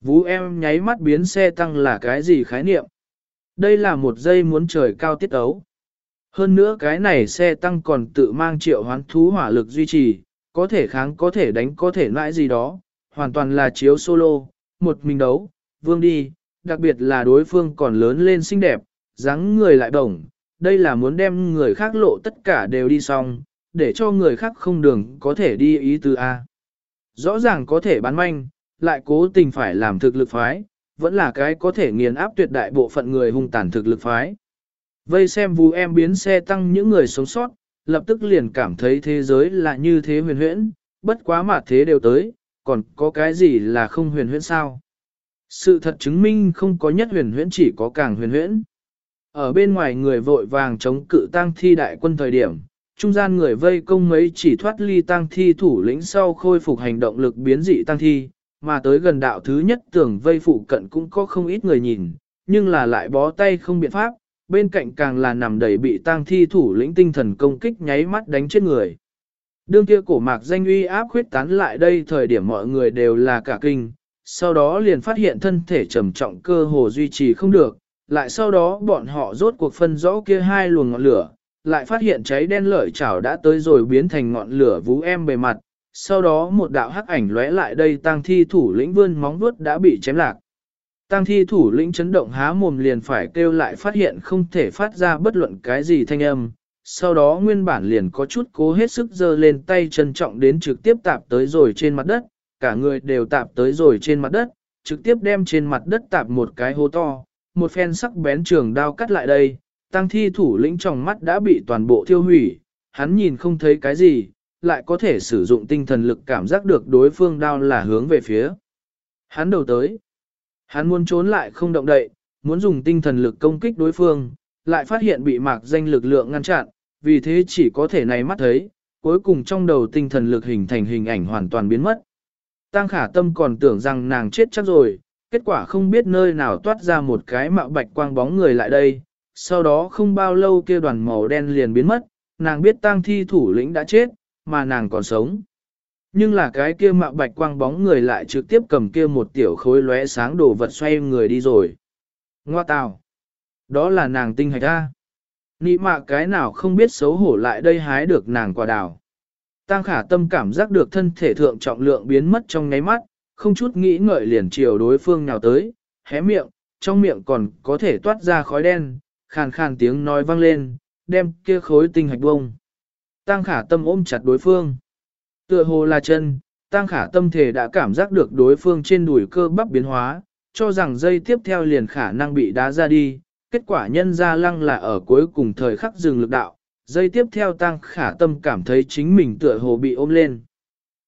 Vũ em nháy mắt biến xe tăng là cái gì khái niệm? Đây là một giây muốn trời cao tiết ấu. Hơn nữa cái này xe tăng còn tự mang triệu hoán thú hỏa lực duy trì, có thể kháng có thể đánh có thể nãi gì đó, hoàn toàn là chiếu solo, một mình đấu, vương đi, đặc biệt là đối phương còn lớn lên xinh đẹp, dáng người lại đồng, đây là muốn đem người khác lộ tất cả đều đi xong, để cho người khác không đường có thể đi ý từ A. Rõ ràng có thể bán manh, lại cố tình phải làm thực lực phái, vẫn là cái có thể nghiền áp tuyệt đại bộ phận người hung tàn thực lực phái. Vây xem vù em biến xe tăng những người sống sót, lập tức liền cảm thấy thế giới là như thế huyền huyễn, bất quá mà thế đều tới, còn có cái gì là không huyền huyễn sao? Sự thật chứng minh không có nhất huyền huyễn chỉ có càng huyền huyễn. Ở bên ngoài người vội vàng chống cự tang thi đại quân thời điểm, trung gian người vây công mấy chỉ thoát ly tang thi thủ lĩnh sau khôi phục hành động lực biến dị tang thi, mà tới gần đạo thứ nhất tưởng vây phụ cận cũng có không ít người nhìn, nhưng là lại bó tay không biện pháp, bên cạnh càng là nằm đầy bị tang thi thủ lĩnh tinh thần công kích nháy mắt đánh chết người. Đương kia cổ mạc danh uy áp khuyết tán lại đây thời điểm mọi người đều là cả kinh, sau đó liền phát hiện thân thể trầm trọng cơ hồ duy trì không được, lại sau đó bọn họ rốt cuộc phân rõ kia hai luồng ngọn lửa, lại phát hiện cháy đen lợi chảo đã tới rồi biến thành ngọn lửa vú em bề mặt, sau đó một đạo hắc ảnh lóe lại đây tang thi thủ lĩnh vươn móng vuốt đã bị chém lạc. Tang thi thủ lĩnh chấn động há mồm liền phải kêu lại phát hiện không thể phát ra bất luận cái gì thanh âm, sau đó nguyên bản liền có chút cố hết sức giơ lên tay trân trọng đến trực tiếp tạp tới rồi trên mặt đất, cả người đều tạp tới rồi trên mặt đất, trực tiếp đem trên mặt đất tạp một cái hố to, một phen sắc bén trường đao cắt lại đây, tăng thi thủ lĩnh trong mắt đã bị toàn bộ thiêu hủy, hắn nhìn không thấy cái gì, lại có thể sử dụng tinh thần lực cảm giác được đối phương đao là hướng về phía. Hắn đầu tới, hắn muốn trốn lại không động đậy, muốn dùng tinh thần lực công kích đối phương, lại phát hiện bị mạc danh lực lượng ngăn chặn, vì thế chỉ có thể này mắt thấy, cuối cùng trong đầu tinh thần lực hình thành hình ảnh hoàn toàn biến mất. Tăng khả tâm còn tưởng rằng nàng chết chắc rồi, kết quả không biết nơi nào toát ra một cái mạo bạch quang bóng người lại đây, sau đó không bao lâu kia đoàn màu đen liền biến mất, nàng biết tang thi thủ lĩnh đã chết, mà nàng còn sống. Nhưng là cái kia mạo bạch quang bóng người lại trực tiếp cầm kia một tiểu khối lóe sáng đồ vật xoay người đi rồi. Ngoa tào! Đó là nàng tinh hạch ta. Nị mạ cái nào không biết xấu hổ lại đây hái được nàng quả đào. Tăng khả tâm cảm giác được thân thể thượng trọng lượng biến mất trong nháy mắt, không chút nghĩ ngợi liền chiều đối phương nào tới, hé miệng, trong miệng còn có thể toát ra khói đen, khàn khàn tiếng nói vang lên, đem kia khối tinh hạch bông. Tăng khả tâm ôm chặt đối phương. Tựa hồ là chân, tăng khả tâm thể đã cảm giác được đối phương trên đùi cơ bắp biến hóa, cho rằng dây tiếp theo liền khả năng bị đá ra đi. Kết quả nhân ra lăng là ở cuối cùng thời khắc dừng lực đạo, dây tiếp theo tăng khả tâm cảm thấy chính mình tựa hồ bị ôm lên.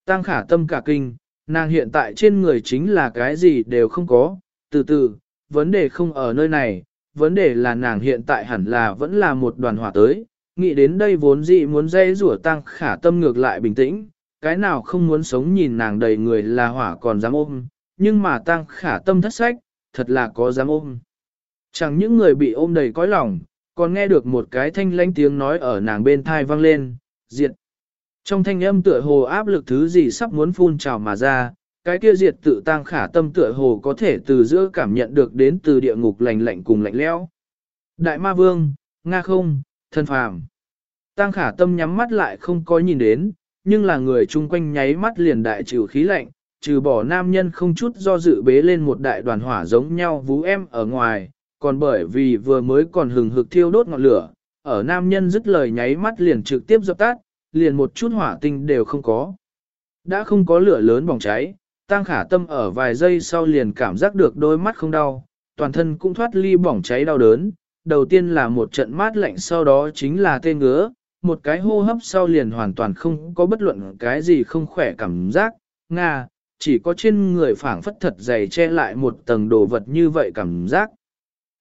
Tăng khả tâm cả kinh, nàng hiện tại trên người chính là cái gì đều không có, từ từ, vấn đề không ở nơi này, vấn đề là nàng hiện tại hẳn là vẫn là một đoàn hỏa tới, nghĩ đến đây vốn dị muốn dây rủa tăng khả tâm ngược lại bình tĩnh, cái nào không muốn sống nhìn nàng đầy người là hỏa còn dám ôm, nhưng mà tăng khả tâm thất sách, thật là có dám ôm. Chẳng những người bị ôm đầy cõi lòng, còn nghe được một cái thanh lãnh tiếng nói ở nàng bên thai vang lên, diệt. Trong thanh âm tựa hồ áp lực thứ gì sắp muốn phun trào mà ra, cái kia diệt tự tăng khả tâm tựa hồ có thể từ giữa cảm nhận được đến từ địa ngục lạnh lạnh cùng lạnh lẽo. Đại ma vương, Nga không, thân phàm. Tăng khả tâm nhắm mắt lại không có nhìn đến, nhưng là người chung quanh nháy mắt liền đại trừ khí lạnh, trừ bỏ nam nhân không chút do dự bế lên một đại đoàn hỏa giống nhau vú em ở ngoài, còn bởi vì vừa mới còn hừng hực thiêu đốt ngọn lửa, ở nam nhân dứt lời nháy mắt liền trực tiếp dập tắt, liền một chút hỏa tinh đều không có. Đã không có lửa lớn bỏng cháy, tăng khả tâm ở vài giây sau liền cảm giác được đôi mắt không đau, toàn thân cũng thoát ly bỏng cháy đau đớn. Đầu tiên là một trận mát lạnh sau đó chính là tê ngứa, một cái hô hấp sau liền hoàn toàn không có bất luận cái gì không khỏe cảm giác, nga, chỉ có trên người phảng phất thật dày che lại một tầng đồ vật như vậy cảm giác.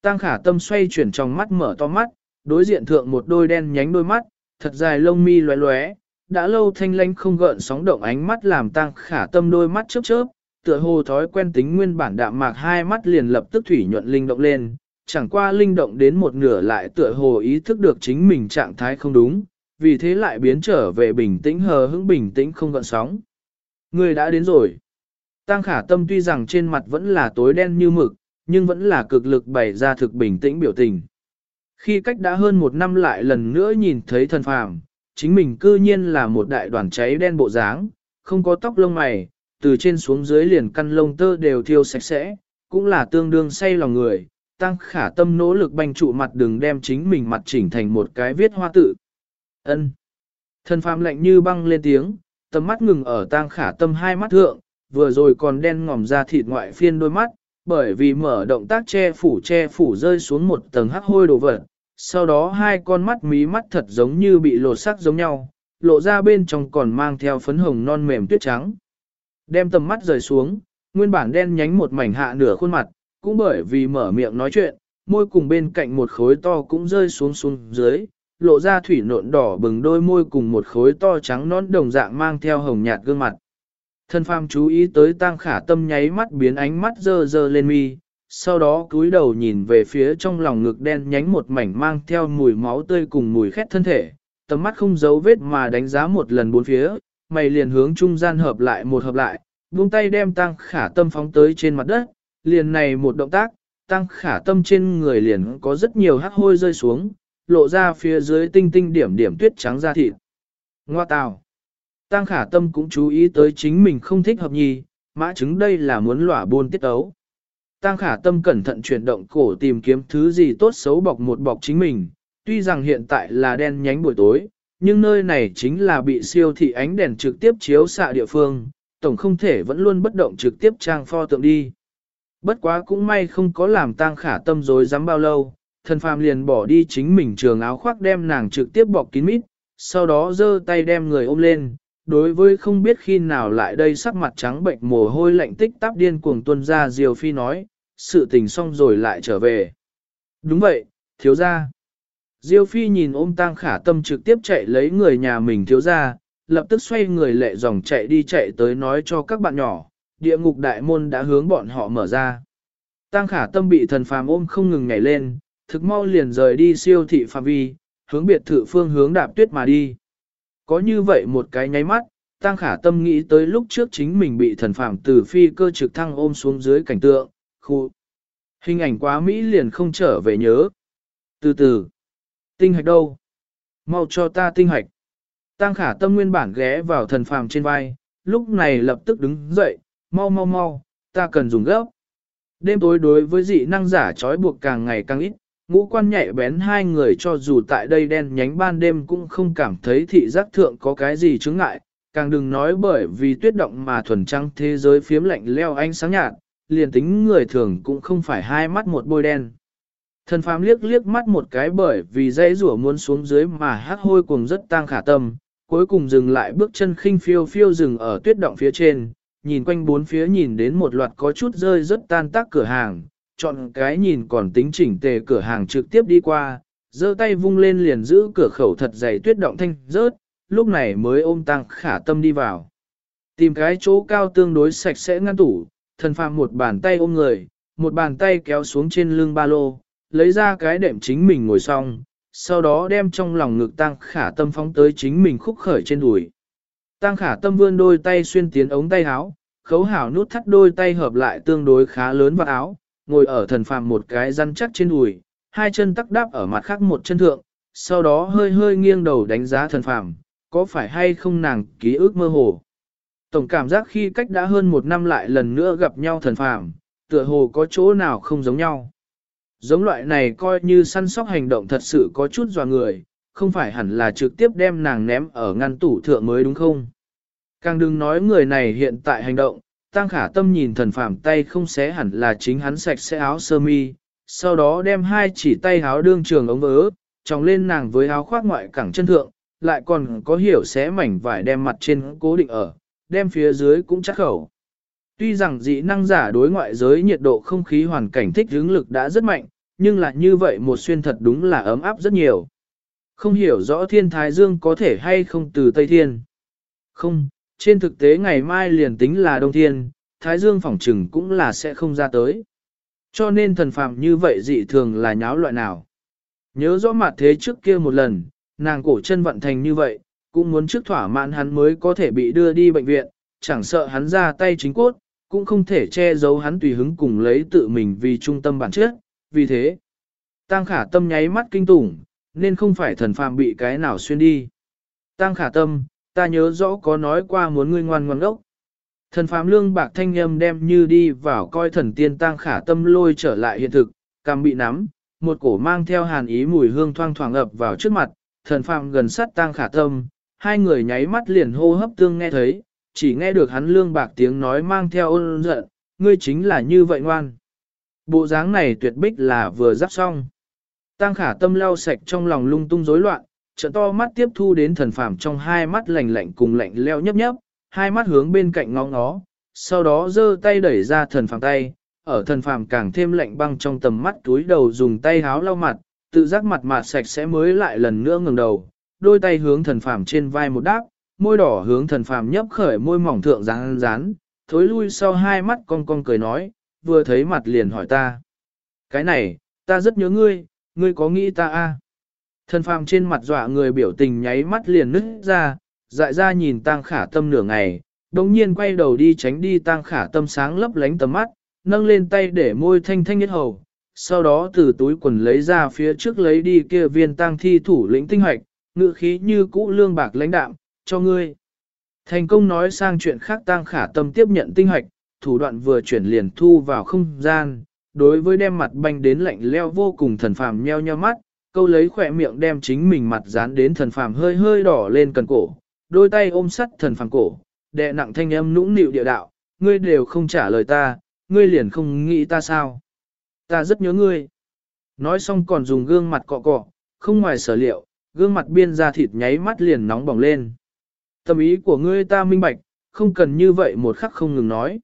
Tăng khả tâm xoay chuyển trong mắt mở to mắt, đối diện thượng một đôi đen nhánh đôi mắt, thật dài lông mi lóe lóe, đã lâu thanh lanh không gợn sóng động ánh mắt làm tăng khả tâm đôi mắt chớp chớp, tựa hồ thói quen tính nguyên bản đạm mạc hai mắt liền lập tức thủy nhuận linh động lên, chẳng qua linh động đến một nửa lại tựa hồ ý thức được chính mình trạng thái không đúng, vì thế lại biến trở về bình tĩnh hờ hững bình tĩnh không gợn sóng. Người đã đến rồi. Tăng khả tâm tuy rằng trên mặt vẫn là tối đen như mực, nhưng vẫn là cực lực bày ra thực bình tĩnh biểu tình. Khi cách đã hơn một năm lại lần nữa nhìn thấy thần phàm, chính mình cư nhiên là một đại đoàn cháy đen bộ dáng, không có tóc lông mày, từ trên xuống dưới liền căn lông tơ đều thiêu sạch sẽ, cũng là tương đương say lòng người, tăng khả tâm nỗ lực banh trụ mặt đừng đem chính mình mặt chỉnh thành một cái viết hoa tự. ân Thần phàm lạnh như băng lên tiếng, tầm mắt ngừng ở tăng khả tâm hai mắt thượng, vừa rồi còn đen ngòm ra thịt ngoại phiên đôi mắt, bởi vì mở động tác che phủ che phủ rơi xuống một tầng hắc hôi đồ vật, sau đó hai con mắt mí mắt thật giống như bị lột sắc giống nhau, lộ ra bên trong còn mang theo phấn hồng non mềm tuyết trắng. Đem tầm mắt rời xuống, nguyên bản đen nhánh một mảnh hạ nửa khuôn mặt, cũng bởi vì mở miệng nói chuyện, môi cùng bên cạnh một khối to cũng rơi xuống xuống dưới, lộ ra thủy nộn đỏ bừng đôi môi cùng một khối to trắng nón đồng dạng mang theo hồng nhạt gương mặt. Thân phàm chú ý tới tang khả tâm nháy mắt biến ánh mắt dơ dơ lên mi, sau đó cúi đầu nhìn về phía trong lòng ngực đen nhánh một mảnh mang theo mùi máu tươi cùng mùi khét thân thể, tầm mắt không giấu vết mà đánh giá một lần bốn phía, mày liền hướng trung gian hợp lại một hợp lại, buông tay đem tăng khả tâm phóng tới trên mặt đất, liền này một động tác, tăng khả tâm trên người liền có rất nhiều hắc hôi rơi xuống, lộ ra phía dưới tinh tinh điểm điểm tuyết trắng da thịt. Ngoa tào. Tăng khả tâm cũng chú ý tới chính mình không thích hợp nhì, mã chứng đây là muốn lỏa buôn tiết ấu. Tăng khả tâm cẩn thận chuyển động cổ tìm kiếm thứ gì tốt xấu bọc một bọc chính mình, tuy rằng hiện tại là đen nhánh buổi tối, nhưng nơi này chính là bị siêu thị ánh đèn trực tiếp chiếu xạ địa phương, tổng không thể vẫn luôn bất động trực tiếp trang pho tượng đi. Bất quá cũng may không có làm tang khả tâm dối dám bao lâu, thần phàm liền bỏ đi chính mình trường áo khoác đem nàng trực tiếp bọc kín mít, sau đó giơ tay đem người ôm lên, đối với không biết khi nào lại đây sắc mặt trắng bệnh mồ hôi lạnh tích tắp điên cuồng tuân ra Diều Phi nói, sự tình xong rồi lại trở về. Đúng vậy, thiếu gia. Diêu Phi nhìn ôm tang khả tâm trực tiếp chạy lấy người nhà mình thiếu gia, lập tức xoay người lệ dòng chạy đi chạy tới nói cho các bạn nhỏ, địa ngục đại môn đã hướng bọn họ mở ra. tăng khả tâm bị thần phàm ôm không ngừng nhảy lên, thực mau liền rời đi siêu thị phạm vi, hướng biệt thự phương hướng đạp tuyết mà đi. Có như vậy một cái nháy mắt, Tăng khả tâm nghĩ tới lúc trước chính mình bị thần phàm từ phi cơ trực thăng ôm xuống dưới cảnh tượng, khu. Hình ảnh quá Mỹ liền không trở về nhớ. Từ từ, tinh hạch đâu? Mau cho ta tinh hạch. Tăng khả tâm nguyên bản ghé vào thần phàm trên vai, lúc này lập tức đứng dậy, mau mau mau, ta cần dùng gấp. Đêm tối đối với dị năng giả trói buộc càng ngày càng ít, ngũ quan nhạy bén hai người cho dù tại đây đen nhánh ban đêm cũng không cảm thấy thị giác thượng có cái gì chứng ngại, càng đừng nói bởi vì tuyết động mà thuần trăng thế giới phiếm lạnh leo ánh sáng nhạt, liền tính người thường cũng không phải hai mắt một bôi đen. Thần phàm liếc liếc mắt một cái bởi vì dây rủa muốn xuống dưới mà hát hôi cùng rất tang khả tâm, cuối cùng dừng lại bước chân khinh phiêu phiêu dừng ở tuyết động phía trên, nhìn quanh bốn phía nhìn đến một loạt có chút rơi rất tan tác cửa hàng, chọn cái nhìn còn tính chỉnh tề cửa hàng trực tiếp đi qua, giơ tay vung lên liền giữ cửa khẩu thật dày tuyết động thanh rớt, lúc này mới ôm tăng khả tâm đi vào. Tìm cái chỗ cao tương đối sạch sẽ ngăn tủ, thần phàm một bàn tay ôm người, một bàn tay kéo xuống trên lưng ba lô, lấy ra cái đệm chính mình ngồi xong, sau đó đem trong lòng ngực tăng khả tâm phóng tới chính mình khúc khởi trên đùi. Tăng khả tâm vươn đôi tay xuyên tiến ống tay áo, khấu hảo nút thắt đôi tay hợp lại tương đối khá lớn vào áo, ngồi ở thần phàm một cái răn chắc trên đùi, hai chân tắc đáp ở mặt khác một chân thượng, sau đó hơi hơi nghiêng đầu đánh giá thần phàm, có phải hay không nàng ký ức mơ hồ. Tổng cảm giác khi cách đã hơn một năm lại lần nữa gặp nhau thần phàm, tựa hồ có chỗ nào không giống nhau. Giống loại này coi như săn sóc hành động thật sự có chút dò người, không phải hẳn là trực tiếp đem nàng ném ở ngăn tủ thượng mới đúng không? Càng đừng nói người này hiện tại hành động, Tăng khả tâm nhìn thần phàm tay không xé hẳn là chính hắn sạch sẽ áo sơ mi, sau đó đem hai chỉ tay áo đương trường ống vỡ, tròng lên nàng với áo khoác ngoại cẳng chân thượng, lại còn có hiểu xé mảnh vải đem mặt trên cố định ở, đem phía dưới cũng chắc khẩu. Tuy rằng dị năng giả đối ngoại giới nhiệt độ không khí hoàn cảnh thích hướng lực đã rất mạnh, nhưng là như vậy một xuyên thật đúng là ấm áp rất nhiều. Không hiểu rõ thiên thái dương có thể hay không từ Tây Thiên. Không, trên thực tế ngày mai liền tính là đông thiên, thái dương phỏng trừng cũng là sẽ không ra tới. Cho nên thần phàm như vậy dị thường là nháo loại nào. Nhớ rõ mặt thế trước kia một lần, nàng cổ chân vận thành như vậy, cũng muốn trước thỏa mãn hắn mới có thể bị đưa đi bệnh viện, chẳng sợ hắn ra tay chính cốt, cũng không thể che giấu hắn tùy hứng cùng lấy tự mình vì trung tâm bản chất, vì thế. Tăng khả tâm nháy mắt kinh tủng, nên không phải thần phàm bị cái nào xuyên đi. Tăng khả tâm, ta nhớ rõ có nói qua muốn ngươi ngoan ngoan ốc. Thần phàm lương bạc thanh nhâm đem như đi vào coi thần tiên tăng khả tâm lôi trở lại hiện thực, cằm bị nắm, một cổ mang theo hàn ý mùi hương thoang thoảng ập vào trước mặt, thần phàm gần sát tăng khả tâm, hai người nháy mắt liền hô hấp tương nghe thấy, chỉ nghe được hắn lương bạc tiếng nói mang theo ôn giận, ngươi chính là như vậy ngoan. Bộ dáng này tuyệt bích là vừa giáp xong. Tăng khả tâm lau sạch trong lòng lung tung rối loạn, trợ to mắt tiếp thu đến thần phàm trong hai mắt lạnh lạnh cùng lạnh leo nhấp nhấp, hai mắt hướng bên cạnh ngó ngó, sau đó giơ tay đẩy ra thần phàm tay, ở thần phàm càng thêm lạnh băng trong tầm mắt túi đầu dùng tay háo lau mặt, tự giác mặt mặt sạch sẽ mới lại lần nữa ngẩng đầu, đôi tay hướng thần phàm trên vai một đáp, môi đỏ hướng thần phàm nhấp khởi môi mỏng thượng rán rán, thối lui sau hai mắt con con cười nói, vừa thấy mặt liền hỏi ta. Cái này, ta rất nhớ ngươi, ngươi có nghĩ ta a? À? Thần phàm trên mặt dọa người biểu tình nháy mắt liền nứt ra, dại ra nhìn tang khả tâm nửa ngày, đồng nhiên quay đầu đi tránh đi tang khả tâm sáng lấp lánh tầm mắt, nâng lên tay để môi thanh thanh nhất hầu, sau đó từ túi quần lấy ra phía trước lấy đi kia viên tang thi thủ lĩnh tinh hoạch, ngự khí như cũ lương bạc lãnh đạm, cho ngươi. Thành công nói sang chuyện khác tang khả tâm tiếp nhận tinh hoạch, thủ đoạn vừa chuyển liền thu vào không gian, đối với đem mặt banh đến lạnh leo vô cùng thần phàm nheo nheo mắt, câu lấy khỏe miệng đem chính mình mặt dán đến thần phàm hơi hơi đỏ lên cần cổ, đôi tay ôm sắt thần phàm cổ, đệ nặng thanh âm nũng nịu địa đạo, ngươi đều không trả lời ta, ngươi liền không nghĩ ta sao? Ta rất nhớ ngươi. Nói xong còn dùng gương mặt cọ cọ, không ngoài sở liệu, gương mặt biên ra thịt nháy mắt liền nóng bỏng lên. Tâm ý của ngươi ta minh bạch, không cần như vậy một khắc không ngừng nói.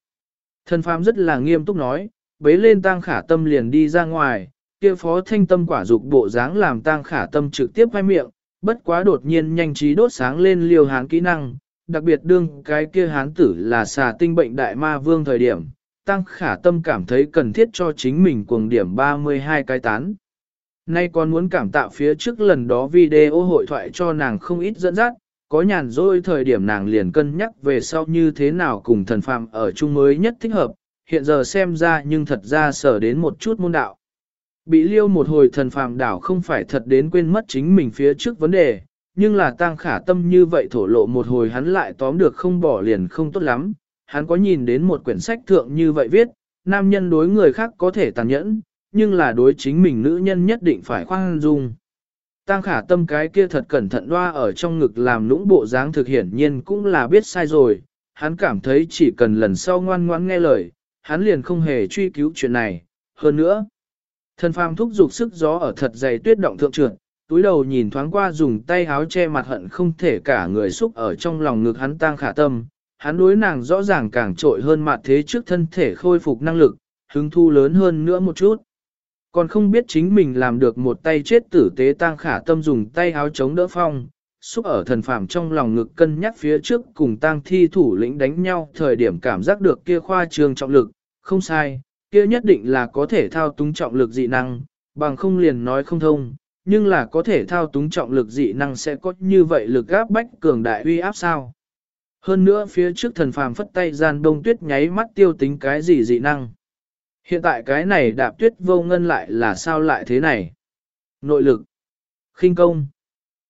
Thần phàm rất là nghiêm túc nói, bế lên tang khả tâm liền đi ra ngoài, kia phó thanh tâm quả dục bộ dáng làm tang khả tâm trực tiếp vai miệng, bất quá đột nhiên nhanh trí đốt sáng lên liều hán kỹ năng, đặc biệt đương cái kia hán tử là xà tinh bệnh đại ma vương thời điểm, tăng khả tâm cảm thấy cần thiết cho chính mình cuồng điểm 32 cái tán. Nay còn muốn cảm tạo phía trước lần đó video hội thoại cho nàng không ít dẫn dắt, có nhàn rỗi thời điểm nàng liền cân nhắc về sau như thế nào cùng thần phàm ở chung mới nhất thích hợp, hiện giờ xem ra nhưng thật ra sở đến một chút môn đạo. Bị liêu một hồi thần phàm đảo không phải thật đến quên mất chính mình phía trước vấn đề, nhưng là tăng khả tâm như vậy thổ lộ một hồi hắn lại tóm được không bỏ liền không tốt lắm. Hắn có nhìn đến một quyển sách thượng như vậy viết, nam nhân đối người khác có thể tàn nhẫn, nhưng là đối chính mình nữ nhân nhất định phải khoan dung. Tăng khả tâm cái kia thật cẩn thận đoa ở trong ngực làm nũng bộ dáng thực hiển nhiên cũng là biết sai rồi, hắn cảm thấy chỉ cần lần sau ngoan ngoãn nghe lời, hắn liền không hề truy cứu chuyện này, hơn nữa. Thần phàm thúc giục sức gió ở thật dày tuyết động thượng trượt, túi đầu nhìn thoáng qua dùng tay háo che mặt hận không thể cả người xúc ở trong lòng ngực hắn tang khả tâm, hắn đối nàng rõ ràng càng trội hơn mặt thế trước thân thể khôi phục năng lực, hứng thu lớn hơn nữa một chút. Còn không biết chính mình làm được một tay chết tử tế tang khả tâm dùng tay háo chống đỡ phong, xúc ở thần phàm trong lòng ngực cân nhắc phía trước cùng tang thi thủ lĩnh đánh nhau thời điểm cảm giác được kia khoa trường trọng lực, không sai, kia nhất định là có thể thao túng trọng lực dị năng, bằng không liền nói không thông, nhưng là có thể thao túng trọng lực dị năng sẽ có như vậy lực áp bách cường đại uy áp sao. Hơn nữa phía trước thần phàm phất tay gian đông tuyết nháy mắt tiêu tính cái gì dị năng. Hiện tại cái này đạp tuyết vô ngân lại là sao lại thế này? Nội lực, khinh công,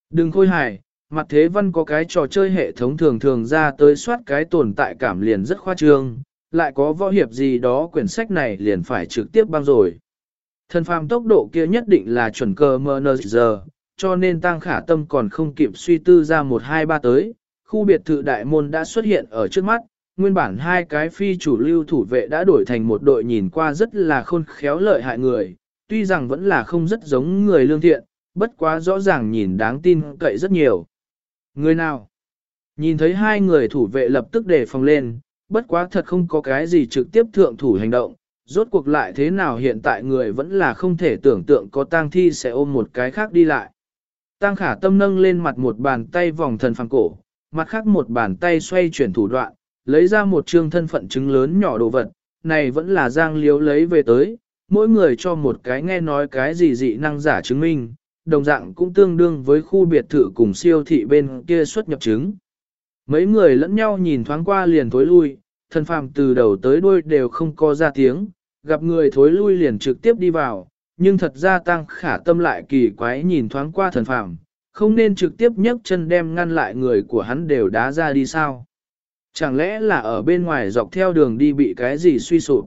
đừng khôi hài, mặt thế văn có cái trò chơi hệ thống thường thường ra tới soát cái tồn tại cảm liền rất khoa trương, lại có võ hiệp gì đó quyển sách này liền phải trực tiếp băng rồi. Thần phàm tốc độ kia nhất định là chuẩn cơ mờ giờ, cho nên tăng khả tâm còn không kịp suy tư ra một hai ba tới, khu biệt thự đại môn đã xuất hiện ở trước mắt, nguyên bản hai cái phi chủ lưu thủ vệ đã đổi thành một đội nhìn qua rất là khôn khéo lợi hại người, tuy rằng vẫn là không rất giống người lương thiện, bất quá rõ ràng nhìn đáng tin cậy rất nhiều. Người nào? Nhìn thấy hai người thủ vệ lập tức đề phòng lên, bất quá thật không có cái gì trực tiếp thượng thủ hành động, rốt cuộc lại thế nào hiện tại người vẫn là không thể tưởng tượng có tang thi sẽ ôm một cái khác đi lại. Tang khả tâm nâng lên mặt một bàn tay vòng thần phàng cổ, mặt khác một bàn tay xoay chuyển thủ đoạn, lấy ra một trương thân phận chứng lớn nhỏ đồ vật, này vẫn là giang liếu lấy về tới, mỗi người cho một cái nghe nói cái gì dị năng giả chứng minh, đồng dạng cũng tương đương với khu biệt thự cùng siêu thị bên kia xuất nhập chứng. Mấy người lẫn nhau nhìn thoáng qua liền thối lui, thần phàm từ đầu tới đuôi đều không có ra tiếng, gặp người thối lui liền trực tiếp đi vào, nhưng thật ra tăng khả tâm lại kỳ quái nhìn thoáng qua thần phàm, không nên trực tiếp nhấc chân đem ngăn lại người của hắn đều đá ra đi sao. Chẳng lẽ là ở bên ngoài dọc theo đường đi bị cái gì suy sụp.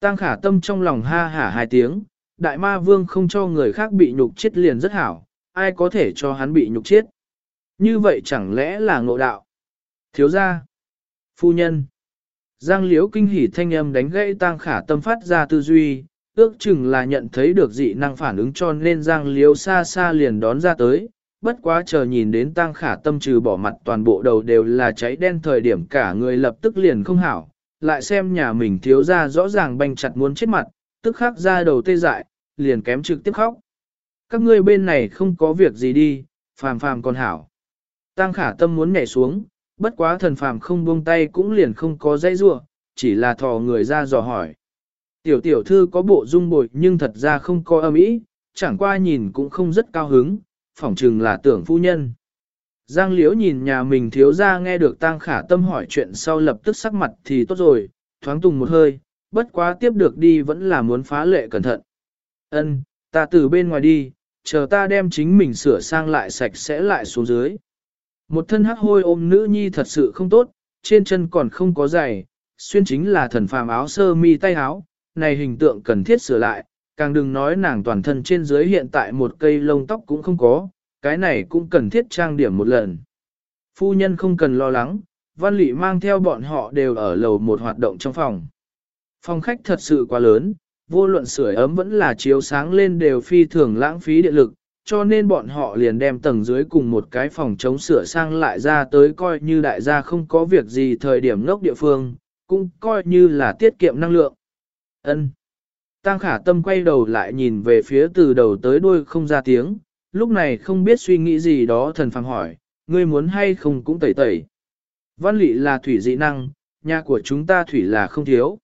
Tăng khả tâm trong lòng ha hả hai tiếng, đại ma vương không cho người khác bị nhục chết liền rất hảo, ai có thể cho hắn bị nhục chết. Như vậy chẳng lẽ là ngộ đạo? Thiếu gia, phu nhân. Giang liễu kinh hỉ thanh âm đánh gãy tang khả tâm phát ra tư duy, ước chừng là nhận thấy được dị năng phản ứng cho nên Giang liễu xa xa liền đón ra tới, bất quá chờ nhìn đến tang khả tâm trừ bỏ mặt toàn bộ đầu đều là cháy đen thời điểm cả người lập tức liền không hảo, lại xem nhà mình thiếu ra rõ ràng banh chặt muốn chết mặt, tức khắc ra đầu tê dại, liền kém trực tiếp khóc. Các ngươi bên này không có việc gì đi, phàm phàm còn hảo. tang khả tâm muốn nhảy xuống, bất quá thần phàm không buông tay cũng liền không có dây rua, chỉ là thò người ra dò hỏi. Tiểu tiểu thư có bộ dung bội nhưng thật ra không có âm ý, chẳng qua nhìn cũng không rất cao hứng, phỏng chừng là tưởng phu nhân. Giang Liễu nhìn nhà mình thiếu ra nghe được tang Khả Tâm hỏi chuyện sau lập tức sắc mặt thì tốt rồi, thoáng tùng một hơi, bất quá tiếp được đi vẫn là muốn phá lệ cẩn thận. Ân, ta từ bên ngoài đi, chờ ta đem chính mình sửa sang lại sạch sẽ lại xuống dưới. Một thân hắc hôi ôm nữ nhi thật sự không tốt, trên chân còn không có giày, xuyên chính là thần phàm áo sơ mi tay áo, này hình tượng cần thiết sửa lại, càng đừng nói nàng toàn thân trên dưới hiện tại một cây lông tóc cũng không có, cái này cũng cần thiết trang điểm một lần. Phu nhân không cần lo lắng, văn lị mang theo bọn họ đều ở lầu một hoạt động trong phòng. Phòng khách thật sự quá lớn, vô luận sưởi ấm vẫn là chiếu sáng lên đều phi thường lãng phí điện lực, cho nên bọn họ liền đem tầng dưới cùng một cái phòng chống sửa sang lại ra tới coi như đại gia không có việc gì thời điểm ngốc địa phương, cũng coi như là tiết kiệm năng lượng. Ân. Tăng khả tâm quay đầu lại nhìn về phía từ đầu tới đuôi không ra tiếng, lúc này không biết suy nghĩ gì đó thần phàm hỏi, ngươi muốn hay không cũng tẩy tẩy. Văn lị là thủy dị năng, nhà của chúng ta thủy là không thiếu.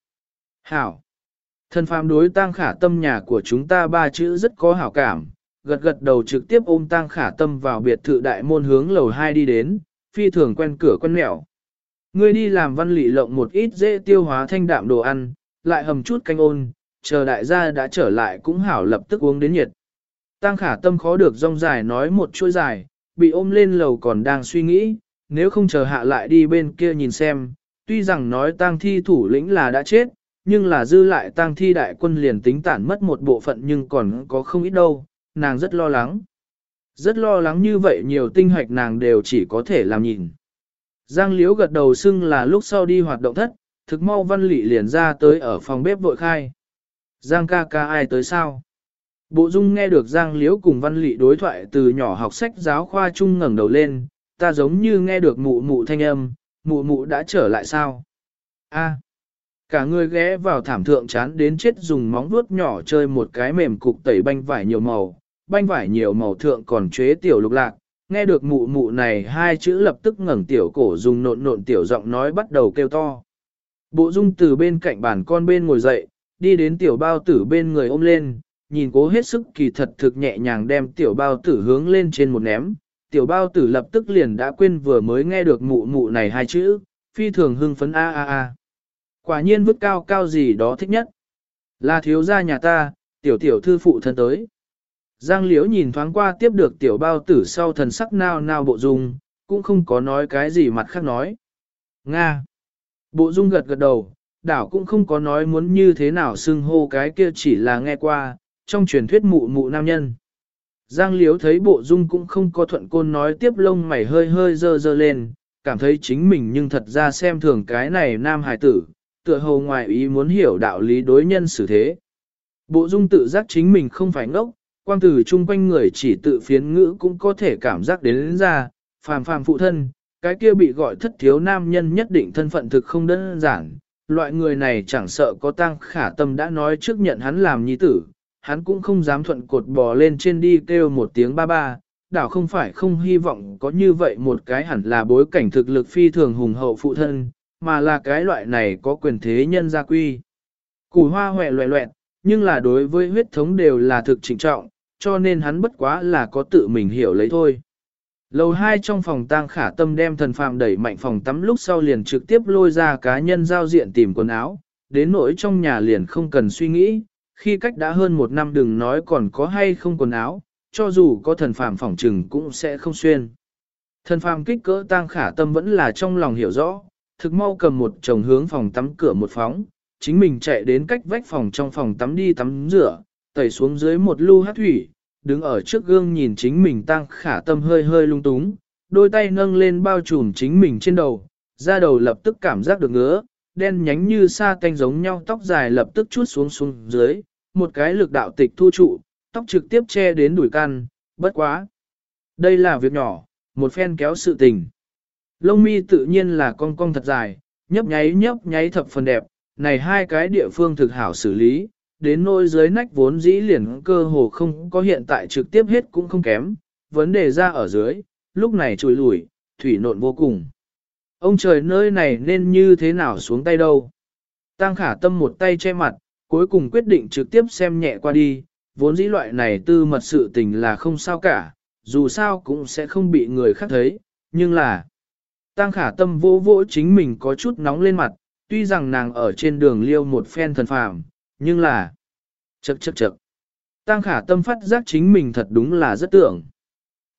Hảo. Thần phàm đối tăng khả tâm nhà của chúng ta ba chữ rất có hảo cảm, gật gật đầu trực tiếp ôm tang khả tâm vào biệt thự đại môn hướng lầu 2 đi đến, phi thường quen cửa quen mẹo. Ngươi đi làm văn lị lộng một ít dễ tiêu hóa thanh đạm đồ ăn, lại hầm chút canh ôn, chờ đại gia đã trở lại cũng hảo lập tức uống đến nhiệt. Tăng khả tâm khó được rong dài nói một chuỗi dài, bị ôm lên lầu còn đang suy nghĩ, nếu không chờ hạ lại đi bên kia nhìn xem, tuy rằng nói tăng thi thủ lĩnh là đã chết, nhưng là dư lại tăng thi đại quân liền tính tản mất một bộ phận nhưng còn có không ít đâu, nàng rất lo lắng. Rất lo lắng như vậy nhiều tinh hoạch nàng đều chỉ có thể làm nhìn. Giang Liễu gật đầu xưng là lúc sau đi hoạt động thất, thực mau văn lị liền ra tới ở phòng bếp vội khai. Giang ca ca ai tới sao? Bộ Dung nghe được Giang Liễu cùng Văn Lị đối thoại từ nhỏ học sách giáo khoa chung ngẩng đầu lên, ta giống như nghe được mụ mụ thanh âm, mụ mụ đã trở lại sao? A. Cả người ghé vào thảm thượng chán đến chết dùng móng vuốt nhỏ chơi một cái mềm cục tẩy banh vải nhiều màu, banh vải nhiều màu thượng còn chế tiểu lục lạc, nghe được mụ mụ này hai chữ lập tức ngẩng tiểu cổ dùng nộn nộn tiểu giọng nói bắt đầu kêu to. Bộ dung từ bên cạnh bàn con bên ngồi dậy, đi đến tiểu bao tử bên người ôm lên, nhìn cố hết sức kỳ thật thực nhẹ nhàng đem tiểu bao tử hướng lên trên một ném. Tiểu bao tử lập tức liền đã quên vừa mới nghe được mụ mụ này hai chữ, phi thường hưng phấn a a a. Quả nhiên vứt cao cao gì đó thích nhất. Là thiếu gia nhà ta, tiểu tiểu thư phụ thân tới. Giang liễu nhìn thoáng qua tiếp được tiểu bao tử sau thần sắc nao nao bộ dung, cũng không có nói cái gì mặt khác nói. Nga. Bộ dung gật gật đầu, đảo cũng không có nói muốn như thế nào xưng hô cái kia chỉ là nghe qua, trong truyền thuyết mụ mụ nam nhân. Giang Liễu thấy bộ dung cũng không có thuận côn nói tiếp lông mày hơi hơi dơ dơ lên, cảm thấy chính mình nhưng thật ra xem thường cái này nam hài tử, tựa hồ ngoài ý muốn hiểu đạo lý đối nhân xử thế. Bộ dung tự giác chính mình không phải ngốc, quang tử chung quanh người chỉ tự phiến ngữ cũng có thể cảm giác đến, đến ra, phàm phàm phụ thân, cái kia bị gọi thất thiếu nam nhân nhất định thân phận thực không đơn giản, loại người này chẳng sợ có tăng khả tâm đã nói trước nhận hắn làm nhi tử, hắn cũng không dám thuận cột bò lên trên đi kêu một tiếng ba ba, đảo không phải không hy vọng có như vậy một cái hẳn là bối cảnh thực lực phi thường hùng hậu phụ thân, mà là cái loại này có quyền thế nhân gia quy. Củ hoa hoẹ loẹ loẹt, nhưng là đối với huyết thống đều là thực chỉnh trọng, cho nên hắn bất quá là có tự mình hiểu lấy thôi. Lầu hai trong phòng tang khả tâm đem thần phàm đẩy mạnh phòng tắm lúc sau liền trực tiếp lôi ra cá nhân giao diện tìm quần áo, đến nỗi trong nhà liền không cần suy nghĩ, khi cách đã hơn một năm đừng nói còn có hay không quần áo, cho dù có thần phàm phỏng trừng cũng sẽ không xuyên. Thần phàm kích cỡ tang khả tâm vẫn là trong lòng hiểu rõ, thực mau cầm một chồng hướng phòng tắm cửa một phóng, chính mình chạy đến cách vách phòng trong phòng tắm đi tắm rửa, tẩy xuống dưới một lu hát thủy, đứng ở trước gương nhìn chính mình tăng khả tâm hơi hơi lung túng, đôi tay nâng lên bao trùm chính mình trên đầu, da đầu lập tức cảm giác được ngứa, đen nhánh như sa canh giống nhau tóc dài lập tức chút xuống xuống dưới, một cái lực đạo tịch thu trụ, tóc trực tiếp che đến đuổi căn, bất quá. Đây là việc nhỏ, một phen kéo sự tình. Lông mi tự nhiên là cong cong thật dài, nhấp nháy nhấp nháy thập phần đẹp, này hai cái địa phương thực hảo xử lý, đến nỗi dưới nách vốn dĩ liền cơ hồ không có hiện tại trực tiếp hết cũng không kém, vấn đề ra ở dưới, lúc này trùi lùi, thủy nộn vô cùng. Ông trời nơi này nên như thế nào xuống tay đâu. Tăng khả tâm một tay che mặt, cuối cùng quyết định trực tiếp xem nhẹ qua đi, vốn dĩ loại này tư mật sự tình là không sao cả, dù sao cũng sẽ không bị người khác thấy, nhưng là... Tăng khả tâm vô vỗ chính mình có chút nóng lên mặt, tuy rằng nàng ở trên đường liêu một phen thần phàm, nhưng là... Chậc chậc chậc. Tăng khả tâm phát giác chính mình thật đúng là rất tưởng.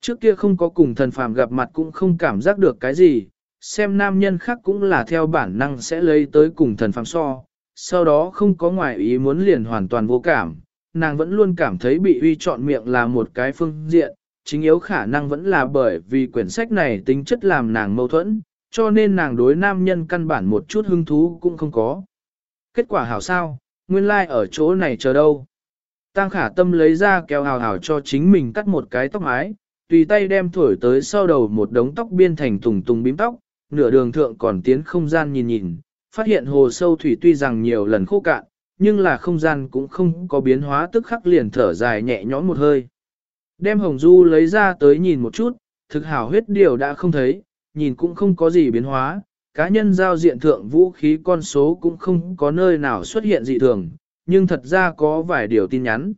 Trước kia không có cùng thần phàm gặp mặt cũng không cảm giác được cái gì, xem nam nhân khác cũng là theo bản năng sẽ lấy tới cùng thần phàm so, sau đó không có ngoại ý muốn liền hoàn toàn vô cảm, nàng vẫn luôn cảm thấy bị uy chọn miệng là một cái phương diện, chính yếu khả năng vẫn là bởi vì quyển sách này tính chất làm nàng mâu thuẫn, cho nên nàng đối nam nhân căn bản một chút hứng thú cũng không có. Kết quả hảo sao, nguyên lai like ở chỗ này chờ đâu. Tăng khả tâm lấy ra kéo hào hào cho chính mình cắt một cái tóc mái, tùy tay đem thổi tới sau đầu một đống tóc biên thành tùng tùng bím tóc, nửa đường thượng còn tiến không gian nhìn nhìn, phát hiện hồ sâu thủy tuy rằng nhiều lần khô cạn, nhưng là không gian cũng không có biến hóa tức khắc liền thở dài nhẹ nhõm một hơi. Đem hồng du lấy ra tới nhìn một chút, thực hảo huyết điều đã không thấy, nhìn cũng không có gì biến hóa, cá nhân giao diện thượng vũ khí con số cũng không có nơi nào xuất hiện dị thường, nhưng thật ra có vài điều tin nhắn.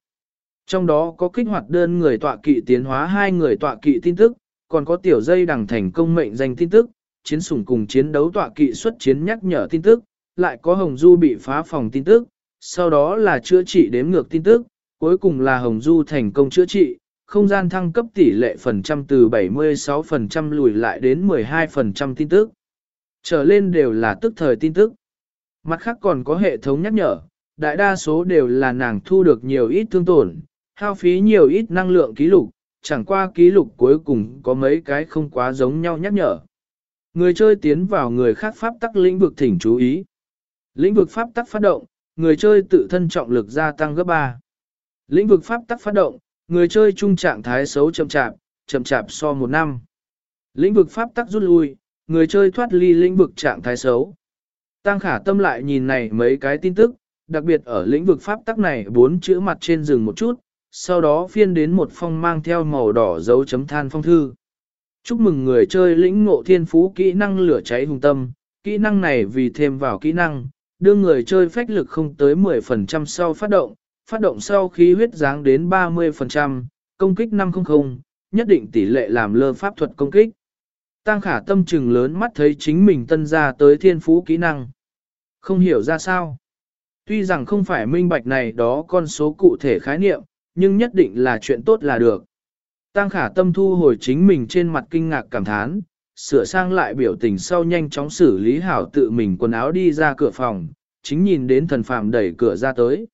Trong đó có kích hoạt đơn người tọa kỵ tiến hóa hai người tọa kỵ tin tức, còn có tiểu dây đằng thành công mệnh danh tin tức, chiến sủng cùng chiến đấu tọa kỵ xuất chiến nhắc nhở tin tức, lại có Hồng Du bị phá phòng tin tức, sau đó là chữa trị đếm ngược tin tức, cuối cùng là Hồng Du thành công chữa trị, không gian thăng cấp tỷ lệ phần trăm từ 76% lùi lại đến 12% tin tức. Trở lên đều là tức thời tin tức. Mặt khác còn có hệ thống nhắc nhở, đại đa số đều là nàng thu được nhiều ít thương tổn, hao phí nhiều ít năng lượng ký lục, chẳng qua ký lục cuối cùng có mấy cái không quá giống nhau nhắc nhở. Người chơi tiến vào người khác pháp tắc lĩnh vực thỉnh chú ý. Lĩnh vực pháp tắc phát động, người chơi tự thân trọng lực gia tăng gấp 3. Lĩnh vực pháp tắc phát động, người chơi trung trạng thái xấu chậm chạp, chậm chạp so một năm. Lĩnh vực pháp tắc rút lui, người chơi thoát ly lĩnh vực trạng thái xấu. Tăng khả tâm lại nhìn này mấy cái tin tức, đặc biệt ở lĩnh vực pháp tắc này bốn chữ mặt trên rừng một chút, sau đó phiên đến một phong mang theo màu đỏ dấu chấm than phong thư. Chúc mừng người chơi lĩnh ngộ thiên phú kỹ năng lửa cháy hùng tâm, kỹ năng này vì thêm vào kỹ năng, đưa người chơi phách lực không tới 10% sau phát động, phát động sau khí huyết dáng đến 30%, công kích 500, nhất định tỷ lệ làm lơ pháp thuật công kích. Tăng khả tâm trừng lớn mắt thấy chính mình tân ra tới thiên phú kỹ năng. Không hiểu ra sao. Tuy rằng không phải minh bạch này đó con số cụ thể khái niệm, nhưng nhất định là chuyện tốt là được. Tăng khả tâm thu hồi chính mình trên mặt kinh ngạc cảm thán, sửa sang lại biểu tình sau nhanh chóng xử lý hảo tự mình quần áo đi ra cửa phòng, chính nhìn đến thần phàm đẩy cửa ra tới.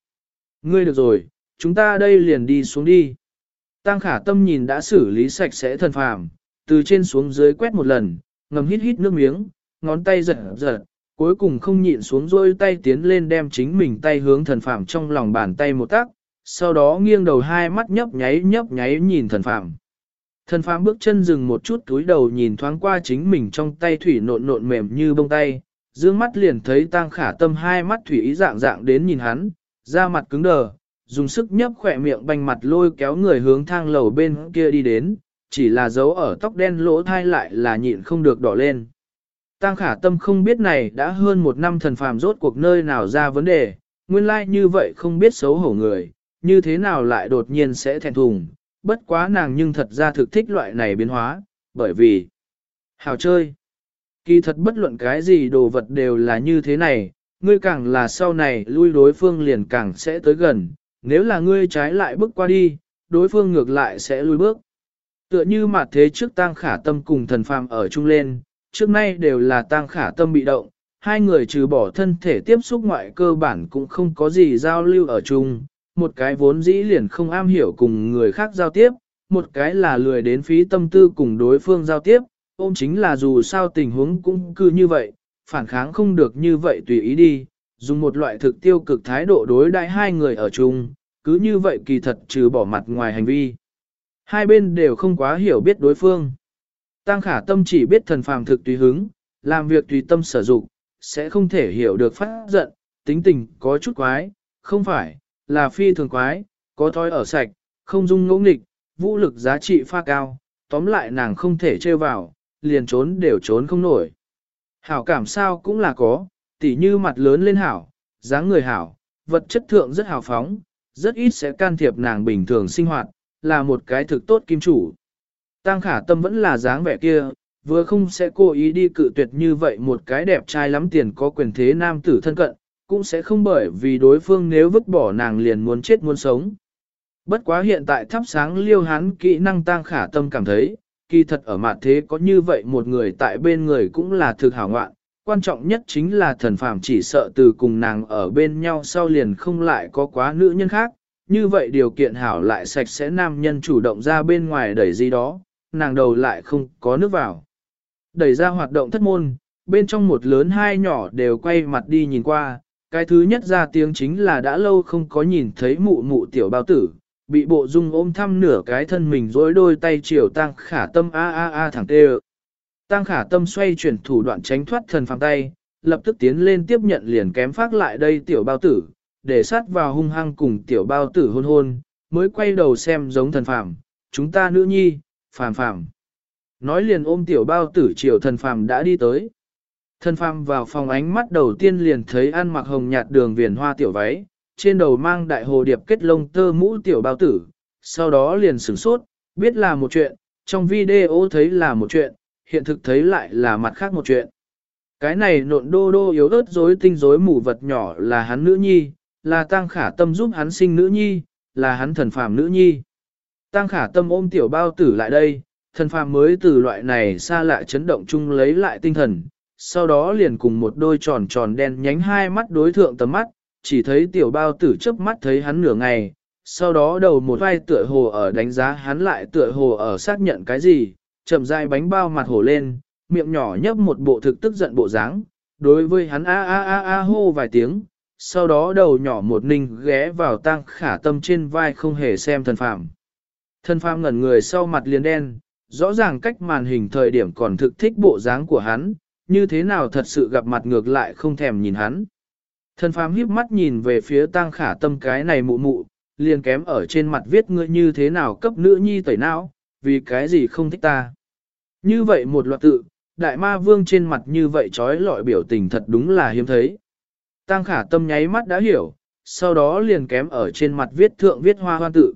Ngươi được rồi, chúng ta đây liền đi xuống đi. Tăng khả tâm nhìn đã xử lý sạch sẽ thần phàm, từ trên xuống dưới quét một lần, ngầm hít hít nước miếng, ngón tay giật giật, cuối cùng không nhịn xuống rôi tay tiến lên đem chính mình tay hướng thần phàm trong lòng bàn tay một tác, sau đó nghiêng đầu hai mắt nhấp nháy nhấp nháy nhìn thần phàm. Thần phàm bước chân dừng một chút túi đầu nhìn thoáng qua chính mình trong tay thủy nộn nộn mềm như bông tay, dương mắt liền thấy tang khả tâm hai mắt thủy ý dạng dạng đến nhìn hắn, da mặt cứng đờ, dùng sức nhấp khỏe miệng banh mặt lôi kéo người hướng thang lầu bên kia đi đến, chỉ là dấu ở tóc đen lỗ thai lại là nhịn không được đỏ lên. Tang khả tâm không biết này đã hơn một năm thần phàm rốt cuộc nơi nào ra vấn đề, nguyên lai like như vậy không biết xấu hổ người, như thế nào lại đột nhiên sẽ thẹn thùng, bất quá nàng nhưng thật ra thực thích loại này biến hóa, bởi vì hào chơi. Kỳ thật bất luận cái gì đồ vật đều là như thế này, ngươi càng là sau này lui đối phương liền càng sẽ tới gần, nếu là ngươi trái lại bước qua đi, đối phương ngược lại sẽ lui bước. Tựa như mặt thế trước tang khả tâm cùng thần phàm ở chung lên, trước nay đều là tang khả tâm bị động, hai người trừ bỏ thân thể tiếp xúc ngoại cơ bản cũng không có gì giao lưu ở chung, một cái vốn dĩ liền không am hiểu cùng người khác giao tiếp, một cái là lười đến phí tâm tư cùng đối phương giao tiếp, ôm chính là dù sao tình huống cũng cứ như vậy, phản kháng không được như vậy tùy ý đi, dùng một loại thực tiêu cực thái độ đối đãi hai người ở chung, cứ như vậy kỳ thật trừ bỏ mặt ngoài hành vi. Hai bên đều không quá hiểu biết đối phương. Tăng khả tâm chỉ biết thần phàm thực tùy hứng, làm việc tùy tâm sử dụng, sẽ không thể hiểu được phát giận, tính tình có chút quái, không phải, là phi thường quái, có thói ở sạch, không dung ngỗ nghịch, vũ lực giá trị pha cao, tóm lại nàng không thể trêu vào, liền trốn đều trốn không nổi. Hảo cảm sao cũng là có, tỉ như mặt lớn lên hảo, dáng người hảo, vật chất thượng rất hào phóng, rất ít sẽ can thiệp nàng bình thường sinh hoạt, là một cái thực tốt kim chủ. Tăng khả tâm vẫn là dáng vẻ kia, vừa không sẽ cố ý đi cự tuyệt như vậy một cái đẹp trai lắm tiền có quyền thế nam tử thân cận, cũng sẽ không bởi vì đối phương nếu vứt bỏ nàng liền muốn chết muốn sống. Bất quá hiện tại thắp sáng liêu hắn kỹ năng tăng khả tâm cảm thấy, kỳ thật ở mặt thế có như vậy một người tại bên người cũng là thực hảo ngoạn, quan trọng nhất chính là thần phàm chỉ sợ từ cùng nàng ở bên nhau sau liền không lại có quá nữ nhân khác, như vậy điều kiện hảo lại sạch sẽ nam nhân chủ động ra bên ngoài đẩy gì đó, nàng đầu lại không có nước vào. Đẩy ra hoạt động thất môn, bên trong một lớn hai nhỏ đều quay mặt đi nhìn qua, cái thứ nhất ra tiếng chính là đã lâu không có nhìn thấy mụ mụ tiểu bao tử, bị bộ dung ôm thăm nửa cái thân mình dối đôi tay chiều tăng khả tâm a a a thẳng tê Tăng khả tâm xoay chuyển thủ đoạn tránh thoát thần phàng tay, lập tức tiến lên tiếp nhận liền kém phát lại đây tiểu bao tử, để sát vào hung hăng cùng tiểu bao tử hôn hôn, mới quay đầu xem giống thần phàm, chúng ta nữ nhi, phàm phàm. Nói liền ôm tiểu bao tử chiều thần phàm đã đi tới. Thần phàm vào phòng ánh mắt đầu tiên liền thấy ăn mặc hồng nhạt đường viền hoa tiểu váy, trên đầu mang đại hồ điệp kết lông tơ mũ tiểu bao tử, sau đó liền sửng sốt, biết là một chuyện, trong video thấy là một chuyện, hiện thực thấy lại là mặt khác một chuyện. Cái này nộn đô đô yếu ớt rối tinh rối mù vật nhỏ là hắn nữ nhi, là tăng khả tâm giúp hắn sinh nữ nhi, là hắn thần phàm nữ nhi. Tăng khả tâm ôm tiểu bao tử lại đây, thần phàm mới từ loại này xa lạ chấn động chung lấy lại tinh thần, sau đó liền cùng một đôi tròn tròn đen nhánh hai mắt đối thượng tầm mắt, chỉ thấy tiểu bao tử chớp mắt thấy hắn nửa ngày, sau đó đầu một vai tựa hồ ở đánh giá hắn lại tựa hồ ở xác nhận cái gì, chậm rãi bánh bao mặt hổ lên, miệng nhỏ nhấp một bộ thực tức giận bộ dáng, đối với hắn a a a a hô vài tiếng, sau đó đầu nhỏ một ninh ghé vào tang khả tâm trên vai không hề xem thần phàm. Thần phàm ngẩn người sau mặt liền đen, rõ ràng cách màn hình thời điểm còn thực thích bộ dáng của hắn, như thế nào thật sự gặp mặt ngược lại không thèm nhìn hắn. Thần phàm híp mắt nhìn về phía tang khả tâm cái này mụ mụ, liền kém ở trên mặt viết ngươi như thế nào cấp nữ nhi tẩy não, vì cái gì không thích ta. Như vậy một loạt tự, đại ma vương trên mặt như vậy trói lọi biểu tình thật đúng là hiếm thấy. Tăng khả tâm nháy mắt đã hiểu, sau đó liền kém ở trên mặt viết thượng viết hoa hoan tự.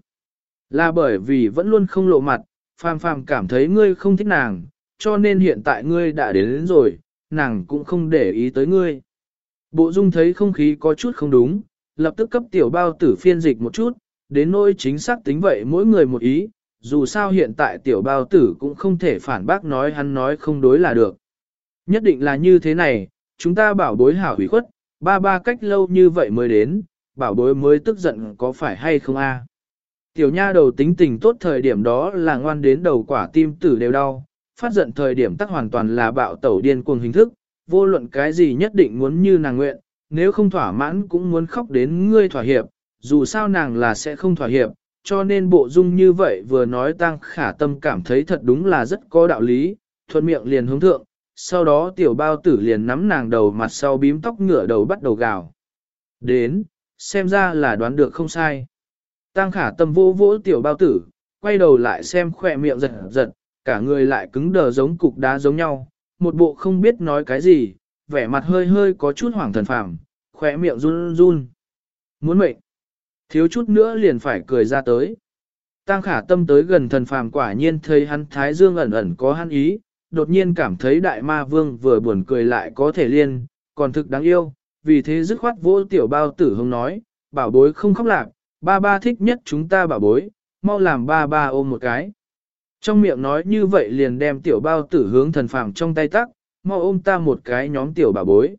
Là bởi vì vẫn luôn không lộ mặt, phàm phàm cảm thấy ngươi không thích nàng, cho nên hiện tại ngươi đã đến, đến rồi, nàng cũng không để ý tới ngươi. Bộ dung thấy không khí có chút không đúng, lập tức cấp tiểu bao tử phiên dịch một chút, đến nỗi chính xác tính vậy mỗi người một ý, dù sao hiện tại tiểu bao tử cũng không thể phản bác nói hắn nói không đối là được. Nhất định là như thế này, chúng ta bảo bối hảo hủy khuất, ba ba cách lâu như vậy mới đến, bảo bối mới tức giận có phải hay không a? Tiểu nha đầu tính tình tốt thời điểm đó là ngoan đến đầu quả tim tử đều đau, phát giận thời điểm tắc hoàn toàn là bạo tẩu điên cuồng hình thức, vô luận cái gì nhất định muốn như nàng nguyện, nếu không thỏa mãn cũng muốn khóc đến ngươi thỏa hiệp, dù sao nàng là sẽ không thỏa hiệp, cho nên bộ dung như vậy vừa nói tăng khả tâm cảm thấy thật đúng là rất có đạo lý, thuận miệng liền hướng thượng, sau đó tiểu bao tử liền nắm nàng đầu mặt sau bím tóc ngựa đầu bắt đầu gào. Đến, xem ra là đoán được không sai. Tăng khả tâm vô vỗ tiểu bao tử, quay đầu lại xem khỏe miệng giật giật, cả người lại cứng đờ giống cục đá giống nhau, một bộ không biết nói cái gì, vẻ mặt hơi hơi có chút hoảng thần phàm, khỏe miệng run run. Muốn mệnh. Thiếu chút nữa liền phải cười ra tới. Tăng khả tâm tới gần thần phàm quả nhiên thấy hắn thái dương ẩn ẩn có hắn ý, đột nhiên cảm thấy đại ma vương vừa buồn cười lại có thể liên, còn thực đáng yêu, vì thế dứt khoát vỗ tiểu bao tử hông nói, bảo bối không khóc lạc, ba ba thích nhất chúng ta bảo bối, mau làm ba ba ôm một cái. Trong miệng nói như vậy liền đem tiểu bao tử hướng thần phàm trong tay tắc, mau ôm ta một cái nhóm tiểu bảo bối.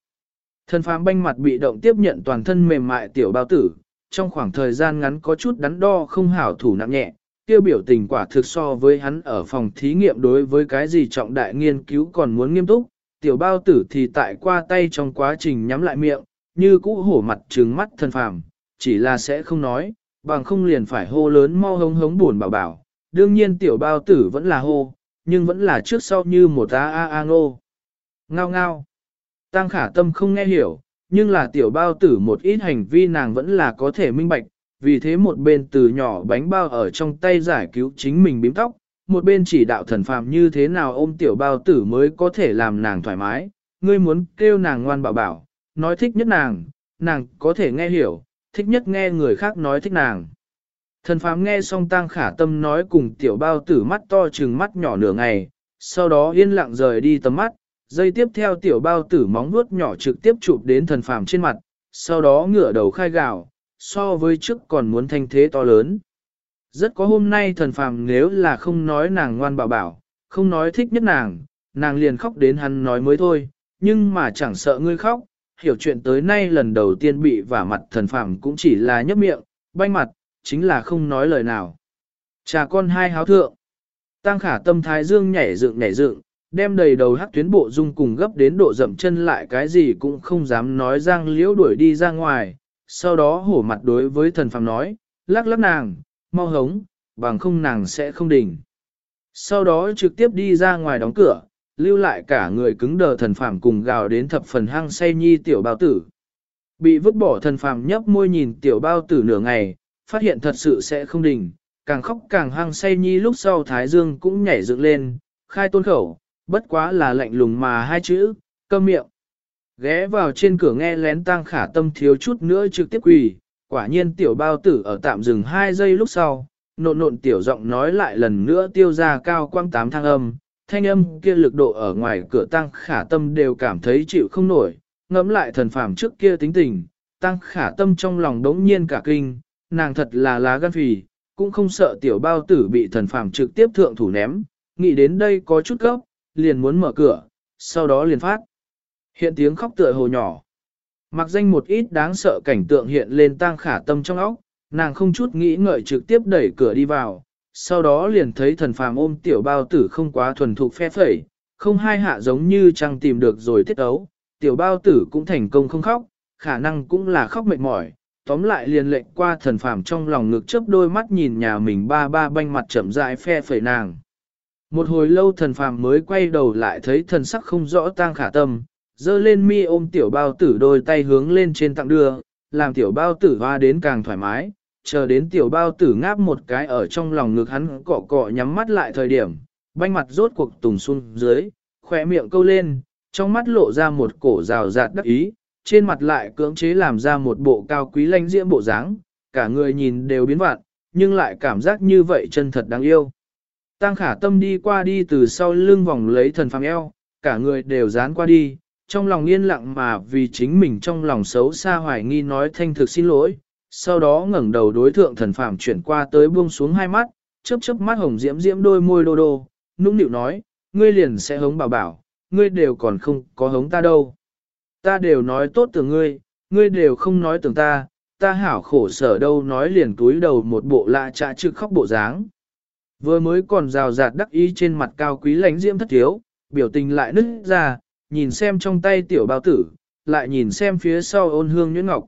Thần phàm banh mặt bị động tiếp nhận toàn thân mềm mại tiểu bao tử, trong khoảng thời gian ngắn có chút đắn đo không hảo thủ nặng nhẹ, kia biểu tình quả thực so với hắn ở phòng thí nghiệm đối với cái gì trọng đại nghiên cứu còn muốn nghiêm túc, tiểu bao tử thì tại qua tay trong quá trình nhắm lại miệng, như cũ hổ mặt trừng mắt thân phàm, chỉ là sẽ không nói, bằng không liền phải hô lớn mau hống hống buồn bảo bảo. Đương nhiên tiểu bao tử vẫn là hô, nhưng vẫn là trước sau như một a a a ngô. Ngao ngao. Tăng khả tâm không nghe hiểu, nhưng là tiểu bao tử một ít hành vi nàng vẫn là có thể minh bạch, vì thế một bên từ nhỏ bánh bao ở trong tay giải cứu chính mình bím tóc, một bên chỉ đạo thần phàm như thế nào ôm tiểu bao tử mới có thể làm nàng thoải mái, ngươi muốn kêu nàng ngoan bảo bảo, nói thích nhất nàng, nàng có thể nghe hiểu, thích nhất nghe người khác nói thích nàng. Thần phàm nghe xong tang khả tâm nói cùng tiểu bao tử mắt to trừng mắt nhỏ nửa ngày, sau đó yên lặng rời đi tầm mắt, dây tiếp theo tiểu bao tử móng vuốt nhỏ trực tiếp chụp đến thần phàm trên mặt, sau đó ngửa đầu khai gạo so với trước còn muốn thanh thế to lớn. Rất có hôm nay thần phàm nếu là không nói nàng ngoan bảo bảo, không nói thích nhất nàng, nàng liền khóc đến hắn nói mới thôi, nhưng mà chẳng sợ ngươi khóc, hiểu chuyện tới nay lần đầu tiên bị vả mặt thần phàm cũng chỉ là nhấp miệng, banh mặt, chính là không nói lời nào. Cha con hai háo thượng, tăng khả tâm thái dương nhảy dựng nhảy dựng, đem đầy đầu hắc tuyến bộ dung cùng gấp đến độ dậm chân lại cái gì cũng không dám nói giang liễu đuổi đi ra ngoài, sau đó hổ mặt đối với thần phàm nói, lắc lắc nàng, mau hống, bằng không nàng sẽ không đỉnh. Sau đó trực tiếp đi ra ngoài đóng cửa, lưu lại cả người cứng đờ thần phàm cùng gào đến thập phần hăng say nhi tiểu bao tử. Bị vứt bỏ thần phàm nhấp môi nhìn tiểu bao tử nửa ngày, phát hiện thật sự sẽ không đỉnh, càng khóc càng hăng say nhi lúc sau thái dương cũng nhảy dựng lên, khai tôn khẩu, bất quá là lạnh lùng mà hai chữ, câm miệng. Ghé vào trên cửa nghe lén tang khả tâm thiếu chút nữa trực tiếp quỳ, quả nhiên tiểu bao tử ở tạm dừng hai giây lúc sau, nộn nộn tiểu giọng nói lại lần nữa tiêu ra cao quang tám thang âm, thanh âm kia lực độ ở ngoài cửa tăng khả tâm đều cảm thấy chịu không nổi, ngẫm lại thần phàm trước kia tính tình, tăng khả tâm trong lòng đống nhiên cả kinh, nàng thật là lá gan phì, cũng không sợ tiểu bao tử bị thần phàm trực tiếp thượng thủ ném, nghĩ đến đây có chút gốc, liền muốn mở cửa, sau đó liền phát. Hiện tiếng khóc tựa hồ nhỏ. Mặc danh một ít đáng sợ cảnh tượng hiện lên tang khả tâm trong óc, nàng không chút nghĩ ngợi trực tiếp đẩy cửa đi vào, sau đó liền thấy thần phàm ôm tiểu bao tử không quá thuần thục phe phẩy, không hai hạ giống như chẳng tìm được rồi tiết ấu, tiểu bao tử cũng thành công không khóc, khả năng cũng là khóc mệt mỏi, tóm lại liền lệnh qua thần phàm trong lòng ngực chớp đôi mắt nhìn nhà mình ba ba banh mặt chậm rãi phe phẩy nàng. Một hồi lâu thần phàm mới quay đầu lại thấy thần sắc không rõ tang khả tâm, dơ lên mi ôm tiểu bao tử đôi tay hướng lên trên tặng đưa, làm tiểu bao tử hoa đến càng thoải mái, chờ đến tiểu bao tử ngáp một cái ở trong lòng ngực hắn cọ cọ nhắm mắt lại thời điểm, banh mặt rốt cuộc tùng xuống dưới, khỏe miệng câu lên, trong mắt lộ ra một cổ rào rạt đắc ý, trên mặt lại cưỡng chế làm ra một bộ cao quý lanh diễm bộ dáng, cả người nhìn đều biến vạn, nhưng lại cảm giác như vậy chân thật đáng yêu. Tăng khả tâm đi qua đi từ sau lưng vòng lấy thần phàm eo, cả người đều dán qua đi, trong lòng yên lặng mà vì chính mình trong lòng xấu xa hoài nghi nói thanh thực xin lỗi, sau đó ngẩng đầu đối thượng thần phàm chuyển qua tới buông xuống hai mắt, chớp chớp mắt hồng diễm diễm đôi môi đô đô, nũng nịu nói, ngươi liền sẽ hống bảo bảo, ngươi đều còn không có hống ta đâu. Ta đều nói tốt từ ngươi, ngươi đều không nói tưởng ta, ta hảo khổ sở đâu nói liền túi đầu một bộ lạ trạ trực khóc bộ dáng. Vừa mới còn rào rạt đắc ý trên mặt cao quý lãnh diễm thất thiếu, biểu tình lại nứt ra, nhìn xem trong tay tiểu bao tử, lại nhìn xem phía sau ôn hương nhuyễn ngọc.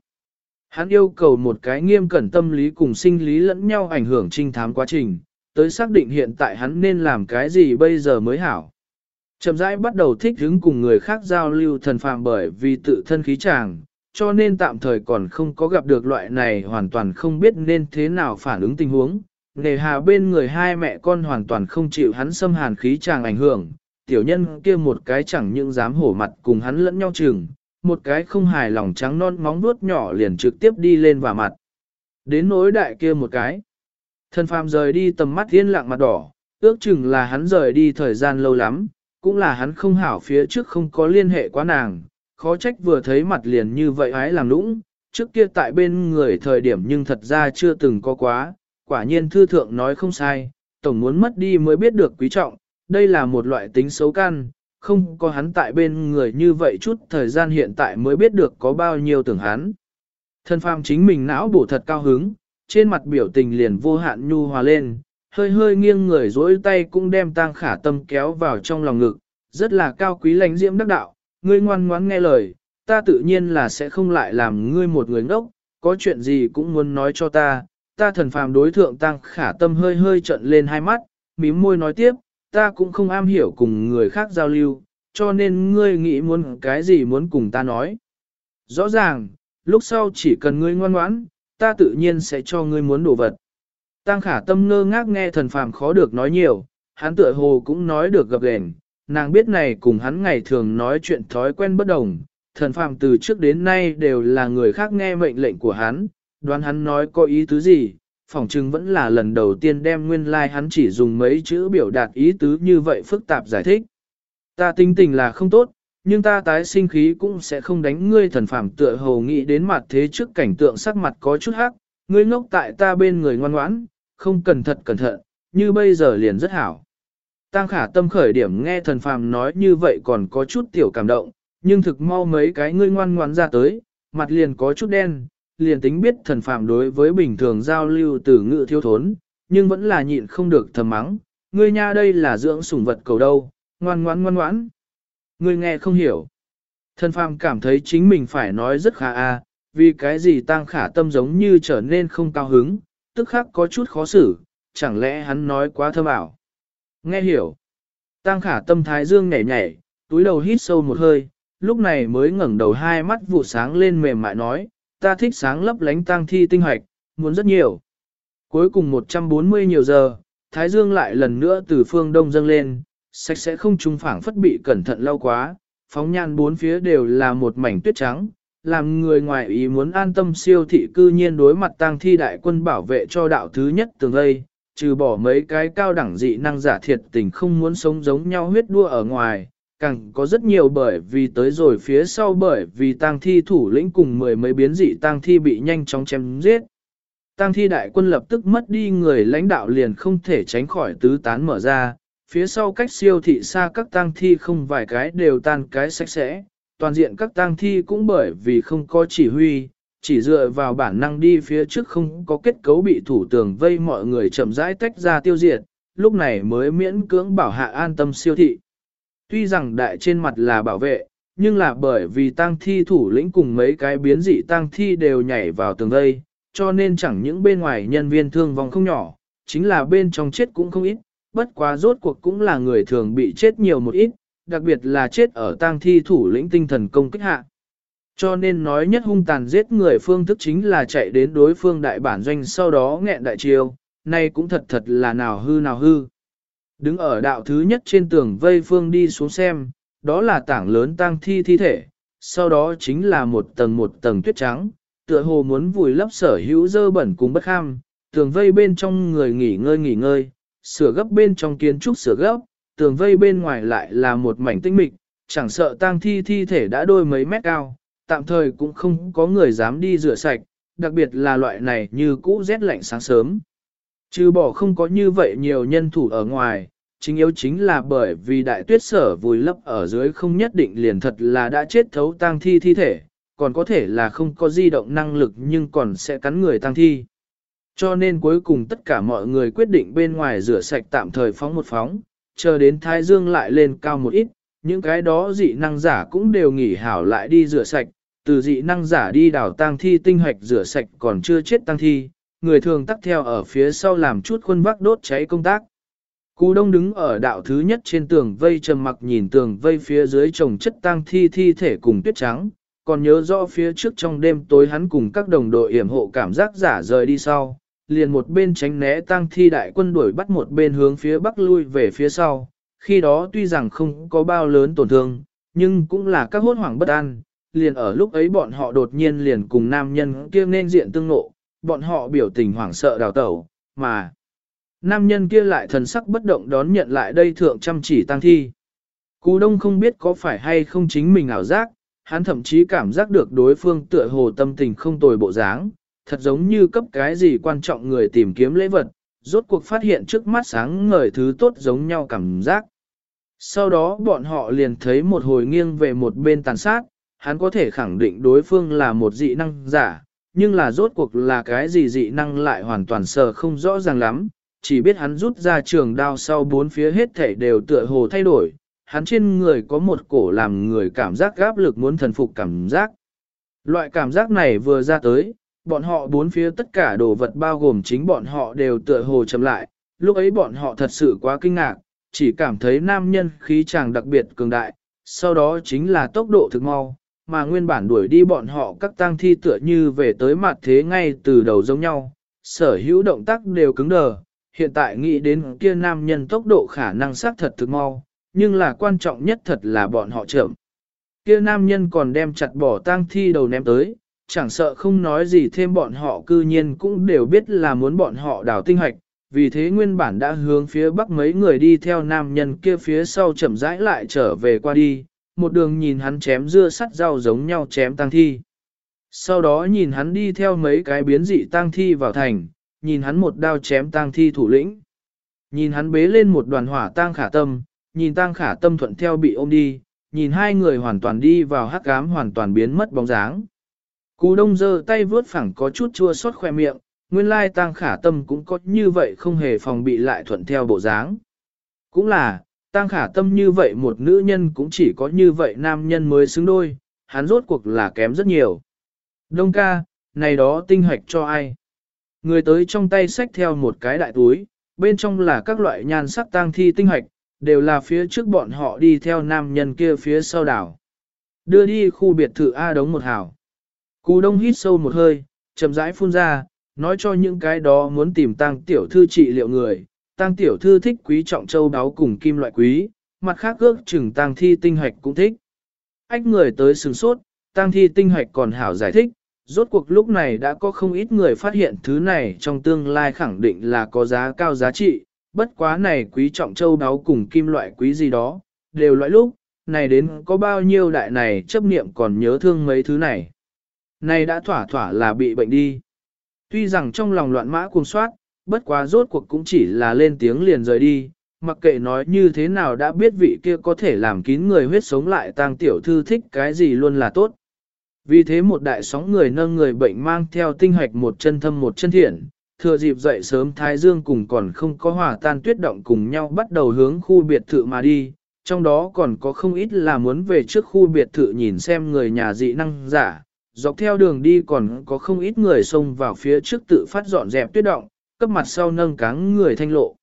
Hắn yêu cầu một cái nghiêm cẩn tâm lý cùng sinh lý lẫn nhau ảnh hưởng trinh thám quá trình, tới xác định hiện tại hắn nên làm cái gì bây giờ mới hảo. Chậm rãi bắt đầu thích hứng cùng người khác giao lưu thần phàm bởi vì tự thân khí chàng, cho nên tạm thời còn không có gặp được loại này hoàn toàn không biết nên thế nào phản ứng tình huống. Nề hà bên người hai mẹ con hoàn toàn không chịu hắn xâm hàn khí chàng ảnh hưởng, tiểu nhân kia một cái chẳng những dám hổ mặt cùng hắn lẫn nhau chừng, một cái không hài lòng trắng non móng vuốt nhỏ liền trực tiếp đi lên vào mặt. Đến nỗi đại kia một cái. Thần phàm rời đi tầm mắt yên lặng mặt đỏ, ước chừng là hắn rời đi thời gian lâu lắm, cũng là hắn không hảo phía trước không có liên hệ quá nàng, khó trách vừa thấy mặt liền như vậy hái làm nũng, trước kia tại bên người thời điểm nhưng thật ra chưa từng có quá, quả nhiên thư thượng nói không sai, tổng muốn mất đi mới biết được quý trọng, đây là một loại tính xấu căn, không có hắn tại bên người như vậy chút thời gian hiện tại mới biết được có bao nhiêu tưởng hắn. Thân phàm chính mình não bổ thật cao hứng, trên mặt biểu tình liền vô hạn nhu hòa lên, hơi hơi nghiêng người dối tay cũng đem tang khả tâm kéo vào trong lòng ngực, rất là cao quý lãnh diễm đắc đạo, ngươi ngoan ngoãn nghe lời, ta tự nhiên là sẽ không lại làm ngươi một người ngốc, có chuyện gì cũng muốn nói cho ta, ta thần phàm đối thượng tăng khả tâm hơi hơi trận lên hai mắt, mím môi nói tiếp, ta cũng không am hiểu cùng người khác giao lưu, cho nên ngươi nghĩ muốn cái gì muốn cùng ta nói. Rõ ràng, lúc sau chỉ cần ngươi ngoan ngoãn, ta tự nhiên sẽ cho ngươi muốn đồ vật. Tăng khả tâm ngơ ngác nghe thần phàm khó được nói nhiều, hắn tựa hồ cũng nói được gặp gền, nàng biết này cùng hắn ngày thường nói chuyện thói quen bất đồng, thần phàm từ trước đến nay đều là người khác nghe mệnh lệnh của hắn, đoán hắn nói có ý tứ gì, phỏng chừng vẫn là lần đầu tiên đem nguyên lai like hắn chỉ dùng mấy chữ biểu đạt ý tứ như vậy phức tạp giải thích. Ta tính tình là không tốt, nhưng ta tái sinh khí cũng sẽ không đánh ngươi thần phàm tựa hồ nghĩ đến mặt thế trước cảnh tượng sắc mặt có chút hắc, ngươi ngốc tại ta bên người ngoan ngoãn, không cần thật cẩn thận, như bây giờ liền rất hảo. Tăng khả tâm khởi điểm nghe thần phàm nói như vậy còn có chút tiểu cảm động, nhưng thực mau mấy cái ngươi ngoan ngoãn ra tới, mặt liền có chút đen, liền tính biết thần phàm đối với bình thường giao lưu từ ngữ thiếu thốn, nhưng vẫn là nhịn không được thầm mắng, ngươi nha đây là dưỡng sủng vật cầu đâu, ngoan ngoãn ngoan ngoãn. Ngươi nghe không hiểu. Thần phàm cảm thấy chính mình phải nói rất khá a, vì cái gì tăng khả tâm giống như trở nên không cao hứng, tức khắc có chút khó xử, chẳng lẽ hắn nói quá thâm ảo. Nghe hiểu. Tăng khả tâm thái dương nhảy nhảy, túi đầu hít sâu một hơi, lúc này mới ngẩng đầu hai mắt vụ sáng lên mềm mại nói, ta thích sáng lấp lánh tang thi tinh hoạch, muốn rất nhiều. Cuối cùng 140 nhiều giờ, thái dương lại lần nữa từ phương đông dâng lên, sạch sẽ không trung phẳng phất bị cẩn thận lau quá, phóng nhan bốn phía đều là một mảnh tuyết trắng, làm người ngoài ý muốn an tâm siêu thị cư nhiên đối mặt tang thi đại quân bảo vệ cho đạo thứ nhất tường lây, trừ bỏ mấy cái cao đẳng dị năng giả thiệt tình không muốn sống giống nhau huyết đua ở ngoài, càng có rất nhiều bởi vì tới rồi phía sau bởi vì tang thi thủ lĩnh cùng mười mấy biến dị tang thi bị nhanh chóng chém giết. Tang thi đại quân lập tức mất đi người lãnh đạo liền không thể tránh khỏi tứ tán mở ra, phía sau cách siêu thị xa các tang thi không vài cái đều tan cái sạch sẽ, toàn diện các tang thi cũng bởi vì không có chỉ huy, chỉ dựa vào bản năng đi phía trước không có kết cấu bị thủ tường vây mọi người chậm rãi tách ra tiêu diệt, lúc này mới miễn cưỡng bảo hạ an tâm siêu thị. Tuy rằng đại trên mặt là bảo vệ, nhưng là bởi vì tang thi thủ lĩnh cùng mấy cái biến dị tang thi đều nhảy vào tường đây, cho nên chẳng những bên ngoài nhân viên thương vong không nhỏ, chính là bên trong chết cũng không ít, bất quá rốt cuộc cũng là người thường bị chết nhiều một ít, đặc biệt là chết ở tang thi thủ lĩnh tinh thần công kích hạ. Cho nên nói nhất hung tàn giết người phương thức chính là chạy đến đối phương đại bản doanh sau đó nghẹn đại chiêu, nay cũng thật thật là nào hư nào hư. Đứng ở đạo thứ nhất trên tường vây phương đi xuống xem, đó là tảng lớn tang thi thi thể, sau đó chính là một tầng một tầng tuyết trắng, tựa hồ muốn vùi lấp sở hữu dơ bẩn cùng bất kham, tường vây bên trong người nghỉ ngơi nghỉ ngơi, sửa gấp bên trong kiến trúc sửa gấp, tường vây bên ngoài lại là một mảnh tinh mịch, chẳng sợ tang thi thi thể đã đôi mấy mét cao, tạm thời cũng không có người dám đi rửa sạch, đặc biệt là loại này như cũ rét lạnh sáng sớm. Trừ bỏ không có như vậy nhiều nhân thủ ở ngoài, chính yếu chính là bởi vì đại tuyết sở vùi lấp ở dưới không nhất định liền thật là đã chết thấu tang thi thi thể, còn có thể là không có di động năng lực nhưng còn sẽ cắn người tang thi. Cho nên cuối cùng tất cả mọi người quyết định bên ngoài rửa sạch tạm thời phóng một phóng, chờ đến Thái Dương lại lên cao một ít, những cái đó dị năng giả cũng đều nghỉ hảo lại đi rửa sạch, từ dị năng giả đi đào tang thi tinh hoạch rửa sạch còn chưa chết tang thi, người thường tắt theo ở phía sau làm chút khuôn vác đốt cháy công tác. Cú đông đứng ở đạo thứ nhất trên tường vây trầm mặc nhìn tường vây phía dưới trồng chất tang thi thi thể cùng tuyết trắng, còn nhớ rõ phía trước trong đêm tối hắn cùng các đồng đội yểm hộ cảm giác giả rời đi sau, liền một bên tránh né tang thi đại quân đuổi bắt một bên hướng phía bắc lui về phía sau, khi đó tuy rằng không có bao lớn tổn thương, nhưng cũng là các hốt hoảng bất an, liền ở lúc ấy bọn họ đột nhiên liền cùng nam nhân kia nên diện tương ngộ, bọn họ biểu tình hoảng sợ đào tẩu, mà nam nhân kia lại thần sắc bất động đón nhận lại đây thượng chăm chỉ tăng thi. Cú đông không biết có phải hay không chính mình ảo giác, hắn thậm chí cảm giác được đối phương tựa hồ tâm tình không tồi bộ dáng, thật giống như cấp cái gì quan trọng người tìm kiếm lễ vật, rốt cuộc phát hiện trước mắt sáng ngời thứ tốt giống nhau cảm giác. Sau đó bọn họ liền thấy một hồi nghiêng về một bên tàn sát, hắn có thể khẳng định đối phương là một dị năng giả, nhưng là rốt cuộc là cái gì dị năng lại hoàn toàn sờ không rõ ràng lắm, chỉ biết hắn rút ra trường đao sau bốn phía hết thảy đều tựa hồ thay đổi, hắn trên người có một cổ làm người cảm giác gáp lực muốn thần phục cảm giác. Loại cảm giác này vừa ra tới, bọn họ bốn phía tất cả đồ vật bao gồm chính bọn họ đều tựa hồ chậm lại, lúc ấy bọn họ thật sự quá kinh ngạc, chỉ cảm thấy nam nhân khí chàng đặc biệt cường đại, sau đó chính là tốc độ thực mau, mà nguyên bản đuổi đi bọn họ các tang thi tựa như về tới mặt thế ngay từ đầu giống nhau, sở hữu động tác đều cứng đờ, hiện tại nghĩ đến kia nam nhân tốc độ khả năng xác thật thực mau, nhưng là quan trọng nhất thật là bọn họ chậm. Kia nam nhân còn đem chặt bỏ tang thi đầu ném tới, chẳng sợ không nói gì thêm bọn họ cư nhiên cũng đều biết là muốn bọn họ đào tinh hoạch, vì thế nguyên bản đã hướng phía bắc mấy người đi theo nam nhân kia phía sau chậm rãi lại trở về qua đi, một đường nhìn hắn chém dưa sắt rau giống nhau chém tang thi. Sau đó nhìn hắn đi theo mấy cái biến dị tang thi vào thành, nhìn hắn một đao chém tang thi thủ lĩnh. Nhìn hắn bế lên một đoàn hỏa tang khả tâm, nhìn tang khả tâm thuận theo bị ôm đi, nhìn hai người hoàn toàn đi vào hắc ám hoàn toàn biến mất bóng dáng. Cú đông giơ tay vướt phẳng có chút chua xót khoe miệng, nguyên lai tang khả tâm cũng có như vậy không hề phòng bị lại thuận theo bộ dáng. Cũng là, tang khả tâm như vậy một nữ nhân cũng chỉ có như vậy nam nhân mới xứng đôi, hắn rốt cuộc là kém rất nhiều. Đông ca, này đó tinh hoạch cho ai? Người tới trong tay xách theo một cái đại túi, bên trong là các loại nhan sắc tang thi tinh hoạch, đều là phía trước bọn họ đi theo nam nhân kia phía sau đảo. Đưa đi khu biệt thự A đống một hảo. Cú đông hít sâu một hơi, chậm rãi phun ra, nói cho những cái đó muốn tìm tang tiểu thư trị liệu người. tang tiểu thư thích quý trọng châu đáo cùng kim loại quý, mặt khác ước chừng tang thi tinh hoạch cũng thích. Ách người tới sừng sốt, tang thi tinh hoạch còn hảo giải thích, rốt cuộc lúc này đã có không ít người phát hiện thứ này trong tương lai khẳng định là có giá cao giá trị, bất quá này quý trọng châu đáo cùng kim loại quý gì đó, đều loại lúc, này đến có bao nhiêu đại này chấp niệm còn nhớ thương mấy thứ này. Này đã thỏa thỏa là bị bệnh đi. Tuy rằng trong lòng loạn mã cuồng soát, bất quá rốt cuộc cũng chỉ là lên tiếng liền rời đi, mặc kệ nói như thế nào đã biết vị kia có thể làm kín người huyết sống lại tang tiểu thư thích cái gì luôn là tốt. Vì thế một đại sóng người nâng người bệnh mang theo tinh hoạch một chân thâm một chân thiện, thừa dịp dậy sớm Thái Dương cùng còn không có hòa tan tuyết động cùng nhau bắt đầu hướng khu biệt thự mà đi, trong đó còn có không ít là muốn về trước khu biệt thự nhìn xem người nhà dị năng giả, dọc theo đường đi còn có không ít người xông vào phía trước tự phát dọn dẹp tuyết động, cấp mặt sau nâng cáng người thanh lộ.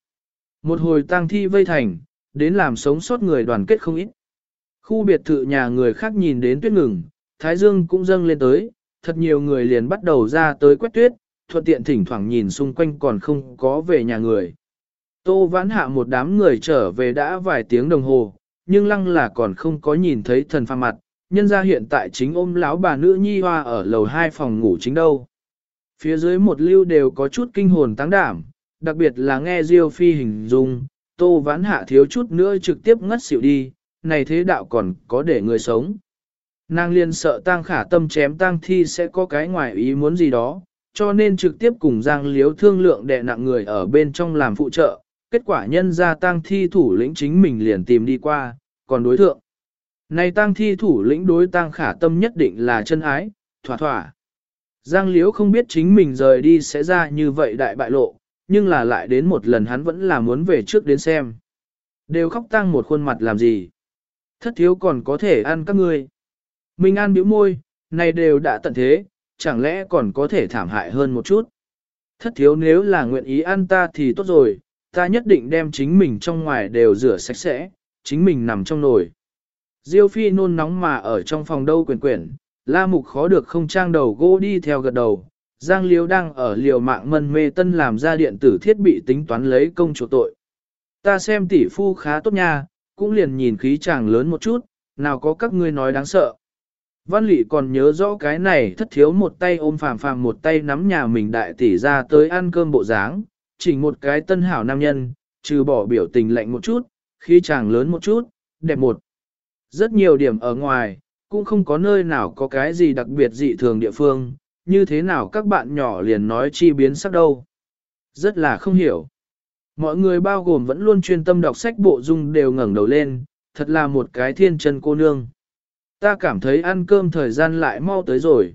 Một hồi tang thi vây thành, đến làm sống sót người đoàn kết không ít. Khu biệt thự nhà người khác nhìn đến tuyết ngừng, Thái Dương cũng dâng lên tới, thật nhiều người liền bắt đầu ra tới quét tuyết, thuận tiện thỉnh thoảng nhìn xung quanh còn không có về nhà người. Tô vãn hạ một đám người trở về đã vài tiếng đồng hồ, nhưng lăng là còn không có nhìn thấy thần pha mặt, nhân ra hiện tại chính ôm lão bà nữ nhi hoa ở lầu hai phòng ngủ chính đâu. Phía dưới một lưu đều có chút kinh hồn tăng đảm, đặc biệt là nghe Diêu Phi hình dung, tô vãn hạ thiếu chút nữa trực tiếp ngất xỉu đi, này thế đạo còn có để người sống. Nàng liên sợ tang khả tâm chém tang thi sẽ có cái ngoài ý muốn gì đó, cho nên trực tiếp cùng Giang Liếu thương lượng đè nặng người ở bên trong làm phụ trợ, kết quả nhân ra tang thi thủ lĩnh chính mình liền tìm đi qua, còn đối thượng. Này tang thi thủ lĩnh đối tang khả tâm nhất định là chân ái, thỏa thỏa. Giang Liếu không biết chính mình rời đi sẽ ra như vậy đại bại lộ, nhưng là lại đến một lần hắn vẫn là muốn về trước đến xem. Đều khóc tang một khuôn mặt làm gì. Thất thiếu còn có thể ăn các ngươi. Minh An bĩu môi, này đều đã tận thế, chẳng lẽ còn có thể thảm hại hơn một chút. Thất thiếu nếu là nguyện ý ăn ta thì tốt rồi, ta nhất định đem chính mình trong ngoài đều rửa sạch sẽ, chính mình nằm trong nồi. Diêu phi nôn nóng mà ở trong phòng đâu quyển quyển, la mục khó được không trang đầu gỗ đi theo gật đầu. Giang Liêu đang ở liều mạng mân mê tân làm ra điện tử thiết bị tính toán lấy công chủ tội. Ta xem tỷ phu khá tốt nha, cũng liền nhìn khí chàng lớn một chút, nào có các ngươi nói đáng sợ. Văn lị còn nhớ rõ cái này thất thiếu một tay ôm phàm phàm một tay nắm nhà mình đại tỷ ra tới ăn cơm bộ dáng, chỉ một cái tân hảo nam nhân, trừ bỏ biểu tình lạnh một chút, khí chàng lớn một chút, đẹp một. Rất nhiều điểm ở ngoài, cũng không có nơi nào có cái gì đặc biệt dị thường địa phương, như thế nào các bạn nhỏ liền nói chi biến sắc đâu. Rất là không hiểu. Mọi người bao gồm vẫn luôn chuyên tâm đọc sách bộ dung đều ngẩng đầu lên, thật là một cái thiên chân cô nương. Ta cảm thấy ăn cơm thời gian lại mau tới rồi.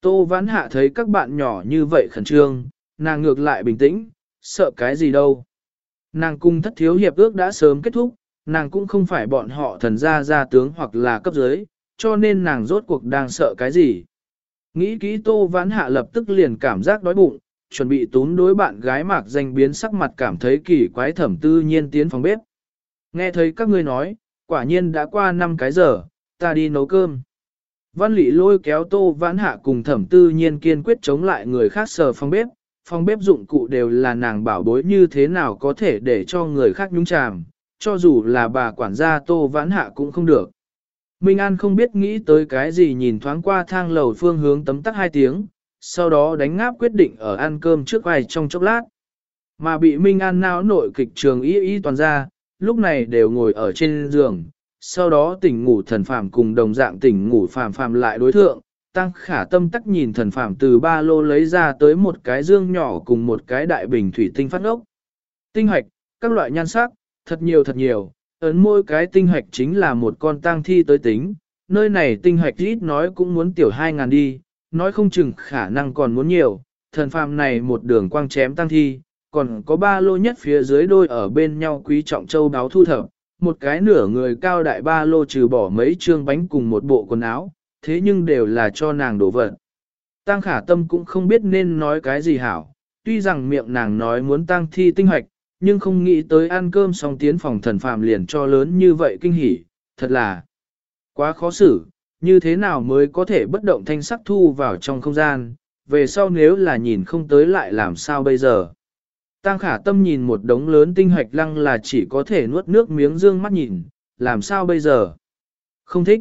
Tô Vãn Hạ thấy các bạn nhỏ như vậy khẩn trương, nàng ngược lại bình tĩnh, sợ cái gì đâu. Nàng cung thất thiếu hiệp ước đã sớm kết thúc, nàng cũng không phải bọn họ thần gia gia tướng hoặc là cấp dưới, cho nên nàng rốt cuộc đang sợ cái gì. Nghĩ kỹ Tô Vãn Hạ lập tức liền cảm giác đói bụng, chuẩn bị tún đối bạn gái mạc danh biến sắc mặt cảm thấy kỳ quái thẩm tư nhiên tiến phòng bếp. Nghe thấy các ngươi nói, quả nhiên đã qua 5 cái giờ, ta đi nấu cơm. Văn lị lôi kéo tô vãn hạ cùng thẩm tư nhiên kiên quyết chống lại người khác sờ phòng bếp, phòng bếp dụng cụ đều là nàng bảo bối như thế nào có thể để cho người khác nhúng chàm, cho dù là bà quản gia tô vãn hạ cũng không được. Minh An không biết nghĩ tới cái gì nhìn thoáng qua thang lầu phương hướng tấm tắc hai tiếng, sau đó đánh ngáp quyết định ở ăn cơm trước vài trong chốc lát. Mà bị Minh An não nội kịch trường y y toàn ra, lúc này đều ngồi ở trên giường, sau đó tỉnh ngủ thần phàm cùng đồng dạng tỉnh ngủ phàm phàm lại đối thượng, tăng khả tâm tắc nhìn thần phàm từ ba lô lấy ra tới một cái dương nhỏ cùng một cái đại bình thủy tinh phát ốc. Tinh hoạch, các loại nhan sắc, thật nhiều thật nhiều, ấn mỗi cái tinh hoạch chính là một con tang thi tới tính, nơi này tinh hoạch ít nói cũng muốn tiểu hai ngàn đi, nói không chừng khả năng còn muốn nhiều, thần phàm này một đường quang chém tăng thi, còn có ba lô nhất phía dưới đôi ở bên nhau quý trọng châu báo thu thập, một cái nửa người cao đại ba lô trừ bỏ mấy trương bánh cùng một bộ quần áo, thế nhưng đều là cho nàng đổ vật. Tăng khả tâm cũng không biết nên nói cái gì hảo, tuy rằng miệng nàng nói muốn tăng thi tinh hoạch, nhưng không nghĩ tới ăn cơm xong tiến phòng thần phàm liền cho lớn như vậy kinh hỉ, thật là quá khó xử, như thế nào mới có thể bất động thanh sắc thu vào trong không gian, về sau nếu là nhìn không tới lại làm sao bây giờ. Tăng khả tâm nhìn một đống lớn tinh hoạch lăng là chỉ có thể nuốt nước miếng dương mắt nhìn, làm sao bây giờ? Không thích.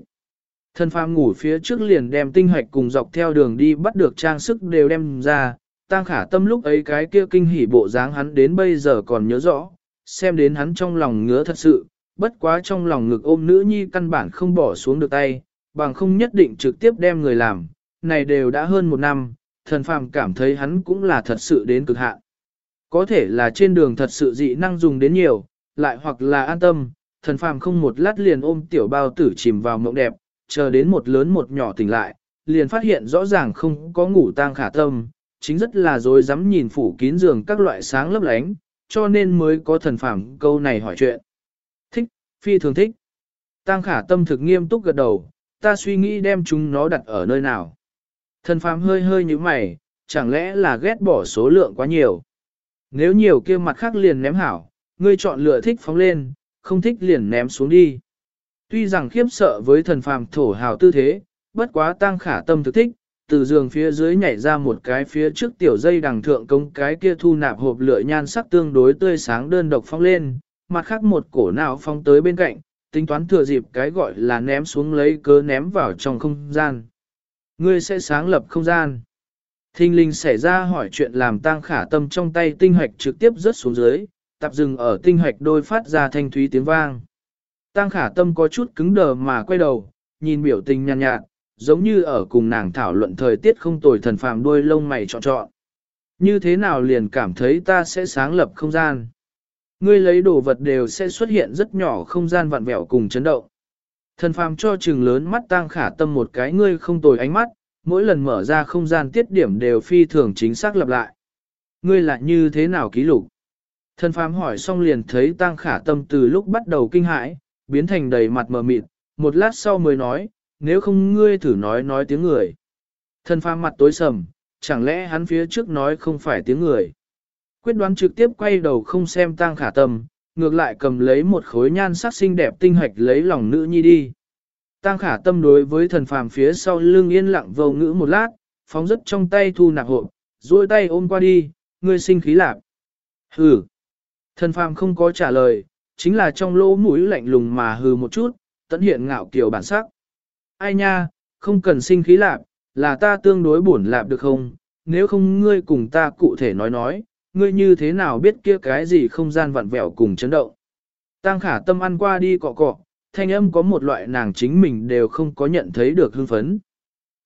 Thân phàm ngủ phía trước liền đem tinh hoạch cùng dọc theo đường đi bắt được trang sức đều đem ra, tăng khả tâm lúc ấy cái kia kinh hỉ bộ dáng hắn đến bây giờ còn nhớ rõ, xem đến hắn trong lòng ngứa thật sự, bất quá trong lòng ngực ôm nữ nhi căn bản không bỏ xuống được tay, bằng không nhất định trực tiếp đem người làm, này đều đã hơn một năm, thần phàm cảm thấy hắn cũng là thật sự đến cực hạn. Có thể là trên đường thật sự dị năng dùng đến nhiều, lại hoặc là an tâm, thần phàm không một lát liền ôm tiểu bao tử chìm vào mộng đẹp, chờ đến một lớn một nhỏ tỉnh lại, liền phát hiện rõ ràng không có ngủ tang khả tâm, chính rất là dối dám nhìn phủ kín giường các loại sáng lấp lánh, cho nên mới có thần phàm câu này hỏi chuyện. Thích, phi thường thích. Tang khả tâm thực nghiêm túc gật đầu, ta suy nghĩ đem chúng nó đặt ở nơi nào. Thần phàm hơi hơi như mày, chẳng lẽ là ghét bỏ số lượng quá nhiều. Nếu nhiều kia mặt khác liền ném hảo, ngươi chọn lựa thích phóng lên, không thích liền ném xuống đi. Tuy rằng khiếp sợ với thần phàm thổ hào tư thế, bất quá tăng khả tâm thực thích, từ giường phía dưới nhảy ra một cái phía trước tiểu dây đằng thượng công cái kia thu nạp hộp lửa nhan sắc tương đối tươi sáng đơn độc phong lên, mặt khác một cổ nào phong tới bên cạnh, tính toán thừa dịp cái gọi là ném xuống lấy cớ ném vào trong không gian. Ngươi sẽ sáng lập không gian. Thinh linh xảy ra hỏi chuyện làm tang khả tâm trong tay tinh hoạch trực tiếp rớt xuống dưới, tập dừng ở tinh hoạch đôi phát ra thanh thúy tiếng vang. Tang khả tâm có chút cứng đờ mà quay đầu, nhìn biểu tình nhàn nhạt, nhạt, giống như ở cùng nàng thảo luận thời tiết không tồi thần phàm đuôi lông mày trọn trọn. Như thế nào liền cảm thấy ta sẽ sáng lập không gian. Ngươi lấy đồ vật đều sẽ xuất hiện rất nhỏ không gian vặn vẹo cùng chấn động. Thần phàm cho trừng lớn mắt tang khả tâm một cái ngươi không tồi ánh mắt, mỗi lần mở ra không gian tiết điểm đều phi thường chính xác lặp lại. Ngươi lại như thế nào ký lục? Thân phàm hỏi xong liền thấy tang khả tâm từ lúc bắt đầu kinh hãi, biến thành đầy mặt mờ mịt, một lát sau mới nói, nếu không ngươi thử nói nói tiếng người. thân phàm mặt tối sầm, chẳng lẽ hắn phía trước nói không phải tiếng người. Quyết đoán trực tiếp quay đầu không xem tang khả tâm, ngược lại cầm lấy một khối nhan sắc xinh đẹp tinh hạch lấy lòng nữ nhi đi. Tang khả tâm đối với thần phàm phía sau lưng yên lặng vô ngữ một lát, phóng rất trong tay thu nạp hộp, duỗi tay ôm qua đi, ngươi sinh khí lạc. Hừ. Thần phàm không có trả lời, chính là trong lỗ mũi lạnh lùng mà hừ một chút, tận hiện ngạo kiều bản sắc. Ai nha, không cần sinh khí lạc, là ta tương đối buồn lạp được không, nếu không ngươi cùng ta cụ thể nói nói, ngươi như thế nào biết kia cái gì không gian vặn vẹo cùng chấn động. Tăng khả tâm ăn qua đi cọ cọ, thanh âm có một loại nàng chính mình đều không có nhận thấy được hưng phấn.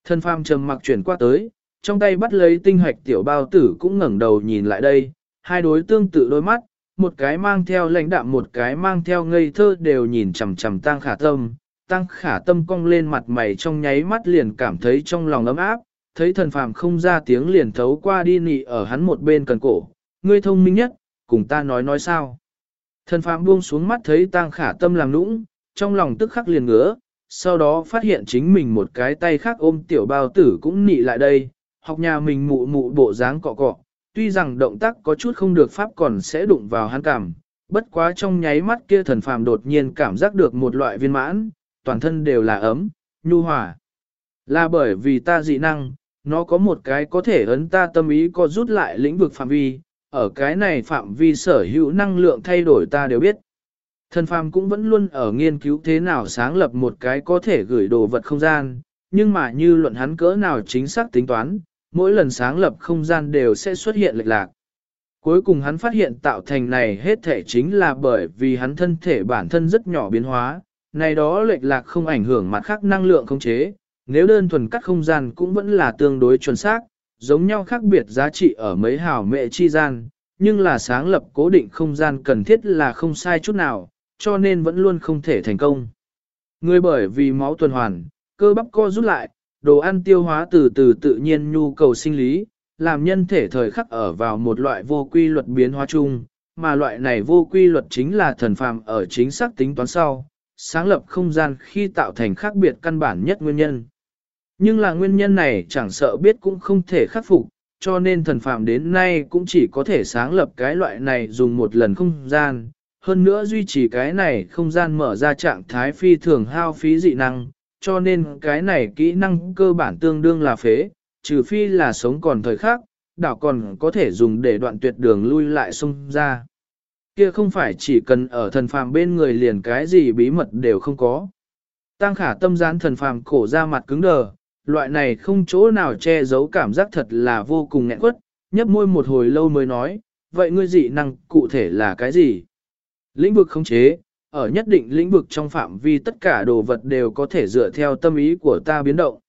Thân phàm trầm mặc chuyển qua tới, trong tay bắt lấy tinh hạch tiểu bao tử cũng ngẩng đầu nhìn lại đây, hai đối tương tự đôi mắt, một cái mang theo lãnh đạm một cái mang theo ngây thơ đều nhìn chằm chằm Tang khả tâm. Tăng khả tâm cong lên mặt mày trong nháy mắt liền cảm thấy trong lòng ấm áp, thấy thần phàm không ra tiếng liền thấu qua đi nị ở hắn một bên cần cổ, ngươi thông minh nhất, cùng ta nói nói sao. Thần phàm buông xuống mắt thấy Tang khả tâm làm nũng, trong lòng tức khắc liền ngứa, sau đó phát hiện chính mình một cái tay khác ôm tiểu bao tử cũng nị lại đây, học nhà mình mụ mụ bộ dáng cọ cọ, tuy rằng động tác có chút không được pháp còn sẽ đụng vào hắn cảm, bất quá trong nháy mắt kia thần phàm đột nhiên cảm giác được một loại viên mãn, toàn thân đều là ấm, nhu hòa. Là bởi vì ta dị năng, nó có một cái có thể ấn ta tâm ý có rút lại lĩnh vực phạm vi, ở cái này phạm vi sở hữu năng lượng thay đổi ta đều biết. Thần phàm cũng vẫn luôn ở nghiên cứu thế nào sáng lập một cái có thể gửi đồ vật không gian, nhưng mà như luận hắn cỡ nào chính xác tính toán, mỗi lần sáng lập không gian đều sẽ xuất hiện lệch lạc. Cuối cùng hắn phát hiện tạo thành này hết thể chính là bởi vì hắn thân thể bản thân rất nhỏ biến hóa, này đó lệch lạc không ảnh hưởng mặt khác năng lượng không chế, nếu đơn thuần cắt không gian cũng vẫn là tương đối chuẩn xác, giống nhau khác biệt giá trị ở mấy hào mệ chi gian, nhưng là sáng lập cố định không gian cần thiết là không sai chút nào, cho nên vẫn luôn không thể thành công. Người bởi vì máu tuần hoàn, cơ bắp co rút lại, đồ ăn tiêu hóa từ từ tự nhiên nhu cầu sinh lý, làm nhân thể thời khắc ở vào một loại vô quy luật biến hóa chung, mà loại này vô quy luật chính là thần phàm ở chính xác tính toán sau, sáng lập không gian khi tạo thành khác biệt căn bản nhất nguyên nhân. Nhưng là nguyên nhân này chẳng sợ biết cũng không thể khắc phục, cho nên thần phàm đến nay cũng chỉ có thể sáng lập cái loại này dùng một lần không gian, hơn nữa duy trì cái này không gian mở ra trạng thái phi thường hao phí dị năng, cho nên cái này kỹ năng cơ bản tương đương là phế, trừ phi là sống còn thời khắc đảo còn có thể dùng để đoạn tuyệt đường lui lại xông ra. Kia không phải chỉ cần ở thần phàm bên người liền cái gì bí mật đều không có. Tăng khả tâm gián thần phàm cổ ra mặt cứng đờ, loại này không chỗ nào che giấu cảm giác thật là vô cùng nghẹn quất, nhấp môi một hồi lâu mới nói, vậy ngươi dị năng cụ thể là cái gì? Lĩnh vực khống chế, ở nhất định lĩnh vực trong phạm vi tất cả đồ vật đều có thể dựa theo tâm ý của ta biến động.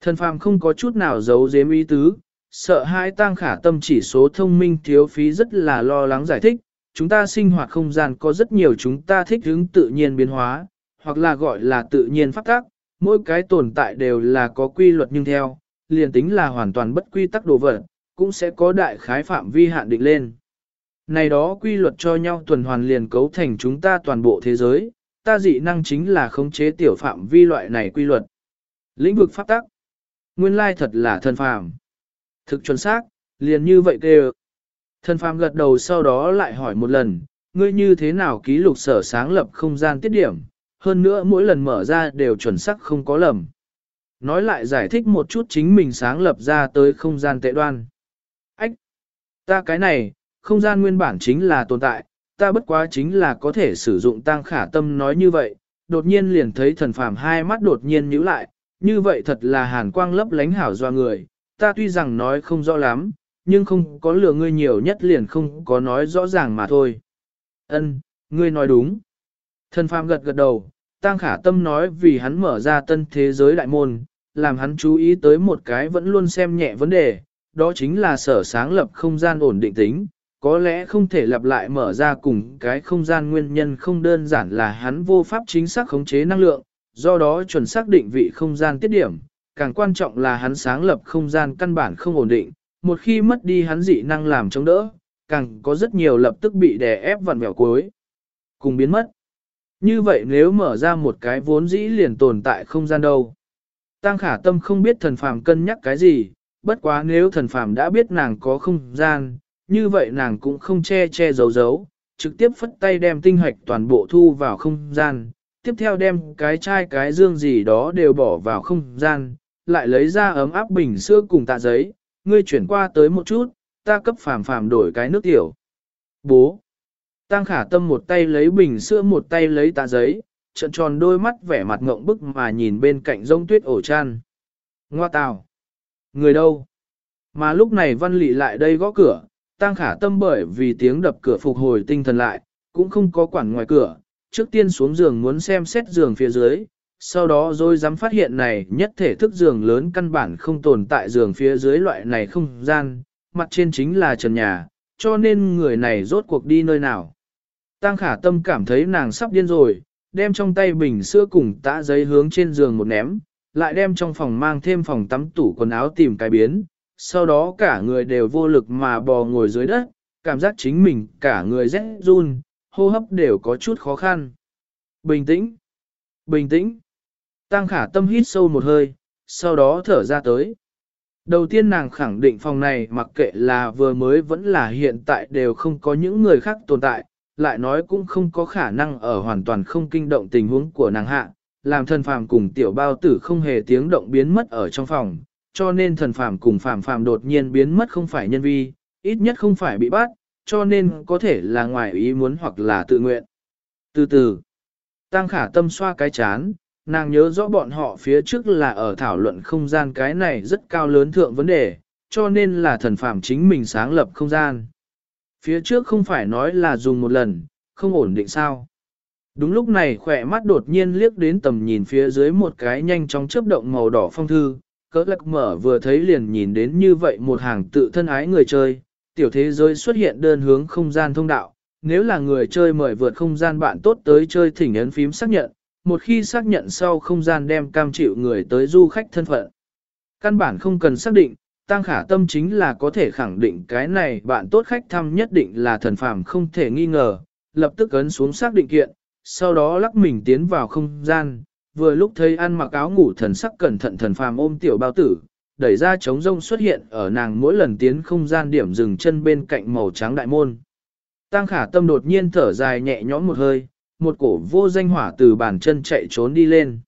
Thần phàm không có chút nào giấu giếm ý tứ, sợ hai tăng khả tâm chỉ số thông minh thiếu phí rất là lo lắng giải thích, chúng ta sinh hoạt không gian có rất nhiều chúng ta thích ứng tự nhiên biến hóa, hoặc là gọi là tự nhiên phát tác, mỗi cái tồn tại đều là có quy luật nhưng theo, liền tính là hoàn toàn bất quy tắc đồ vật, cũng sẽ có đại khái phạm vi hạn định lên. Này đó quy luật cho nhau tuần hoàn liền cấu thành chúng ta toàn bộ thế giới, ta dị năng chính là khống chế tiểu phạm vi loại này quy luật. Lĩnh vực pháp tắc. Nguyên lai thật là thân phàm. Thực chuẩn xác, liền như vậy kêu. Thân phàm gật đầu sau đó lại hỏi một lần, ngươi như thế nào ký lục sở sáng lập không gian tiết điểm, hơn nữa mỗi lần mở ra đều chuẩn xác không có lầm. Nói lại giải thích một chút chính mình sáng lập ra tới không gian tệ đoan. Ách! Ta cái này, không gian nguyên bản chính là tồn tại, ta bất quá chính là có thể sử dụng tăng khả tâm nói như vậy, đột nhiên liền thấy thần phàm hai mắt đột nhiên nhíu lại, như vậy thật là hàn quang lấp lánh hảo doa người, ta tuy rằng nói không rõ lắm, nhưng không có lừa ngươi nhiều nhất liền không có nói rõ ràng mà thôi. Ân, ngươi nói đúng. Thần phàm gật gật đầu, tăng khả tâm nói vì hắn mở ra tân thế giới đại môn, làm hắn chú ý tới một cái vẫn luôn xem nhẹ vấn đề, đó chính là sở sáng lập không gian ổn định tính, có lẽ không thể lặp lại mở ra cùng cái không gian nguyên nhân không đơn giản là hắn vô pháp chính xác khống chế năng lượng, do đó chuẩn xác định vị không gian tiết điểm, càng quan trọng là hắn sáng lập không gian căn bản không ổn định, một khi mất đi hắn dị năng làm chống đỡ, càng có rất nhiều lập tức bị đè ép vặn vẹo cuối, cùng biến mất. Như vậy nếu mở ra một cái vốn dĩ liền tồn tại không gian đâu. Tăng khả tâm không biết thần phàm cân nhắc cái gì, bất quá nếu thần phàm đã biết nàng có không gian, như vậy nàng cũng không che che giấu giấu, trực tiếp phất tay đem tinh hoạch toàn bộ thu vào không gian, tiếp theo đem cái chai cái dương gì đó đều bỏ vào không gian, lại lấy ra ấm áp bình sữa cùng tạ giấy, ngươi chuyển qua tới một chút, ta cấp phàm phàm đổi cái nước tiểu. Bố! Tăng khả tâm một tay lấy bình sữa một tay lấy tạ giấy, trận tròn đôi mắt vẻ mặt ngộng bức mà nhìn bên cạnh rông tuyết ổ chan. Ngoa tào! Người đâu? Mà lúc này văn lị lại đây gõ cửa, Tăng khả tâm bởi vì tiếng đập cửa phục hồi tinh thần lại, cũng không có quản ngoài cửa, trước tiên xuống giường muốn xem xét giường phía dưới, sau đó rồi dám phát hiện này nhất thể thức giường lớn căn bản không tồn tại giường phía dưới loại này không gian, mặt trên chính là trần nhà, cho nên người này rốt cuộc đi nơi nào. Tăng khả tâm cảm thấy nàng sắp điên rồi, đem trong tay bình sữa cùng tã giấy hướng trên giường một ném, lại đem trong phòng mang thêm phòng tắm tủ quần áo tìm cái biến, sau đó cả người đều vô lực mà bò ngồi dưới đất, cảm giác chính mình cả người rét run, hô hấp đều có chút khó khăn. Bình tĩnh, bình tĩnh. Tăng khả tâm hít sâu một hơi, sau đó thở ra tới. Đầu tiên nàng khẳng định phòng này mặc kệ là vừa mới vẫn là hiện tại đều không có những người khác tồn tại, lại nói cũng không có khả năng ở hoàn toàn không kinh động tình huống của nàng hạ, làm thân phàm cùng tiểu bao tử không hề tiếng động biến mất ở trong phòng, cho nên thần phàm cùng phàm phàm đột nhiên biến mất không phải nhân vi, ít nhất không phải bị bắt, cho nên có thể là ngoài ý muốn hoặc là tự nguyện. Từ từ, tăng khả tâm xoa cái chán, nàng nhớ rõ bọn họ phía trước là ở thảo luận không gian cái này rất cao lớn thượng vấn đề, cho nên là thần phàm chính mình sáng lập không gian. Phía trước không phải nói là dùng một lần, không ổn định sao. Đúng lúc này khỏe mắt đột nhiên liếc đến tầm nhìn phía dưới một cái nhanh chóng chớp động màu đỏ phong thư, cỡ lạc mở vừa thấy liền nhìn đến như vậy một hàng tự thân ái người chơi, tiểu thế giới xuất hiện đơn hướng không gian thông đạo, nếu là người chơi mời vượt không gian bạn tốt tới chơi thỉnh ấn phím xác nhận, một khi xác nhận sau không gian đem cam chịu người tới du khách thân phận. Căn bản không cần xác định, tăng khả tâm chính là có thể khẳng định cái này bạn tốt khách thăm nhất định là thần phàm không thể nghi ngờ, lập tức ấn xuống xác định kiện, sau đó lắc mình tiến vào không gian, vừa lúc thấy ăn mặc áo ngủ thần sắc cẩn thận thần phàm ôm tiểu bao tử, đẩy ra trống rông xuất hiện ở nàng mỗi lần tiến không gian điểm dừng chân bên cạnh màu trắng đại môn. Tăng khả tâm đột nhiên thở dài nhẹ nhõm một hơi, một cổ vô danh hỏa từ bàn chân chạy trốn đi lên.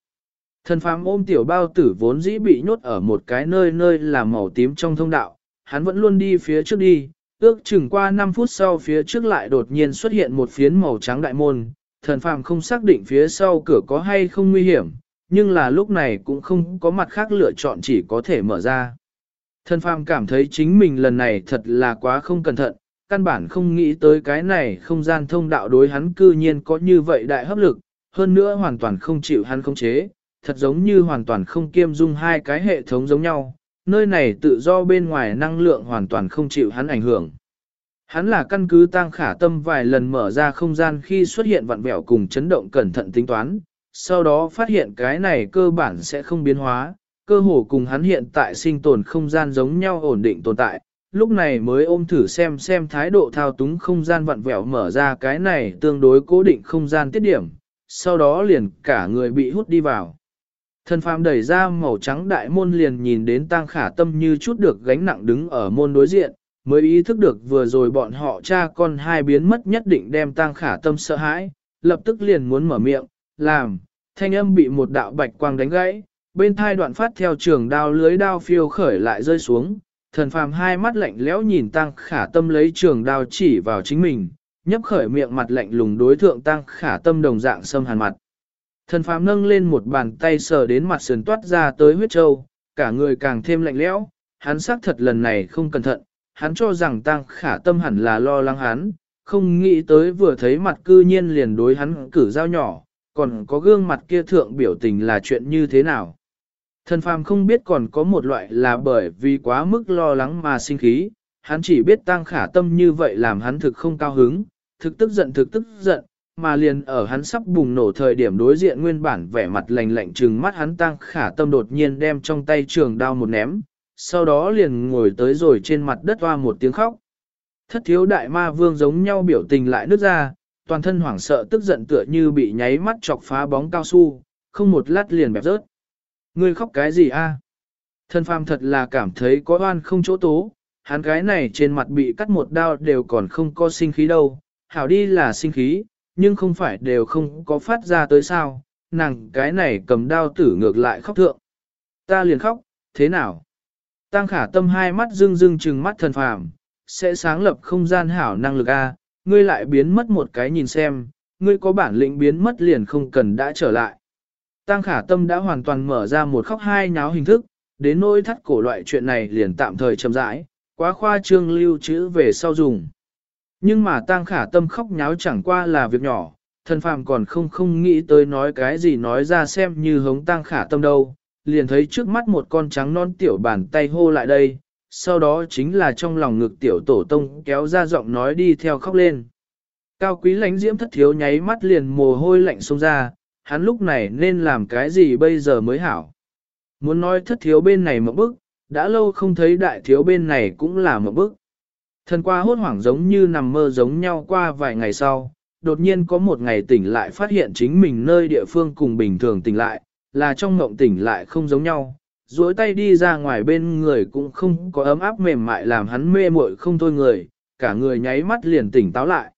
Thần phàm ôm tiểu bao tử vốn dĩ bị nhốt ở một cái nơi nơi là màu tím trong thông đạo, hắn vẫn luôn đi phía trước đi, ước chừng qua 5 phút sau phía trước lại đột nhiên xuất hiện một phiến màu trắng đại môn, thần phàm không xác định phía sau cửa có hay không nguy hiểm, nhưng là lúc này cũng không có mặt khác lựa chọn chỉ có thể mở ra. Thần phàm cảm thấy chính mình lần này thật là quá không cẩn thận, căn bản không nghĩ tới cái này không gian thông đạo đối hắn cư nhiên có như vậy đại hấp lực, hơn nữa hoàn toàn không chịu hắn khống chế, thật giống như hoàn toàn không kiêm dung hai cái hệ thống giống nhau, nơi này tự do bên ngoài năng lượng hoàn toàn không chịu hắn ảnh hưởng. Hắn là căn cứ tăng khả tâm vài lần mở ra không gian khi xuất hiện vặn vẹo cùng chấn động cẩn thận tính toán, sau đó phát hiện cái này cơ bản sẽ không biến hóa, cơ hồ cùng hắn hiện tại sinh tồn không gian giống nhau ổn định tồn tại, lúc này mới ôm thử xem xem thái độ thao túng không gian vặn vẹo mở ra cái này tương đối cố định không gian tiết điểm, sau đó liền cả người bị hút đi vào. Thần phàm đẩy ra màu trắng đại môn liền nhìn đến tang khả tâm như chút được gánh nặng đứng ở môn đối diện, mới ý thức được vừa rồi bọn họ cha con hai biến mất nhất định đem tang khả tâm sợ hãi, lập tức liền muốn mở miệng, làm, thanh âm bị một đạo bạch quang đánh gãy, bên thai đoạn phát theo trường đao lưới đao phiêu khởi lại rơi xuống, thần phàm hai mắt lạnh lẽo nhìn tang khả tâm lấy trường đao chỉ vào chính mình, nhấp khởi miệng mặt lạnh lùng đối thượng tang khả tâm đồng dạng sâm hàn mặt. Thần phàm nâng lên một bàn tay sờ đến mặt sườn toát ra tới huyết châu, cả người càng thêm lạnh lẽo, hắn xác thật lần này không cẩn thận, hắn cho rằng tăng khả tâm hẳn là lo lắng hắn, không nghĩ tới vừa thấy mặt cư nhiên liền đối hắn cử dao nhỏ, còn có gương mặt kia thượng biểu tình là chuyện như thế nào. Thần phàm không biết còn có một loại là bởi vì quá mức lo lắng mà sinh khí, hắn chỉ biết tăng khả tâm như vậy làm hắn thực không cao hứng, thực tức giận thực tức giận, mà liền ở hắn sắp bùng nổ thời điểm đối diện nguyên bản vẻ mặt lạnh lạnh trừng mắt hắn tăng khả tâm đột nhiên đem trong tay trường đao một ném, sau đó liền ngồi tới rồi trên mặt đất hoa một tiếng khóc. Thất thiếu đại ma vương giống nhau biểu tình lại nứt ra, toàn thân hoảng sợ tức giận tựa như bị nháy mắt chọc phá bóng cao su, không một lát liền bẹp rớt. Ngươi khóc cái gì a? Thân phàm thật là cảm thấy có oan không chỗ tố, hắn cái này trên mặt bị cắt một đao đều còn không có sinh khí đâu, hảo đi là sinh khí, nhưng không phải đều không có phát ra tới sao, nàng cái này cầm đao tử ngược lại khóc thượng. Ta liền khóc, thế nào? Tăng khả tâm hai mắt rưng rưng trừng mắt thần phàm, sẽ sáng lập không gian hảo năng lực A, ngươi lại biến mất một cái nhìn xem, ngươi có bản lĩnh biến mất liền không cần đã trở lại. Tăng khả tâm đã hoàn toàn mở ra một khóc hai nháo hình thức, đến nỗi thắt cổ loại chuyện này liền tạm thời chậm rãi, quá khoa trương lưu trữ về sau dùng. Nhưng mà tang khả tâm khóc nháo chẳng qua là việc nhỏ, thần phàm còn không không nghĩ tới nói cái gì nói ra xem như hống tang khả tâm đâu, liền thấy trước mắt một con trắng non tiểu bàn tay hô lại đây, sau đó chính là trong lòng ngực tiểu tổ tông kéo ra giọng nói đi theo khóc lên. Cao quý lánh diễm thất thiếu nháy mắt liền mồ hôi lạnh xông ra, hắn lúc này nên làm cái gì bây giờ mới hảo. Muốn nói thất thiếu bên này một bức, đã lâu không thấy đại thiếu bên này cũng là một bức. Thần qua hốt hoảng giống như nằm mơ giống nhau qua vài ngày sau, đột nhiên có một ngày tỉnh lại phát hiện chính mình nơi địa phương cùng bình thường tỉnh lại, là trong mộng tỉnh lại không giống nhau, duỗi tay đi ra ngoài bên người cũng không có ấm áp mềm mại làm hắn mê muội không thôi người, cả người nháy mắt liền tỉnh táo lại.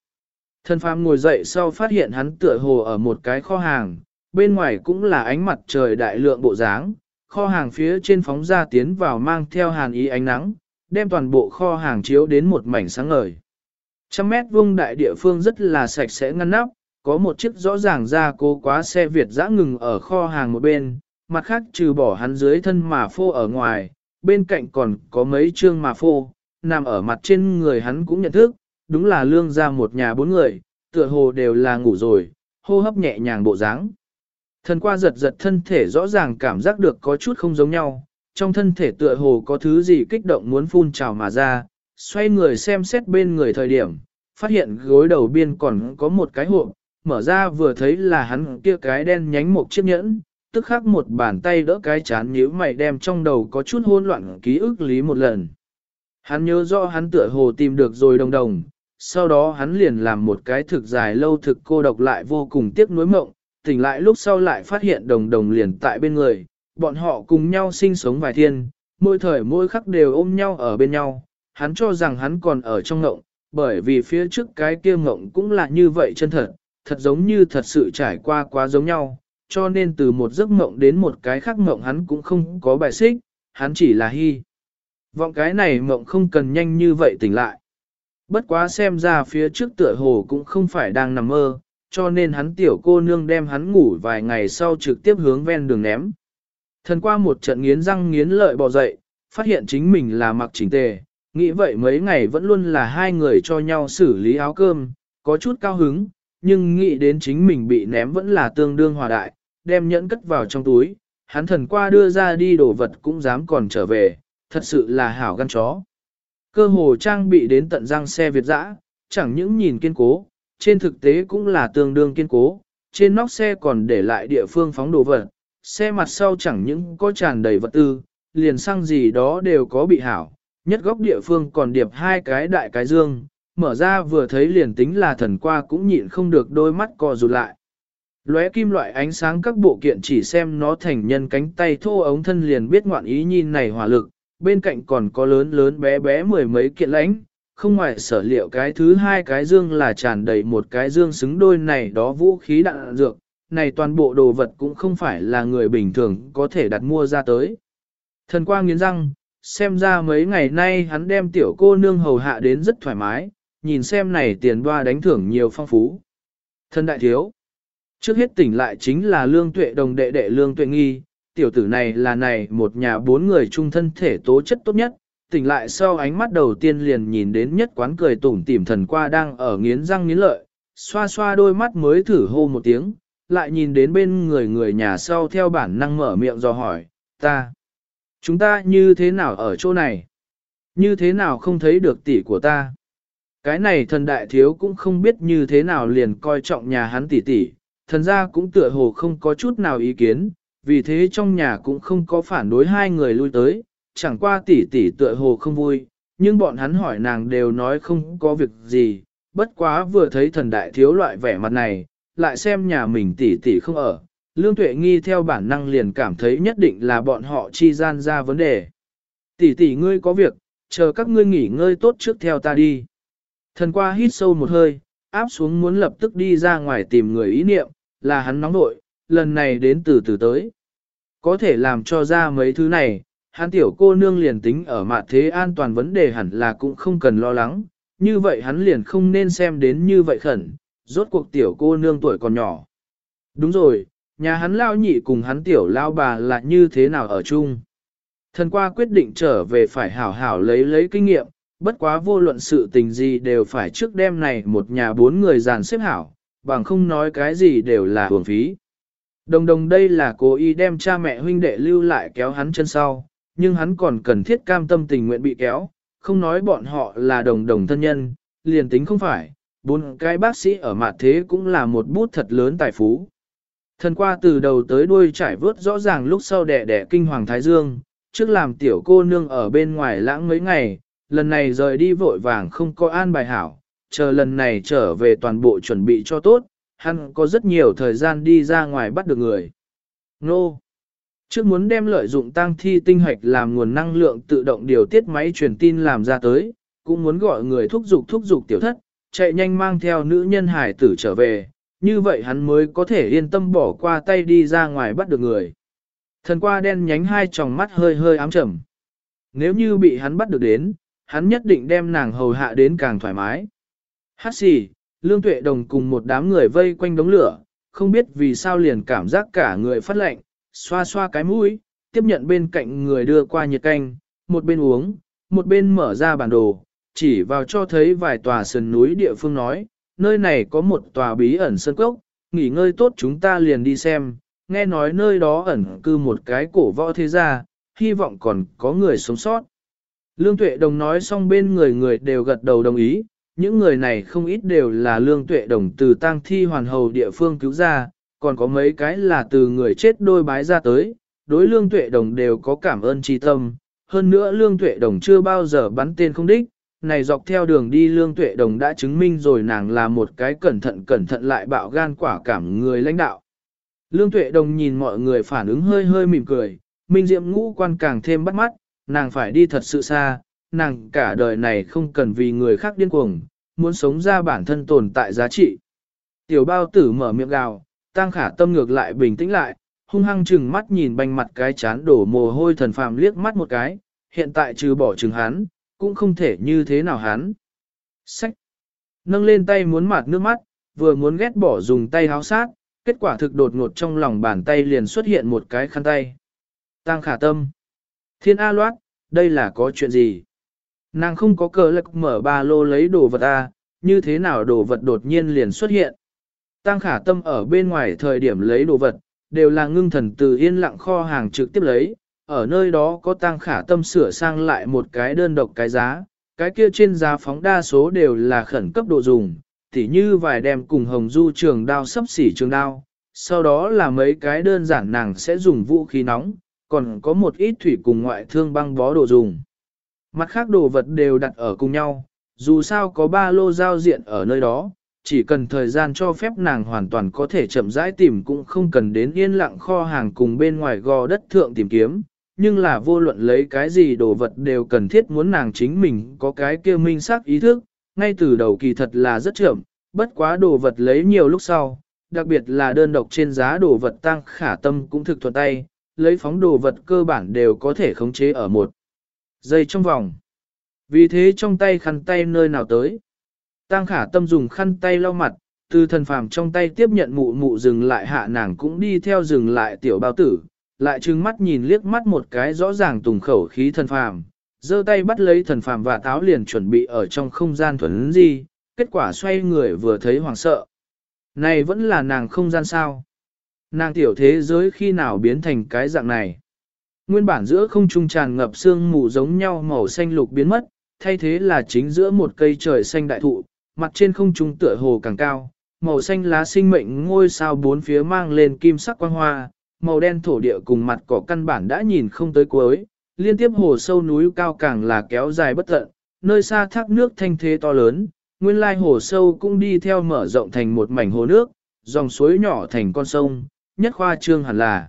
Thân phàm ngồi dậy sau phát hiện hắn tựa hồ ở một cái kho hàng, bên ngoài cũng là ánh mặt trời đại lượng bộ dáng, kho hàng phía trên phóng ra tiến vào mang theo hàn ý ánh nắng, đem toàn bộ kho hàng chiếu đến một mảnh sáng ngời. Trăm mét vuông đại địa phương rất là sạch sẽ ngăn nắp, có một chiếc rõ ràng ra cố quá xe Việt dã ngừng ở kho hàng một bên, mặt khác trừ bỏ hắn dưới thân mà phô ở ngoài, bên cạnh còn có mấy chương mà phô, nằm ở mặt trên người hắn cũng nhận thức, đúng là lương ra một nhà bốn người, tựa hồ đều là ngủ rồi, hô hấp nhẹ nhàng bộ dáng. Thần qua giật giật thân thể rõ ràng cảm giác được có chút không giống nhau, trong thân thể tựa hồ có thứ gì kích động muốn phun trào mà ra, xoay người xem xét bên người thời điểm, phát hiện gối đầu biên còn có một cái hộp, mở ra vừa thấy là hắn kia cái đen nhánh một chiếc nhẫn, tức khắc một bàn tay đỡ cái chán nhíu mày đem trong đầu có chút hỗn loạn ký ức lý một lần. Hắn nhớ rõ hắn tựa hồ tìm được rồi đồng đồng, sau đó hắn liền làm một cái thực dài lâu thực cô độc lại vô cùng tiếc nuối mộng, tỉnh lại lúc sau lại phát hiện đồng đồng liền tại bên người, bọn họ cùng nhau sinh sống vài thiên, mỗi thời mỗi khắc đều ôm nhau ở bên nhau, hắn cho rằng hắn còn ở trong ngộng, bởi vì phía trước cái kia ngộng cũng là như vậy chân thật, thật giống như thật sự trải qua quá giống nhau, cho nên từ một giấc mộng đến một cái khác mộng hắn cũng không có bài xích, hắn chỉ là hy. Vọng cái này mộng không cần nhanh như vậy tỉnh lại. Bất quá xem ra phía trước tựa hồ cũng không phải đang nằm mơ, cho nên hắn tiểu cô nương đem hắn ngủ vài ngày sau trực tiếp hướng ven đường ném. Thần qua một trận nghiến răng nghiến lợi bò dậy, phát hiện chính mình là mặc chỉnh tề, nghĩ vậy mấy ngày vẫn luôn là hai người cho nhau xử lý áo cơm, có chút cao hứng, nhưng nghĩ đến chính mình bị ném vẫn là tương đương hòa đại, đem nhẫn cất vào trong túi, hắn thần qua đưa ra đi đồ vật cũng dám còn trở về, thật sự là hảo gan chó. Cơ hồ trang bị đến tận răng xe Việt dã, chẳng những nhìn kiên cố, trên thực tế cũng là tương đương kiên cố, trên nóc xe còn để lại địa phương phóng đồ vật, xe mặt sau chẳng những có tràn đầy vật tư, liền xăng gì đó đều có bị hảo, nhất góc địa phương còn điệp hai cái đại cái dương, mở ra vừa thấy liền tính là thần qua cũng nhịn không được đôi mắt co rụt lại. Lóe kim loại ánh sáng các bộ kiện chỉ xem nó thành nhân cánh tay thô ống thân liền biết ngoạn ý nhìn này hỏa lực, bên cạnh còn có lớn lớn bé bé mười mấy kiện lãnh, không ngoài sở liệu cái thứ hai cái dương là tràn đầy một cái dương xứng đôi này đó vũ khí đạn dược, này toàn bộ đồ vật cũng không phải là người bình thường có thể đặt mua ra tới. Thần quang nghiến răng, xem ra mấy ngày nay hắn đem tiểu cô nương hầu hạ đến rất thoải mái, nhìn xem này tiền đoa đánh thưởng nhiều phong phú. Thân đại thiếu, trước hết tỉnh lại chính là lương tuệ đồng đệ đệ lương tuệ nghi, tiểu tử này là này một nhà bốn người chung thân thể tố chất tốt nhất, tỉnh lại sau ánh mắt đầu tiên liền nhìn đến nhất quán cười tủm tỉm thần qua đang ở nghiến răng nghiến lợi, xoa xoa đôi mắt mới thử hô một tiếng, lại nhìn đến bên người người nhà sau theo bản năng mở miệng dò hỏi, ta, chúng ta như thế nào ở chỗ này? Như thế nào không thấy được tỷ của ta? Cái này thần đại thiếu cũng không biết như thế nào liền coi trọng nhà hắn tỷ tỷ, thần gia cũng tựa hồ không có chút nào ý kiến, vì thế trong nhà cũng không có phản đối hai người lui tới, chẳng qua tỷ tỷ tựa hồ không vui, nhưng bọn hắn hỏi nàng đều nói không có việc gì, bất quá vừa thấy thần đại thiếu loại vẻ mặt này, lại xem nhà mình tỷ tỷ không ở, lương tuệ nghi theo bản năng liền cảm thấy nhất định là bọn họ chi gian ra vấn đề. Tỷ tỷ ngươi có việc, chờ các ngươi nghỉ ngơi tốt trước theo ta đi. Thần qua hít sâu một hơi, áp xuống muốn lập tức đi ra ngoài tìm người ý niệm, là hắn nóng nội, lần này đến từ từ tới. Có thể làm cho ra mấy thứ này, hắn tiểu cô nương liền tính ở mạ thế an toàn vấn đề hẳn là cũng không cần lo lắng, như vậy hắn liền không nên xem đến như vậy khẩn, rốt cuộc tiểu cô nương tuổi còn nhỏ. Đúng rồi, nhà hắn lao nhị cùng hắn tiểu lao bà là như thế nào ở chung. Thần qua quyết định trở về phải hảo hảo lấy lấy kinh nghiệm, bất quá vô luận sự tình gì đều phải trước đêm này một nhà bốn người dàn xếp hảo, bằng không nói cái gì đều là hưởng phí. Đồng đồng đây là cố ý đem cha mẹ huynh đệ lưu lại kéo hắn chân sau, nhưng hắn còn cần thiết cam tâm tình nguyện bị kéo, không nói bọn họ là đồng đồng thân nhân, liền tính không phải, bốn cái bác sĩ ở mặt thế cũng là một bút thật lớn tài phú. Thần qua từ đầu tới đuôi trải vớt rõ ràng lúc sau đẻ đẻ kinh hoàng Thái Dương, trước làm tiểu cô nương ở bên ngoài lãng mấy ngày, lần này rời đi vội vàng không có an bài hảo, chờ lần này trở về toàn bộ chuẩn bị cho tốt, hắn có rất nhiều thời gian đi ra ngoài bắt được người. Nô! Trước muốn đem lợi dụng tăng thi tinh hoạch làm nguồn năng lượng tự động điều tiết máy truyền tin làm ra tới, cũng muốn gọi người thúc giục thúc giục tiểu thất, chạy nhanh mang theo nữ nhân hải tử trở về, như vậy hắn mới có thể yên tâm bỏ qua tay đi ra ngoài bắt được người. Thần qua đen nhánh hai tròng mắt hơi hơi ám trầm. Nếu như bị hắn bắt được đến, hắn nhất định đem nàng hầu hạ đến càng thoải mái. Hát xì, Lương Tuệ Đồng cùng một đám người vây quanh đống lửa, không biết vì sao liền cảm giác cả người phát lạnh, xoa xoa cái mũi, tiếp nhận bên cạnh người đưa qua nhiệt canh, một bên uống, một bên mở ra bản đồ, chỉ vào cho thấy vài tòa sườn núi địa phương nói, nơi này có một tòa bí ẩn sân cốc, nghỉ ngơi tốt chúng ta liền đi xem, nghe nói nơi đó ẩn cư một cái cổ võ thế gia, hy vọng còn có người sống sót. Lương Tuệ Đồng nói xong bên người người đều gật đầu đồng ý, những người này không ít đều là Lương Tuệ Đồng từ tang thi hoàn hầu địa phương cứu ra, còn có mấy cái là từ người chết đôi bái ra tới, đối Lương Tuệ Đồng đều có cảm ơn tri tâm. Hơn nữa Lương Tuệ Đồng chưa bao giờ bắn tên không đích, này dọc theo đường đi Lương Tuệ Đồng đã chứng minh rồi nàng là một cái cẩn thận cẩn thận lại bạo gan quả cảm người lãnh đạo. Lương Tuệ Đồng nhìn mọi người phản ứng hơi hơi mỉm cười, Minh Diệm ngũ quan càng thêm bắt mắt, nàng phải đi thật sự xa, nàng cả đời này không cần vì người khác điên cuồng, muốn sống ra bản thân tồn tại giá trị. Tiểu bao tử mở miệng gào, tăng khả tâm ngược lại bình tĩnh lại, hung hăng chừng mắt nhìn banh mặt cái chán đổ mồ hôi thần phàm liếc mắt một cái, hiện tại trừ bỏ chừng hắn, cũng không thể như thế nào hắn. Sách! Nâng lên tay muốn mạt nước mắt, vừa muốn ghét bỏ dùng tay háo sát, kết quả thực đột ngột trong lòng bàn tay liền xuất hiện một cái khăn tay. Tăng khả tâm! Thiên A loát, đây là có chuyện gì? Nàng không có cờ lực mở ba lô lấy đồ vật A, như thế nào đồ vật đột nhiên liền xuất hiện. Tăng khả tâm ở bên ngoài thời điểm lấy đồ vật, đều là ngưng thần từ yên lặng kho hàng trực tiếp lấy, ở nơi đó có tăng khả tâm sửa sang lại một cái đơn độc cái giá, cái kia trên giá phóng đa số đều là khẩn cấp độ dùng, tỉ như vài đem cùng hồng du trường đao sấp xỉ trường đao, sau đó là mấy cái đơn giản nàng sẽ dùng vũ khí nóng, còn có một ít thủy cùng ngoại thương băng bó đồ dùng. Mặt khác đồ vật đều đặt ở cùng nhau, dù sao có ba lô giao diện ở nơi đó, chỉ cần thời gian cho phép nàng hoàn toàn có thể chậm rãi tìm cũng không cần đến yên lặng kho hàng cùng bên ngoài gò đất thượng tìm kiếm, nhưng là vô luận lấy cái gì đồ vật đều cần thiết muốn nàng chính mình có cái kia minh xác ý thức, ngay từ đầu kỳ thật là rất chậm, bất quá đồ vật lấy nhiều lúc sau, đặc biệt là đơn độc trên giá đồ vật tăng khả tâm cũng thực thuận tay, lấy phóng đồ vật cơ bản đều có thể khống chế ở một giây trong vòng. Vì thế trong tay khăn tay nơi nào tới. Tăng khả tâm dùng khăn tay lau mặt, từ thần phàm trong tay tiếp nhận mụ mụ dừng lại hạ nàng cũng đi theo dừng lại tiểu bao tử, lại trừng mắt nhìn liếc mắt một cái rõ ràng tùng khẩu khí thần phàm, giơ tay bắt lấy thần phàm và táo liền chuẩn bị ở trong không gian thuần gì, kết quả xoay người vừa thấy hoảng sợ. Này vẫn là nàng không gian sao. Nàng tiểu thế giới khi nào biến thành cái dạng này. Nguyên bản giữa không trung tràn ngập sương mù giống nhau màu xanh lục biến mất, thay thế là chính giữa một cây trời xanh đại thụ, mặt trên không trung tựa hồ càng cao, màu xanh lá sinh mệnh ngôi sao bốn phía mang lên kim sắc quang hoa, màu đen thổ địa cùng mặt cỏ căn bản đã nhìn không tới cuối, liên tiếp hồ sâu núi cao càng là kéo dài bất tận, nơi xa thác nước thanh thế to lớn, nguyên lai hồ sâu cũng đi theo mở rộng thành một mảnh hồ nước, dòng suối nhỏ thành con sông, nhất khoa trương hẳn là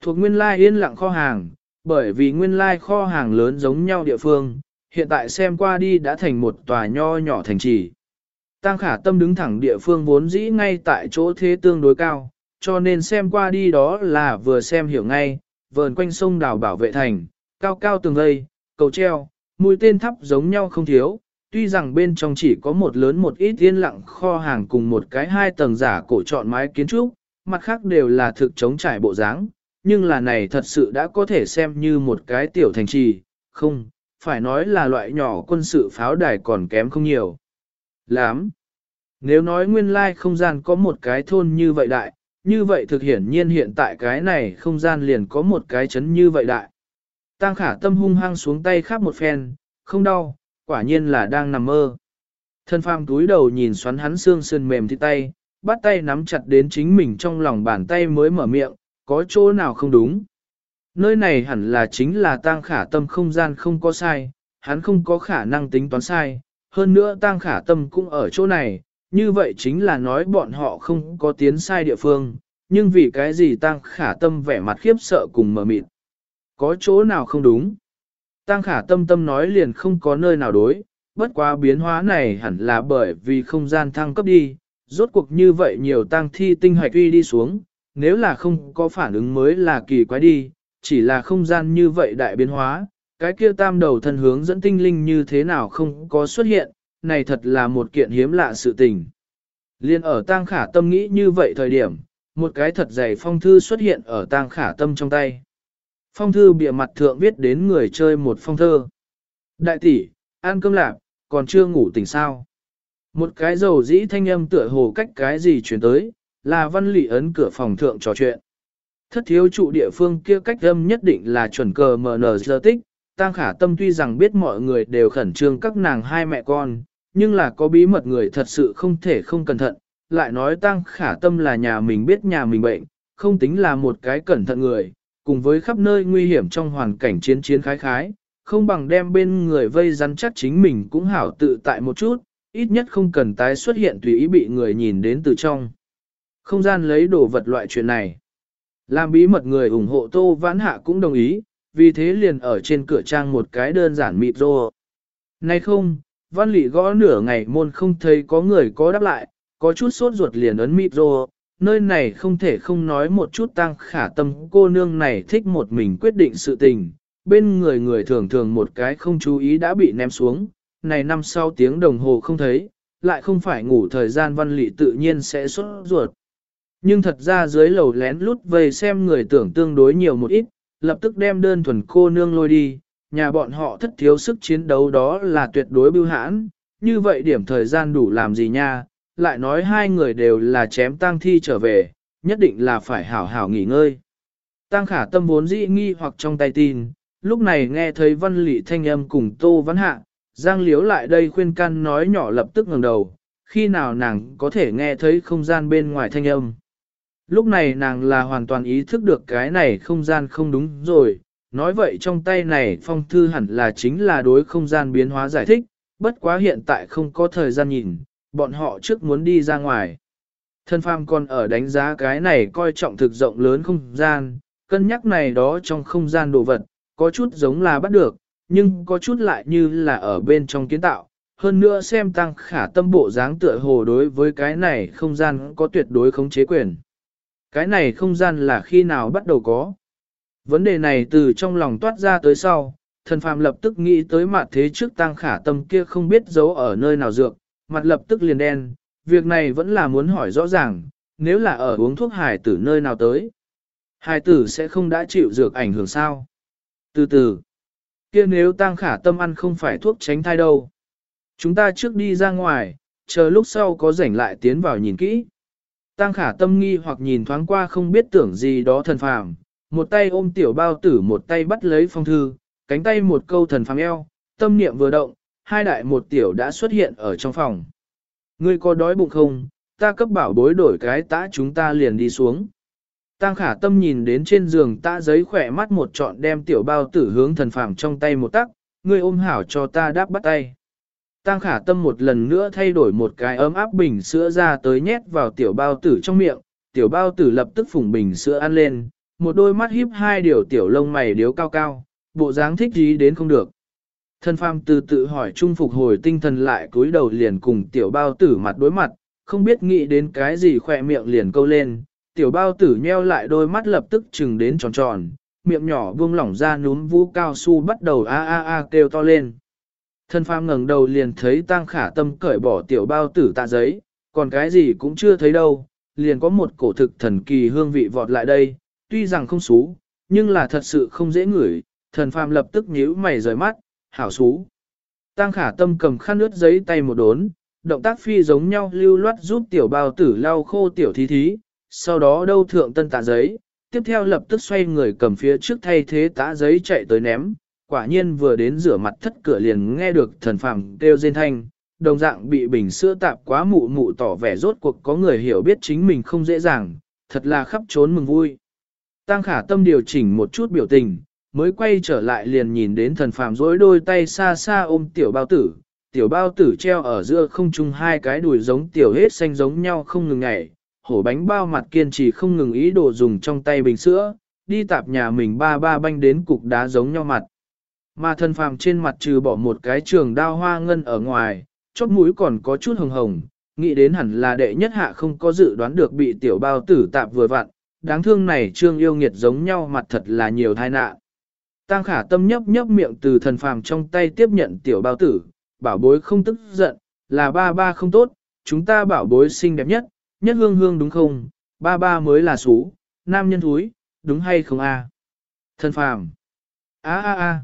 thuộc nguyên lai yên lặng kho hàng, bởi vì nguyên lai kho hàng lớn giống nhau địa phương, hiện tại xem qua đi đã thành một tòa nho nhỏ thành trì. Tăng khả tâm đứng thẳng địa phương vốn dĩ ngay tại chỗ thế tương đối cao, cho nên xem qua đi đó là vừa xem hiểu ngay, vờn quanh sông đảo bảo vệ thành, cao cao tường lây, cầu treo, mũi tên thắp giống nhau không thiếu, tuy rằng bên trong chỉ có một lớn một ít yên lặng kho hàng cùng một cái hai tầng giả cổ trọn mái kiến trúc, mặt khác đều là thực chống trải bộ dáng, nhưng là này thật sự đã có thể xem như một cái tiểu thành trì, không, phải nói là loại nhỏ quân sự pháo đài còn kém không nhiều. Lắm! Nếu nói nguyên lai không gian có một cái thôn như vậy đại, như vậy thực hiển nhiên hiện tại cái này không gian liền có một cái chấn như vậy đại. Tăng khả tâm hung hăng xuống tay khắp một phen, không đau, quả nhiên là đang nằm mơ. Thân phàm túi đầu nhìn xoắn hắn xương sườn mềm thì tay, bắt tay nắm chặt đến chính mình trong lòng bàn tay mới mở miệng, có chỗ nào không đúng. Nơi này hẳn là chính là tang khả tâm không gian không có sai, hắn không có khả năng tính toán sai, hơn nữa tang khả tâm cũng ở chỗ này, như vậy chính là nói bọn họ không có tiến sai địa phương, nhưng vì cái gì tang khả tâm vẻ mặt khiếp sợ cùng mở mịt. Có chỗ nào không đúng? Tang khả tâm tâm nói liền không có nơi nào đối, bất quá biến hóa này hẳn là bởi vì không gian thăng cấp đi, rốt cuộc như vậy nhiều tang thi tinh hạch uy đi xuống, nếu là không có phản ứng mới là kỳ quái đi, chỉ là không gian như vậy đại biến hóa, cái kia tam đầu thân hướng dẫn tinh linh như thế nào không có xuất hiện, này thật là một kiện hiếm lạ sự tình. Liên ở tang khả tâm nghĩ như vậy thời điểm, một cái thật dày phong thư xuất hiện ở tang khả tâm trong tay. Phong thư bìa mặt thượng viết đến người chơi một phong thơ. Đại tỷ, ăn cơm lạp, còn chưa ngủ tỉnh sao. Một cái dầu dĩ thanh âm tựa hồ cách cái gì chuyển tới, là văn lị ấn cửa phòng thượng trò chuyện. Thất thiếu trụ địa phương kia cách âm nhất định là chuẩn cờ nờ giờ tích, Tăng khả tâm tuy rằng biết mọi người đều khẩn trương các nàng hai mẹ con, nhưng là có bí mật người thật sự không thể không cẩn thận, lại nói Tăng khả tâm là nhà mình biết nhà mình bệnh, không tính là một cái cẩn thận người, cùng với khắp nơi nguy hiểm trong hoàn cảnh chiến chiến khái khái, không bằng đem bên người vây rắn chắc chính mình cũng hảo tự tại một chút, ít nhất không cần tái xuất hiện tùy ý bị người nhìn đến từ trong. Không gian lấy đồ vật loại chuyện này. Làm bí mật người ủng hộ Tô Vãn Hạ cũng đồng ý, vì thế liền ở trên cửa trang một cái đơn giản mịt rô. này không, văn lị gõ nửa ngày môn không thấy có người có đáp lại, có chút sốt ruột liền ấn mịt rô. Nơi này không thể không nói một chút tăng khả tâm cô nương này thích một mình quyết định sự tình, bên người người thường thường một cái không chú ý đã bị ném xuống, này năm sau tiếng đồng hồ không thấy, lại không phải ngủ thời gian văn lị tự nhiên sẽ xuất ruột. Nhưng thật ra dưới lầu lén lút về xem người tưởng tương đối nhiều một ít, lập tức đem đơn thuần cô nương lôi đi, nhà bọn họ thất thiếu sức chiến đấu đó là tuyệt đối bưu hãn, như vậy điểm thời gian đủ làm gì nha, lại nói hai người đều là chém tang thi trở về, nhất định là phải hảo hảo nghỉ ngơi. Tăng khả tâm vốn dĩ nghi hoặc trong tay tin, lúc này nghe thấy văn lị thanh âm cùng tô văn hạ, giang liếu lại đây khuyên can nói nhỏ lập tức ngẩng đầu, khi nào nàng có thể nghe thấy không gian bên ngoài thanh âm. Lúc này nàng là hoàn toàn ý thức được cái này không gian không đúng rồi, nói vậy trong tay này phong thư hẳn là chính là đối không gian biến hóa giải thích, bất quá hiện tại không có thời gian nhìn, bọn họ trước muốn đi ra ngoài. Thân phàm còn ở đánh giá cái này coi trọng thực rộng lớn không gian, cân nhắc này đó trong không gian đồ vật, có chút giống là bắt được, nhưng có chút lại như là ở bên trong kiến tạo. Hơn nữa xem tăng khả tâm bộ dáng tựa hồ đối với cái này không gian có tuyệt đối khống chế quyền. Cái này không gian là khi nào bắt đầu có. Vấn đề này từ trong lòng toát ra tới sau, thần phàm lập tức nghĩ tới mặt thế trước tăng khả tâm kia không biết giấu ở nơi nào dược, mặt lập tức liền đen, việc này vẫn là muốn hỏi rõ ràng, nếu là ở uống thuốc hải tử nơi nào tới. Hải tử sẽ không đã chịu dược ảnh hưởng sao. Từ từ, kia nếu tăng khả tâm ăn không phải thuốc tránh thai đâu. Chúng ta trước đi ra ngoài, chờ lúc sau có rảnh lại tiến vào nhìn kỹ. Tăng khả tâm nghi hoặc nhìn thoáng qua không biết tưởng gì đó thần phàm, một tay ôm tiểu bao tử một tay bắt lấy phong thư, cánh tay một câu thần phàm eo, tâm niệm vừa động, hai đại một tiểu đã xuất hiện ở trong phòng. Ngươi có đói bụng không, ta cấp bảo bối đổi cái tã chúng ta liền đi xuống. Tăng khả tâm nhìn đến trên giường ta giấy khỏe mắt một trọn đem tiểu bao tử hướng thần phàm trong tay một tắc, ngươi ôm hảo cho ta đáp bắt tay. Tăng khả tâm một lần nữa thay đổi một cái ấm áp bình sữa ra tới nhét vào tiểu bao tử trong miệng, tiểu bao tử lập tức phủng bình sữa ăn lên, một đôi mắt híp hai điều tiểu lông mày điếu cao cao, bộ dáng thích gì đến không được. Thân phàm từ tự hỏi trung phục hồi tinh thần lại cúi đầu liền cùng tiểu bao tử mặt đối mặt, không biết nghĩ đến cái gì khỏe miệng liền câu lên, tiểu bao tử nheo lại đôi mắt lập tức chừng đến tròn tròn, miệng nhỏ buông lỏng ra núm vũ cao su bắt đầu a a a kêu to lên. Thân phàm ngẩng đầu liền thấy tăng khả tâm cởi bỏ tiểu bao tử tạ giấy, còn cái gì cũng chưa thấy đâu, liền có một cổ thực thần kỳ hương vị vọt lại đây, tuy rằng không xú, nhưng là thật sự không dễ ngửi, thần phàm lập tức nhíu mày rời mắt, hảo xú. Tăng khả tâm cầm khăn nước giấy tay một đốn, động tác phi giống nhau lưu loát giúp tiểu bao tử lau khô tiểu thí thí, sau đó đâu thượng tân tạ giấy, tiếp theo lập tức xoay người cầm phía trước thay thế tã giấy chạy tới ném, quả nhiên vừa đến rửa mặt thất cửa liền nghe được thần phàm kêu rên thanh, đồng dạng bị bình sữa tạp quá mụ mụ tỏ vẻ rốt cuộc có người hiểu biết chính mình không dễ dàng, thật là khắp trốn mừng vui. Tăng khả tâm điều chỉnh một chút biểu tình, mới quay trở lại liền nhìn đến thần phàm dối đôi tay xa xa ôm tiểu bao tử, tiểu bao tử treo ở giữa không trung hai cái đùi giống tiểu hết xanh giống nhau không ngừng nhảy, hổ bánh bao mặt kiên trì không ngừng ý đồ dùng trong tay bình sữa, đi tạp nhà mình ba ba banh đến cục đá giống nhau mặt. Mà thân phàm trên mặt trừ bỏ một cái trường đao hoa ngân ở ngoài, chóp mũi còn có chút hồng hồng, nghĩ đến hẳn là đệ nhất hạ không có dự đoán được bị tiểu bao tử tạp vừa vặn, đáng thương này trương yêu nghiệt giống nhau mặt thật là nhiều tai nạn. Tăng khả tâm nhấp nhấp miệng từ thần phàm trong tay tiếp nhận tiểu bao tử, bảo bối không tức giận, là ba ba không tốt, chúng ta bảo bối xinh đẹp nhất, nhất hương hương đúng không, ba ba mới là xú, nam nhân thúi, đúng hay không a? Thần phàm. a a a.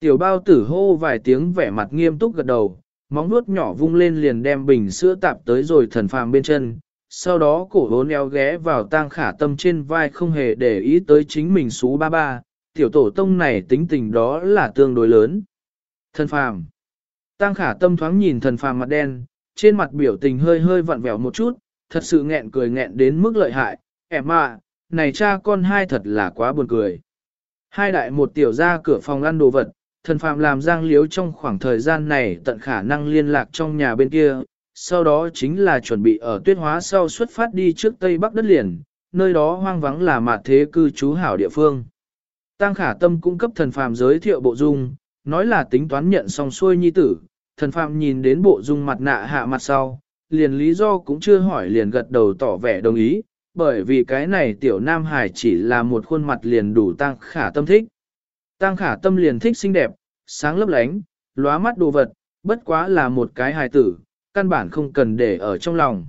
Tiểu bao tử hô vài tiếng vẻ mặt nghiêm túc gật đầu, móng nuốt nhỏ vung lên liền đem bình sữa tạp tới rồi thần phàm bên chân, sau đó cổ hốn eo ghé vào tang khả tâm trên vai không hề để ý tới chính mình xú ba ba, tiểu tổ tông này tính tình đó là tương đối lớn. Thần phàm. Tang khả tâm thoáng nhìn thần phàm mặt đen, trên mặt biểu tình hơi hơi vặn vẹo một chút, thật sự nghẹn cười nghẹn đến mức lợi hại, em à, này cha con hai thật là quá buồn cười. Hai đại một tiểu ra cửa phòng ăn đồ vật, thần phàm làm giang liếu trong khoảng thời gian này tận khả năng liên lạc trong nhà bên kia, sau đó chính là chuẩn bị ở tuyết hóa sau xuất phát đi trước Tây Bắc đất liền, nơi đó hoang vắng là mạt thế cư trú hảo địa phương. Tăng khả tâm cung cấp thần phàm giới thiệu bộ dung, nói là tính toán nhận xong xuôi nhi tử, thần phàm nhìn đến bộ dung mặt nạ hạ mặt sau, liền lý do cũng chưa hỏi liền gật đầu tỏ vẻ đồng ý, bởi vì cái này tiểu nam hải chỉ là một khuôn mặt liền đủ tăng khả tâm thích. Tăng khả tâm liền thích xinh đẹp, sáng lấp lánh, lóa mắt đồ vật, bất quá là một cái hài tử, căn bản không cần để ở trong lòng.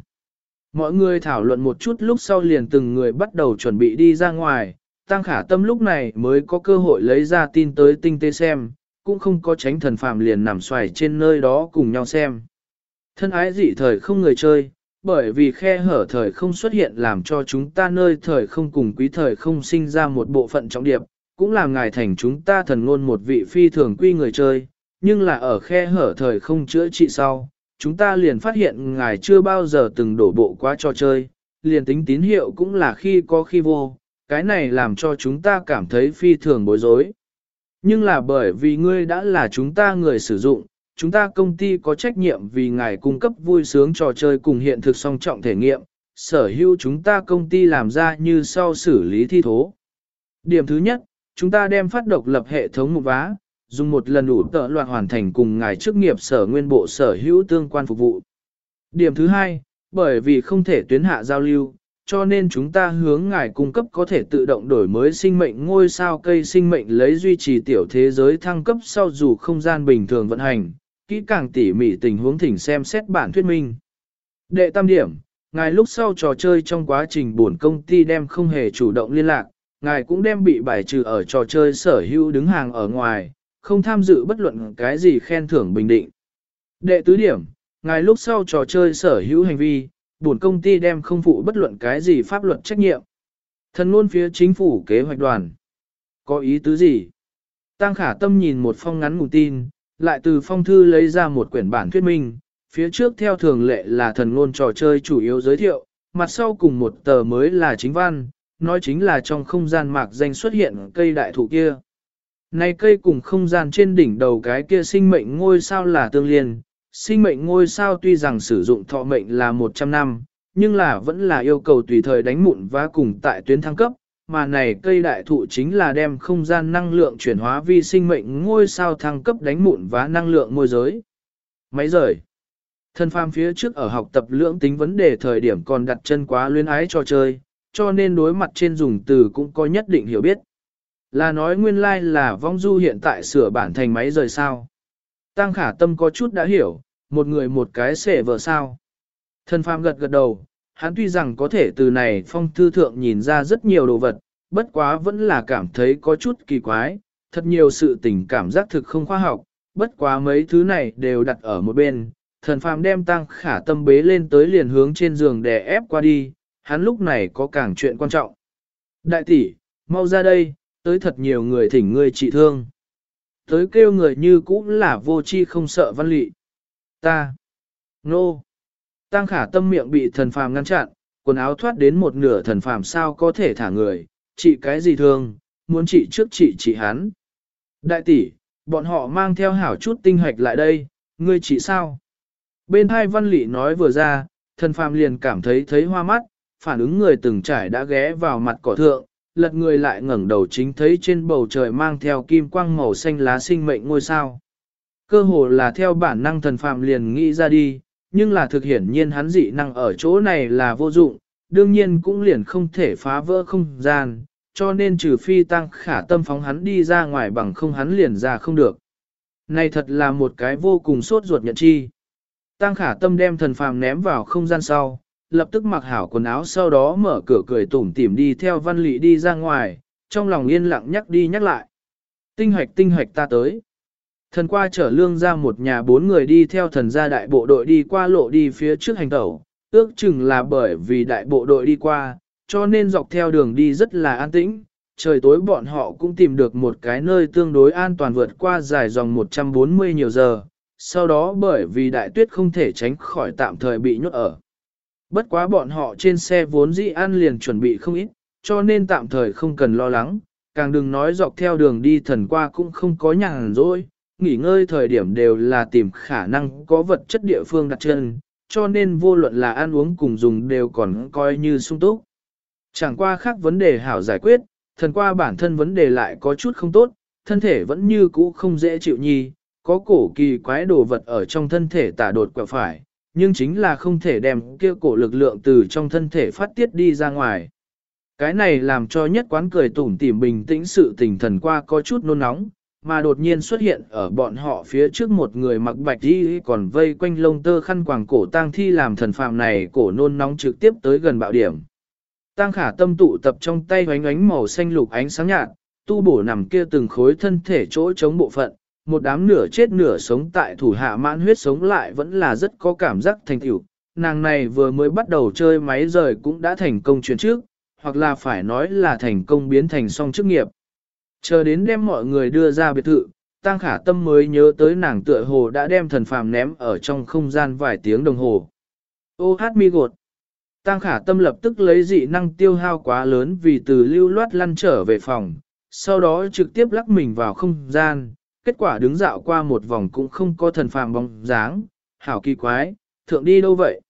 Mọi người thảo luận một chút lúc sau liền từng người bắt đầu chuẩn bị đi ra ngoài, Tăng khả tâm lúc này mới có cơ hội lấy ra tin tới tinh tế xem, cũng không có tránh thần phàm liền nằm xoài trên nơi đó cùng nhau xem. Thân ái dị thời không người chơi, bởi vì khe hở thời không xuất hiện làm cho chúng ta nơi thời không cùng quý thời không sinh ra một bộ phận trọng điệp, cũng làm ngài thành chúng ta thần ngôn một vị phi thường quy người chơi, nhưng là ở khe hở thời không chữa trị sau, chúng ta liền phát hiện ngài chưa bao giờ từng đổ bộ qua cho chơi, liền tính tín hiệu cũng là khi có khi vô, cái này làm cho chúng ta cảm thấy phi thường bối rối. Nhưng là bởi vì ngươi đã là chúng ta người sử dụng, chúng ta công ty có trách nhiệm vì ngài cung cấp vui sướng trò chơi cùng hiện thực song trọng thể nghiệm, sở hữu chúng ta công ty làm ra như sau xử lý thi thố. Điểm thứ nhất, chúng ta đem phát độc lập hệ thống một vá, dùng một lần đủ tợ loạn hoàn thành cùng ngài chức nghiệp sở nguyên bộ sở hữu tương quan phục vụ. Điểm thứ hai, bởi vì không thể tuyến hạ giao lưu, cho nên chúng ta hướng ngài cung cấp có thể tự động đổi mới sinh mệnh ngôi sao cây sinh mệnh lấy duy trì tiểu thế giới thăng cấp sau dù không gian bình thường vận hành, kỹ càng tỉ mỉ tình huống thỉnh xem xét bản thuyết minh. Đệ tam điểm, ngài lúc sau trò chơi trong quá trình buồn công ty đem không hề chủ động liên lạc, ngài cũng đem bị bài trừ ở trò chơi sở hữu đứng hàng ở ngoài, không tham dự bất luận cái gì khen thưởng bình định. Đệ tứ điểm, ngài lúc sau trò chơi sở hữu hành vi, buồn công ty đem không phụ bất luận cái gì pháp luật trách nhiệm. Thần luôn phía chính phủ kế hoạch đoàn. Có ý tứ gì? Tăng khả tâm nhìn một phong ngắn ngủ tin, lại từ phong thư lấy ra một quyển bản thuyết minh, phía trước theo thường lệ là thần ngôn trò chơi chủ yếu giới thiệu, mặt sau cùng một tờ mới là chính văn, nói chính là trong không gian mạc danh xuất hiện cây đại thụ kia. Này cây cùng không gian trên đỉnh đầu cái kia sinh mệnh ngôi sao là tương liên, sinh mệnh ngôi sao tuy rằng sử dụng thọ mệnh là 100 năm, nhưng là vẫn là yêu cầu tùy thời đánh mụn và cùng tại tuyến thăng cấp, mà này cây đại thụ chính là đem không gian năng lượng chuyển hóa vi sinh mệnh ngôi sao thăng cấp đánh mụn và năng lượng môi giới. Máy rời. Thân phàm phía trước ở học tập lưỡng tính vấn đề thời điểm còn đặt chân quá luyến ái cho chơi, cho nên đối mặt trên dùng từ cũng có nhất định hiểu biết. Là nói nguyên lai like là vong du hiện tại sửa bản thành máy rời sao. Tăng khả tâm có chút đã hiểu, một người một cái xệ vợ sao. Thân phàm gật gật đầu, hắn tuy rằng có thể từ này phong thư thượng nhìn ra rất nhiều đồ vật, bất quá vẫn là cảm thấy có chút kỳ quái, thật nhiều sự tình cảm giác thực không khoa học, bất quá mấy thứ này đều đặt ở một bên. Thần phàm đem tăng khả tâm bế lên tới liền hướng trên giường đè ép qua đi, hắn lúc này có càng chuyện quan trọng. Đại tỷ, mau ra đây, tới thật nhiều người thỉnh ngươi trị thương. Tới kêu người như cũ là vô chi không sợ văn lị. Ta. Nô. Tăng khả tâm miệng bị thần phàm ngăn chặn, quần áo thoát đến một nửa thần phàm sao có thể thả người, Chị cái gì thương, muốn chị trước chị chị hắn. Đại tỷ, bọn họ mang theo hảo chút tinh hoạch lại đây, ngươi chị sao? Bên hai văn lị nói vừa ra, thần phàm liền cảm thấy thấy hoa mắt, phản ứng người từng trải đã ghé vào mặt cỏ thượng, lật người lại ngẩng đầu chính thấy trên bầu trời mang theo kim quang màu xanh lá sinh mệnh ngôi sao. Cơ hồ là theo bản năng thần phàm liền nghĩ ra đi, nhưng là thực hiển nhiên hắn dị năng ở chỗ này là vô dụng, đương nhiên cũng liền không thể phá vỡ không gian, cho nên trừ phi tăng khả tâm phóng hắn đi ra ngoài bằng không hắn liền ra không được. Này thật là một cái vô cùng sốt ruột nhận chi. Tăng khả tâm đem thần phàm ném vào không gian sau, lập tức mặc hảo quần áo sau đó mở cửa cười tủm tỉm đi theo văn lị đi ra ngoài, trong lòng yên lặng nhắc đi nhắc lại. Tinh hoạch tinh hoạch ta tới. Thần qua chở lương ra một nhà bốn người đi theo thần gia đại bộ đội đi qua lộ đi phía trước hành tẩu, ước chừng là bởi vì đại bộ đội đi qua, cho nên dọc theo đường đi rất là an tĩnh. Trời tối bọn họ cũng tìm được một cái nơi tương đối an toàn vượt qua dài dòng 140 nhiều giờ, sau đó bởi vì đại tuyết không thể tránh khỏi tạm thời bị nhốt ở. Bất quá bọn họ trên xe vốn dĩ ăn liền chuẩn bị không ít, cho nên tạm thời không cần lo lắng, càng đừng nói dọc theo đường đi thần qua cũng không có nhàn rỗi, nghỉ ngơi thời điểm đều là tìm khả năng có vật chất địa phương đặt chân, cho nên vô luận là ăn uống cùng dùng đều còn coi như sung túc. Chẳng qua khác vấn đề hảo giải quyết, thần qua bản thân vấn đề lại có chút không tốt, thân thể vẫn như cũ không dễ chịu nhi, có cổ kỳ quái đồ vật ở trong thân thể tả đột quẹo phải, nhưng chính là không thể đem kia cổ lực lượng từ trong thân thể phát tiết đi ra ngoài. Cái này làm cho nhất quán cười tủm tỉm bình tĩnh sự tình thần qua có chút nôn nóng, mà đột nhiên xuất hiện ở bọn họ phía trước một người mặc bạch đi còn vây quanh lông tơ khăn quàng cổ tang thi làm thần phạm này cổ nôn nóng trực tiếp tới gần bạo điểm. Tang khả tâm tụ tập trong tay ánh ánh màu xanh lục ánh sáng nhạt, tu bổ nằm kia từng khối thân thể chỗ chống bộ phận, một đám nửa chết nửa sống tại thủ hạ mãn huyết sống lại vẫn là rất có cảm giác thành tựu. Nàng này vừa mới bắt đầu chơi máy rời cũng đã thành công chuyển trước, hoặc là phải nói là thành công biến thành song chức nghiệp. Chờ đến đem mọi người đưa ra biệt thự, Tăng Khả Tâm mới nhớ tới nàng tựa hồ đã đem thần phàm ném ở trong không gian vài tiếng đồng hồ. Ô hát mi gột. Tăng Khả Tâm lập tức lấy dị năng tiêu hao quá lớn vì từ lưu loát lăn trở về phòng, sau đó trực tiếp lắc mình vào không gian, kết quả đứng dạo qua một vòng cũng không có thần phàm bóng dáng, hảo kỳ quái, thượng đi đâu vậy?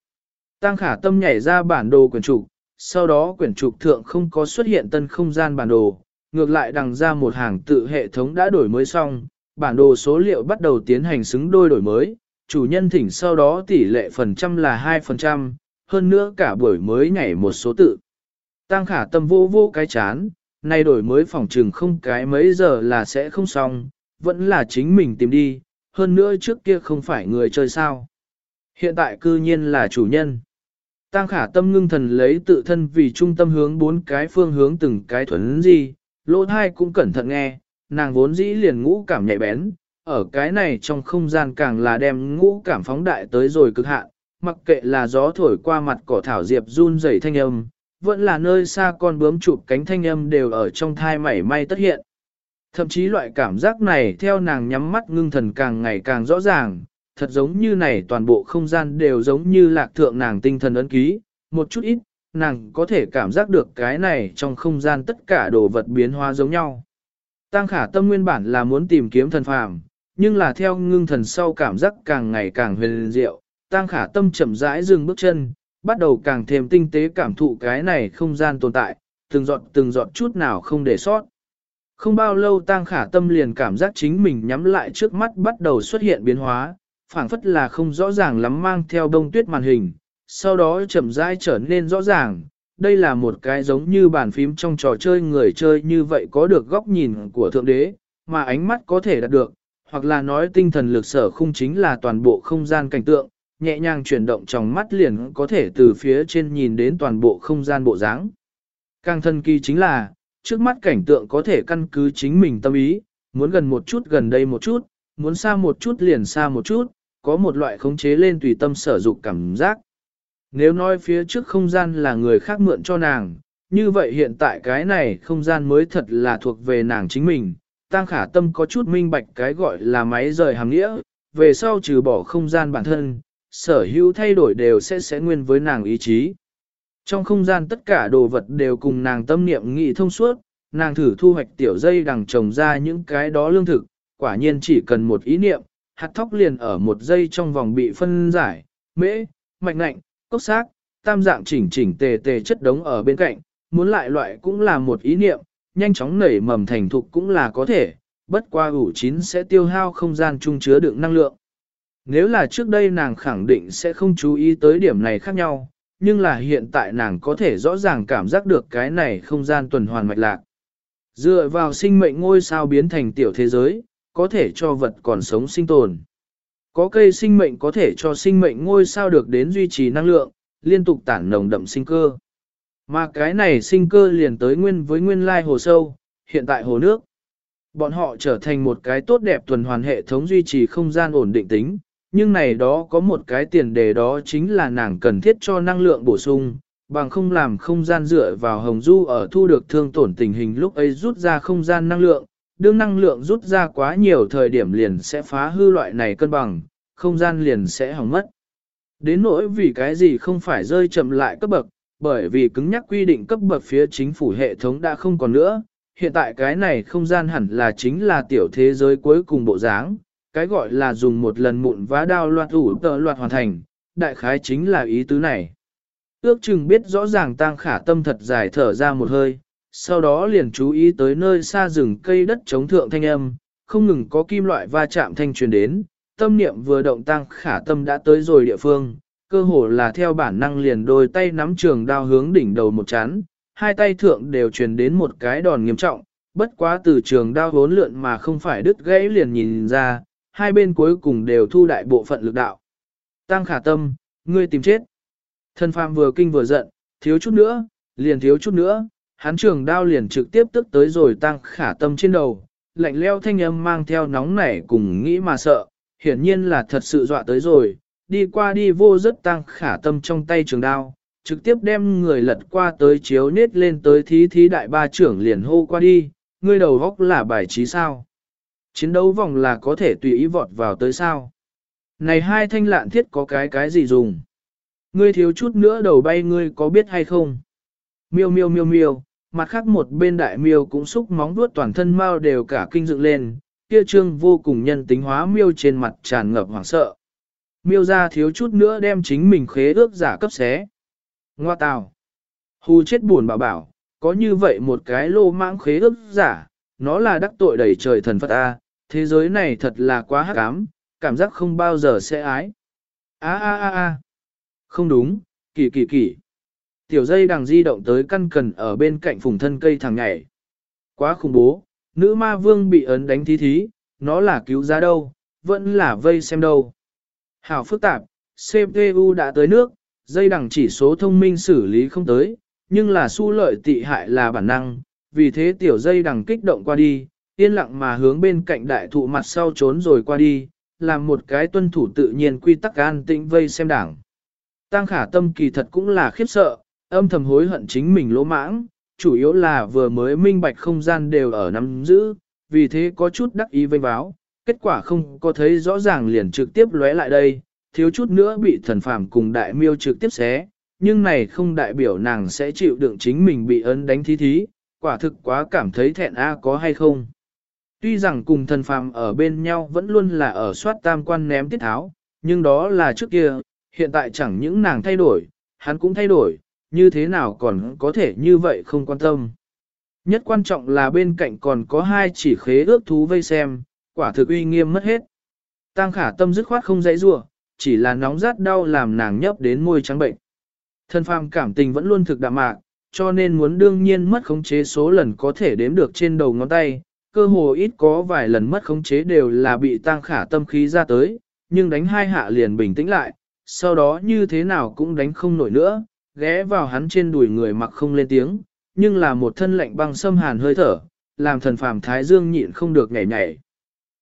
Tăng Khả Tâm nhảy ra bản đồ quyển trục, sau đó quyển trục thượng không có xuất hiện tân không gian bản đồ, ngược lại đằng ra một hàng tự hệ thống đã đổi mới xong, bản đồ số liệu bắt đầu tiến hành xứng đôi đổi mới, chủ nhân thỉnh sau đó tỷ lệ phần trăm là 2%, hơn nữa cả buổi mới nhảy một số tự. Tăng khả tâm vô vô cái chán, nay đổi mới phòng trừng không cái mấy giờ là sẽ không xong, vẫn là chính mình tìm đi, hơn nữa trước kia không phải người chơi sao. Hiện tại cư nhiên là chủ nhân. Tăng khả tâm ngưng thần lấy tự thân vì trung tâm hướng bốn cái phương hướng từng cái thuấn gì, lỗ thai cũng cẩn thận nghe, nàng vốn dĩ liền ngũ cảm nhạy bén, ở cái này trong không gian càng là đem ngũ cảm phóng đại tới rồi cực hạn, mặc kệ là gió thổi qua mặt cỏ thảo diệp run rẩy thanh âm, vẫn là nơi xa con bướm chụp cánh thanh âm đều ở trong thai mảy may tất hiện. Thậm chí loại cảm giác này theo nàng nhắm mắt ngưng thần càng ngày càng rõ ràng, thật giống như này toàn bộ không gian đều giống như lạc thượng nàng tinh thần ấn ký, một chút ít, nàng có thể cảm giác được cái này trong không gian tất cả đồ vật biến hóa giống nhau. Tăng khả tâm nguyên bản là muốn tìm kiếm thần phàm, nhưng là theo ngưng thần sau cảm giác càng ngày càng huyền diệu, tăng khả tâm chậm rãi dừng bước chân, bắt đầu càng thêm tinh tế cảm thụ cái này không gian tồn tại, từng giọt từng giọt chút nào không để sót. Không bao lâu tăng khả tâm liền cảm giác chính mình nhắm lại trước mắt bắt đầu xuất hiện biến hóa, phảng phất là không rõ ràng lắm mang theo đông tuyết màn hình, sau đó chậm rãi trở nên rõ ràng. Đây là một cái giống như bàn phím trong trò chơi người chơi như vậy có được góc nhìn của Thượng Đế, mà ánh mắt có thể đạt được, hoặc là nói tinh thần lực sở không chính là toàn bộ không gian cảnh tượng, nhẹ nhàng chuyển động trong mắt liền có thể từ phía trên nhìn đến toàn bộ không gian bộ dáng. Càng thân kỳ chính là, trước mắt cảnh tượng có thể căn cứ chính mình tâm ý, muốn gần một chút gần đây một chút, muốn xa một chút liền xa một chút, có một loại khống chế lên tùy tâm sở dụng cảm giác. Nếu nói phía trước không gian là người khác mượn cho nàng, như vậy hiện tại cái này không gian mới thật là thuộc về nàng chính mình. Tăng khả tâm có chút minh bạch cái gọi là máy rời hàng nghĩa, về sau trừ bỏ không gian bản thân, sở hữu thay đổi đều sẽ sẽ nguyên với nàng ý chí. Trong không gian tất cả đồ vật đều cùng nàng tâm niệm nghị thông suốt, nàng thử thu hoạch tiểu dây đằng trồng ra những cái đó lương thực, quả nhiên chỉ cần một ý niệm, hạt thóc liền ở một giây trong vòng bị phân giải, mễ, mạch nạnh, cốc xác, tam dạng chỉnh chỉnh tề tề chất đống ở bên cạnh, muốn lại loại cũng là một ý niệm, nhanh chóng nảy mầm thành thục cũng là có thể, bất qua ủ chín sẽ tiêu hao không gian chung chứa đựng năng lượng. Nếu là trước đây nàng khẳng định sẽ không chú ý tới điểm này khác nhau, nhưng là hiện tại nàng có thể rõ ràng cảm giác được cái này không gian tuần hoàn mạch lạc. Dựa vào sinh mệnh ngôi sao biến thành tiểu thế giới, có thể cho vật còn sống sinh tồn. Có cây sinh mệnh có thể cho sinh mệnh ngôi sao được đến duy trì năng lượng, liên tục tản nồng đậm sinh cơ. Mà cái này sinh cơ liền tới nguyên với nguyên lai hồ sâu, hiện tại hồ nước. Bọn họ trở thành một cái tốt đẹp tuần hoàn hệ thống duy trì không gian ổn định tính, nhưng này đó có một cái tiền đề đó chính là nàng cần thiết cho năng lượng bổ sung, bằng không làm không gian dựa vào hồng du ở thu được thương tổn tình hình lúc ấy rút ra không gian năng lượng, đương năng lượng rút ra quá nhiều thời điểm liền sẽ phá hư loại này cân bằng, không gian liền sẽ hỏng mất. Đến nỗi vì cái gì không phải rơi chậm lại cấp bậc, bởi vì cứng nhắc quy định cấp bậc phía chính phủ hệ thống đã không còn nữa, hiện tại cái này không gian hẳn là chính là tiểu thế giới cuối cùng bộ dáng, cái gọi là dùng một lần mụn vá đao loạt ủ tờ loạt hoàn thành, đại khái chính là ý tứ này. Ước chừng biết rõ ràng tăng khả tâm thật dài thở ra một hơi, sau đó liền chú ý tới nơi xa rừng cây đất chống thượng thanh âm, không ngừng có kim loại va chạm thanh truyền đến, tâm niệm vừa động tăng khả tâm đã tới rồi địa phương, cơ hồ là theo bản năng liền đôi tay nắm trường đao hướng đỉnh đầu một chán, hai tay thượng đều truyền đến một cái đòn nghiêm trọng, bất quá từ trường đao hốn lượn mà không phải đứt gãy liền nhìn ra, hai bên cuối cùng đều thu đại bộ phận lực đạo. Tăng khả tâm, ngươi tìm chết. Thân phàm vừa kinh vừa giận, thiếu chút nữa, liền thiếu chút nữa, hắn trường đao liền trực tiếp tức tới rồi tăng khả tâm trên đầu, lạnh leo thanh âm mang theo nóng nảy cùng nghĩ mà sợ, hiển nhiên là thật sự dọa tới rồi, đi qua đi vô rất tăng khả tâm trong tay trường đao, trực tiếp đem người lật qua tới chiếu nết lên tới thí thí đại ba trưởng liền hô qua đi, ngươi đầu góc là bài trí sao. Chiến đấu vòng là có thể tùy ý vọt vào tới sao. Này hai thanh lạn thiết có cái cái gì dùng? Ngươi thiếu chút nữa đầu bay ngươi có biết hay không? Miêu miêu miêu miêu, mặt khác một bên đại miêu cũng xúc móng vuốt toàn thân mau đều cả kinh dựng lên, kia trương vô cùng nhân tính hóa miêu trên mặt tràn ngập hoảng sợ. Miêu ra thiếu chút nữa đem chính mình khế ước giả cấp xé. Ngoa tào. Hù chết buồn bảo bảo, có như vậy một cái lô mãng khế ước giả, nó là đắc tội đầy trời thần Phật A, thế giới này thật là quá hắc ám, cảm giác không bao giờ sẽ ái. A a a a. Không đúng, kỳ kỳ kỳ. Tiểu dây đằng di động tới căn cần ở bên cạnh phùng thân cây thằng nhảy. Quá khủng bố, nữ ma vương bị ấn đánh thí thí, nó là cứu ra đâu, vẫn là vây xem đâu. Hảo phức tạp, CPU đã tới nước, dây đằng chỉ số thông minh xử lý không tới, nhưng là su lợi tị hại là bản năng, vì thế tiểu dây đằng kích động qua đi, yên lặng mà hướng bên cạnh đại thụ mặt sau trốn rồi qua đi, làm một cái tuân thủ tự nhiên quy tắc an tĩnh vây xem đảng. Tăng khả tâm kỳ thật cũng là khiếp sợ, âm thầm hối hận chính mình lỗ mãng, chủ yếu là vừa mới minh bạch không gian đều ở nắm giữ, vì thế có chút đắc ý vây báo, kết quả không có thấy rõ ràng liền trực tiếp lóe lại đây, thiếu chút nữa bị thần phàm cùng đại miêu trực tiếp xé, nhưng này không đại biểu nàng sẽ chịu đựng chính mình bị ấn đánh thí thí, quả thực quá cảm thấy thẹn a có hay không. Tuy rằng cùng thần phàm ở bên nhau vẫn luôn là ở soát tam quan ném tiết tháo, nhưng đó là trước kia, hiện tại chẳng những nàng thay đổi, hắn cũng thay đổi, như thế nào còn có thể như vậy không quan tâm. Nhất quan trọng là bên cạnh còn có hai chỉ khế ước thú vây xem, quả thực uy nghiêm mất hết. Tăng khả tâm dứt khoát không dãy rủa chỉ là nóng rát đau làm nàng nhấp đến môi trắng bệnh. Thân phàm cảm tình vẫn luôn thực đạm mạc, cho nên muốn đương nhiên mất khống chế số lần có thể đếm được trên đầu ngón tay, cơ hồ ít có vài lần mất khống chế đều là bị tăng khả tâm khí ra tới, nhưng đánh hai hạ liền bình tĩnh lại, sau đó như thế nào cũng đánh không nổi nữa, ghé vào hắn trên đùi người mặc không lên tiếng, nhưng là một thân lạnh băng xâm hàn hơi thở, làm thần phàm thái dương nhịn không được nhảy nhảy.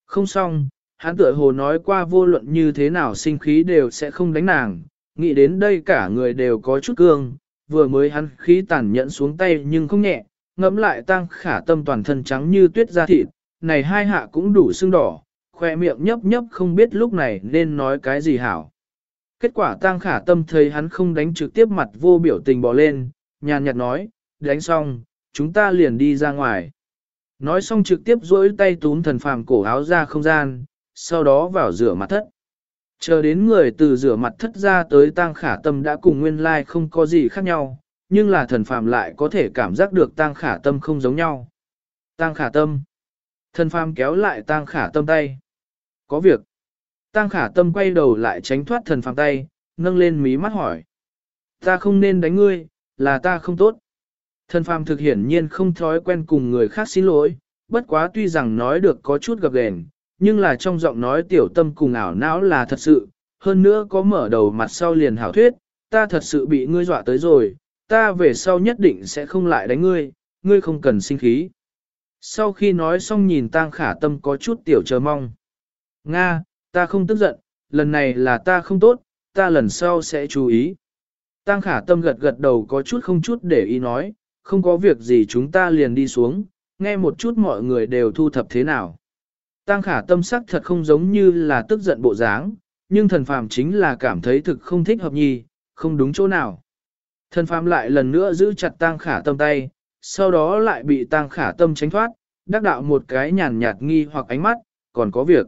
Không xong, hắn tựa hồ nói qua vô luận như thế nào sinh khí đều sẽ không đánh nàng, nghĩ đến đây cả người đều có chút cương, vừa mới hắn khí tàn nhẫn xuống tay nhưng không nhẹ, ngẫm lại tăng khả tâm toàn thân trắng như tuyết da thịt, này hai hạ cũng đủ sưng đỏ, khoe miệng nhấp nhấp không biết lúc này nên nói cái gì hảo. Kết quả Tang khả tâm thấy hắn không đánh trực tiếp mặt vô biểu tình bỏ lên, nhàn nhạt nói, đánh xong, chúng ta liền đi ra ngoài. Nói xong trực tiếp duỗi tay túm thần phàm cổ áo ra không gian, sau đó vào rửa mặt thất. Chờ đến người từ rửa mặt thất ra tới Tang khả tâm đã cùng nguyên lai like không có gì khác nhau, nhưng là thần phàm lại có thể cảm giác được Tang khả tâm không giống nhau. Tang khả tâm. Thần phàm kéo lại Tang khả tâm tay. Có việc. Tăng khả tâm quay đầu lại tránh thoát thần phàng tay, nâng lên mí mắt hỏi. Ta không nên đánh ngươi, là ta không tốt. Thần phàm thực hiển nhiên không thói quen cùng người khác xin lỗi, bất quá tuy rằng nói được có chút gập ghềnh, nhưng là trong giọng nói tiểu tâm cùng ảo não là thật sự, hơn nữa có mở đầu mặt sau liền hảo thuyết, ta thật sự bị ngươi dọa tới rồi, ta về sau nhất định sẽ không lại đánh ngươi, ngươi không cần sinh khí. Sau khi nói xong nhìn tang khả tâm có chút tiểu chờ mong. Nga, ta không tức giận, lần này là ta không tốt, ta lần sau sẽ chú ý. Tang khả tâm gật gật đầu có chút không chút để ý nói, không có việc gì chúng ta liền đi xuống, nghe một chút mọi người đều thu thập thế nào. Tăng khả tâm sắc thật không giống như là tức giận bộ dáng, nhưng thần phàm chính là cảm thấy thực không thích hợp nhi, không đúng chỗ nào. Thần phàm lại lần nữa giữ chặt tăng khả tâm tay, sau đó lại bị tăng khả tâm tránh thoát, đắc đạo một cái nhàn nhạt nghi hoặc ánh mắt, còn có việc.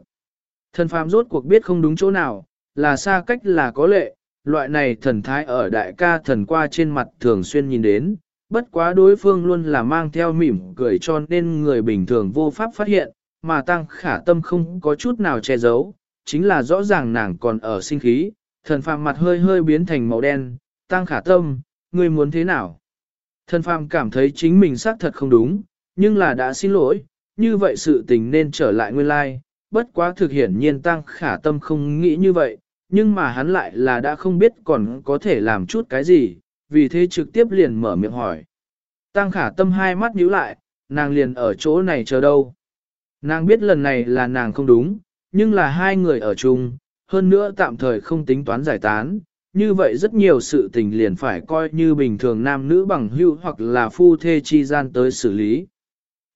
Thần phàm rốt cuộc biết không đúng chỗ nào, là xa cách là có lệ, loại này thần thái ở đại ca thần qua trên mặt thường xuyên nhìn đến, bất quá đối phương luôn là mang theo mỉm cười cho nên người bình thường vô pháp phát hiện, mà tăng khả tâm không có chút nào che giấu, chính là rõ ràng nàng còn ở sinh khí, thần phàm mặt hơi hơi biến thành màu đen, tăng khả tâm, ngươi muốn thế nào? Thần phàm cảm thấy chính mình xác thật không đúng, nhưng là đã xin lỗi, như vậy sự tình nên trở lại nguyên lai, bất quá thực hiển nhiên tăng khả tâm không nghĩ như vậy, nhưng mà hắn lại là đã không biết còn có thể làm chút cái gì, vì thế trực tiếp liền mở miệng hỏi. Tăng khả tâm hai mắt nhíu lại, nàng liền ở chỗ này chờ đâu. Nàng biết lần này là nàng không đúng, nhưng là hai người ở chung, hơn nữa tạm thời không tính toán giải tán, như vậy rất nhiều sự tình liền phải coi như bình thường nam nữ bằng hữu hoặc là phu thê chi gian tới xử lý.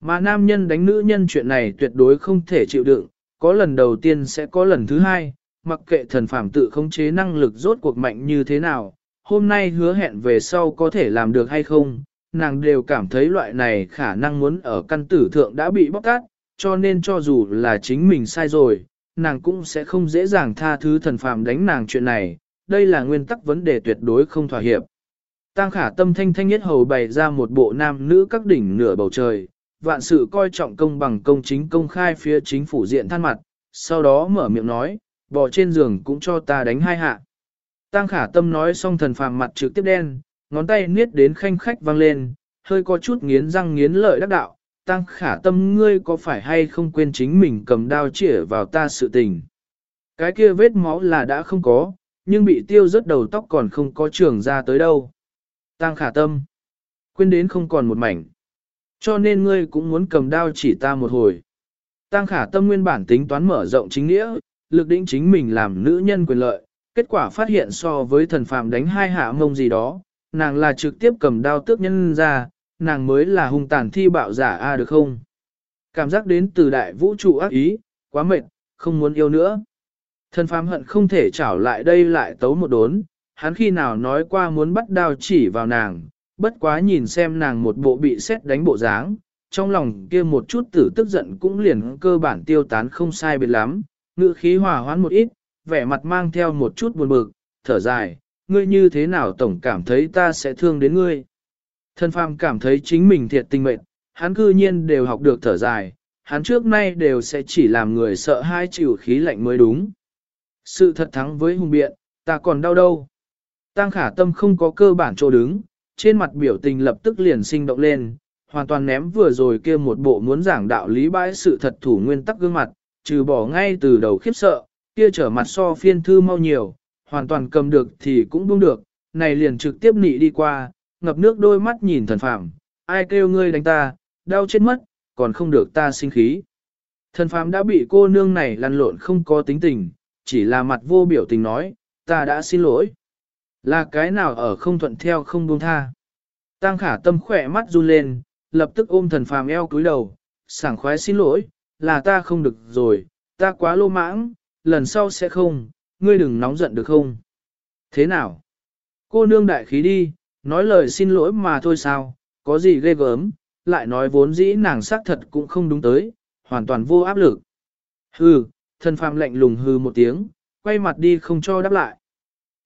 Mà nam nhân đánh nữ nhân chuyện này tuyệt đối không thể chịu đựng, có lần đầu tiên sẽ có lần thứ hai, mặc kệ thần phàm tự khống chế năng lực rốt cuộc mạnh như thế nào, hôm nay hứa hẹn về sau có thể làm được hay không, nàng đều cảm thấy loại này khả năng muốn ở căn tử thượng đã bị bóc tát, cho nên cho dù là chính mình sai rồi, nàng cũng sẽ không dễ dàng tha thứ thần phàm đánh nàng chuyện này, đây là nguyên tắc vấn đề tuyệt đối không thỏa hiệp. Tăng khả tâm thanh thanh nhất hầu bày ra một bộ nam nữ các đỉnh nửa bầu trời, vạn sự coi trọng công bằng công chính công khai phía chính phủ diện than mặt, sau đó mở miệng nói, bỏ trên giường cũng cho ta đánh hai hạ. Tăng khả tâm nói xong thần phàm mặt trực tiếp đen, ngón tay niết đến khanh khách vang lên, hơi có chút nghiến răng nghiến lợi đắc đạo, tăng khả tâm ngươi có phải hay không quên chính mình cầm đao chĩa vào ta sự tình. Cái kia vết máu là đã không có, nhưng bị tiêu rất đầu tóc còn không có trường ra tới đâu. Tăng khả tâm, quên đến không còn một mảnh. Cho nên ngươi cũng muốn cầm đao chỉ ta một hồi. Tăng khả tâm nguyên bản tính toán mở rộng chính nghĩa, lực định chính mình làm nữ nhân quyền lợi, kết quả phát hiện so với thần phàm đánh hai hạ mông gì đó, nàng là trực tiếp cầm đao tước nhân ra, nàng mới là hung tàn thi bạo giả a được không? Cảm giác đến từ đại vũ trụ ác ý, quá mệt, không muốn yêu nữa. Thần phàm hận không thể trảo lại đây lại tấu một đốn, hắn khi nào nói qua muốn bắt đao chỉ vào nàng, bất quá nhìn xem nàng một bộ bị xét đánh bộ dáng, trong lòng kia một chút tử tức giận cũng liền cơ bản tiêu tán không sai biệt lắm, ngữ khí hòa hoãn một ít, vẻ mặt mang theo một chút buồn bực, thở dài, ngươi như thế nào tổng cảm thấy ta sẽ thương đến ngươi. Thân phàm cảm thấy chính mình thiệt tình mệnh, hắn cư nhiên đều học được thở dài, hắn trước nay đều sẽ chỉ làm người sợ hai chịu khí lạnh mới đúng. Sự thật thắng với hùng biện, ta còn đau đâu. Tăng khả tâm không có cơ bản chỗ đứng, trên mặt biểu tình lập tức liền sinh động lên, hoàn toàn ném vừa rồi kia một bộ muốn giảng đạo lý bãi sự thật thủ nguyên tắc gương mặt, trừ bỏ ngay từ đầu khiếp sợ, kia trở mặt so phiên thư mau nhiều, hoàn toàn cầm được thì cũng buông được, này liền trực tiếp nị đi qua, ngập nước đôi mắt nhìn thần phàm, ai kêu ngươi đánh ta, đau chết mất, còn không được ta sinh khí. Thần phàm đã bị cô nương này lăn lộn không có tính tình, chỉ là mặt vô biểu tình nói, ta đã xin lỗi. Là cái nào ở không thuận theo không buông tha. Tăng khả tâm khỏe mắt run lên, lập tức ôm thần phàm eo cúi đầu, sảng khoái xin lỗi, là ta không được rồi, ta quá lô mãng, lần sau sẽ không, ngươi đừng nóng giận được không? Thế nào? Cô nương đại khí đi, nói lời xin lỗi mà thôi sao, có gì ghê gớm, lại nói vốn dĩ nàng xác thật cũng không đúng tới, hoàn toàn vô áp lực. Hừ, thần phàm lạnh lùng hừ một tiếng, quay mặt đi không cho đáp lại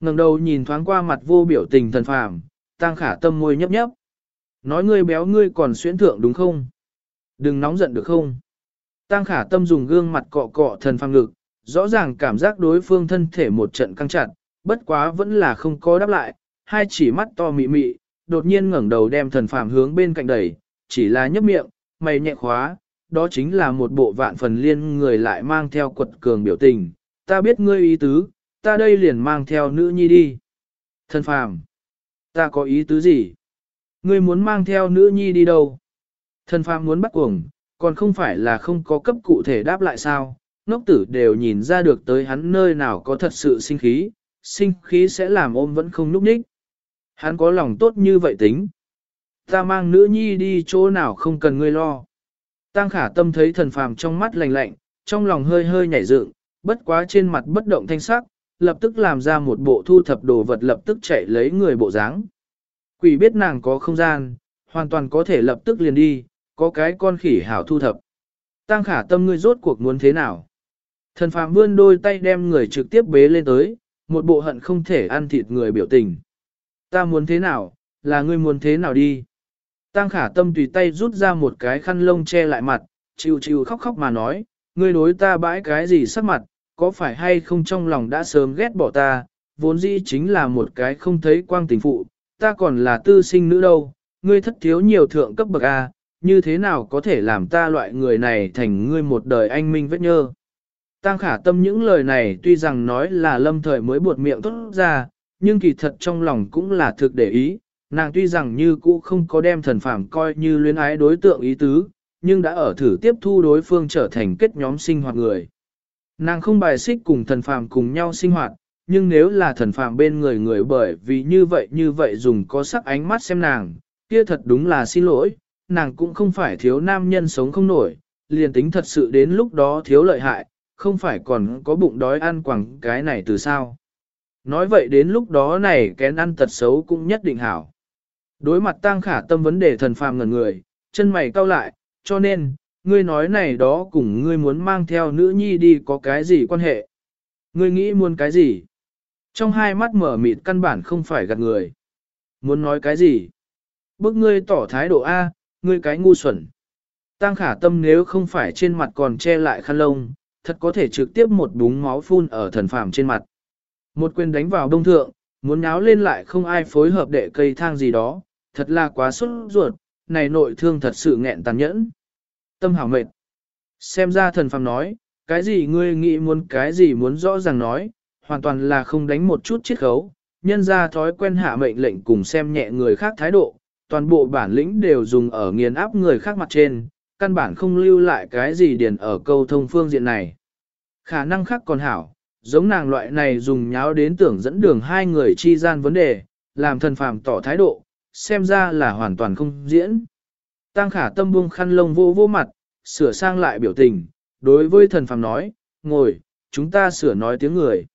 ngẩng đầu nhìn thoáng qua mặt vô biểu tình thần phàm, tăng khả tâm môi nhấp nhấp. Nói ngươi béo ngươi còn xuyến thượng đúng không? Đừng nóng giận được không? Tăng khả tâm dùng gương mặt cọ cọ thần phàm ngực, rõ ràng cảm giác đối phương thân thể một trận căng chặt, bất quá vẫn là không có đáp lại, hai chỉ mắt to mị mị, đột nhiên ngẩng đầu đem thần phàm hướng bên cạnh đẩy, chỉ là nhấp miệng, mày nhẹ khóa, đó chính là một bộ vạn phần liên người lại mang theo quật cường biểu tình, ta biết ngươi ý tứ, ta đây liền mang theo nữ nhi đi. Thần phàm, ta có ý tứ gì? Ngươi muốn mang theo nữ nhi đi đâu? Thần phàm muốn bắt cuồng, còn không phải là không có cấp cụ thể đáp lại sao? Ngốc tử đều nhìn ra được tới hắn nơi nào có thật sự sinh khí, sinh khí sẽ làm ôm vẫn không núp ních. Hắn có lòng tốt như vậy tính. Ta mang nữ nhi đi chỗ nào không cần ngươi lo. Tăng khả tâm thấy thần phàm trong mắt lạnh lạnh, trong lòng hơi hơi nhảy dựng, bất quá trên mặt bất động thanh sắc, lập tức làm ra một bộ thu thập đồ vật lập tức chạy lấy người bộ dáng. Quỷ biết nàng có không gian, hoàn toàn có thể lập tức liền đi, có cái con khỉ hảo thu thập. Tăng khả tâm ngươi rốt cuộc muốn thế nào? Thần phàm vươn đôi tay đem người trực tiếp bế lên tới, một bộ hận không thể ăn thịt người biểu tình. Ta muốn thế nào, là ngươi muốn thế nào đi? Tăng khả tâm tùy tay rút ra một cái khăn lông che lại mặt, chịu chịu khóc khóc mà nói, ngươi đối ta bãi cái gì sắc mặt, có phải hay không trong lòng đã sớm ghét bỏ ta, vốn dĩ chính là một cái không thấy quang tình phụ, ta còn là tư sinh nữ đâu, ngươi thất thiếu nhiều thượng cấp bậc A, như thế nào có thể làm ta loại người này thành ngươi một đời anh minh vết nhơ. Tăng khả tâm những lời này tuy rằng nói là lâm thời mới buột miệng tốt ra, nhưng kỳ thật trong lòng cũng là thực để ý, nàng tuy rằng như cũ không có đem thần phàm coi như luyến ái đối tượng ý tứ, nhưng đã ở thử tiếp thu đối phương trở thành kết nhóm sinh hoạt người. Nàng không bài xích cùng thần phàm cùng nhau sinh hoạt, nhưng nếu là thần phàm bên người người bởi vì như vậy như vậy dùng có sắc ánh mắt xem nàng, kia thật đúng là xin lỗi, nàng cũng không phải thiếu nam nhân sống không nổi, liền tính thật sự đến lúc đó thiếu lợi hại, không phải còn có bụng đói ăn quẳng cái này từ sao. Nói vậy đến lúc đó này kén ăn tật xấu cũng nhất định hảo. Đối mặt tang khả tâm vấn đề thần phàm ngẩn người, chân mày cau lại, cho nên, ngươi nói này đó cùng ngươi muốn mang theo nữ nhi đi có cái gì quan hệ. Ngươi nghĩ muốn cái gì? Trong hai mắt mở mịt căn bản không phải gạt người. Muốn nói cái gì? Bức ngươi tỏ thái độ A, ngươi cái ngu xuẩn. Tăng khả tâm nếu không phải trên mặt còn che lại khăn lông, thật có thể trực tiếp một búng máu phun ở thần phàm trên mặt. Một quyền đánh vào đông thượng, muốn nháo lên lại không ai phối hợp đệ cây thang gì đó, thật là quá xuất ruột, này nội thương thật sự nghẹn tàn nhẫn. Tâm hảo mệt. Xem ra thần phàm nói, cái gì ngươi nghĩ muốn cái gì muốn rõ ràng nói, hoàn toàn là không đánh một chút chiết khấu, nhân ra thói quen hạ mệnh lệnh cùng xem nhẹ người khác thái độ, toàn bộ bản lĩnh đều dùng ở nghiền áp người khác mặt trên, căn bản không lưu lại cái gì điền ở câu thông phương diện này. Khả năng khác còn hảo, giống nàng loại này dùng nháo đến tưởng dẫn đường hai người chi gian vấn đề, làm thần phàm tỏ thái độ, xem ra là hoàn toàn không diễn. Tăng khả tâm buông khăn lông vô vô mặt, sửa sang lại biểu tình, đối với thần phàm nói, ngồi, chúng ta sửa nói tiếng người.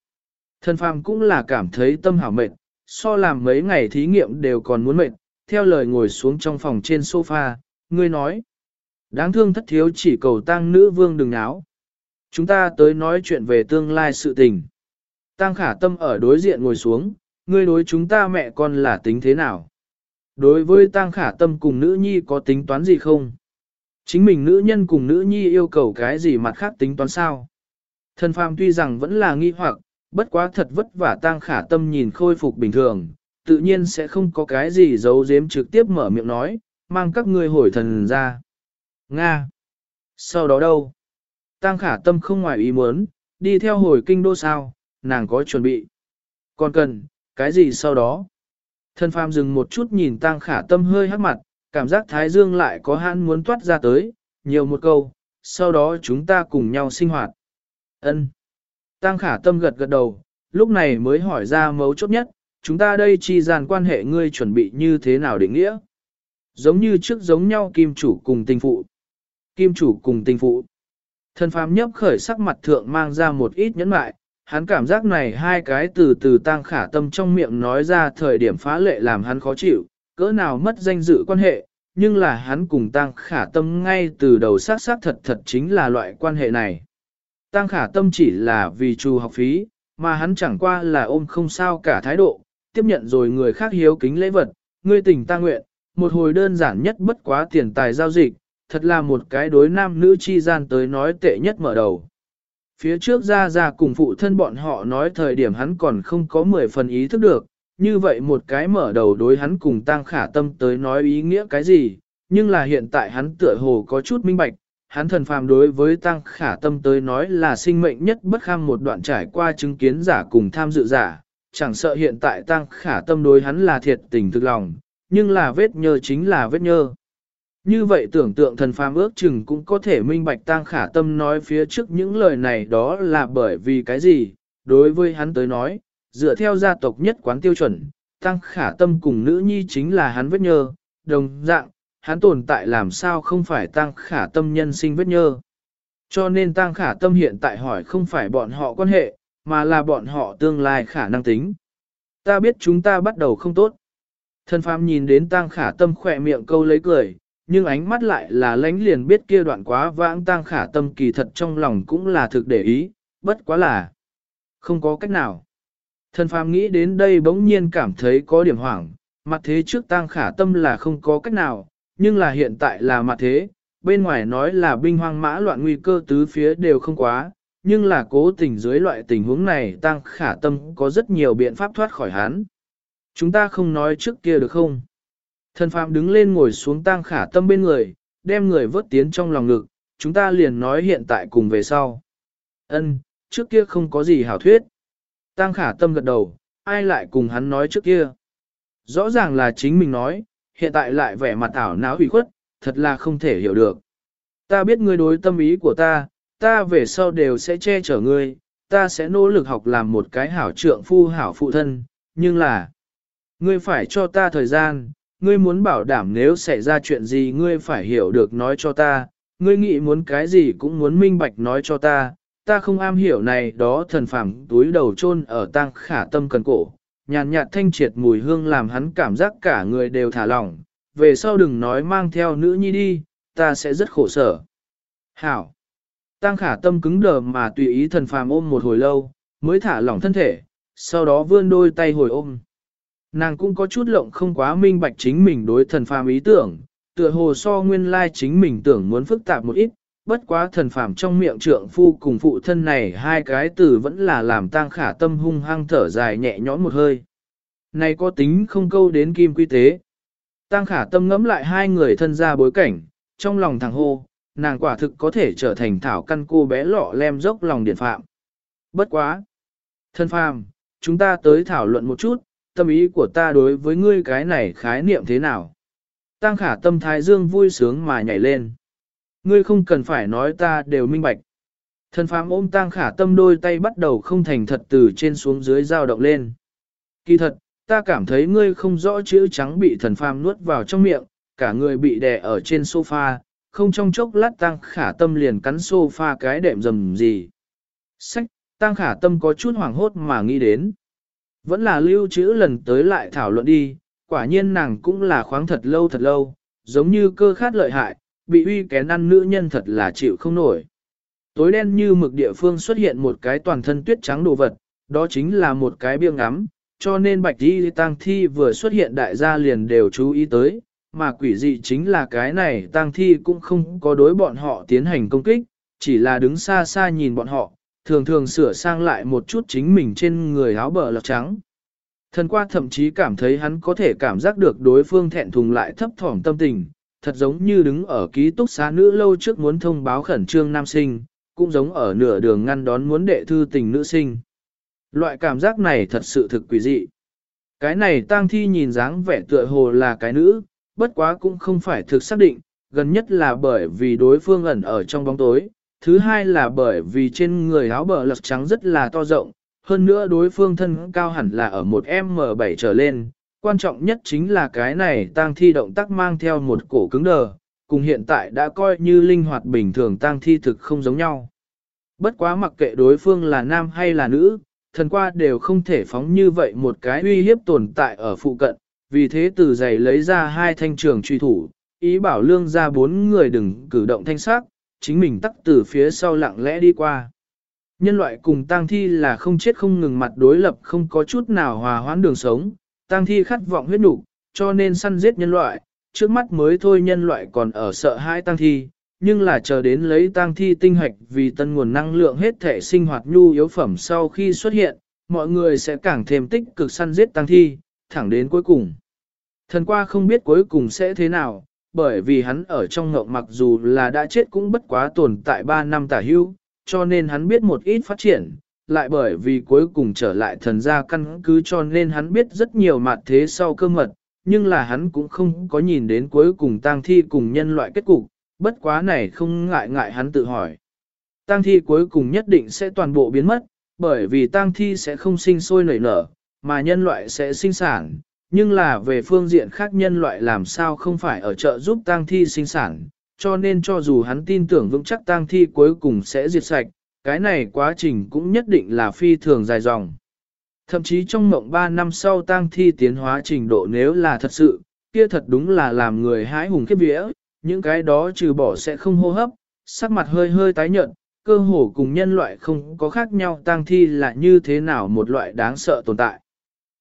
Thần phàm cũng là cảm thấy tâm hảo mệt, so làm mấy ngày thí nghiệm đều còn muốn mệt, theo lời ngồi xuống trong phòng trên sofa, ngươi nói. Đáng thương thất thiếu chỉ cầu tăng nữ vương đừng náo. Chúng ta tới nói chuyện về tương lai sự tình. Tăng khả tâm ở đối diện ngồi xuống, ngươi đối chúng ta mẹ con là tính thế nào? Đối với tăng khả tâm cùng nữ nhi có tính toán gì không? Chính mình nữ nhân cùng nữ nhi yêu cầu cái gì mặt khác tính toán sao? Thần phàm tuy rằng vẫn là nghi hoặc, bất quá thật vất vả tăng khả tâm nhìn khôi phục bình thường, tự nhiên sẽ không có cái gì giấu giếm trực tiếp mở miệng nói, mang các ngươi hồi thần ra. Nga! Sau đó đâu? Tăng khả tâm không ngoài ý muốn, đi theo hồi kinh đô sao, nàng có chuẩn bị. Còn cần, cái gì sau đó? Thần phàm dừng một chút nhìn Tang khả tâm hơi hắc mặt, cảm giác Thái Dương lại có hãn muốn toát ra tới, nhiều một câu, sau đó chúng ta cùng nhau sinh hoạt. Ân. Tang khả tâm gật gật đầu, lúc này mới hỏi ra mấu chốt nhất, chúng ta đây chi dàn quan hệ ngươi chuẩn bị như thế nào định nghĩa? Giống như trước giống nhau kim chủ cùng tình phụ. Kim chủ cùng tình phụ. Thần phàm nhấp khởi sắc mặt thượng mang ra một ít nhẫn mại, hắn cảm giác này hai cái từ từ tăng khả tâm trong miệng nói ra thời điểm phá lệ làm hắn khó chịu, cỡ nào mất danh dự quan hệ, nhưng là hắn cùng tăng khả tâm ngay từ đầu sát sát thật thật chính là loại quan hệ này. Tăng khả tâm chỉ là vì trù học phí, mà hắn chẳng qua là ôm không sao cả thái độ, tiếp nhận rồi người khác hiếu kính lễ vật, ngươi tình ta nguyện, một hồi đơn giản nhất bất quá tiền tài giao dịch, thật là một cái đối nam nữ chi gian tới nói tệ nhất mở đầu. Phía trước ra ra cùng phụ thân bọn họ nói thời điểm hắn còn không có 10 phần ý thức được, như vậy một cái mở đầu đối hắn cùng tăng khả tâm tới nói ý nghĩa cái gì, nhưng là hiện tại hắn tựa hồ có chút minh bạch, hắn thần phàm đối với tăng khả tâm tới nói là sinh mệnh nhất bất kham một đoạn trải qua chứng kiến giả cùng tham dự giả, chẳng sợ hiện tại tăng khả tâm đối hắn là thiệt tình thực lòng, nhưng là vết nhơ chính là vết nhơ. Như vậy tưởng tượng thần phàm ước chừng cũng có thể minh bạch tăng khả tâm nói phía trước những lời này đó là bởi vì cái gì, đối với hắn tới nói, dựa theo gia tộc nhất quán tiêu chuẩn, tăng khả tâm cùng nữ nhi chính là hắn vết nhơ, đồng dạng, hắn tồn tại làm sao không phải tăng khả tâm nhân sinh vết nhơ. Cho nên tăng khả tâm hiện tại hỏi không phải bọn họ quan hệ, mà là bọn họ tương lai khả năng tính. Ta biết chúng ta bắt đầu không tốt. Thân phàm nhìn đến tăng khả tâm khỏe miệng câu lấy cười, nhưng ánh mắt lại là lánh liền biết kia đoạn quá vãng tang khả tâm kỳ thật trong lòng cũng là thực để ý, bất quá là không có cách nào. Thần phàm nghĩ đến đây bỗng nhiên cảm thấy có điểm hoảng, mặt thế trước tang khả tâm là không có cách nào, nhưng là hiện tại là mặt thế, bên ngoài nói là binh hoang mã loạn nguy cơ tứ phía đều không quá, nhưng là cố tình dưới loại tình huống này tăng khả tâm có rất nhiều biện pháp thoát khỏi hắn. Chúng ta không nói trước kia được không? Thần phàm đứng lên ngồi xuống tang khả tâm bên người, đem người vớt tiến trong lòng ngực, chúng ta liền nói hiện tại cùng về sau. Ân, trước kia không có gì hảo thuyết. Tang khả tâm gật đầu, ai lại cùng hắn nói trước kia. Rõ ràng là chính mình nói, hiện tại lại vẻ mặt ảo não ủy khuất, thật là không thể hiểu được. Ta biết ngươi đối tâm ý của ta, ta về sau đều sẽ che chở ngươi, ta sẽ nỗ lực học làm một cái hảo trượng phu hảo phụ thân, nhưng là, ngươi phải cho ta thời gian, ngươi muốn bảo đảm nếu xảy ra chuyện gì ngươi phải hiểu được nói cho ta, ngươi nghĩ muốn cái gì cũng muốn minh bạch nói cho ta, ta không am hiểu này đó thần phàm túi đầu chôn ở tang khả tâm cần cổ, nhàn nhạt thanh triệt mùi hương làm hắn cảm giác cả người đều thả lỏng, về sau đừng nói mang theo nữ nhi đi, ta sẽ rất khổ sở. Hảo! Tăng khả tâm cứng đờ mà tùy ý thần phàm ôm một hồi lâu, mới thả lỏng thân thể, sau đó vươn đôi tay hồi ôm. Nàng cũng có chút lộng không quá minh bạch chính mình đối thần phàm ý tưởng, tựa hồ so nguyên lai chính mình tưởng muốn phức tạp một ít, bất quá thần phàm trong miệng trượng phu cùng phụ thân này hai cái từ vẫn là làm tang khả tâm hung hăng thở dài nhẹ nhõm một hơi. Này có tính không câu đến kim quy tế. Tang khả tâm ngẫm lại hai người thân ra bối cảnh, trong lòng thằng hô, nàng quả thực có thể trở thành thảo căn cô bé lọ lem dốc lòng điện phạm. Bất quá. Thân phàm, chúng ta tới thảo luận một chút, tâm ý của ta đối với ngươi cái này khái niệm thế nào. Tăng khả tâm thái dương vui sướng mà nhảy lên. Ngươi không cần phải nói ta đều minh bạch. Thần phàm ôm tăng khả tâm đôi tay bắt đầu không thành thật từ trên xuống dưới dao động lên. Kỳ thật, ta cảm thấy ngươi không rõ chữ trắng bị thần phàm nuốt vào trong miệng, cả người bị đè ở trên sofa, không trong chốc lát tăng khả tâm liền cắn sofa cái đệm dầm gì. Sách, tăng khả tâm có chút hoảng hốt mà nghĩ đến. Vẫn là lưu trữ lần tới lại thảo luận đi, quả nhiên nàng cũng là khoáng thật lâu thật lâu, giống như cơ khát lợi hại, bị uy kén ăn nữ nhân thật là chịu không nổi. Tối đen như mực địa phương xuất hiện một cái toàn thân tuyết trắng đồ vật, đó chính là một cái biêng ngắm, cho nên bạch đi tang thi vừa xuất hiện đại gia liền đều chú ý tới, mà quỷ dị chính là cái này tang thi cũng không có đối bọn họ tiến hành công kích, chỉ là đứng xa xa nhìn bọn họ, thường thường sửa sang lại một chút chính mình trên người áo bờ lọc trắng. Thần qua thậm chí cảm thấy hắn có thể cảm giác được đối phương thẹn thùng lại thấp thỏm tâm tình, thật giống như đứng ở ký túc xá nữ lâu trước muốn thông báo khẩn trương nam sinh, cũng giống ở nửa đường ngăn đón muốn đệ thư tình nữ sinh. Loại cảm giác này thật sự thực quỷ dị. Cái này tang thi nhìn dáng vẻ tựa hồ là cái nữ, bất quá cũng không phải thực xác định, gần nhất là bởi vì đối phương ẩn ở trong bóng tối, thứ hai là bởi vì trên người áo bờ lật trắng rất là to rộng, hơn nữa đối phương thân cao hẳn là ở một M7 trở lên, quan trọng nhất chính là cái này tang thi động tác mang theo một cổ cứng đờ, cùng hiện tại đã coi như linh hoạt bình thường tang thi thực không giống nhau. Bất quá mặc kệ đối phương là nam hay là nữ, thần qua đều không thể phóng như vậy một cái uy hiếp tồn tại ở phụ cận, vì thế từ giày lấy ra hai thanh trường truy thủ, ý bảo lương ra bốn người đừng cử động thanh sắc, chính mình tắt từ phía sau lặng lẽ đi qua. Nhân loại cùng tang thi là không chết không ngừng mặt đối lập không có chút nào hòa hoãn đường sống, tang thi khát vọng huyết nục, cho nên săn giết nhân loại, trước mắt mới thôi nhân loại còn ở sợ hãi tang thi, nhưng là chờ đến lấy tang thi tinh hạch vì tân nguồn năng lượng hết thể sinh hoạt nhu yếu phẩm sau khi xuất hiện, mọi người sẽ càng thêm tích cực săn giết tang thi, thẳng đến cuối cùng. Thần qua không biết cuối cùng sẽ thế nào, bởi vì hắn ở trong ngộng mặc dù là đã chết cũng bất quá tồn tại 3 năm tả hưu, cho nên hắn biết một ít phát triển, lại bởi vì cuối cùng trở lại thần gia căn cứ cho nên hắn biết rất nhiều mặt thế sau cơ mật, nhưng là hắn cũng không có nhìn đến cuối cùng tang thi cùng nhân loại kết cục, bất quá này không ngại ngại hắn tự hỏi. Tang thi cuối cùng nhất định sẽ toàn bộ biến mất, bởi vì tang thi sẽ không sinh sôi nảy nở, mà nhân loại sẽ sinh sản, nhưng là về phương diện khác nhân loại làm sao không phải ở chợ giúp tang thi sinh sản, cho nên cho dù hắn tin tưởng vững chắc tang thi cuối cùng sẽ diệt sạch, cái này quá trình cũng nhất định là phi thường dài dòng. Thậm chí trong mộng 3 năm sau tang thi tiến hóa trình độ nếu là thật sự, kia thật đúng là làm người hái hùng kiếp vía, những cái đó trừ bỏ sẽ không hô hấp, sắc mặt hơi hơi tái nhợt, cơ hồ cùng nhân loại không có khác nhau tang thi là như thế nào một loại đáng sợ tồn tại.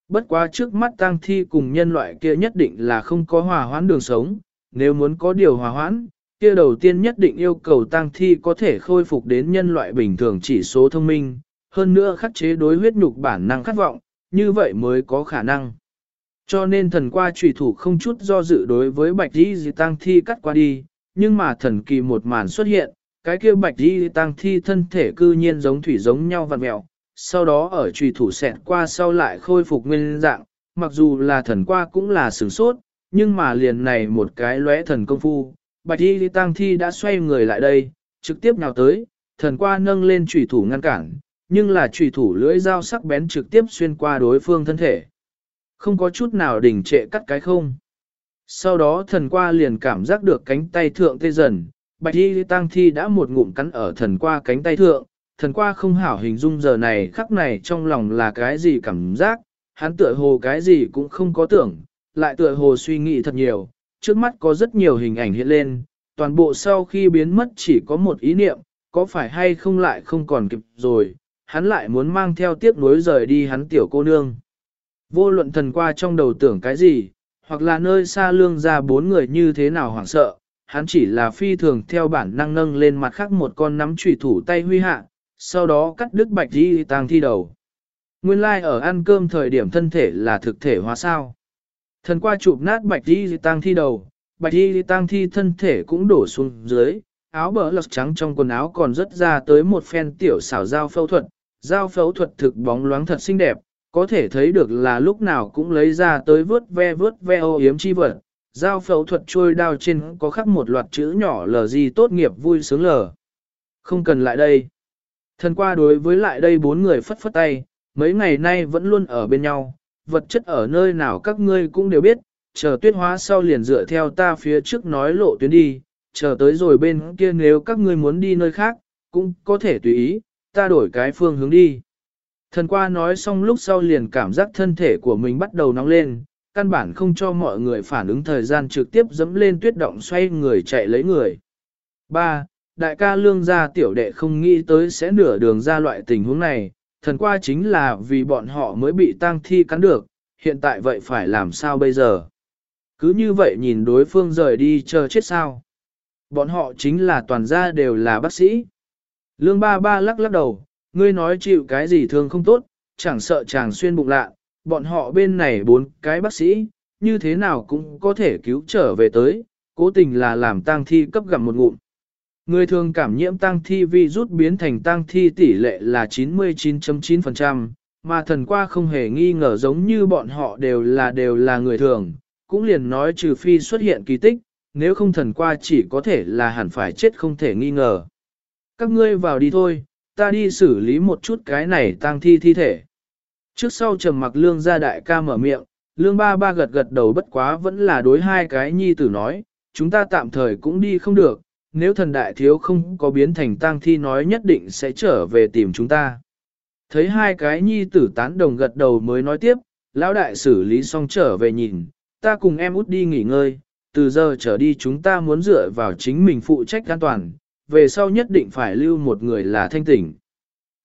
Bất quá trước mắt tang thi cùng nhân loại kia nhất định là không có hòa hoãn đường sống, nếu muốn có điều hòa hoãn, kia đầu tiên nhất định yêu cầu tang thi có thể khôi phục đến nhân loại bình thường chỉ số thông minh, hơn nữa khắc chế đối huyết nhục bản năng khát vọng, như vậy mới có khả năng. Cho nên thần qua trùy thủ không chút do dự đối với bạch di di tang thi cắt qua đi, nhưng mà thần kỳ một màn xuất hiện, cái kia bạch di tang thi thân thể cư nhiên giống thủy giống nhau vặn mẹo, sau đó ở trùy thủ xẹt qua sau lại khôi phục nguyên dạng, mặc dù là thần qua cũng là sửng sốt, nhưng mà liền này một cái lóe thần công phu, bạch y tang thi đã xoay người lại đây, trực tiếp nào tới, thần qua nâng lên trùy thủ ngăn cản, nhưng là trùy thủ lưỡi dao sắc bén trực tiếp xuyên qua đối phương thân thể. Không có chút nào đỉnh trệ cắt cái không. Sau đó thần qua liền cảm giác được cánh tay thượng tê dần, bạch y tăng thi đã một ngụm cắn ở thần qua cánh tay thượng, thần qua không hảo hình dung giờ này khắc này trong lòng là cái gì cảm giác, hắn tựa hồ cái gì cũng không có tưởng, lại tựa hồ suy nghĩ thật nhiều, trước mắt có rất nhiều hình ảnh hiện lên, toàn bộ sau khi biến mất chỉ có một ý niệm, có phải hay không lại không còn kịp rồi, hắn lại muốn mang theo tiếc nuối rời đi hắn tiểu cô nương. Vô luận thần qua trong đầu tưởng cái gì, hoặc là nơi xa lương ra bốn người như thế nào hoảng sợ, hắn chỉ là phi thường theo bản năng nâng lên mặt khác một con nắm trùy thủ tay huy hạ, sau đó cắt đứt bạch đi tang thi đầu. Nguyên lai like ở ăn cơm thời điểm thân thể là thực thể hóa sao. Thần qua chụp nát bạch đi tang thi đầu, bạch đi tang thi thân thể cũng đổ xuống dưới, áo bờ lọc trắng trong quần áo còn rất ra tới một phen tiểu xảo dao phẫu thuật, dao phẫu thuật thực bóng loáng thật xinh đẹp, có thể thấy được là lúc nào cũng lấy ra tới vớt ve vớt ve ô yếm chi vật. Dao phẫu thuật trôi đao trên có khắc một loạt chữ nhỏ lờ gì tốt nghiệp vui sướng lờ. Không cần lại đây. Thần qua đối với lại đây bốn người phất phất tay, mấy ngày nay vẫn luôn ở bên nhau, vật chất ở nơi nào các ngươi cũng đều biết, chờ tuyết hóa sau liền dựa theo ta phía trước nói lộ tuyến đi, chờ tới rồi bên kia nếu các ngươi muốn đi nơi khác, cũng có thể tùy ý, ta đổi cái phương hướng đi. Thần qua nói xong lúc sau liền cảm giác thân thể của mình bắt đầu nóng lên, căn bản không cho mọi người phản ứng thời gian trực tiếp dẫm lên tuyết động xoay người chạy lấy người. 3. Đại ca lương gia tiểu đệ không nghĩ tới sẽ nửa đường ra loại tình huống này, thần qua chính là vì bọn họ mới bị tang thi cắn được, hiện tại vậy phải làm sao bây giờ? Cứ như vậy nhìn đối phương rời đi chờ chết sao? Bọn họ chính là toàn gia đều là bác sĩ. Lương ba ba lắc lắc đầu, ngươi nói chịu cái gì thương không tốt, chẳng sợ chàng xuyên bụng lạ, bọn họ bên này bốn cái bác sĩ, như thế nào cũng có thể cứu trở về tới, cố tình là làm tang thi cấp gặm một ngụm. Người thường cảm nhiễm tang thi vi rút biến thành tang thi tỷ lệ là 99.9%, mà thần qua không hề nghi ngờ giống như bọn họ đều là đều là người thường, cũng liền nói trừ phi xuất hiện kỳ tích, nếu không thần qua chỉ có thể là hẳn phải chết không thể nghi ngờ. Các ngươi vào đi thôi, ta đi xử lý một chút cái này tang thi thi thể. Trước sau trầm mặc lương gia đại ca mở miệng, lương ba ba gật gật đầu bất quá vẫn là đối hai cái nhi tử nói, chúng ta tạm thời cũng đi không được, nếu thần đại thiếu không có biến thành tang thi nói nhất định sẽ trở về tìm chúng ta. Thấy hai cái nhi tử tán đồng gật đầu mới nói tiếp, lão đại xử lý xong trở về nhìn, ta cùng em út đi nghỉ ngơi, từ giờ trở đi chúng ta muốn dựa vào chính mình phụ trách an toàn, về sau nhất định phải lưu một người là thanh tỉnh.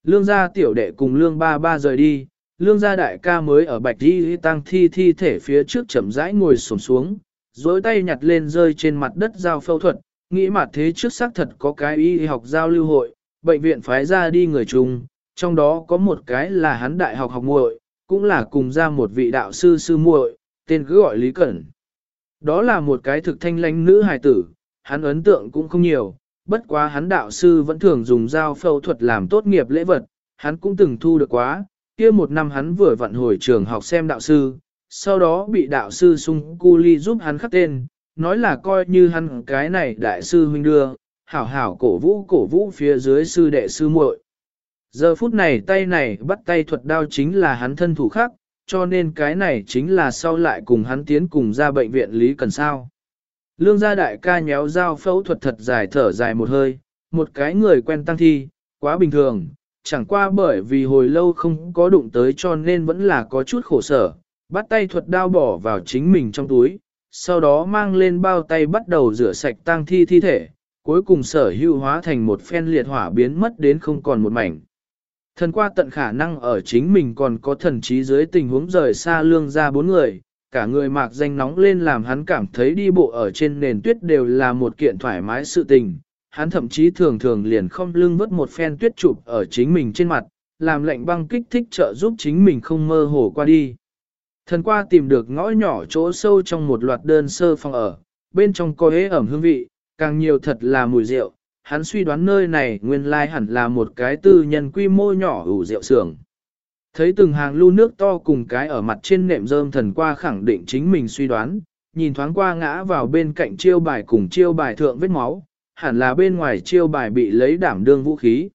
Lương gia tiểu đệ cùng lương ba ba rời đi, lương gia đại ca mới ở bạch đi tăng thi thi thể phía trước chậm rãi ngồi xổm xuống, dối tay nhặt lên rơi trên mặt đất giao phẫu thuật, nghĩ mặt thế trước xác thật có cái y học giao lưu hội, bệnh viện phái ra đi người chung, trong đó có một cái là hắn đại học học muội, cũng là cùng ra một vị đạo sư sư muội, tên cứ gọi Lý Cẩn. Đó là một cái thực thanh lãnh nữ hài tử, hắn ấn tượng cũng không nhiều, bất quá hắn đạo sư vẫn thường dùng dao phẫu thuật làm tốt nghiệp lễ vật, hắn cũng từng thu được quá, kia một năm hắn vừa vặn hồi trường học xem đạo sư, sau đó bị đạo sư sung cu ly giúp hắn khắc tên, nói là coi như hắn cái này đại sư huynh đưa, hảo hảo cổ vũ cổ vũ phía dưới sư đệ sư muội. Giờ phút này tay này bắt tay thuật đao chính là hắn thân thủ khác, cho nên cái này chính là sau lại cùng hắn tiến cùng ra bệnh viện Lý Cần Sao. Lương gia đại ca nhéo dao phẫu thuật thật dài thở dài một hơi, một cái người quen tăng thi, quá bình thường, chẳng qua bởi vì hồi lâu không có đụng tới cho nên vẫn là có chút khổ sở, bắt tay thuật đao bỏ vào chính mình trong túi, sau đó mang lên bao tay bắt đầu rửa sạch tang thi thi thể, cuối cùng sở hữu hóa thành một phen liệt hỏa biến mất đến không còn một mảnh. Thần qua tận khả năng ở chính mình còn có thần trí dưới tình huống rời xa lương ra bốn người, cả người mạc danh nóng lên làm hắn cảm thấy đi bộ ở trên nền tuyết đều là một kiện thoải mái sự tình. Hắn thậm chí thường thường liền không lưng vứt một phen tuyết chụp ở chính mình trên mặt, làm lệnh băng kích thích trợ giúp chính mình không mơ hồ qua đi. Thần qua tìm được ngõ nhỏ chỗ sâu trong một loạt đơn sơ phòng ở, bên trong có hế ẩm hương vị, càng nhiều thật là mùi rượu, hắn suy đoán nơi này nguyên lai hẳn là một cái tư nhân quy mô nhỏ ủ rượu xưởng. Thấy từng hàng lưu nước to cùng cái ở mặt trên nệm rơm thần qua khẳng định chính mình suy đoán, nhìn thoáng qua ngã vào bên cạnh chiêu bài cùng chiêu bài thượng vết máu, hẳn là bên ngoài chiêu bài bị lấy đảm đương vũ khí.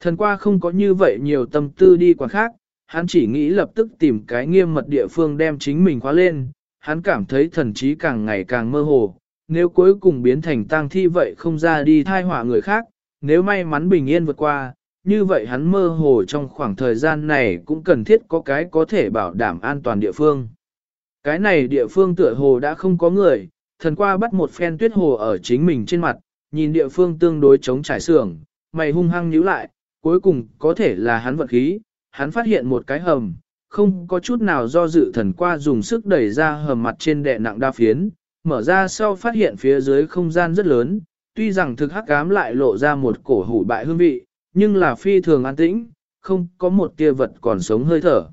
Thần qua không có như vậy nhiều tâm tư đi quan khác, hắn chỉ nghĩ lập tức tìm cái nghiêm mật địa phương đem chính mình khóa lên, hắn cảm thấy thần trí càng ngày càng mơ hồ, nếu cuối cùng biến thành tang thi vậy không ra đi thai họa người khác, nếu may mắn bình yên vượt qua, như vậy hắn mơ hồ trong khoảng thời gian này cũng cần thiết có cái có thể bảo đảm an toàn địa phương. Cái này địa phương tựa hồ đã không có người, thần qua bắt một phen tuyết hồ ở chính mình trên mặt, nhìn địa phương tương đối chống trải xưởng, mày hung hăng nhíu lại, cuối cùng có thể là hắn vận khí, hắn phát hiện một cái hầm, không có chút nào do dự thần qua dùng sức đẩy ra hầm mặt trên đệ nặng đa phiến, mở ra sau phát hiện phía dưới không gian rất lớn, tuy rằng thực hắc ám lại lộ ra một cổ hủ bại hương vị, nhưng là phi thường an tĩnh, không có một tia vật còn sống hơi thở.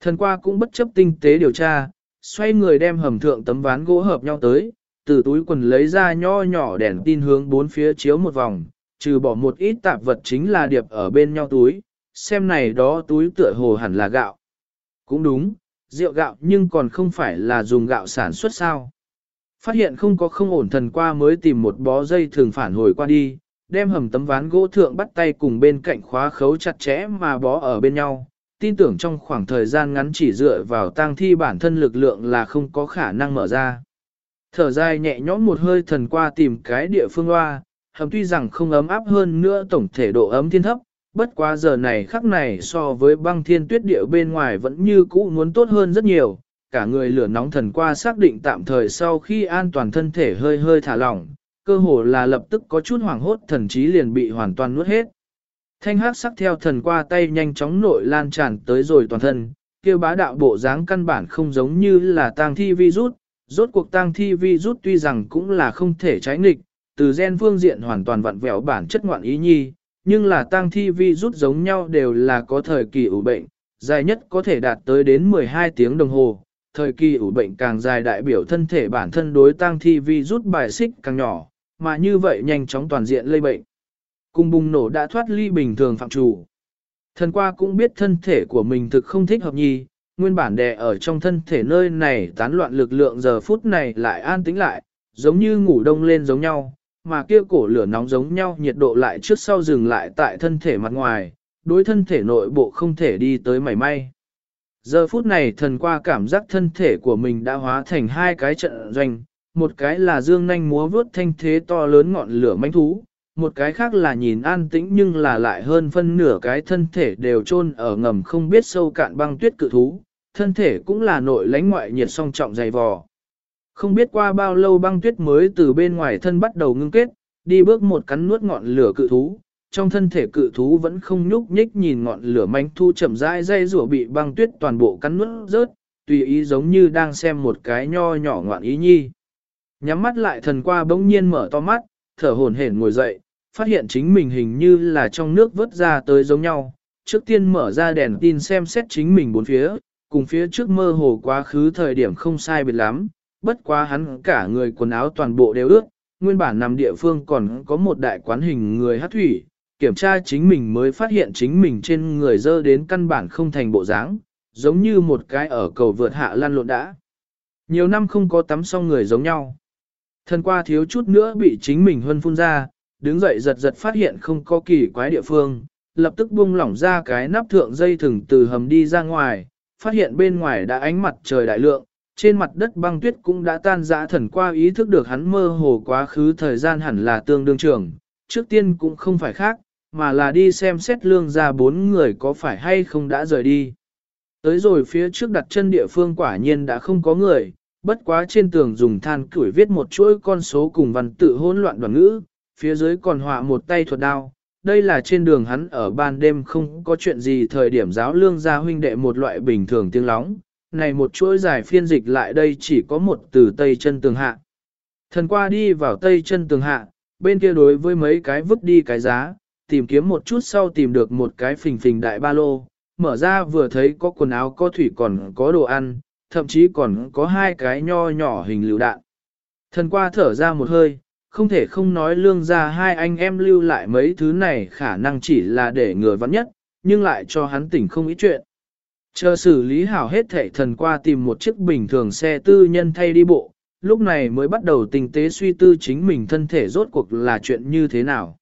Thần qua cũng bất chấp tinh tế điều tra, xoay người đem hầm thượng tấm ván gỗ hợp nhau tới, từ túi quần lấy ra nho nhỏ đèn tin hướng bốn phía chiếu một vòng, trừ bỏ một ít tạp vật chính là điệp ở bên nhau túi, xem này đó túi tựa hồ hẳn là gạo. Cũng đúng, rượu gạo nhưng còn không phải là dùng gạo sản xuất sao. Phát hiện không có không ổn thần qua mới tìm một bó dây thường phản hồi qua đi, đem hầm tấm ván gỗ thượng bắt tay cùng bên cạnh khóa khấu chặt chẽ mà bó ở bên nhau. Tin tưởng trong khoảng thời gian ngắn chỉ dựa vào tang thi bản thân lực lượng là không có khả năng mở ra. Thở dài nhẹ nhõm một hơi thần qua tìm cái địa phương hoa, hầm tuy rằng không ấm áp hơn nữa tổng thể độ ấm thiên thấp, bất quá giờ này khắc này so với băng thiên tuyết địa bên ngoài vẫn như cũ muốn tốt hơn rất nhiều, cả người lửa nóng thần qua xác định tạm thời sau khi an toàn thân thể hơi hơi thả lỏng, cơ hồ là lập tức có chút hoảng hốt thần trí liền bị hoàn toàn nuốt hết. Thanh hắc sắc theo thần qua tay nhanh chóng nội lan tràn tới rồi toàn thân, kêu bá đạo bộ dáng căn bản không giống như là tang thi virus, rốt cuộc tang thi virus tuy rằng cũng là không thể trái nghịch, từ gen phương diện hoàn toàn vặn vẹo bản chất ngoạn ý nhi, nhưng là tang thi vi rút giống nhau đều là có thời kỳ ủ bệnh, dài nhất có thể đạt tới đến 12 tiếng đồng hồ, thời kỳ ủ bệnh càng dài đại biểu thân thể bản thân đối tăng thi vi rút bài xích càng nhỏ, mà như vậy nhanh chóng toàn diện lây bệnh. Cùng bùng nổ đã thoát ly bình thường phạm chủ. Thần qua cũng biết thân thể của mình thực không thích hợp nhi, nguyên bản đè ở trong thân thể nơi này tán loạn lực lượng giờ phút này lại an tĩnh lại, giống như ngủ đông lên giống nhau, mà kia cổ lửa nóng giống nhau nhiệt độ lại trước sau dừng lại tại thân thể mặt ngoài, đối thân thể nội bộ không thể đi tới mảy may. Giờ phút này thần qua cảm giác thân thể của mình đã hóa thành hai cái trận doanh, một cái là dương nanh múa vướt thanh thế to lớn ngọn lửa manh thú, một cái khác là nhìn an tĩnh nhưng là lại hơn phân nửa cái thân thể đều chôn ở ngầm không biết sâu cạn băng tuyết cự thú, thân thể cũng là nội lãnh ngoại nhiệt song trọng dày vò. Không biết qua bao lâu băng tuyết mới từ bên ngoài thân bắt đầu ngưng kết, đi bước một cắn nuốt ngọn lửa cự thú, trong thân thể cự thú vẫn không nhúc nhích nhìn ngọn lửa manh thu chậm rãi dây rủa bị băng tuyết toàn bộ cắn nuốt rớt, tùy ý giống như đang xem một cái nho nhỏ ngoạn ý nhi. Nhắm mắt lại thần qua bỗng nhiên mở to mắt, thở hổn hển ngồi dậy, phát hiện chính mình hình như là trong nước vớt ra tới giống nhau. Trước tiên mở ra đèn tin xem xét chính mình bốn phía, cùng phía trước mơ hồ quá khứ thời điểm không sai biệt lắm, bất quá hắn cả người quần áo toàn bộ đều ướt, nguyên bản nằm địa phương còn có một đại quán hình người hát thủy, kiểm tra chính mình mới phát hiện chính mình trên người dơ đến căn bản không thành bộ dáng, giống như một cái ở cầu vượt hạ lăn lộn đã. Nhiều năm không có tắm xong người giống nhau. Thân qua thiếu chút nữa bị chính mình hân phun ra, đứng dậy giật giật phát hiện không có kỳ quái địa phương, lập tức buông lỏng ra cái nắp thượng dây thừng từ hầm đi ra ngoài, phát hiện bên ngoài đã ánh mặt trời đại lượng, trên mặt đất băng tuyết cũng đã tan rã thần qua ý thức được hắn mơ hồ quá khứ thời gian hẳn là tương đương trường, trước tiên cũng không phải khác, mà là đi xem xét lương ra bốn người có phải hay không đã rời đi. Tới rồi phía trước đặt chân địa phương quả nhiên đã không có người, bất quá trên tường dùng than củi viết một chuỗi con số cùng văn tự hỗn loạn đoàn ngữ, phía dưới còn họa một tay thuật đao. Đây là trên đường hắn ở ban đêm không có chuyện gì thời điểm giáo lương gia huynh đệ một loại bình thường tiếng lóng. Này một chuỗi dài phiên dịch lại đây chỉ có một từ tây chân tường hạ. Thần qua đi vào tây chân tường hạ, bên kia đối với mấy cái vứt đi cái giá, tìm kiếm một chút sau tìm được một cái phình phình đại ba lô, mở ra vừa thấy có quần áo có thủy còn có đồ ăn, thậm chí còn có hai cái nho nhỏ hình lựu đạn. Thần qua thở ra một hơi, không thể không nói lương ra hai anh em lưu lại mấy thứ này khả năng chỉ là để người vắn nhất, nhưng lại cho hắn tỉnh không ý chuyện. Chờ xử lý hảo hết thể thần qua tìm một chiếc bình thường xe tư nhân thay đi bộ, lúc này mới bắt đầu tinh tế suy tư chính mình thân thể rốt cuộc là chuyện như thế nào.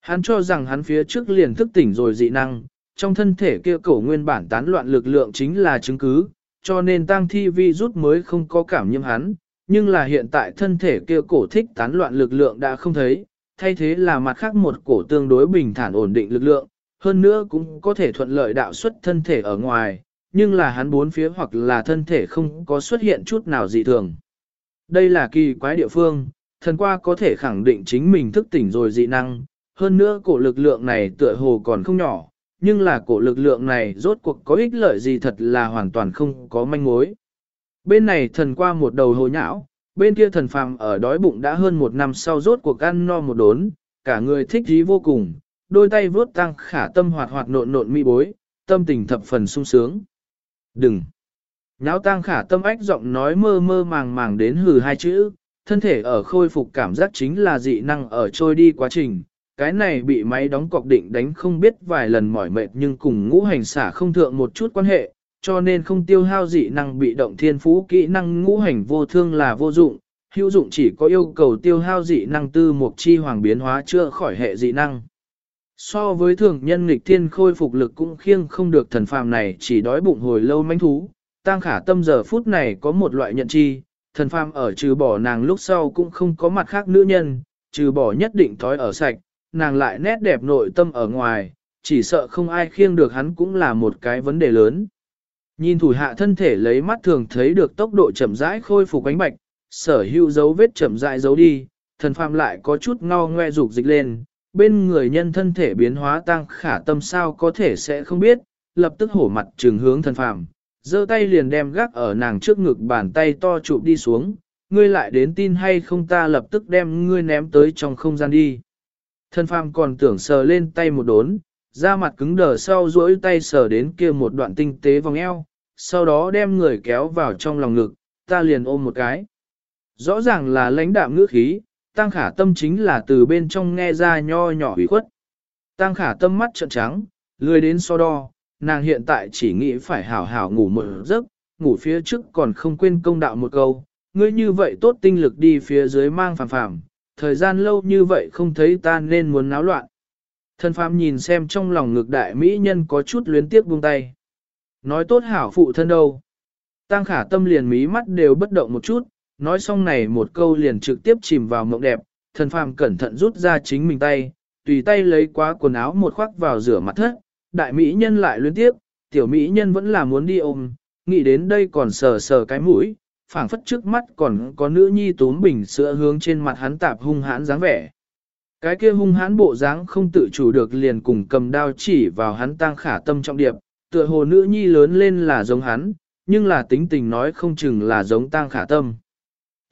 Hắn cho rằng hắn phía trước liền thức tỉnh rồi dị năng, trong thân thể kia cổ nguyên bản tán loạn lực lượng chính là chứng cứ, cho nên tăng thi vi rút mới không có cảm nhiễm hắn, nhưng là hiện tại thân thể kia cổ thích tán loạn lực lượng đã không thấy, thay thế là mặt khác một cổ tương đối bình thản ổn định lực lượng, hơn nữa cũng có thể thuận lợi đạo xuất thân thể ở ngoài, nhưng là hắn bốn phía hoặc là thân thể không có xuất hiện chút nào dị thường. Đây là kỳ quái địa phương, thần qua có thể khẳng định chính mình thức tỉnh rồi dị năng, hơn nữa cổ lực lượng này tựa hồ còn không nhỏ, nhưng là cổ lực lượng này rốt cuộc có ích lợi gì thật là hoàn toàn không có manh mối. Bên này thần qua một đầu hồ nhão, bên kia thần phàm ở đói bụng đã hơn một năm sau rốt cuộc ăn no một đốn, cả người thích dí vô cùng, đôi tay vuốt tăng khả tâm hoạt hoạt nộn nộn mi bối, tâm tình thập phần sung sướng. Đừng! Nháo tăng khả tâm ách giọng nói mơ mơ màng màng đến hừ hai chữ, thân thể ở khôi phục cảm giác chính là dị năng ở trôi đi quá trình, cái này bị máy đóng cọc định đánh không biết vài lần mỏi mệt nhưng cùng ngũ hành xả không thượng một chút quan hệ, cho nên không tiêu hao dị năng bị động thiên phú kỹ năng ngũ hành vô thương là vô dụng, hữu dụng chỉ có yêu cầu tiêu hao dị năng tư mục chi hoàng biến hóa chưa khỏi hệ dị năng. So với thường nhân nghịch thiên khôi phục lực cũng khiêng không được thần phàm này chỉ đói bụng hồi lâu manh thú, tăng khả tâm giờ phút này có một loại nhận chi, thần phàm ở trừ bỏ nàng lúc sau cũng không có mặt khác nữ nhân, trừ bỏ nhất định thói ở sạch, nàng lại nét đẹp nội tâm ở ngoài, chỉ sợ không ai khiêng được hắn cũng là một cái vấn đề lớn. Nhìn thủ hạ thân thể lấy mắt thường thấy được tốc độ chậm rãi khôi phục ánh bạch, sở hữu dấu vết chậm rãi giấu đi, thần phàm lại có chút ngao ngoe dục dịch lên, bên người nhân thân thể biến hóa tăng khả tâm sao có thể sẽ không biết, lập tức hổ mặt trừng hướng thần phàm, giơ tay liền đem gác ở nàng trước ngực bàn tay to chụp đi xuống, ngươi lại đến tin hay không ta lập tức đem ngươi ném tới trong không gian đi. Thần phàm còn tưởng sờ lên tay một đốn, da mặt cứng đờ sau duỗi tay sờ đến kia một đoạn tinh tế vòng eo, sau đó đem người kéo vào trong lòng ngực, ta liền ôm một cái. Rõ ràng là lãnh đạm ngữ khí, tăng khả tâm chính là từ bên trong nghe ra nho nhỏ hủy khuất. Tăng khả tâm mắt trợn trắng, lười đến so đo, nàng hiện tại chỉ nghĩ phải hảo hảo ngủ một giấc, ngủ phía trước còn không quên công đạo một câu, ngươi như vậy tốt tinh lực đi phía dưới mang phàm phàm, thời gian lâu như vậy không thấy ta nên muốn náo loạn. Thần phàm nhìn xem trong lòng ngược đại mỹ nhân có chút luyến tiếc buông tay. Nói tốt hảo phụ thân đâu. Tăng khả tâm liền mí mắt đều bất động một chút, nói xong này một câu liền trực tiếp chìm vào mộng đẹp, thần phàm cẩn thận rút ra chính mình tay, tùy tay lấy quá quần áo một khoác vào rửa mặt thất, đại mỹ nhân lại luyến tiếp, tiểu mỹ nhân vẫn là muốn đi ôm, nghĩ đến đây còn sờ sờ cái mũi, phảng phất trước mắt còn có nữ nhi tốn bình sữa hướng trên mặt hắn tạp hung hãn dáng vẻ. Cái kia hung hãn bộ dáng không tự chủ được liền cùng cầm đao chỉ vào hắn tăng khả tâm trọng điệp, tựa hồ nữ nhi lớn lên là giống hắn, nhưng là tính tình nói không chừng là giống tăng khả tâm.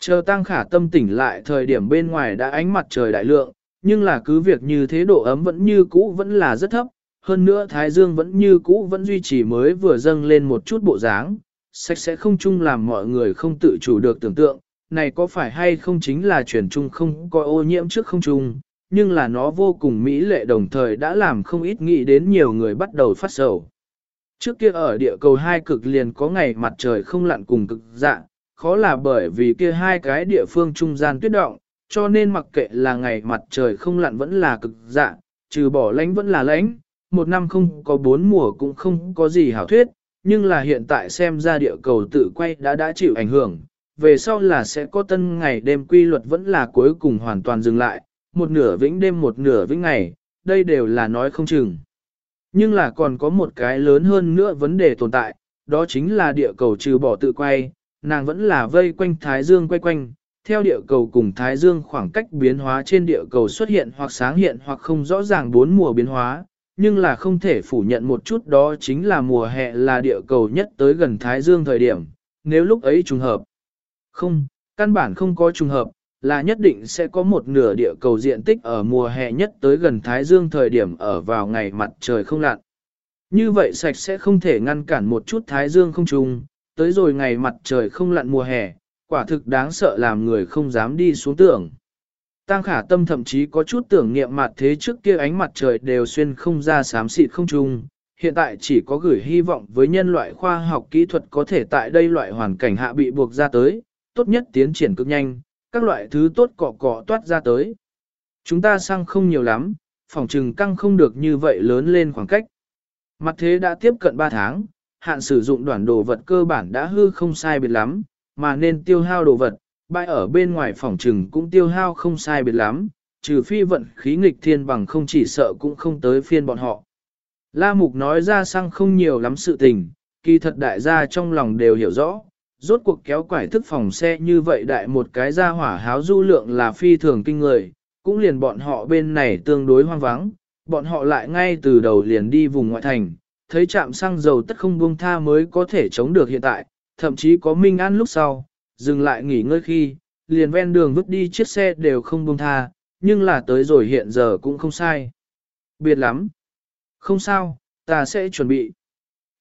Chờ tăng khả tâm tỉnh lại thời điểm bên ngoài đã ánh mặt trời đại lượng, nhưng là cứ việc như thế độ ấm vẫn như cũ vẫn là rất thấp, hơn nữa thái dương vẫn như cũ vẫn duy trì mới vừa dâng lên một chút bộ dáng, sạch sẽ không chung làm mọi người không tự chủ được tưởng tượng, này có phải hay không chính là chuyển chung không có ô nhiễm trước không chung, nhưng là nó vô cùng mỹ lệ đồng thời đã làm không ít nghĩ đến nhiều người bắt đầu phát sầu. Trước kia ở địa cầu hai cực liền có ngày mặt trời không lặn cùng cực dạng khó là bởi vì kia hai cái địa phương trung gian tuyết động, cho nên mặc kệ là ngày mặt trời không lặn vẫn là cực dạ, trừ bỏ lánh vẫn là lánh, một năm không có bốn mùa cũng không có gì hảo thuyết, nhưng là hiện tại xem ra địa cầu tự quay đã đã chịu ảnh hưởng, về sau là sẽ có tân ngày đêm quy luật vẫn là cuối cùng hoàn toàn dừng lại, một nửa vĩnh đêm một nửa vĩnh ngày, đây đều là nói không chừng. Nhưng là còn có một cái lớn hơn nữa vấn đề tồn tại, đó chính là địa cầu trừ bỏ tự quay, nàng vẫn là vây quanh Thái Dương quay quanh, theo địa cầu cùng Thái Dương khoảng cách biến hóa trên địa cầu xuất hiện hoặc sáng hiện hoặc không rõ ràng bốn mùa biến hóa, nhưng là không thể phủ nhận một chút đó chính là mùa hè là địa cầu nhất tới gần Thái Dương thời điểm, nếu lúc ấy trùng hợp. Không, căn bản không có trùng hợp, là nhất định sẽ có một nửa địa cầu diện tích ở mùa hè nhất tới gần Thái Dương thời điểm ở vào ngày mặt trời không lặn. Như vậy sạch sẽ không thể ngăn cản một chút Thái Dương không trùng, tới rồi ngày mặt trời không lặn mùa hè, quả thực đáng sợ làm người không dám đi xuống tưởng. Tăng khả tâm thậm chí có chút tưởng niệm mặt thế trước kia ánh mặt trời đều xuyên không ra xám xịt không trung hiện tại chỉ có gửi hy vọng với nhân loại khoa học kỹ thuật có thể tại đây loại hoàn cảnh hạ bị buộc ra tới, tốt nhất tiến triển cực nhanh, các loại thứ tốt cọ cọ toát ra tới. Chúng ta sang không nhiều lắm, phòng trừng căng không được như vậy lớn lên khoảng cách. Mặt thế đã tiếp cận 3 tháng, hạn sử dụng đoạn đồ vật cơ bản đã hư không sai biệt lắm, mà nên tiêu hao đồ vật, bãi ở bên ngoài phòng trừng cũng tiêu hao không sai biệt lắm, trừ phi vận khí nghịch thiên bằng không chỉ sợ cũng không tới phiên bọn họ. La Mục nói ra sang không nhiều lắm sự tình, kỳ thật đại gia trong lòng đều hiểu rõ, rốt cuộc kéo quải thức phòng xe như vậy đại một cái ra hỏa háo du lượng là phi thường kinh người, cũng liền bọn họ bên này tương đối hoang vắng, bọn họ lại ngay từ đầu liền đi vùng ngoại thành, thấy chạm xăng dầu tất không buông tha mới có thể chống được hiện tại, thậm chí có minh an lúc sau, dừng lại nghỉ ngơi khi, liền ven đường vứt đi chiếc xe đều không buông tha, nhưng là tới rồi hiện giờ cũng không sai. Biệt lắm. Không sao, ta sẽ chuẩn bị.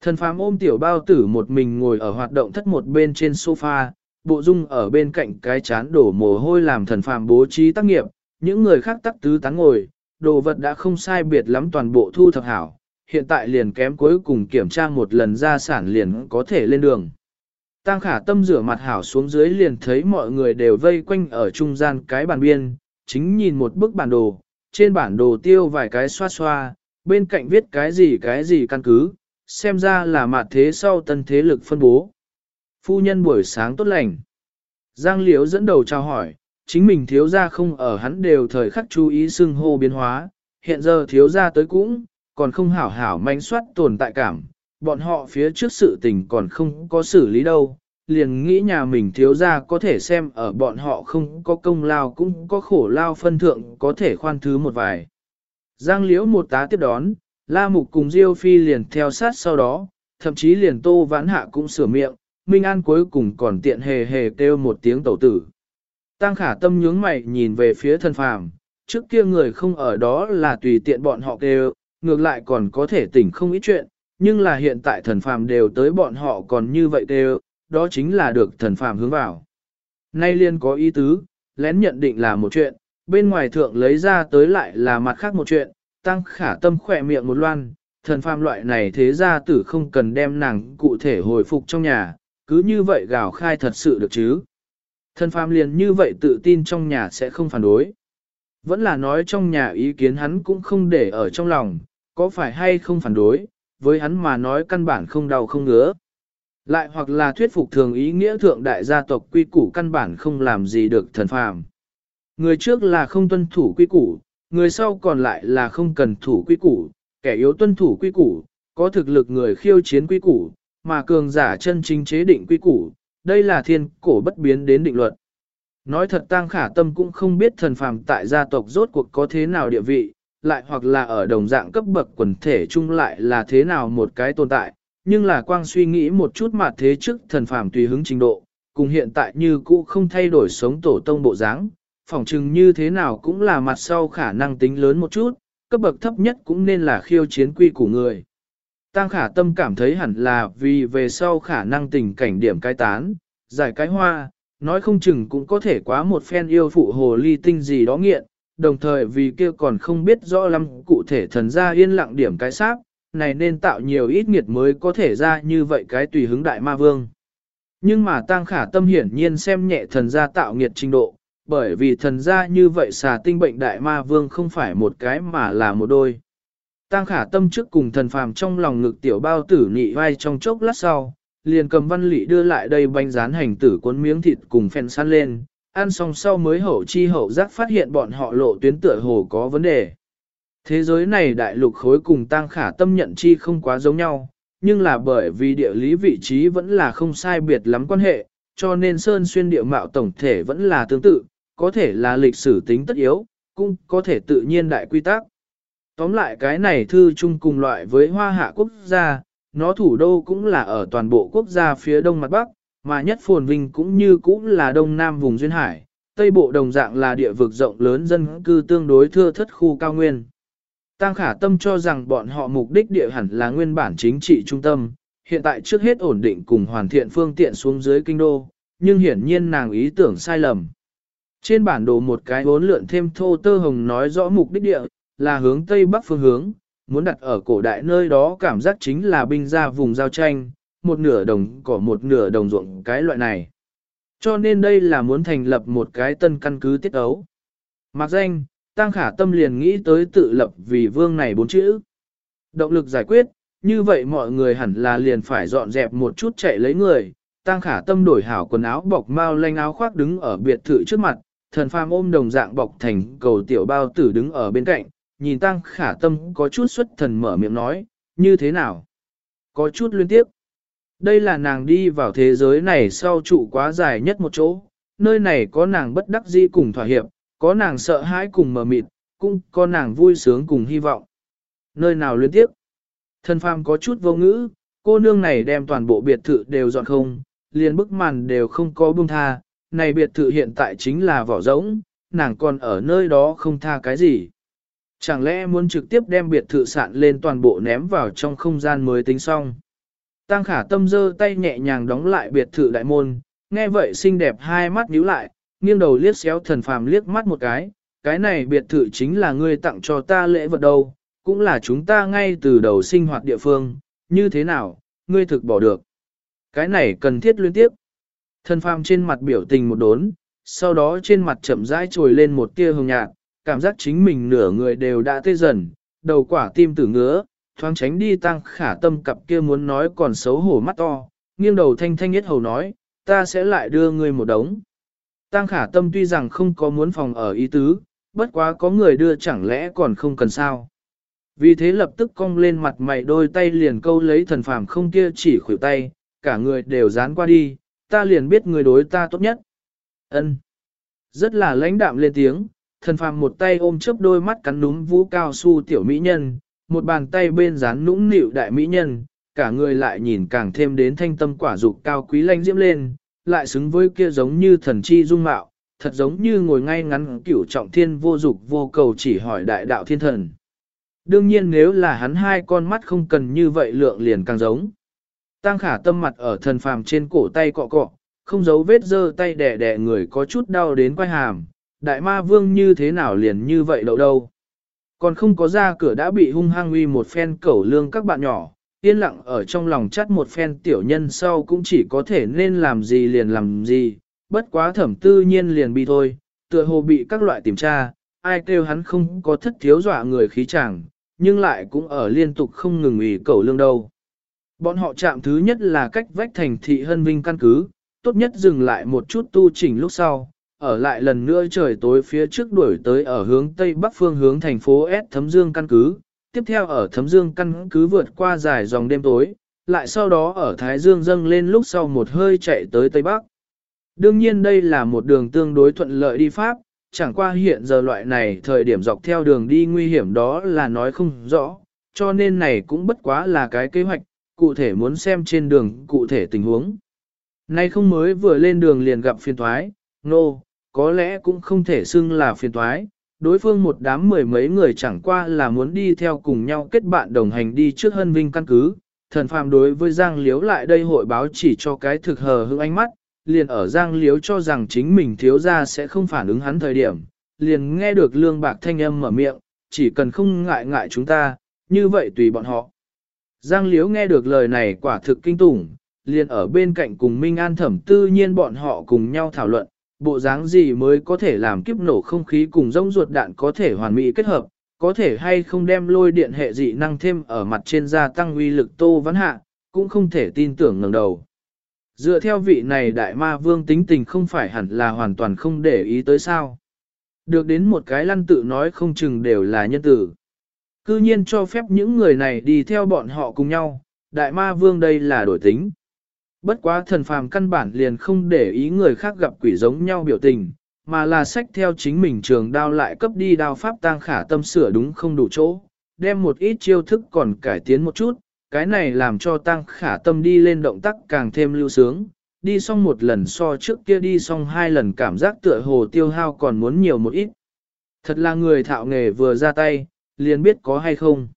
Thần phàm ôm tiểu bao tử một mình ngồi ở hoạt động thất một bên trên sofa, bộ dung ở bên cạnh cái chán đổ mồ hôi làm thần phàm bố trí tác nghiệp, những người khác tắc tứ tán ngồi, đồ vật đã không sai biệt lắm toàn bộ thu thập hảo, hiện tại liền kém cuối cùng kiểm tra một lần ra sản liền có thể lên đường. Tăng khả tâm rửa mặt hảo xuống dưới liền thấy mọi người đều vây quanh ở trung gian cái bàn biên, chính nhìn một bức bản đồ, trên bản đồ tiêu vài cái xoa xoa, bên cạnh viết cái gì cái gì căn cứ, xem ra là mặt thế sau tân thế lực phân bố. Phu nhân buổi sáng tốt lành. Giang Liễu dẫn đầu chào hỏi, chính mình thiếu gia không ở hắn đều thời khắc chú ý xưng hô biến hóa, hiện giờ thiếu gia tới cũng, còn không hảo hảo manh soát tồn tại cảm, bọn họ phía trước sự tình còn không có xử lý đâu, liền nghĩ nhà mình thiếu gia có thể xem ở bọn họ không có công lao cũng có khổ lao phân thượng có thể khoan thứ một vài. Giang liễu một tá tiếp đón, La Mục cùng Diêu Phi liền theo sát sau đó, thậm chí liền Tô Vãn Hạ cũng sửa miệng, Minh An cuối cùng còn tiện hề hề kêu một tiếng tẩu tử. Tăng khả tâm nhướng mày nhìn về phía thân phàm, trước kia người không ở đó là tùy tiện bọn họ kêu, ngược lại còn có thể tỉnh không ít chuyện, nhưng là hiện tại thần phàm đều tới bọn họ còn như vậy đều đó chính là được thần phàm hướng vào. Nay liên có ý tứ, lén nhận định là một chuyện, bên ngoài thượng lấy ra tới lại là mặt khác một chuyện, tăng khả tâm khỏe miệng một loan, thần phàm loại này thế ra tử không cần đem nàng cụ thể hồi phục trong nhà, cứ như vậy gào khai thật sự được chứ. Thần phàm liền như vậy tự tin trong nhà sẽ không phản đối. Vẫn là nói trong nhà ý kiến hắn cũng không để ở trong lòng, có phải hay không phản đối, với hắn mà nói căn bản không đau không ngứa. Lại hoặc là thuyết phục thường ý nghĩa thượng đại gia tộc quy củ căn bản không làm gì được thần phàm. Người trước là không tuân thủ quy củ, người sau còn lại là không cần thủ quy củ, kẻ yếu tuân thủ quy củ, có thực lực người khiêu chiến quy củ, mà cường giả chân chính chế định quy củ, đây là thiên cổ bất biến đến định luật. Nói thật tang khả tâm cũng không biết thần phàm tại gia tộc rốt cuộc có thế nào địa vị, lại hoặc là ở đồng dạng cấp bậc quần thể chung lại là thế nào một cái tồn tại, nhưng là quang suy nghĩ một chút mà thế trước thần phàm tùy hứng trình độ, cùng hiện tại như cũ không thay đổi sống tổ tông bộ dáng, phỏng chừng như thế nào cũng là mặt sau khả năng tính lớn một chút, cấp bậc thấp nhất cũng nên là khiêu chiến quy của người. Tăng khả tâm cảm thấy hẳn là vì về sau khả năng tình cảnh điểm cái tán, giải cái hoa, nói không chừng cũng có thể quá một phen yêu phụ hồ ly tinh gì đó nghiện, đồng thời vì kia còn không biết rõ lắm cụ thể thần gia yên lặng điểm cái sáp, này nên tạo nhiều ít nghiệt mới có thể ra như vậy cái tùy hứng đại ma vương. Nhưng mà tăng khả tâm hiển nhiên xem nhẹ thần gia tạo nghiệt trình độ, bởi vì thần gia như vậy xà tinh bệnh đại ma vương không phải một cái mà là một đôi. Tăng khả tâm trước cùng thần phàm trong lòng ngực tiểu bao tử nhị vai trong chốc lát sau, liền cầm văn lị đưa lại đây bánh rán hành tử cuốn miếng thịt cùng phèn săn lên, ăn xong sau mới hậu chi hậu giác phát hiện bọn họ lộ tuyến tựa hồ có vấn đề. Thế giới này đại lục khối cùng tăng khả tâm nhận chi không quá giống nhau, nhưng là bởi vì địa lý vị trí vẫn là không sai biệt lắm quan hệ, cho nên sơn xuyên địa mạo tổng thể vẫn là tương tự, có thể là lịch sử tính tất yếu, cũng có thể tự nhiên đại quy tắc. Tóm lại cái này thư chung cùng loại với hoa hạ quốc gia, nó thủ đô cũng là ở toàn bộ quốc gia phía đông mặt bắc, mà nhất phồn vinh cũng như cũng là đông nam vùng duyên hải, tây bộ đồng dạng là địa vực rộng lớn dân cư tương đối thưa thất khu cao nguyên. Tăng khả tâm cho rằng bọn họ mục đích địa hẳn là nguyên bản chính trị trung tâm, hiện tại trước hết ổn định cùng hoàn thiện phương tiện xuống dưới kinh đô, nhưng hiển nhiên nàng ý tưởng sai lầm. Trên bản đồ một cái bốn lượn thêm thô tơ hồng nói rõ mục đích địa, là hướng tây bắc phương hướng, muốn đặt ở cổ đại nơi đó cảm giác chính là binh ra vùng giao tranh, một nửa đồng cỏ một nửa đồng ruộng cái loại này. Cho nên đây là muốn thành lập một cái tân căn cứ tiết ấu. Mặc danh, Tăng Khả Tâm liền nghĩ tới tự lập vì vương này bốn chữ. Động lực giải quyết, như vậy mọi người hẳn là liền phải dọn dẹp một chút chạy lấy người. Tăng Khả Tâm đổi hảo quần áo bọc mau lanh áo khoác đứng ở biệt thự trước mặt, thần phàm ôm đồng dạng bọc thành cầu tiểu bao tử đứng ở bên cạnh, nhìn Tăng Khả Tâm có chút xuất thần mở miệng nói, như thế nào? Có chút liên tiếp. Đây là nàng đi vào thế giới này sau trụ quá dài nhất một chỗ, nơi này có nàng bất đắc dĩ cùng thỏa hiệp, có nàng sợ hãi cùng mờ mịt, cũng có nàng vui sướng cùng hy vọng. Nơi nào liên tiếp? thân phàm có chút vô ngữ, cô nương này đem toàn bộ biệt thự đều dọn không, liền bức màn đều không có buông tha, này biệt thự hiện tại chính là vỏ rỗng, nàng còn ở nơi đó không tha cái gì. Chẳng lẽ muốn trực tiếp đem biệt thự sạn lên toàn bộ ném vào trong không gian mới tính xong. Tăng khả tâm giơ tay nhẹ nhàng đóng lại biệt thự đại môn, nghe vậy xinh đẹp hai mắt nhíu lại, nghiêng đầu liếc xéo thần phàm liếc mắt một cái, cái này biệt thự chính là ngươi tặng cho ta lễ vật đâu, cũng là chúng ta ngay từ đầu sinh hoạt địa phương, như thế nào, ngươi thực bỏ được. Cái này cần thiết liên tiếp. Thần phàm trên mặt biểu tình một đốn, sau đó trên mặt chậm rãi trồi lên một tia hồng nhạt, cảm giác chính mình nửa người đều đã tê dần, đầu quả tim tử ngứa, thoáng tránh đi tăng khả tâm cặp kia muốn nói còn xấu hổ mắt to, nghiêng đầu thanh thanh nhất hầu nói, ta sẽ lại đưa ngươi một đống. Tăng khả tâm tuy rằng không có muốn phòng ở ý tứ, bất quá có người đưa chẳng lẽ còn không cần sao. Vì thế lập tức cong lên mặt mày đôi tay liền câu lấy thần phàm không kia chỉ khuỷu tay, cả người đều dán qua đi, ta liền biết người đối ta tốt nhất. Ân. Rất là lãnh đạm lên tiếng, thần phàm một tay ôm chớp đôi mắt cắn núm vũ cao su tiểu mỹ nhân, một bàn tay bên dán nũng nịu đại mỹ nhân, cả người lại nhìn càng thêm đến thanh tâm quả dục cao quý lanh diễm lên, lại xứng với kia giống như thần chi dung mạo, thật giống như ngồi ngay ngắn cửu trọng thiên vô dục vô cầu chỉ hỏi đại đạo thiên thần. Đương nhiên nếu là hắn hai con mắt không cần như vậy lượng liền càng giống. Tăng khả tâm mặt ở thần phàm trên cổ tay cọ cọ, không giấu vết dơ tay đẻ đẻ người có chút đau đến quay hàm, đại ma vương như thế nào liền như vậy đâu đâu. Còn không có ra cửa đã bị hung hăng uy một phen cẩu lương các bạn nhỏ, yên lặng ở trong lòng chắt một phen tiểu nhân sau cũng chỉ có thể nên làm gì liền làm gì, bất quá thẩm tư nhiên liền bị thôi, tựa hồ bị các loại tìm tra, ai kêu hắn không có thất thiếu dọa người khí chàng, nhưng lại cũng ở liên tục không ngừng ủy cẩu lương đâu. Bọn họ chạm thứ nhất là cách vách thành thị hân vinh căn cứ, tốt nhất dừng lại một chút tu chỉnh lúc sau, ở lại lần nữa trời tối phía trước đuổi tới ở hướng tây bắc phương hướng thành phố S Thấm Dương căn cứ, tiếp theo ở Thấm Dương căn cứ vượt qua dài dòng đêm tối, lại sau đó ở Thái Dương dâng lên lúc sau một hơi chạy tới tây bắc. Đương nhiên đây là một đường tương đối thuận lợi đi Pháp, chẳng qua hiện giờ loại này thời điểm dọc theo đường đi nguy hiểm đó là nói không rõ, cho nên này cũng bất quá là cái kế hoạch, cụ thể muốn xem trên đường cụ thể tình huống. Nay không mới vừa lên đường liền gặp phiền thoái, nô, no, có lẽ cũng không thể xưng là phiền toái đối phương một đám mười mấy người chẳng qua là muốn đi theo cùng nhau kết bạn đồng hành đi trước hân vinh căn cứ, thần phàm đối với Giang Liếu lại đây hội báo chỉ cho cái thực hờ hững ánh mắt, liền ở Giang Liếu cho rằng chính mình thiếu ra sẽ không phản ứng hắn thời điểm, liền nghe được lương bạc thanh âm mở miệng, chỉ cần không ngại ngại chúng ta, như vậy tùy bọn họ. Giang Liếu nghe được lời này quả thực kinh tủng, liền ở bên cạnh cùng Minh An thẩm tư nhiên bọn họ cùng nhau thảo luận, bộ dáng gì mới có thể làm kiếp nổ không khí cùng rông ruột đạn có thể hoàn mỹ kết hợp, có thể hay không đem lôi điện hệ dị năng thêm ở mặt trên gia tăng uy lực tô vắn hạ, cũng không thể tin tưởng ngẩng đầu. Dựa theo vị này đại ma vương tính tình không phải hẳn là hoàn toàn không để ý tới sao. Được đến một cái lăn tự nói không chừng đều là nhân tử. Cư nhiên cho phép những người này đi theo bọn họ cùng nhau, đại ma vương đây là đổi tính. Bất quá thần phàm căn bản liền không để ý người khác gặp quỷ giống nhau biểu tình, mà là sách theo chính mình trường đao lại cấp đi đao pháp tang khả tâm sửa đúng không đủ chỗ, đem một ít chiêu thức còn cải tiến một chút, cái này làm cho tăng khả tâm đi lên động tác càng thêm lưu sướng, đi xong một lần so trước kia đi xong hai lần cảm giác tựa hồ tiêu hao còn muốn nhiều một ít. Thật là người thạo nghề vừa ra tay, liền biết có hay không.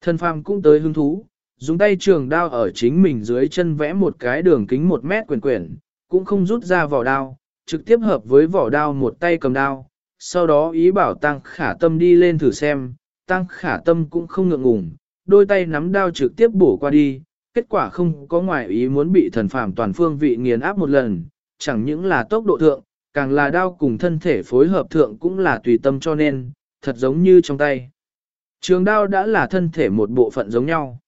Thần phàm cũng tới hứng thú, dùng tay trường đao ở chính mình dưới chân vẽ một cái đường kính một mét quyển quyển, cũng không rút ra vỏ đao, trực tiếp hợp với vỏ đao một tay cầm đao, sau đó ý bảo tăng khả tâm đi lên thử xem, tăng khả tâm cũng không ngượng ngùng, đôi tay nắm đao trực tiếp bổ qua đi, kết quả không có ngoại ý muốn bị thần phàm toàn phương vị nghiền áp một lần, chẳng những là tốc độ thượng, càng là đao cùng thân thể phối hợp thượng cũng là tùy tâm cho nên, thật giống như trong tay. Trường đao đã là thân thể một bộ phận giống nhau.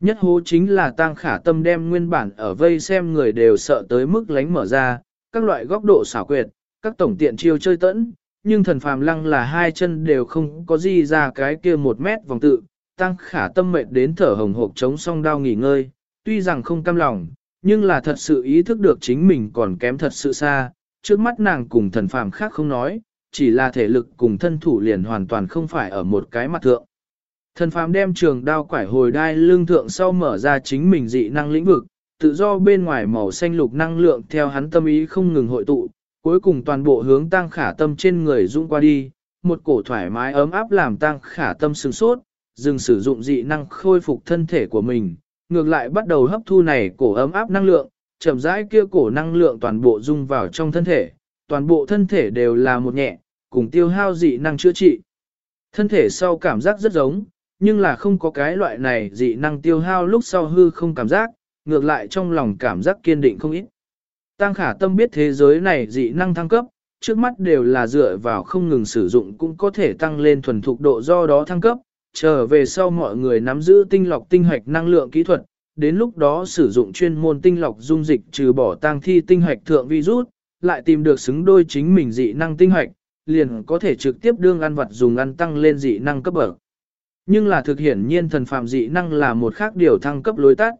Nhất hố chính là tăng khả tâm đem nguyên bản ở vây xem người đều sợ tới mức lánh mở ra, các loại góc độ xảo quyệt, các tổng tiện chiêu chơi tẫn, nhưng thần phàm lăng là hai chân đều không có gì ra cái kia một mét vòng tự, tăng khả tâm mệt đến thở hồng hộc chống song đao nghỉ ngơi, tuy rằng không cam lòng, nhưng là thật sự ý thức được chính mình còn kém thật sự xa, trước mắt nàng cùng thần phàm khác không nói, chỉ là thể lực cùng thân thủ liền hoàn toàn không phải ở một cái mặt thượng. Thần phàm đem trường đao quải hồi đai lưng thượng sau mở ra chính mình dị năng lĩnh vực, tự do bên ngoài màu xanh lục năng lượng theo hắn tâm ý không ngừng hội tụ, cuối cùng toàn bộ hướng tăng khả tâm trên người dũng qua đi, một cổ thoải mái ấm áp làm tăng khả tâm sừng sốt, dừng sử dụng dị năng khôi phục thân thể của mình, ngược lại bắt đầu hấp thu này cổ ấm áp năng lượng, chậm rãi kia cổ năng lượng toàn bộ dung vào trong thân thể, toàn bộ thân thể đều là một nhẹ, cùng tiêu hao dị năng chữa trị. Thân thể sau cảm giác rất giống, nhưng là không có cái loại này dị năng tiêu hao lúc sau hư không cảm giác, ngược lại trong lòng cảm giác kiên định không ít. Tăng khả tâm biết thế giới này dị năng thăng cấp, trước mắt đều là dựa vào không ngừng sử dụng cũng có thể tăng lên thuần thục độ do đó thăng cấp, trở về sau mọi người nắm giữ tinh lọc tinh hoạch năng lượng kỹ thuật, đến lúc đó sử dụng chuyên môn tinh lọc dung dịch trừ bỏ tăng thi tinh hoạch thượng virus, lại tìm được xứng đôi chính mình dị năng tinh hoạch, liền có thể trực tiếp đương ăn vật dùng ăn tăng lên dị năng cấp bậc. Nhưng là thực hiện nhiên thần phạm dị năng là một khác điều thăng cấp lối tắt.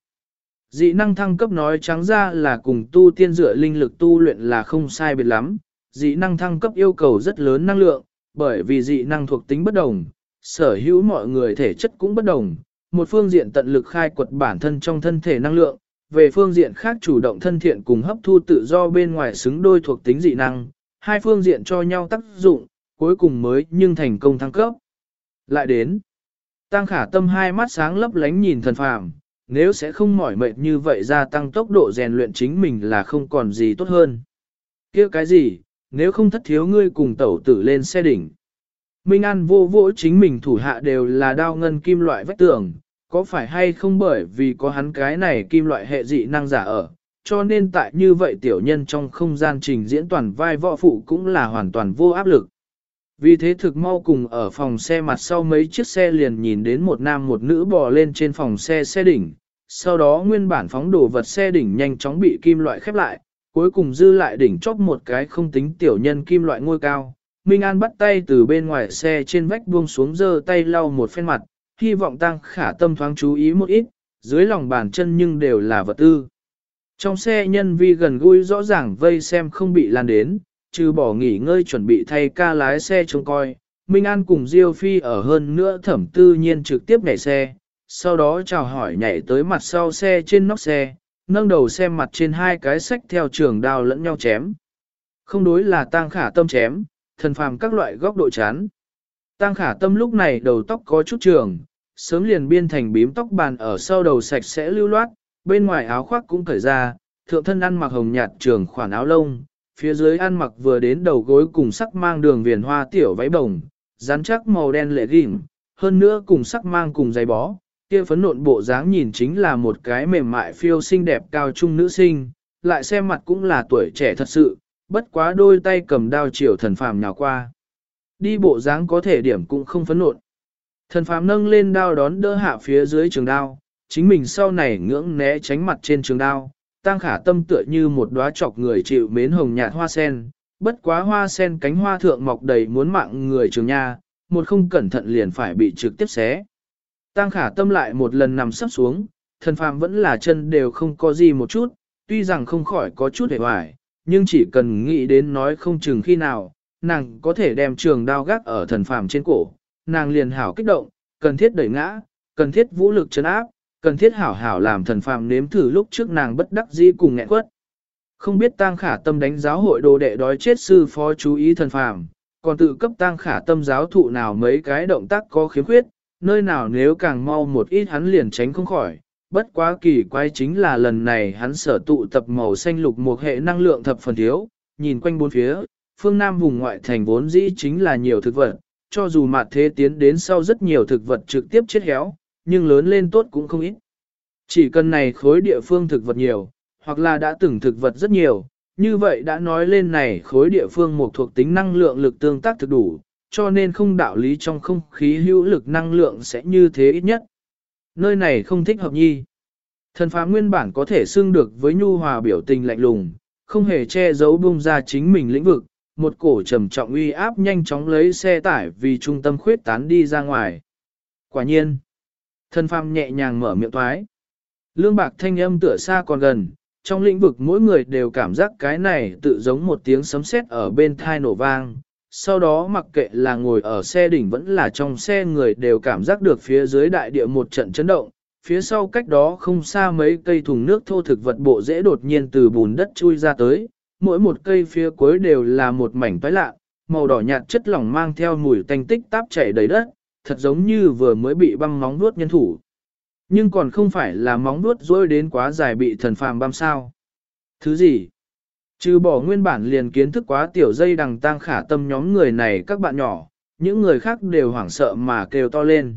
Dị năng thăng cấp nói trắng ra là cùng tu tiên dựa linh lực tu luyện là không sai biệt lắm, dị năng thăng cấp yêu cầu rất lớn năng lượng, bởi vì dị năng thuộc tính bất đồng, sở hữu mọi người thể chất cũng bất đồng, một phương diện tận lực khai quật bản thân trong thân thể năng lượng, về phương diện khác chủ động thân thiện cùng hấp thu tự do bên ngoài xứng đôi thuộc tính dị năng, hai phương diện cho nhau tác dụng, cuối cùng mới nhưng thành công thăng cấp. Lại đến, tăng khả tâm hai mắt sáng lấp lánh nhìn thần phàm, nếu sẽ không mỏi mệt như vậy gia tăng tốc độ rèn luyện chính mình là không còn gì tốt hơn. kia cái gì, nếu không thất thiếu ngươi cùng tẩu tử lên xe đỉnh. Minh An vô vỗ chính mình thủ hạ đều là đao ngân kim loại vách tường, có phải hay không bởi vì có hắn cái này kim loại hệ dị năng giả ở, cho nên tại như vậy tiểu nhân trong không gian trình diễn toàn vai võ phụ cũng là hoàn toàn vô áp lực. Vì thế thực mau cùng ở phòng xe mặt sau mấy chiếc xe liền nhìn đến một nam một nữ bò lên trên phòng xe xe đỉnh, sau đó nguyên bản phóng đồ vật xe đỉnh nhanh chóng bị kim loại khép lại, cuối cùng dư lại đỉnh chóp một cái không tính tiểu nhân kim loại ngôi cao. Minh An bắt tay từ bên ngoài xe trên vách buông xuống giơ tay lau một phen mặt, hy vọng tăng khả tâm thoáng chú ý một ít, dưới lòng bàn chân nhưng đều là vật tư. Trong xe nhân vi gần gũi rõ ràng vây xem không bị lan đến, trừ bỏ nghỉ ngơi chuẩn bị thay ca lái xe trông coi, Minh An cùng Diêu Phi ở hơn nữa thẩm tư nhiên trực tiếp nhảy xe, sau đó chào hỏi nhảy tới mặt sau xe trên nóc xe, nâng đầu xem mặt trên hai cái sách theo trường đao lẫn nhau chém. Không đối là tang khả tâm chém, thần phàm các loại góc độ chán. Tang khả tâm lúc này đầu tóc có chút trường, sớm liền biên thành bím tóc bàn ở sau đầu sạch sẽ lưu loát, bên ngoài áo khoác cũng cởi ra, thượng thân ăn mặc hồng nhạt trường khoản áo lông, phía dưới ăn mặc vừa đến đầu gối cùng sắc mang đường viền hoa tiểu váy bồng, rắn chắc màu đen lệ ghim, hơn nữa cùng sắc mang cùng giày bó, kia phấn nộn bộ dáng nhìn chính là một cái mềm mại phiêu xinh đẹp cao trung nữ sinh, lại xem mặt cũng là tuổi trẻ thật sự, bất quá đôi tay cầm đao chiều thần phàm nhào qua. Đi bộ dáng có thể điểm cũng không phấn nộn. Thần phàm nâng lên đao đón đỡ hạ phía dưới trường đao, chính mình sau này ngưỡng né tránh mặt trên trường đao, tăng khả tâm tựa như một đóa chọc người chịu mến hồng nhạt hoa sen, bất quá hoa sen cánh hoa thượng mọc đầy muốn mạng người trường nha, một không cẩn thận liền phải bị trực tiếp xé. Tăng khả tâm lại một lần nằm sắp xuống, thần phàm vẫn là chân đều không có gì một chút, tuy rằng không khỏi có chút hề hoài, nhưng chỉ cần nghĩ đến nói không chừng khi nào, nàng có thể đem trường đao gác ở thần phàm trên cổ, nàng liền hảo kích động, cần thiết đẩy ngã, cần thiết vũ lực chấn áp, cần thiết hảo hảo làm thần phàm nếm thử lúc trước nàng bất đắc dĩ cùng nghẹn quất. Không biết tang khả tâm đánh giáo hội đồ đệ đói chết sư phó chú ý thần phàm, còn tự cấp tang khả tâm giáo thụ nào mấy cái động tác có khiếm khuyết, nơi nào nếu càng mau một ít hắn liền tránh không khỏi. Bất quá kỳ quái chính là lần này hắn sở tụ tập màu xanh lục một hệ năng lượng thập phần thiếu, nhìn quanh bốn phía, phương Nam vùng ngoại thành vốn dĩ chính là nhiều thực vật, cho dù mặt thế tiến đến sau rất nhiều thực vật trực tiếp chết héo, nhưng lớn lên tốt cũng không ít. Chỉ cần này khối địa phương thực vật nhiều, hoặc là đã từng thực vật rất nhiều, như vậy đã nói lên này khối địa phương một thuộc tính năng lượng lực tương tác thực đủ, cho nên không đạo lý trong không khí hữu lực năng lượng sẽ như thế ít nhất. Nơi này không thích hợp nhi. Thần phá nguyên bản có thể xưng được với nhu hòa biểu tình lạnh lùng, không hề che giấu bung ra chính mình lĩnh vực, một cổ trầm trọng uy áp nhanh chóng lấy xe tải vì trung tâm khuyết tán đi ra ngoài. Quả nhiên, thần phàm nhẹ nhàng mở miệng thoái. Lương bạc thanh âm tựa xa còn gần, trong lĩnh vực mỗi người đều cảm giác cái này tự giống một tiếng sấm sét ở bên thai nổ vang. Sau đó mặc kệ là ngồi ở xe đỉnh vẫn là trong xe người đều cảm giác được phía dưới đại địa một trận chấn động, phía sau cách đó không xa mấy cây thùng nước thô thực vật bộ dễ đột nhiên từ bùn đất chui ra tới, mỗi một cây phía cuối đều là một mảnh toái lạ, màu đỏ nhạt chất lỏng mang theo mùi tanh tích táp chảy đầy đất, thật giống như vừa mới bị băng móng vuốt nhân thủ. Nhưng còn không phải là móng vuốt rối đến quá dài bị thần phàm băm sao. Thứ gì? Trừ bỏ nguyên bản liền kiến thức quá tiểu dây đằng tang khả tâm nhóm người này các bạn nhỏ, những người khác đều hoảng sợ mà kêu to lên.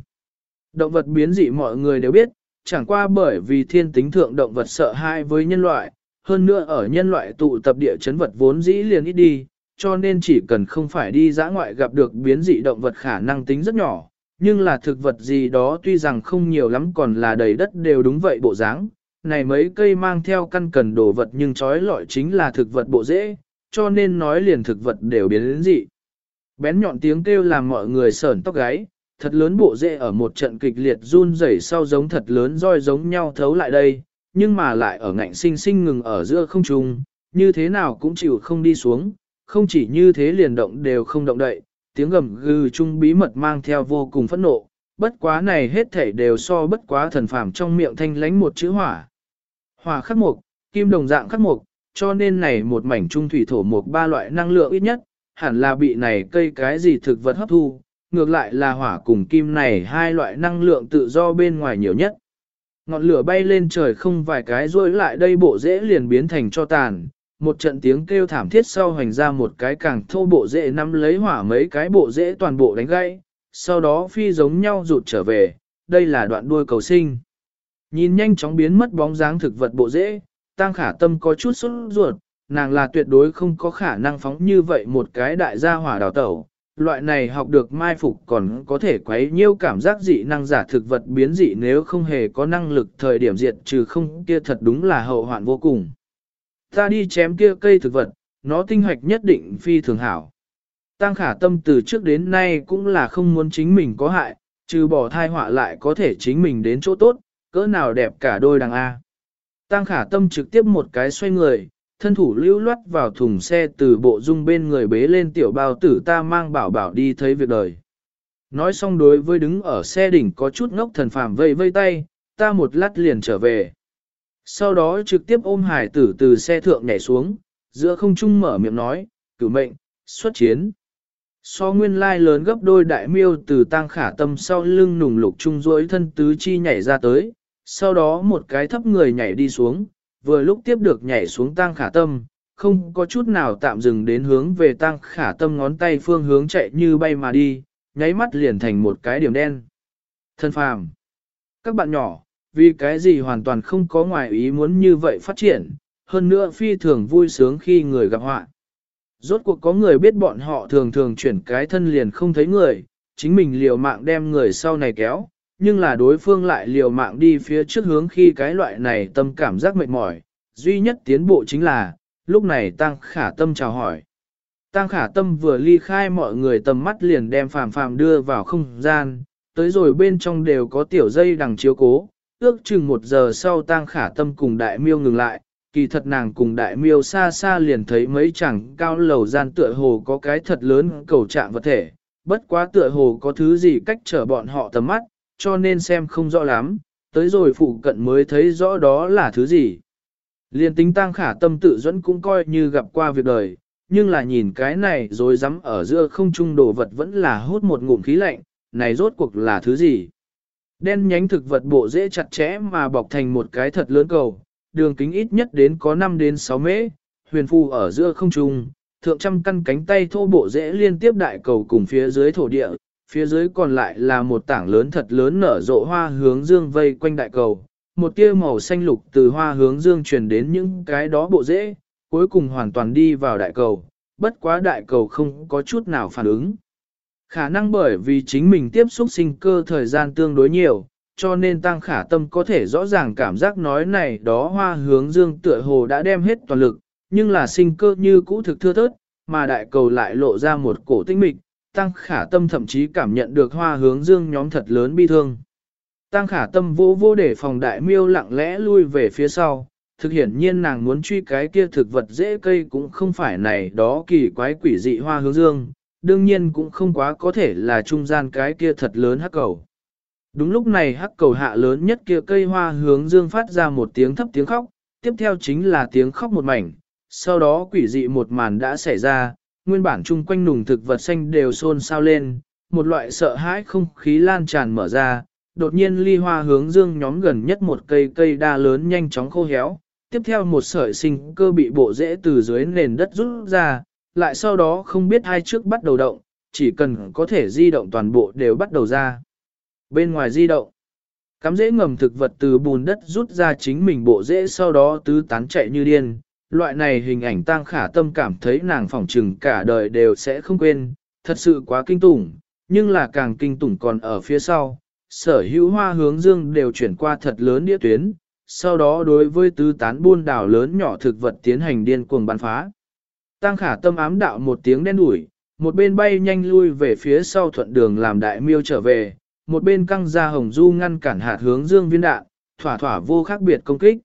Động vật biến dị mọi người đều biết, chẳng qua bởi vì thiên tính thượng động vật sợ hãi với nhân loại, hơn nữa ở nhân loại tụ tập địa chấn vật vốn dĩ liền ít đi, cho nên chỉ cần không phải đi dã ngoại gặp được biến dị động vật khả năng tính rất nhỏ, nhưng là thực vật gì đó tuy rằng không nhiều lắm còn là đầy đất đều đúng vậy bộ dáng. Này mấy cây mang theo căn cần đồ vật nhưng trói lọi chính là thực vật bộ dễ, cho nên nói liền thực vật đều biến đến dị. Bén nhọn tiếng kêu làm mọi người sởn tóc gáy, thật lớn bộ dễ ở một trận kịch liệt run rẩy sau giống thật lớn roi giống nhau thấu lại đây, nhưng mà lại ở ngạnh sinh sinh ngừng ở giữa không trung, như thế nào cũng chịu không đi xuống, không chỉ như thế liền động đều không động đậy, tiếng gầm gừ chung bí mật mang theo vô cùng phẫn nộ, bất quá này hết thảy đều so bất quá thần phàm trong miệng thanh lánh một chữ hỏa. Hỏa khắc mục, kim đồng dạng khắc mục, cho nên này một mảnh trung thủy thổ mục ba loại năng lượng ít nhất, hẳn là bị này cây cái gì thực vật hấp thu, ngược lại là hỏa cùng kim này hai loại năng lượng tự do bên ngoài nhiều nhất. Ngọn lửa bay lên trời không vài cái rối lại đây bộ dễ liền biến thành cho tàn, một trận tiếng kêu thảm thiết sau hành ra một cái càng thô bộ dễ nắm lấy hỏa mấy cái bộ dễ toàn bộ đánh gãy, sau đó phi giống nhau rụt trở về, đây là đoạn đuôi cầu sinh. Nhìn nhanh chóng biến mất bóng dáng thực vật bộ dễ, tăng khả tâm có chút sốt ruột, nàng là tuyệt đối không có khả năng phóng như vậy một cái đại gia hỏa đào tẩu. Loại này học được mai phục còn có thể quấy nhiêu cảm giác dị năng giả thực vật biến dị nếu không hề có năng lực thời điểm diệt trừ không kia thật đúng là hậu hoạn vô cùng. Ta đi chém kia cây thực vật, nó tinh hoạch nhất định phi thường hảo. Tăng khả tâm từ trước đến nay cũng là không muốn chính mình có hại, trừ bỏ thai họa lại có thể chính mình đến chỗ tốt, cỡ nào đẹp cả đôi đằng A. Tăng khả tâm trực tiếp một cái xoay người, thân thủ lưu loát vào thùng xe từ bộ dung bên người bế lên tiểu bao tử ta mang bảo bảo đi thấy việc đời. Nói xong đối với đứng ở xe đỉnh có chút ngốc thần phàm vây vây tay, ta một lát liền trở về. Sau đó trực tiếp ôm hải tử từ xe thượng nhảy xuống, giữa không trung mở miệng nói, cử mệnh, xuất chiến. So nguyên lai lớn gấp đôi đại miêu từ tang khả tâm sau lưng nùng lục trung duỗi thân tứ chi nhảy ra tới, sau đó một cái thấp người nhảy đi xuống, vừa lúc tiếp được nhảy xuống tang khả tâm, không có chút nào tạm dừng đến hướng về tang khả tâm ngón tay phương hướng chạy như bay mà đi, nháy mắt liền thành một cái điểm đen. Thân phàm. Các bạn nhỏ, vì cái gì hoàn toàn không có ngoài ý muốn như vậy phát triển, hơn nữa phi thường vui sướng khi người gặp họa. Rốt cuộc có người biết bọn họ thường thường chuyển cái thân liền không thấy người, chính mình liều mạng đem người sau này kéo, nhưng là đối phương lại liều mạng đi phía trước hướng khi cái loại này tâm cảm giác mệt mỏi. Duy nhất tiến bộ chính là, lúc này Tăng Khả Tâm chào hỏi. Tăng Khả Tâm vừa ly khai mọi người tầm mắt liền đem phàm phàm đưa vào không gian, tới rồi bên trong đều có tiểu dây đằng chiếu cố, ước chừng một giờ sau Tang Khả Tâm cùng Đại Miêu ngừng lại, kỳ thật nàng cùng Đại Miêu xa xa liền thấy mấy chẳng cao lầu gian tựa hồ có cái thật lớn cầu trạng vật thể, bất quá tựa hồ có thứ gì cách trở bọn họ tầm mắt, cho nên xem không rõ lắm, tới rồi phụ cận mới thấy rõ đó là thứ gì. Liên tính tăng khả tâm tự dẫn cũng coi như gặp qua việc đời, nhưng là nhìn cái này rồi dám ở giữa không trung đồ vật vẫn là hút một ngụm khí lạnh, này rốt cuộc là thứ gì. Đen nhánh thực vật bộ dễ chặt chẽ mà bọc thành một cái thật lớn cầu, đường kính ít nhất đến có 5 đến 6 mễ, huyền phù ở giữa không trung, thượng trăm căn cánh tay thô bộ dễ liên tiếp đại cầu cùng phía dưới thổ địa, phía dưới còn lại là một tảng lớn thật lớn nở rộ hoa hướng dương vây quanh đại cầu. Một tia màu xanh lục từ hoa hướng dương truyền đến những cái đó bộ rễ, cuối cùng hoàn toàn đi vào đại cầu, bất quá đại cầu không có chút nào phản ứng. Khả năng bởi vì chính mình tiếp xúc sinh cơ thời gian tương đối nhiều, cho nên tăng khả tâm có thể rõ ràng cảm giác nói này đó hoa hướng dương tựa hồ đã đem hết toàn lực, nhưng là sinh cơ như cũ thực thưa thớt, mà đại cầu lại lộ ra một cổ tinh mịch, Tăng khả tâm thậm chí cảm nhận được hoa hướng dương nhóm thật lớn bi thương. Tăng khả tâm vô vô để phòng đại miêu lặng lẽ lui về phía sau, thực hiển nhiên nàng muốn truy cái kia thực vật dễ cây cũng không phải này đó kỳ quái quỷ dị hoa hướng dương, đương nhiên cũng không quá có thể là trung gian cái kia thật lớn hắc cầu. Đúng lúc này hắc cầu hạ lớn nhất kia cây hoa hướng dương phát ra một tiếng thấp tiếng khóc, tiếp theo chính là tiếng khóc một mảnh, sau đó quỷ dị một màn đã xảy ra, nguyên bản chung quanh nùng thực vật xanh đều xôn xao lên, một loại sợ hãi không khí lan tràn mở ra, đột nhiên ly hoa hướng dương nhóm gần nhất một cây cây đa lớn nhanh chóng khô héo, tiếp theo một sợi sinh cơ bị bộ rễ từ dưới nền đất rút ra, lại sau đó không biết hai trước bắt đầu động, chỉ cần có thể di động toàn bộ đều bắt đầu ra. Bên ngoài di động, cắm rễ ngầm thực vật từ bùn đất rút ra chính mình bộ rễ sau đó tứ tán chạy như điên, loại này hình ảnh tang khả tâm cảm thấy nàng phỏng trừng cả đời đều sẽ không quên, thật sự quá kinh tủng, nhưng là càng kinh tủng còn ở phía sau. Sở hữu hoa hướng dương đều chuyển qua thật lớn địa tuyến, sau đó đối với tứ tán buôn đảo lớn nhỏ thực vật tiến hành điên cuồng bắn phá. Tăng khả tâm ám đạo một tiếng đen đủi, một bên bay nhanh lui về phía sau thuận đường làm đại miêu trở về, một bên căng ra hồng du ngăn cản hạt hướng dương viên đạn, thỏa thỏa vô khác biệt công kích.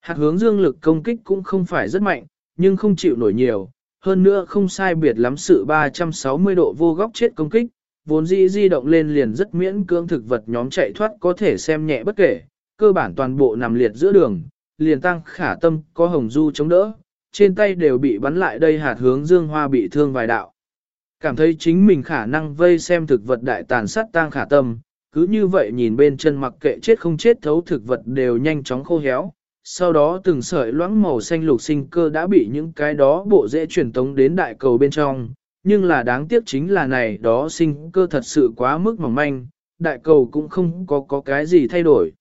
Hạt hướng dương lực công kích cũng không phải rất mạnh, nhưng không chịu nổi nhiều, hơn nữa không sai biệt lắm sự 360 độ vô góc chết công kích, vốn dĩ di động lên liền rất miễn cưỡng thực vật nhóm chạy thoát có thể xem nhẹ bất kể, cơ bản toàn bộ nằm liệt giữa đường, liền tăng khả tâm có hồng du chống đỡ, trên tay đều bị bắn lại đây hạt hướng dương hoa bị thương vài đạo. Cảm thấy chính mình khả năng vây xem thực vật đại tàn sát tăng khả tâm, cứ như vậy nhìn bên chân mặc kệ chết không chết thấu thực vật đều nhanh chóng khô héo, sau đó từng sợi loãng màu xanh lục sinh cơ đã bị những cái đó bộ dễ truyền tống đến đại cầu bên trong, nhưng là đáng tiếc chính là này đó sinh cơ thật sự quá mức mỏng manh, đại cầu cũng không có có cái gì thay đổi.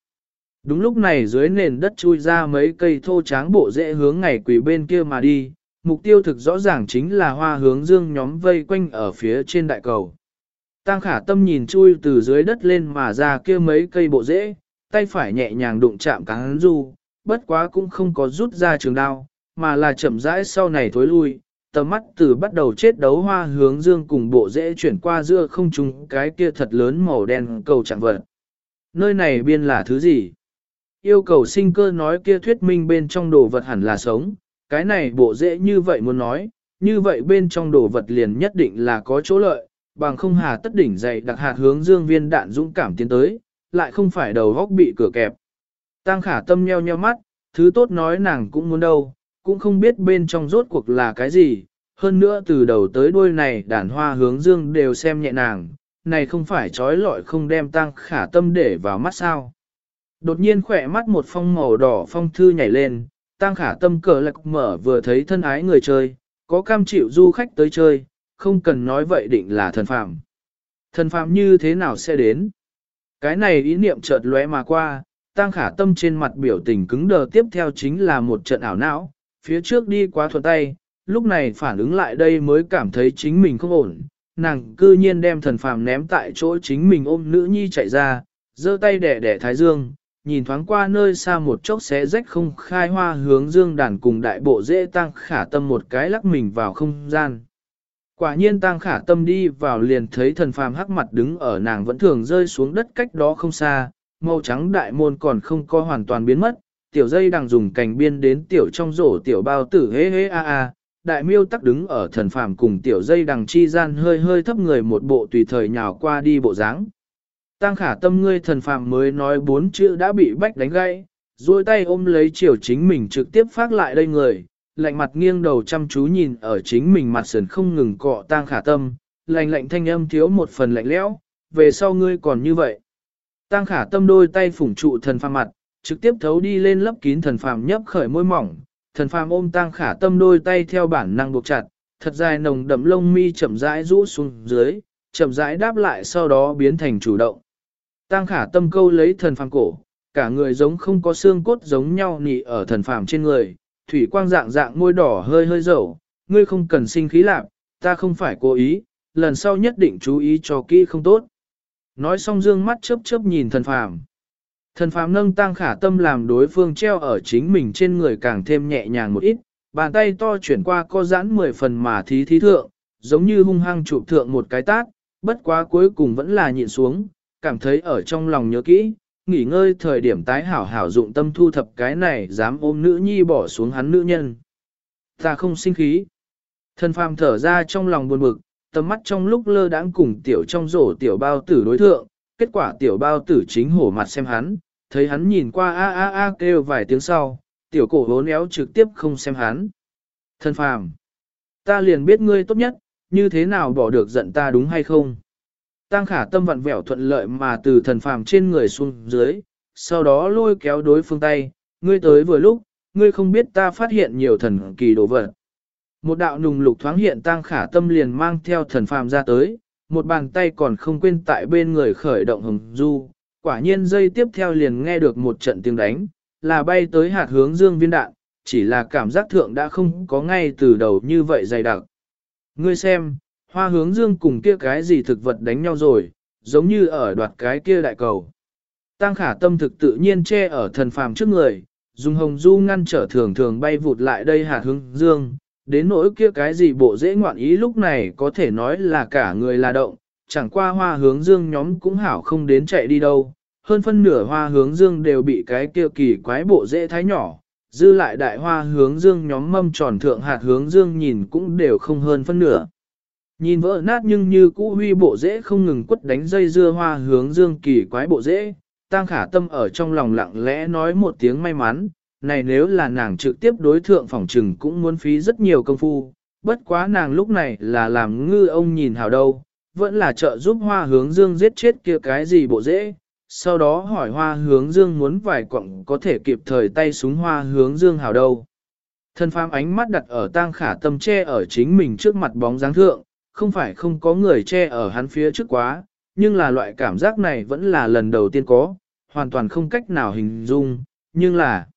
Đúng lúc này dưới nền đất chui ra mấy cây thô tráng bộ rễ hướng ngày quỷ bên kia mà đi, mục tiêu thực rõ ràng chính là hoa hướng dương nhóm vây quanh ở phía trên đại cầu. Tăng khả tâm nhìn chui từ dưới đất lên mà ra kia mấy cây bộ rễ, tay phải nhẹ nhàng đụng chạm cán du, bất quá cũng không có rút ra trường đao, mà là chậm rãi sau này thối lui, tầm mắt từ bắt đầu chết đấu hoa hướng dương cùng bộ rễ chuyển qua giữa không trung cái kia thật lớn màu đen cầu chẳng vật. Nơi này biên là thứ gì? Yêu cầu sinh cơ nói kia thuyết minh bên trong đồ vật hẳn là sống, cái này bộ dễ như vậy muốn nói, như vậy bên trong đồ vật liền nhất định là có chỗ lợi, bằng không hà tất đỉnh dày đặc hạt hướng dương viên đạn dũng cảm tiến tới, lại không phải đầu góc bị cửa kẹp. Tăng khả tâm nheo nheo mắt, thứ tốt nói nàng cũng muốn đâu, cũng không biết bên trong rốt cuộc là cái gì, hơn nữa từ đầu tới đuôi này đàn hoa hướng dương đều xem nhẹ nàng, này không phải trói lọi không đem tăng khả tâm để vào mắt sao. Đột nhiên khỏe mắt một phong màu đỏ phong thư nhảy lên, tăng khả tâm cờ lạc mở vừa thấy thân ái người chơi, có cam chịu du khách tới chơi, không cần nói vậy định là thần phạm. Thần phạm như thế nào sẽ đến? Cái này ý niệm chợt lóe mà qua, tăng khả tâm trên mặt biểu tình cứng đờ tiếp theo chính là một trận ảo não, phía trước đi quá thuận tay, lúc này phản ứng lại đây mới cảm thấy chính mình không ổn, nàng cư nhiên đem thần phàm ném tại chỗ chính mình ôm nữ nhi chạy ra, giơ tay đẻ đẻ thái dương, nhìn thoáng qua nơi xa một chốc xé rách không khai hoa hướng dương đàn cùng đại bộ dễ tăng khả tâm một cái lắc mình vào không gian. Quả nhiên tăng khả tâm đi vào liền thấy thần phàm hắc mặt đứng ở nàng vẫn thường rơi xuống đất cách đó không xa, màu trắng đại môn còn không có hoàn toàn biến mất, tiểu dây đang dùng cành biên đến tiểu trong rổ tiểu bao tử hế hế a a, đại miêu tắc đứng ở thần phàm cùng tiểu dây đằng chi gian hơi hơi thấp người một bộ tùy thời nhào qua đi bộ dáng. Tăng khả tâm ngươi thần phàm mới nói bốn chữ đã bị bách đánh gãy, duỗi tay ôm lấy chiều chính mình trực tiếp phát lại đây người, lạnh mặt nghiêng đầu chăm chú nhìn ở chính mình mặt sườn không ngừng cọ tang khả tâm, lạnh lạnh thanh âm thiếu một phần lạnh lẽo, về sau ngươi còn như vậy. Tang khả tâm đôi tay phủng trụ thần phàm mặt, trực tiếp thấu đi lên lấp kín thần phàm nhấp khởi môi mỏng, thần phàm ôm tang khả tâm đôi tay theo bản năng buộc chặt, thật dài nồng đậm lông mi chậm rãi rũ xuống dưới, chậm rãi đáp lại sau đó biến thành chủ động. Tang khả tâm câu lấy thần phàm cổ, cả người giống không có xương cốt giống nhau nị ở thần phàm trên người, thủy quang dạng dạng môi đỏ hơi hơi dầu, ngươi không cần sinh khí lạc, ta không phải cố ý, lần sau nhất định chú ý cho kỹ không tốt. Nói xong dương mắt chớp chớp nhìn thần phàm. Thần phàm nâng tăng khả tâm làm đối phương treo ở chính mình trên người càng thêm nhẹ nhàng một ít, bàn tay to chuyển qua co giãn mười phần mà thí thí thượng, giống như hung hăng chụp thượng một cái tát, bất quá cuối cùng vẫn là nhịn xuống, cảm thấy ở trong lòng nhớ kỹ, nghỉ ngơi thời điểm tái hảo hảo dụng tâm thu thập cái này dám ôm nữ nhi bỏ xuống hắn nữ nhân. Ta không sinh khí. Thần phàm thở ra trong lòng buồn bực, tầm mắt trong lúc lơ đãng cùng tiểu trong rổ tiểu bao tử đối thượng, kết quả tiểu bao tử chính hổ mặt xem hắn, thấy hắn nhìn qua a a a kêu vài tiếng sau, tiểu cổ hốn éo trực tiếp không xem hắn. Thần phàm, ta liền biết ngươi tốt nhất, như thế nào bỏ được giận ta đúng hay không? Tăng khả tâm vặn vẹo thuận lợi mà từ thần phàm trên người xuống dưới, sau đó lôi kéo đối phương tay, ngươi tới vừa lúc, ngươi không biết ta phát hiện nhiều thần kỳ đồ vật. Một đạo nùng lục thoáng hiện tăng khả tâm liền mang theo thần phàm ra tới, một bàn tay còn không quên tại bên người khởi động hồng du, quả nhiên dây tiếp theo liền nghe được một trận tiếng đánh, là bay tới hạt hướng dương viên đạn, chỉ là cảm giác thượng đã không có ngay từ đầu như vậy dày đặc. Ngươi xem, hoa hướng dương cùng kia cái gì thực vật đánh nhau rồi, giống như ở đoạt cái kia đại cầu. Tăng khả tâm thực tự nhiên che ở thần phàm trước người, dùng hồng du ngăn trở thường thường bay vụt lại đây hạt hướng dương, đến nỗi kia cái gì bộ dễ ngoạn ý lúc này có thể nói là cả người là động, chẳng qua hoa hướng dương nhóm cũng hảo không đến chạy đi đâu, hơn phân nửa hoa hướng dương đều bị cái kia kỳ quái bộ dễ thái nhỏ, dư lại đại hoa hướng dương nhóm mâm tròn thượng hạt hướng dương nhìn cũng đều không hơn phân nửa. Nhìn vỡ nát nhưng như cũ huy bộ dễ không ngừng quất đánh dây dưa hoa hướng dương kỳ quái bộ dễ, tang khả tâm ở trong lòng lặng lẽ nói một tiếng may mắn, này nếu là nàng trực tiếp đối thượng phòng trừng cũng muốn phí rất nhiều công phu, bất quá nàng lúc này là làm ngư ông nhìn hào đâu, vẫn là trợ giúp hoa hướng dương giết chết kia cái gì bộ dễ, sau đó hỏi hoa hướng dương muốn vài quặng có thể kịp thời tay súng hoa hướng dương hào đâu. thân phàm ánh mắt đặt ở tang khả tâm che ở chính mình trước mặt bóng dáng thượng, không phải không có người che ở hắn phía trước quá, nhưng là loại cảm giác này vẫn là lần đầu tiên có, hoàn toàn không cách nào hình dung, nhưng là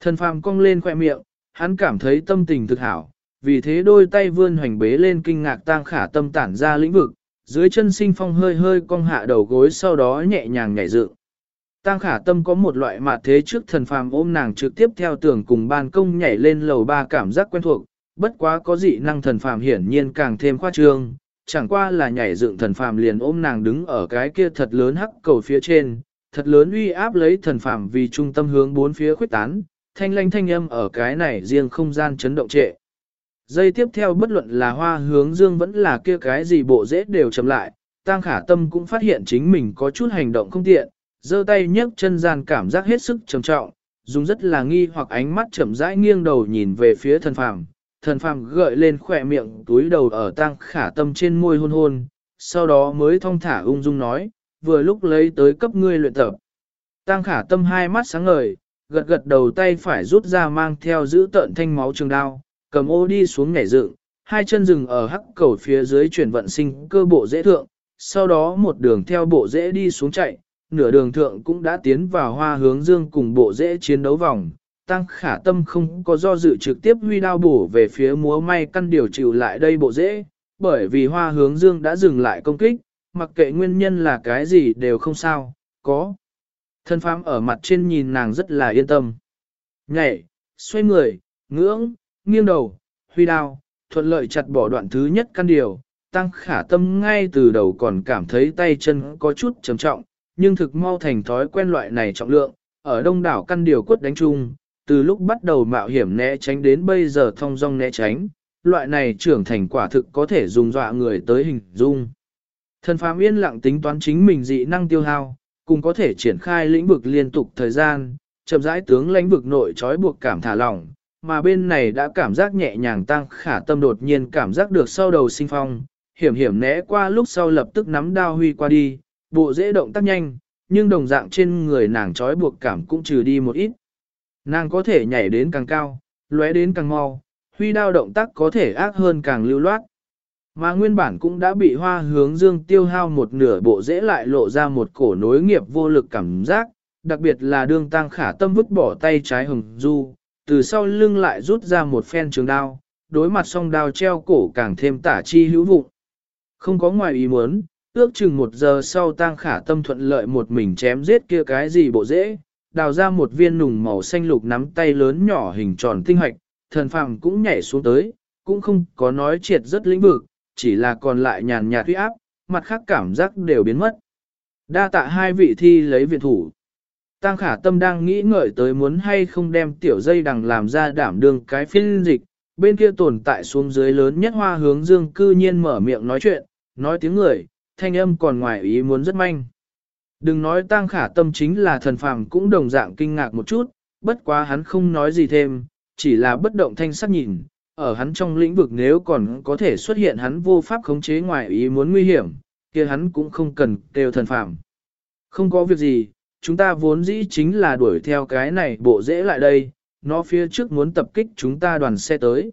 thần phàm cong lên khoe miệng, hắn cảm thấy tâm tình thực hảo, vì thế đôi tay vươn hoành bế lên kinh ngạc tang khả tâm tản ra lĩnh vực, dưới chân sinh phong hơi hơi cong hạ đầu gối sau đó nhẹ nhàng nhảy dựng. Tang khả tâm có một loại mạt thế trước thần phàm ôm nàng trực tiếp theo tường cùng ban công nhảy lên lầu ba cảm giác quen thuộc, bất quá có dị năng thần phàm hiển nhiên càng thêm khoa trương, chẳng qua là nhảy dựng thần phàm liền ôm nàng đứng ở cái kia thật lớn hắc cầu phía trên, thật lớn uy áp lấy thần phàm vì trung tâm hướng bốn phía khuyết tán, thanh lanh thanh âm ở cái này riêng không gian chấn động trệ. Dây tiếp theo bất luận là hoa hướng dương vẫn là kia cái gì bộ dễ đều chậm lại, tang khả tâm cũng phát hiện chính mình có chút hành động không tiện, giơ tay nhấc chân gian cảm giác hết sức trầm trọng, dùng rất là nghi hoặc ánh mắt chậm rãi nghiêng đầu nhìn về phía thần phàm. Thần phàm gợi lên khỏe miệng túi đầu ở tang khả tâm trên môi hôn hôn, sau đó mới thong thả ung dung nói, vừa lúc lấy tới cấp ngươi luyện tập. Tang khả tâm hai mắt sáng ngời, gật gật đầu tay phải rút ra mang theo giữ tợn thanh máu trường đao, cầm ô đi xuống nhảy dựng, hai chân rừng ở hắc cầu phía dưới chuyển vận sinh cơ bộ dễ thượng, sau đó một đường theo bộ dễ đi xuống chạy, nửa đường thượng cũng đã tiến vào hoa hướng dương cùng bộ dễ chiến đấu vòng. Tăng khả tâm không có do dự trực tiếp huy đao bổ về phía múa may căn điều chịu lại đây bộ dễ, bởi vì hoa hướng dương đã dừng lại công kích, mặc kệ nguyên nhân là cái gì đều không sao, có. Thân phám ở mặt trên nhìn nàng rất là yên tâm. Nhảy, xoay người, ngưỡng, nghiêng đầu, huy đao, thuận lợi chặt bỏ đoạn thứ nhất căn điều. Tăng khả tâm ngay từ đầu còn cảm thấy tay chân có chút trầm trọng, nhưng thực mau thành thói quen loại này trọng lượng, ở đông đảo căn điều quất đánh chung, từ lúc bắt đầu mạo hiểm né tránh đến bây giờ thông dong né tránh, loại này trưởng thành quả thực có thể dùng dọa người tới hình dung. Thần phàm yên lặng tính toán chính mình dị năng tiêu hao, cùng có thể triển khai lĩnh vực liên tục thời gian, chậm rãi tướng lãnh vực nội trói buộc cảm thả lỏng, mà bên này đã cảm giác nhẹ nhàng tăng khả tâm đột nhiên cảm giác được sau đầu sinh phong, hiểm hiểm né qua lúc sau lập tức nắm đao huy qua đi, bộ dễ động tác nhanh, nhưng đồng dạng trên người nàng trói buộc cảm cũng trừ đi một ít. Nàng có thể nhảy đến càng cao, lóe đến càng mau, huy đao động tác có thể ác hơn càng lưu loát. Mà nguyên bản cũng đã bị hoa hướng dương tiêu hao một nửa bộ dễ lại lộ ra một cổ nối nghiệp vô lực cảm giác, đặc biệt là đương tăng khả tâm vứt bỏ tay trái hồng du, từ sau lưng lại rút ra một phen trường đao, đối mặt song đao treo cổ càng thêm tả chi hữu vụng. Không có ngoài ý muốn, ước chừng một giờ sau tăng khả tâm thuận lợi một mình chém giết kia cái gì bộ dễ, đào ra một viên nùng màu xanh lục nắm tay lớn nhỏ hình tròn tinh hoạch, thần phàm cũng nhảy xuống tới, cũng không có nói triệt rất lĩnh vực, chỉ là còn lại nhàn nhạt huy áp, mặt khác cảm giác đều biến mất. Đa tạ hai vị thi lấy viện thủ. Tăng khả tâm đang nghĩ ngợi tới muốn hay không đem tiểu dây đằng làm ra đảm đương cái phiên dịch, bên kia tồn tại xuống dưới lớn nhất hoa hướng dương cư nhiên mở miệng nói chuyện, nói tiếng người, thanh âm còn ngoài ý muốn rất manh. Đừng nói tăng khả tâm chính là thần phàm cũng đồng dạng kinh ngạc một chút, bất quá hắn không nói gì thêm, chỉ là bất động thanh sắc nhìn, ở hắn trong lĩnh vực nếu còn có thể xuất hiện hắn vô pháp khống chế ngoài ý muốn nguy hiểm, kia hắn cũng không cần kêu thần phàm. Không có việc gì, chúng ta vốn dĩ chính là đuổi theo cái này bộ dễ lại đây, nó phía trước muốn tập kích chúng ta đoàn xe tới.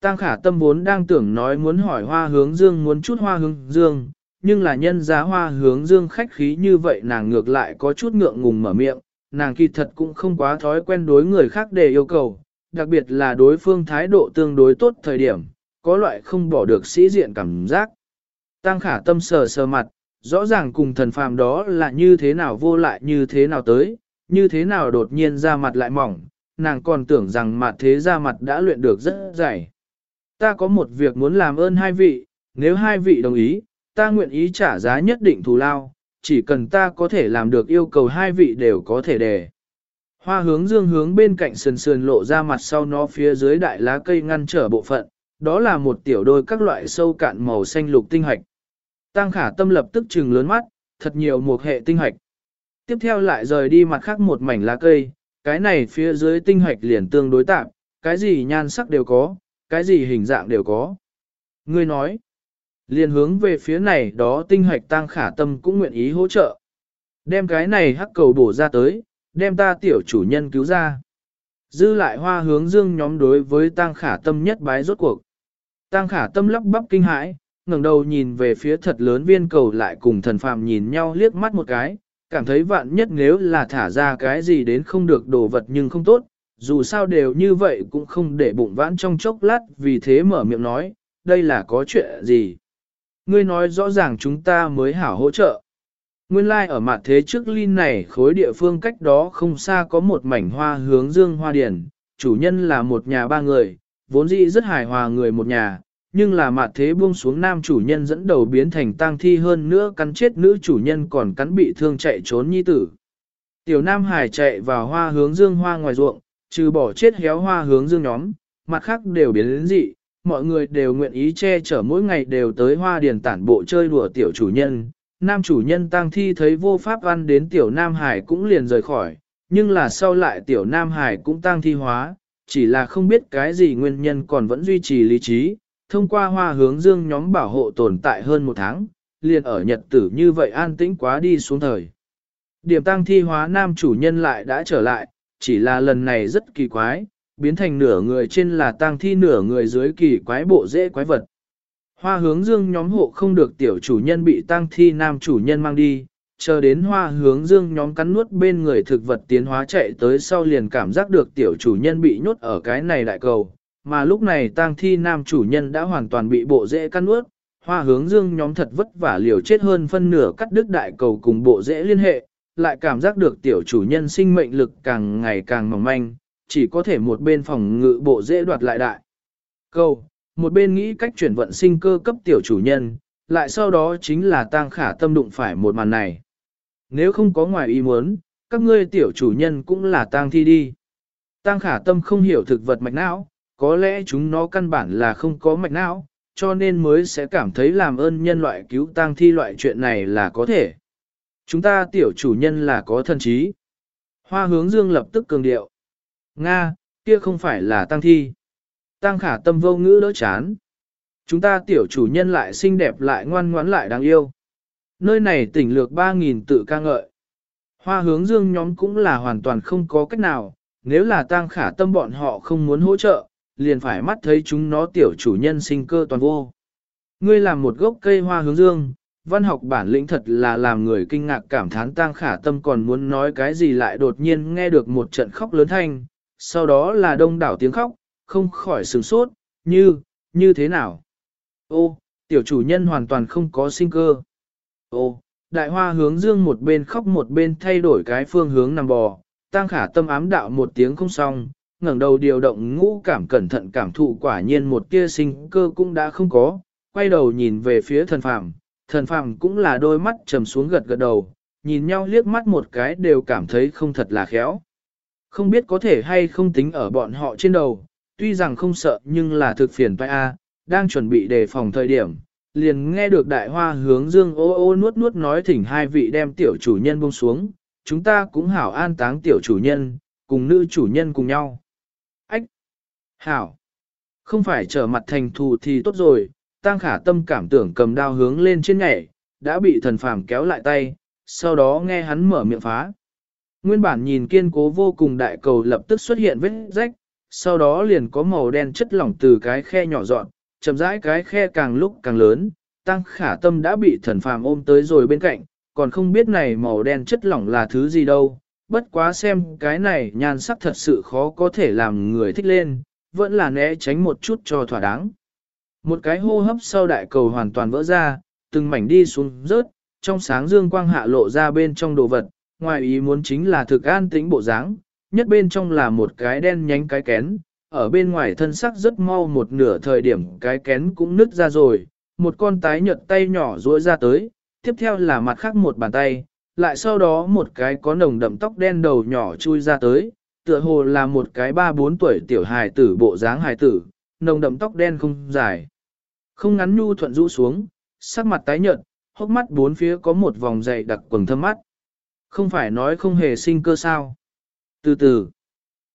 Tăng khả tâm vốn đang tưởng nói muốn hỏi hoa hướng dương muốn chút hoa hướng dương, nhưng là nhân giá hoa hướng dương khách khí như vậy nàng ngược lại có chút ngượng ngùng mở miệng, nàng kỳ thật cũng không quá thói quen đối người khác để yêu cầu, đặc biệt là đối phương thái độ tương đối tốt thời điểm, có loại không bỏ được sĩ diện cảm giác. Tăng khả tâm sờ sờ mặt, rõ ràng cùng thần phàm đó là như thế nào vô lại như thế nào tới, như thế nào đột nhiên ra mặt lại mỏng, nàng còn tưởng rằng mặt thế ra mặt đã luyện được rất dày. Ta có một việc muốn làm ơn hai vị, nếu hai vị đồng ý, ta nguyện ý trả giá nhất định thù lao, chỉ cần ta có thể làm được yêu cầu hai vị đều có thể đề. Hoa hướng dương hướng bên cạnh sườn sườn lộ ra mặt sau nó phía dưới đại lá cây ngăn trở bộ phận, đó là một tiểu đôi các loại sâu cạn màu xanh lục tinh hạch. Tăng khả tâm lập tức trừng lớn mắt, thật nhiều một hệ tinh hạch. Tiếp theo lại rời đi mặt khác một mảnh lá cây, cái này phía dưới tinh hạch liền tương đối tạm, cái gì nhan sắc đều có, cái gì hình dạng đều có. Ngươi nói, liền hướng về phía này đó tinh hạch tăng khả tâm cũng nguyện ý hỗ trợ. Đem cái này hắc cầu bổ ra tới, đem ta tiểu chủ nhân cứu ra. Dư lại hoa hướng dương nhóm đối với tăng khả tâm nhất bái rốt cuộc. tăng khả tâm lắp bắp kinh hãi, ngẩng đầu nhìn về phía thật lớn viên cầu lại cùng thần phàm nhìn nhau liếc mắt một cái, cảm thấy vạn nhất nếu là thả ra cái gì đến không được đồ vật nhưng không tốt, dù sao đều như vậy cũng không để bụng vãn trong chốc lát vì thế mở miệng nói, đây là có chuyện gì. Ngươi nói rõ ràng chúng ta mới hảo hỗ trợ. Nguyên lai like ở mặt thế trước linh này khối địa phương cách đó không xa có một mảnh hoa hướng dương hoa điển, chủ nhân là một nhà ba người, vốn dĩ rất hài hòa người một nhà, nhưng là mặt thế buông xuống nam chủ nhân dẫn đầu biến thành tang thi hơn nữa cắn chết nữ chủ nhân còn cắn bị thương chạy trốn nhi tử. Tiểu nam hải chạy vào hoa hướng dương hoa ngoài ruộng, trừ bỏ chết héo hoa hướng dương nhóm, mặt khác đều biến đến dị, mọi người đều nguyện ý che chở mỗi ngày đều tới hoa điền tản bộ chơi đùa tiểu chủ nhân. Nam chủ nhân tang thi thấy vô pháp ăn đến tiểu Nam Hải cũng liền rời khỏi, nhưng là sau lại tiểu Nam Hải cũng tang thi hóa, chỉ là không biết cái gì nguyên nhân còn vẫn duy trì lý trí, thông qua hoa hướng dương nhóm bảo hộ tồn tại hơn một tháng, liền ở nhật tử như vậy an tĩnh quá đi xuống thời. Điểm tăng thi hóa nam chủ nhân lại đã trở lại, chỉ là lần này rất kỳ quái, biến thành nửa người trên là tang thi nửa người dưới kỳ quái bộ dễ quái vật. Hoa hướng dương nhóm hộ không được tiểu chủ nhân bị tang thi nam chủ nhân mang đi, chờ đến hoa hướng dương nhóm cắn nuốt bên người thực vật tiến hóa chạy tới sau liền cảm giác được tiểu chủ nhân bị nhốt ở cái này đại cầu, mà lúc này tang thi nam chủ nhân đã hoàn toàn bị bộ rễ cắn nuốt hoa hướng dương nhóm thật vất vả liều chết hơn phân nửa cắt đứt đại cầu cùng bộ rễ liên hệ, lại cảm giác được tiểu chủ nhân sinh mệnh lực càng ngày càng mỏng manh, chỉ có thể một bên phòng ngự bộ dễ đoạt lại đại. câu một bên nghĩ cách chuyển vận sinh cơ cấp tiểu chủ nhân, lại sau đó chính là tang khả tâm đụng phải một màn này. Nếu không có ngoài ý muốn, các ngươi tiểu chủ nhân cũng là tang thi đi. Tang khả tâm không hiểu thực vật mạch não, có lẽ chúng nó căn bản là không có mạch não, cho nên mới sẽ cảm thấy làm ơn nhân loại cứu tang thi loại chuyện này là có thể. Chúng ta tiểu chủ nhân là có thân trí. Hoa hướng dương lập tức cường điệu. Nga, kia không phải là tăng thi. Tăng khả tâm vô ngữ đỡ chán. Chúng ta tiểu chủ nhân lại xinh đẹp lại ngoan ngoãn lại đáng yêu. Nơi này tỉnh lược 3.000 tự ca ngợi. Hoa hướng dương nhóm cũng là hoàn toàn không có cách nào, nếu là tăng khả tâm bọn họ không muốn hỗ trợ, liền phải mắt thấy chúng nó tiểu chủ nhân sinh cơ toàn vô. Ngươi làm một gốc cây hoa hướng dương, văn học bản lĩnh thật là làm người kinh ngạc cảm thán tang khả tâm còn muốn nói cái gì lại đột nhiên nghe được một trận khóc lớn thanh, sau đó là đông đảo tiếng khóc, không khỏi sửng sốt, như, như thế nào? Ô, tiểu chủ nhân hoàn toàn không có sinh cơ. Ô, đại hoa hướng dương một bên khóc một bên thay đổi cái phương hướng nằm bò, tang khả tâm ám đạo một tiếng không xong, ngẩng đầu điều động ngũ cảm cẩn thận cảm thụ quả nhiên một tia sinh cơ cũng đã không có, quay đầu nhìn về phía thần phàm, thần phàm cũng là đôi mắt trầm xuống gật gật đầu, nhìn nhau liếc mắt một cái đều cảm thấy không thật là khéo. Không biết có thể hay không tính ở bọn họ trên đầu, tuy rằng không sợ nhưng là thực phiền phải a, đang chuẩn bị đề phòng thời điểm, liền nghe được đại hoa hướng dương ô ô nuốt nuốt nói thỉnh hai vị đem tiểu chủ nhân buông xuống, chúng ta cũng hảo an táng tiểu chủ nhân, cùng nữ chủ nhân cùng nhau. Ách, Hảo! Không phải trở mặt thành thù thì tốt rồi, tăng khả tâm cảm tưởng cầm đao hướng lên trên nhảy, đã bị thần phàm kéo lại tay, sau đó nghe hắn mở miệng phá. Nguyên bản nhìn kiên cố vô cùng đại cầu lập tức xuất hiện vết rách, sau đó liền có màu đen chất lỏng từ cái khe nhỏ dọn, chậm rãi cái khe càng lúc càng lớn, tăng khả tâm đã bị thần phàm ôm tới rồi bên cạnh, còn không biết này màu đen chất lỏng là thứ gì đâu, bất quá xem cái này nhan sắc thật sự khó có thể làm người thích lên, vẫn là né tránh một chút cho thỏa đáng. Một cái hô hấp sau đại cầu hoàn toàn vỡ ra, từng mảnh đi xuống rớt, trong sáng dương quang hạ lộ ra bên trong đồ vật, ngoài ý muốn chính là thực an tĩnh bộ dáng, nhất bên trong là một cái đen nhánh cái kén, ở bên ngoài thân sắc rất mau một nửa thời điểm cái kén cũng nứt ra rồi, một con tái nhợt tay nhỏ duỗi ra tới, tiếp theo là mặt khác một bàn tay, lại sau đó một cái có nồng đậm tóc đen đầu nhỏ chui ra tới, tựa hồ là một cái ba bốn tuổi tiểu hài tử bộ dáng hài tử, nồng đậm tóc đen không dài. Không ngắn nhu thuận rũ xuống, sắc mặt tái nhợt, hốc mắt bốn phía có một vòng dày đặc quầng thâm mắt. Không phải nói không hề sinh cơ sao. Từ từ.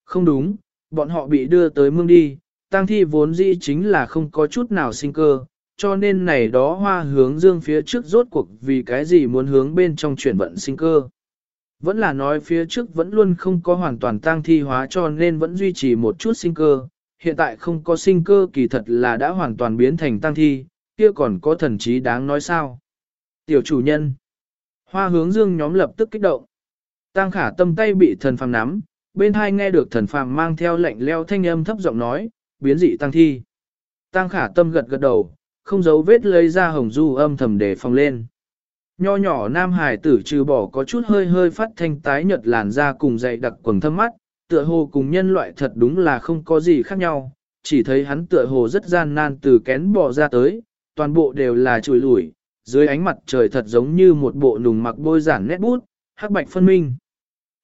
Không đúng, bọn họ bị đưa tới mương đi, tang thi vốn dĩ chính là không có chút nào sinh cơ, cho nên này đó hoa hướng dương phía trước rốt cuộc vì cái gì muốn hướng bên trong chuyển vận sinh cơ. Vẫn là nói phía trước vẫn luôn không có hoàn toàn tang thi hóa cho nên vẫn duy trì một chút sinh cơ, hiện tại không có sinh cơ kỳ thật là đã hoàn toàn biến thành tang thi, kia còn có thần trí đáng nói sao. Tiểu chủ nhân, hoa hướng dương nhóm lập tức kích động. Tăng khả tâm tay bị thần phàm nắm, bên hai nghe được thần phàm mang theo lệnh leo thanh âm thấp giọng nói, biến dị tăng thi. Tăng khả tâm gật gật đầu, không giấu vết lấy ra hồng du âm thầm để phòng lên. Nho nhỏ nam hải tử trừ bỏ có chút hơi hơi phát thanh tái nhợt làn da cùng dày đặc quần thâm mắt, tựa hồ cùng nhân loại thật đúng là không có gì khác nhau, chỉ thấy hắn tựa hồ rất gian nan từ kén bò ra tới, toàn bộ đều là chùi lủi, dưới ánh mặt trời thật giống như một bộ nùng mặc bôi giản nét bút, hắc bạch phân minh.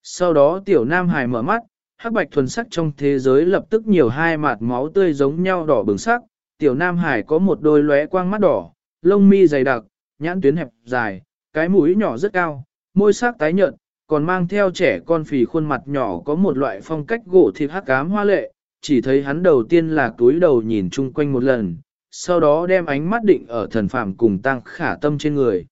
Sau đó tiểu nam hải mở mắt, hắc bạch thuần sắc trong thế giới lập tức nhiều hai mạt máu tươi giống nhau đỏ bừng sắc, tiểu nam hải có một đôi lóe quang mắt đỏ, lông mi dày đặc, nhãn tuyến hẹp dài, cái mũi nhỏ rất cao, môi sắc tái nhợt, còn mang theo trẻ con phì khuôn mặt nhỏ có một loại phong cách gỗ thịt hắc cám hoa lệ, chỉ thấy hắn đầu tiên là túi đầu nhìn chung quanh một lần, sau đó đem ánh mắt định ở thần phàm cùng tăng khả tâm trên người.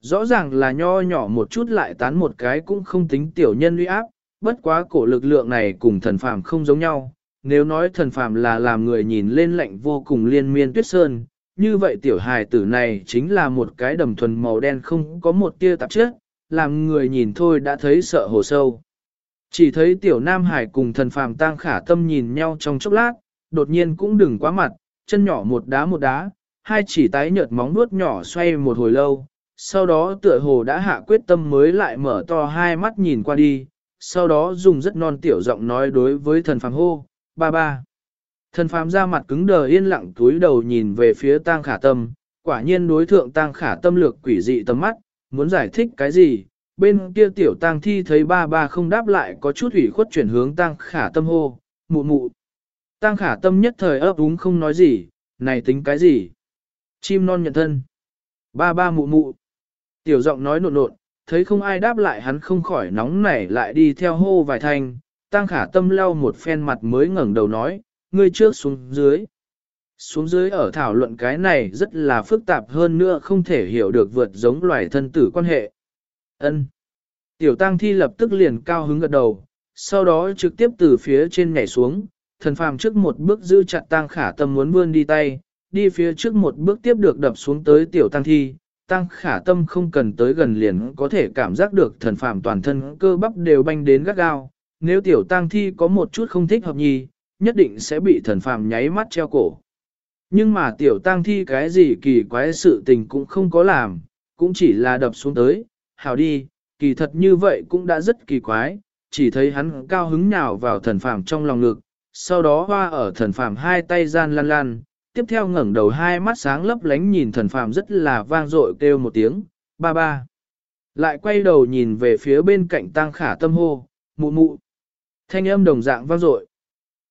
Rõ ràng là nho nhỏ một chút lại tán một cái cũng không tính tiểu nhân uy áp, bất quá cổ lực lượng này cùng thần phàm không giống nhau. Nếu nói thần phàm là làm người nhìn lên lạnh vô cùng liên miên tuyết sơn, như vậy tiểu hài tử này chính là một cái đầm thuần màu đen không có một tia tạp chất, làm người nhìn thôi đã thấy sợ hồ sâu. Chỉ thấy tiểu nam hải cùng thần phàm tang khả tâm nhìn nhau trong chốc lát, đột nhiên cũng đừng quá mặt, chân nhỏ một đá một đá, hai chỉ tái nhợt móng nuốt nhỏ xoay một hồi lâu, sau đó tựa hồ đã hạ quyết tâm mới lại mở to hai mắt nhìn qua đi, sau đó dùng rất non tiểu giọng nói đối với thần phàm hô, ba ba. Thần phàm ra mặt cứng đờ yên lặng túi đầu nhìn về phía tang khả tâm, quả nhiên đối thượng tang khả tâm lược quỷ dị tầm mắt, muốn giải thích cái gì, bên kia tiểu tang thi thấy ba ba không đáp lại có chút ủy khuất chuyển hướng tang khả tâm hô, mụ mụ. Tang khả tâm nhất thời ấp úng không nói gì, này tính cái gì? Chim non nhận thân. Ba ba mụ mụ. Tiểu giọng nói nộn nộn, thấy không ai đáp lại hắn không khỏi nóng nảy lại đi theo hô vài thanh, tăng khả tâm lau một phen mặt mới ngẩng đầu nói, ngươi trước xuống dưới. Xuống dưới ở thảo luận cái này rất là phức tạp hơn nữa không thể hiểu được vượt giống loài thân tử quan hệ. Ân. Tiểu tăng thi lập tức liền cao hứng gật đầu, sau đó trực tiếp từ phía trên nhảy xuống, thần phàm trước một bước giữ chặt tăng khả tâm muốn vươn đi tay, đi phía trước một bước tiếp được đập xuống tới tiểu tăng thi, tăng khả tâm không cần tới gần liền có thể cảm giác được thần phàm toàn thân cơ bắp đều banh đến gắt gao, nếu tiểu tăng thi có một chút không thích hợp nhì, nhất định sẽ bị thần phàm nháy mắt treo cổ. Nhưng mà tiểu tăng thi cái gì kỳ quái sự tình cũng không có làm, cũng chỉ là đập xuống tới, hảo đi, kỳ thật như vậy cũng đã rất kỳ quái, chỉ thấy hắn cao hứng nhào vào thần phàm trong lòng ngực, sau đó hoa ở thần phàm hai tay gian lan lan, tiếp theo ngẩng đầu hai mắt sáng lấp lánh nhìn thần phàm rất là vang dội kêu một tiếng, ba ba. Lại quay đầu nhìn về phía bên cạnh tăng khả tâm hô, mụ mụ. Thanh âm đồng dạng vang dội.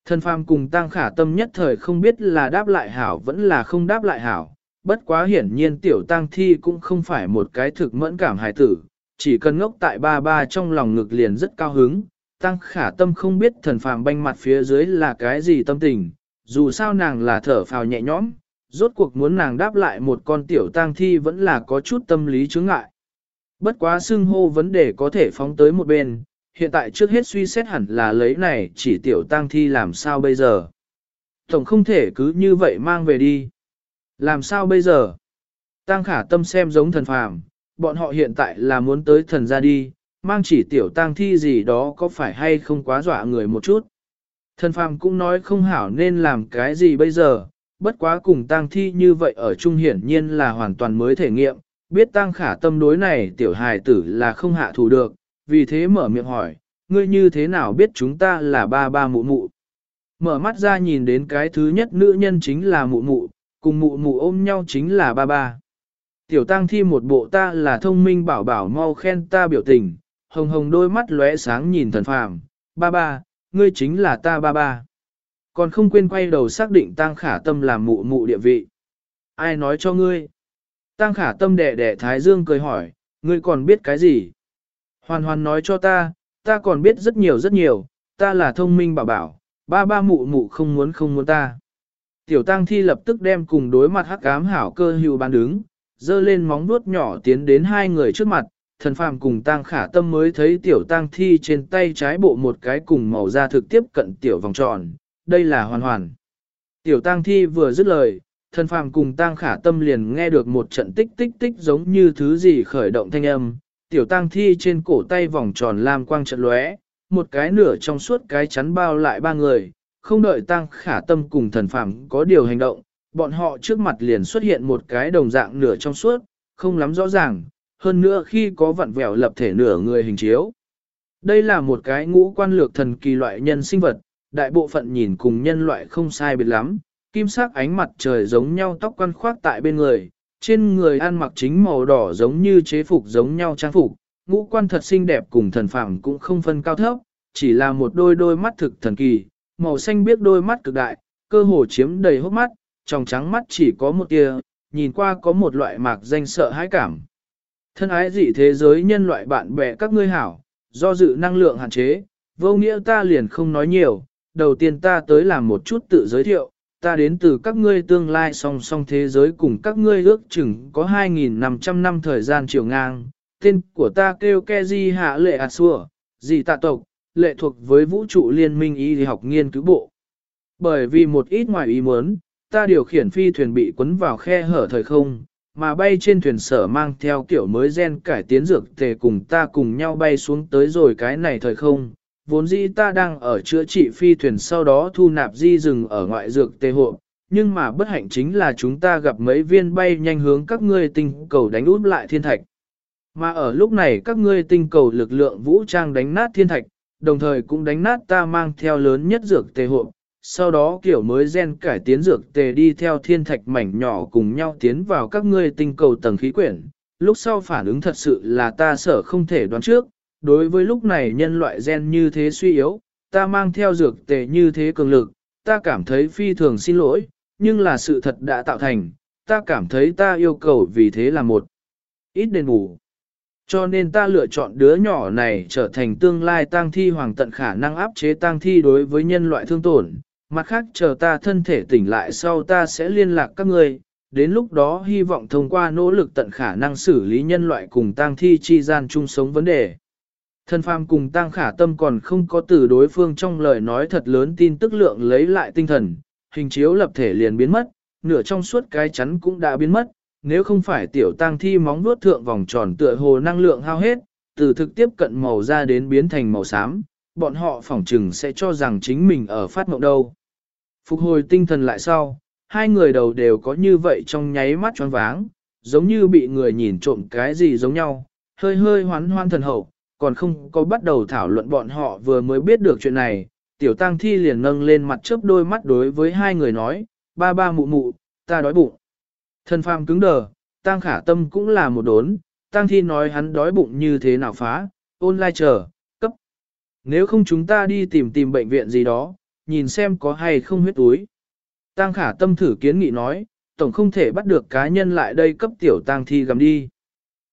Thần phàm cùng tăng khả tâm nhất thời không biết là đáp lại hảo vẫn là không đáp lại hảo. Bất quá hiển nhiên tiểu tăng thi cũng không phải một cái thực mẫn cảm hài tử, chỉ cần ngốc tại ba ba trong lòng ngực liền rất cao hứng. Tăng khả tâm không biết thần phàm banh mặt phía dưới là cái gì tâm tình, dù sao nàng là thở phào nhẹ nhõm, rốt cuộc muốn nàng đáp lại một con tiểu tang thi vẫn là có chút tâm lý chướng ngại. Bất quá xưng hô vấn đề có thể phóng tới một bên, hiện tại trước hết suy xét hẳn là lấy này chỉ tiểu tang thi làm sao bây giờ. Tổng không thể cứ như vậy mang về đi. Làm sao bây giờ? Tăng khả tâm xem giống thần phàm, bọn họ hiện tại là muốn tới thần ra đi, mang chỉ tiểu tang thi gì đó có phải hay không quá dọa người một chút. Thần phàm cũng nói không hảo nên làm cái gì bây giờ, bất quá cùng tang thi như vậy ở trung hiển nhiên là hoàn toàn mới thể nghiệm, biết tang khả tâm đối này tiểu hài tử là không hạ thủ được, vì thế mở miệng hỏi, ngươi như thế nào biết chúng ta là ba ba mụ mụ. Mở mắt ra nhìn đến cái thứ nhất nữ nhân chính là mụ mụ, cùng mụ mụ ôm nhau chính là ba ba. Tiểu tang thi một bộ ta là thông minh bảo bảo mau khen ta biểu tình, hồng hồng đôi mắt lóe sáng nhìn thần phàm, ba ba, ngươi chính là ta ba ba. Còn không quên quay đầu xác định Tang Khả Tâm làm mụ mụ địa vị. Ai nói cho ngươi? Tang Khả Tâm đẻ đẻ Thái Dương cười hỏi, ngươi còn biết cái gì? Hoàn hoàn nói cho ta, ta còn biết rất nhiều rất nhiều, ta là thông minh bảo bảo, ba ba mụ mụ không muốn không muốn ta. Tiểu Tang Thi lập tức đem cùng đối mặt hắc ám hảo cơ hưu bán đứng, dơ lên móng vuốt nhỏ tiến đến hai người trước mặt, thần phàm cùng tang khả tâm mới thấy tiểu tang thi trên tay trái bộ một cái cùng màu da thực tiếp cận tiểu vòng tròn, đây là hoàn hoàn. Tiểu tang thi vừa dứt lời, thần phàm cùng tang khả tâm liền nghe được một trận tích tích tích giống như thứ gì khởi động thanh âm, tiểu tang thi trên cổ tay vòng tròn lam quang trận lóe, một cái nửa trong suốt cái chắn bao lại ba người, không đợi tang khả tâm cùng thần phàm có điều hành động, bọn họ trước mặt liền xuất hiện một cái đồng dạng nửa trong suốt, không lắm rõ ràng, hơn nữa khi có vặn vẹo lập thể nửa người hình chiếu. Đây là một cái ngũ quan lược thần kỳ loại nhân sinh vật, đại bộ phận nhìn cùng nhân loại không sai biệt lắm, kim sắc ánh mặt trời giống nhau tóc quan khoác tại bên người, trên người ăn mặc chính màu đỏ giống như chế phục giống nhau trang phục, ngũ quan thật xinh đẹp cùng thần phẳng cũng không phân cao thấp, chỉ là một đôi đôi mắt thực thần kỳ, màu xanh biết đôi mắt cực đại, cơ hồ chiếm đầy hốc mắt, trong trắng mắt chỉ có một tia, nhìn qua có một loại mạc danh sợ hãi cảm. Thân ái dị thế giới nhân loại bạn bè các ngươi hảo, do dự năng lượng hạn chế, vô nghĩa ta liền không nói nhiều, đầu tiên ta tới làm một chút tự giới thiệu, ta đến từ các ngươi tương lai song song thế giới cùng các ngươi ước chừng có 2.500 năm thời gian chiều ngang, tên của ta kêu Keji Hạ Lệ A Xua, dị tạ tộc, lệ thuộc với vũ trụ liên minh y học nghiên cứu bộ. Bởi vì một ít ngoài ý muốn, ta điều khiển phi thuyền bị cuốn vào khe hở thời không, mà bay trên thuyền sở mang theo kiểu mới gen cải tiến dược tề cùng ta cùng nhau bay xuống tới rồi cái này thời không. Vốn dĩ ta đang ở chữa trị phi thuyền sau đó thu nạp di rừng ở ngoại dược tề hộ, nhưng mà bất hạnh chính là chúng ta gặp mấy viên bay nhanh hướng các ngươi tinh cầu đánh út lại thiên thạch. Mà ở lúc này các ngươi tinh cầu lực lượng vũ trang đánh nát thiên thạch, đồng thời cũng đánh nát ta mang theo lớn nhất dược tề hộ, sau đó kiểu mới gen cải tiến dược tề đi theo thiên thạch mảnh nhỏ cùng nhau tiến vào các ngươi tinh cầu tầng khí quyển. Lúc sau phản ứng thật sự là ta sợ không thể đoán trước, đối với lúc này nhân loại gen như thế suy yếu, ta mang theo dược tề như thế cường lực, ta cảm thấy phi thường xin lỗi, nhưng là sự thật đã tạo thành, ta cảm thấy ta yêu cầu vì thế là một ít đền bù. Cho nên ta lựa chọn đứa nhỏ này trở thành tương lai tang thi hoàng tận khả năng áp chế tang thi đối với nhân loại thương tổn, mặt khác chờ ta thân thể tỉnh lại sau ta sẽ liên lạc các ngươi, đến lúc đó hy vọng thông qua nỗ lực tận khả năng xử lý nhân loại cùng tang thi chi gian chung sống vấn đề. Thân phàm cùng tang khả tâm còn không có từ đối phương trong lời nói thật lớn tin tức lượng lấy lại tinh thần, hình chiếu lập thể liền biến mất, nửa trong suốt cái chắn cũng đã biến mất, nếu không phải tiểu tang thi móng vuốt thượng vòng tròn tựa hồ năng lượng hao hết, từ thực tiếp cận màu ra đến biến thành màu xám, bọn họ phỏng chừng sẽ cho rằng chính mình ở phát mộng đâu. Phục hồi tinh thần lại sau, hai người đầu đều có như vậy trong nháy mắt choáng váng, giống như bị người nhìn trộm cái gì giống nhau, hơi hơi hoán hoan thần hậu, còn không có bắt đầu thảo luận bọn họ vừa mới biết được chuyện này. Tiểu tang thi liền nâng lên mặt chớp đôi mắt đối với hai người nói, ba ba mụ mụ, ta đói bụng. Thần phàm cứng đờ, tang khả tâm cũng là một đốn, tang thi nói hắn đói bụng như thế nào phá, ôn lai chờ, cấp. Nếu không chúng ta đi tìm tìm bệnh viện gì đó, nhìn xem có hay không huyết túi. Tang khả tâm thử kiến nghị nói, tổng không thể bắt được cá nhân lại đây cấp tiểu tang thi gầm đi.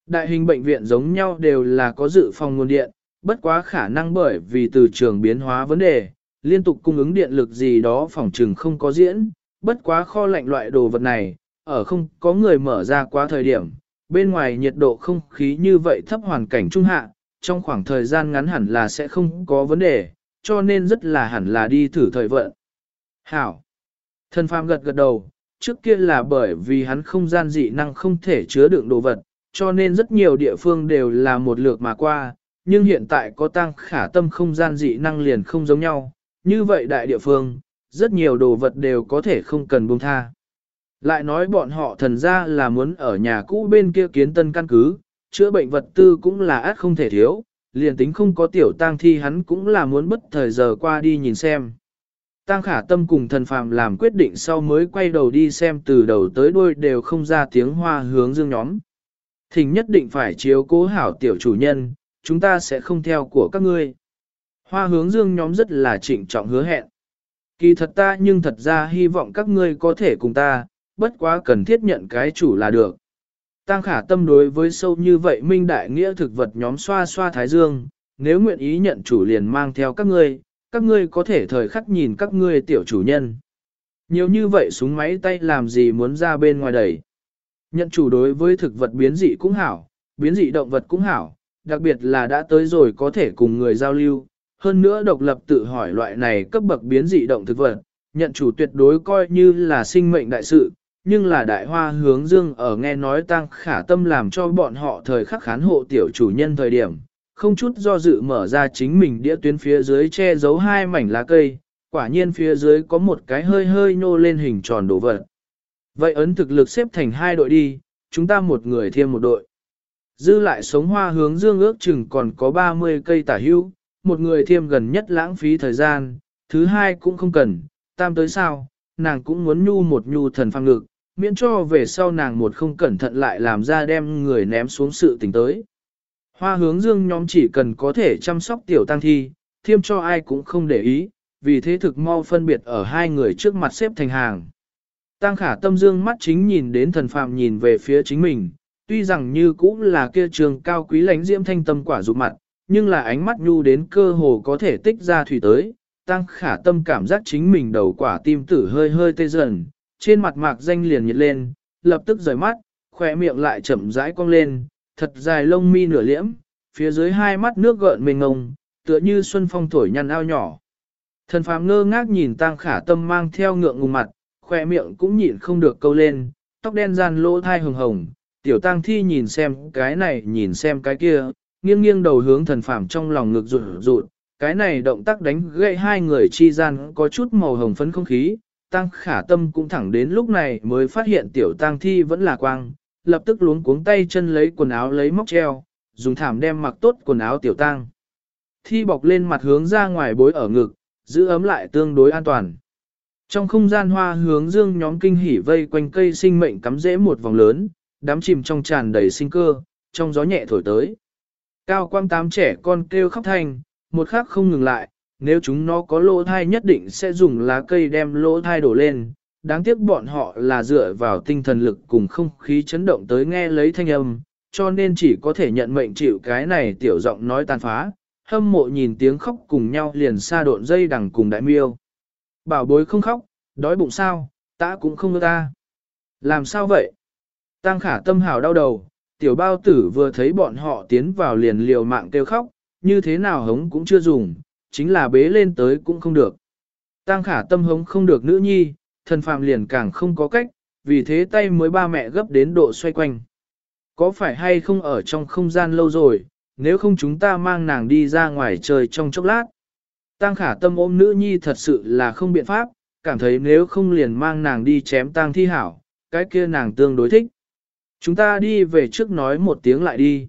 Đại hình bệnh viện giống nhau đều là có dự phòng nguồn điện, bất quá khả năng bởi vì từ trường biến hóa vấn đề, liên tục cung ứng điện lực gì đó phòng trừng không có diễn, bất quá kho lạnh loại đồ vật này, ở không có người mở ra quá thời điểm, bên ngoài nhiệt độ không khí như vậy thấp hoàn cảnh trung hạ, trong khoảng thời gian ngắn hẳn là sẽ không có vấn đề, cho nên rất là hẳn là đi thử thời vận. Hảo. Thần phàm gật gật đầu, trước kia là bởi vì hắn không gian dị năng không thể chứa đựng đồ vật, cho nên rất nhiều địa phương đều là một lượt mà qua, nhưng hiện tại có tăng khả tâm không gian dị năng liền không giống nhau, như vậy đại địa phương, rất nhiều đồ vật đều có thể không cần buông tha. Lại nói bọn họ thần ra là muốn ở nhà cũ bên kia kiến tân căn cứ, chữa bệnh vật tư cũng là át không thể thiếu, liền tính không có tiểu tang thi hắn cũng là muốn bất thời giờ qua đi nhìn xem. Tang khả tâm cùng thần phàm làm quyết định sau mới quay đầu đi xem từ đầu tới đuôi đều không ra tiếng hoa hướng dương nhóm. Thỉnh nhất định phải chiếu cố hảo tiểu chủ nhân, chúng ta sẽ không theo của các ngươi. Hoa hướng dương nhóm rất là trịnh trọng hứa hẹn. Kỳ thật ta nhưng thật ra hy vọng các ngươi có thể cùng ta, bất quá cần thiết nhận cái chủ là được. Tăng khả tâm đối với sâu như vậy minh đại nghĩa thực vật nhóm xoa xoa thái dương, nếu nguyện ý nhận chủ liền mang theo các ngươi, các ngươi có thể thời khắc nhìn các ngươi tiểu chủ nhân. Nhiều như vậy súng máy tay làm gì muốn ra bên ngoài đẩy. Nhận chủ đối với thực vật biến dị cũng hảo, biến dị động vật cũng hảo, đặc biệt là đã tới rồi có thể cùng người giao lưu. Hơn nữa độc lập tự hỏi loại này cấp bậc biến dị động thực vật, nhận chủ tuyệt đối coi như là sinh mệnh đại sự, nhưng là đại hoa hướng dương ở nghe nói tăng khả tâm làm cho bọn họ thời khắc khán hộ tiểu chủ nhân thời điểm, không chút do dự mở ra chính mình đĩa tuyến phía dưới che giấu hai mảnh lá cây, quả nhiên phía dưới có một cái hơi hơi nô lên hình tròn đồ vật. Vậy ấn thực lực xếp thành hai đội đi, chúng ta một người thêm một đội. Dư lại sống hoa hướng dương ước chừng còn có 30 cây tả hữu, một người thêm gần nhất lãng phí thời gian, thứ hai cũng không cần, tam tới sao, nàng cũng muốn nhu một nhu thần phang ngực, miễn cho về sau nàng một không cẩn thận lại làm ra đem người ném xuống sự tình tới. Hoa hướng dương nhóm chỉ cần có thể chăm sóc tiểu tăng thi, thiêm cho ai cũng không để ý, vì thế thực mau phân biệt ở hai người trước mặt xếp thành hàng. Tăng khả tâm dương mắt chính nhìn đến thần phàm nhìn về phía chính mình, tuy rằng như cũng là kia trường cao quý lánh diễm thanh tâm quả dục mặt, nhưng là ánh mắt nhu đến cơ hồ có thể tích ra thủy tới. Tăng khả tâm cảm giác chính mình đầu quả tim tử hơi hơi tê dần, trên mặt mạc danh liền nhiệt lên, lập tức rời mắt, khỏe miệng lại chậm rãi cong lên, thật dài lông mi nửa liễm, phía dưới hai mắt nước gợn mênh ngông, tựa như xuân phong thổi nhăn ao nhỏ. Thần phàm ngơ ngác nhìn tang khả tâm mang theo ngượng ngùng mặt, khoe miệng cũng nhịn không được câu lên, tóc đen gian lỗ thai hồng hồng, tiểu tang thi nhìn xem cái này nhìn xem cái kia, nghiêng nghiêng đầu hướng thần phàm trong lòng ngực rụt rụt, cái này động tác đánh gậy hai người chi gian có chút màu hồng phấn không khí, tăng khả tâm cũng thẳng đến lúc này mới phát hiện tiểu tăng thi vẫn là quang, lập tức luống cuống tay chân lấy quần áo lấy móc treo, dùng thảm đem mặc tốt quần áo tiểu tăng. Thi bọc lên mặt hướng ra ngoài bối ở ngực, giữ ấm lại tương đối an toàn. Trong không gian hoa hướng dương nhóm kinh hỉ vây quanh cây sinh mệnh cắm rễ một vòng lớn, đám chìm trong tràn đầy sinh cơ, trong gió nhẹ thổi tới. Cao quang tám trẻ con kêu khóc thanh, một khắc không ngừng lại, nếu chúng nó có lỗ thai nhất định sẽ dùng lá cây đem lỗ thai đổ lên. Đáng tiếc bọn họ là dựa vào tinh thần lực cùng không khí chấn động tới nghe lấy thanh âm, cho nên chỉ có thể nhận mệnh chịu cái này tiểu giọng nói tàn phá, hâm mộ nhìn tiếng khóc cùng nhau liền xa độn dây đằng cùng đại miêu. Bảo bối không khóc, đói bụng sao, ta cũng không ưa ta. Làm sao vậy? Tăng khả tâm hào đau đầu, tiểu bao tử vừa thấy bọn họ tiến vào liền liều mạng kêu khóc, như thế nào hống cũng chưa dùng, chính là bế lên tới cũng không được. Tăng khả tâm hống không được nữ nhi, thần phàm liền càng không có cách, vì thế tay mới ba mẹ gấp đến độ xoay quanh. Có phải hay không ở trong không gian lâu rồi, nếu không chúng ta mang nàng đi ra ngoài trời trong chốc lát. Tăng khả tâm ôm nữ nhi thật sự là không biện pháp, cảm thấy nếu không liền mang nàng đi chém tang thi hảo, cái kia nàng tương đối thích. Chúng ta đi về trước nói một tiếng lại đi.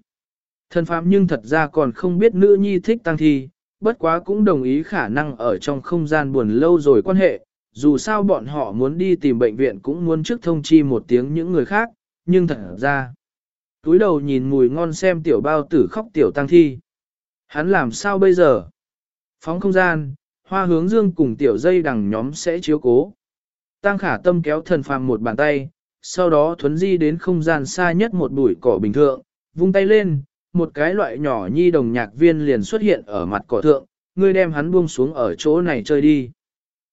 Thần phạm nhưng thật ra còn không biết nữ nhi thích tang thi, bất quá cũng đồng ý khả năng ở trong không gian buồn lâu rồi quan hệ, dù sao bọn họ muốn đi tìm bệnh viện cũng muốn trước thông chi một tiếng những người khác, nhưng thật ra. Túi đầu nhìn mùi ngon xem tiểu bao tử khóc tiểu tăng thi. Hắn làm sao bây giờ? Phóng không gian, hoa hướng dương cùng tiểu dây đằng nhóm sẽ chiếu cố. Tăng khả tâm kéo thần phàm một bàn tay, sau đó thuấn di đến không gian xa nhất một bụi cỏ bình thường, vung tay lên, một cái loại nhỏ nhi đồng nhạc viên liền xuất hiện ở mặt cỏ thượng, ngươi đem hắn buông xuống ở chỗ này chơi đi.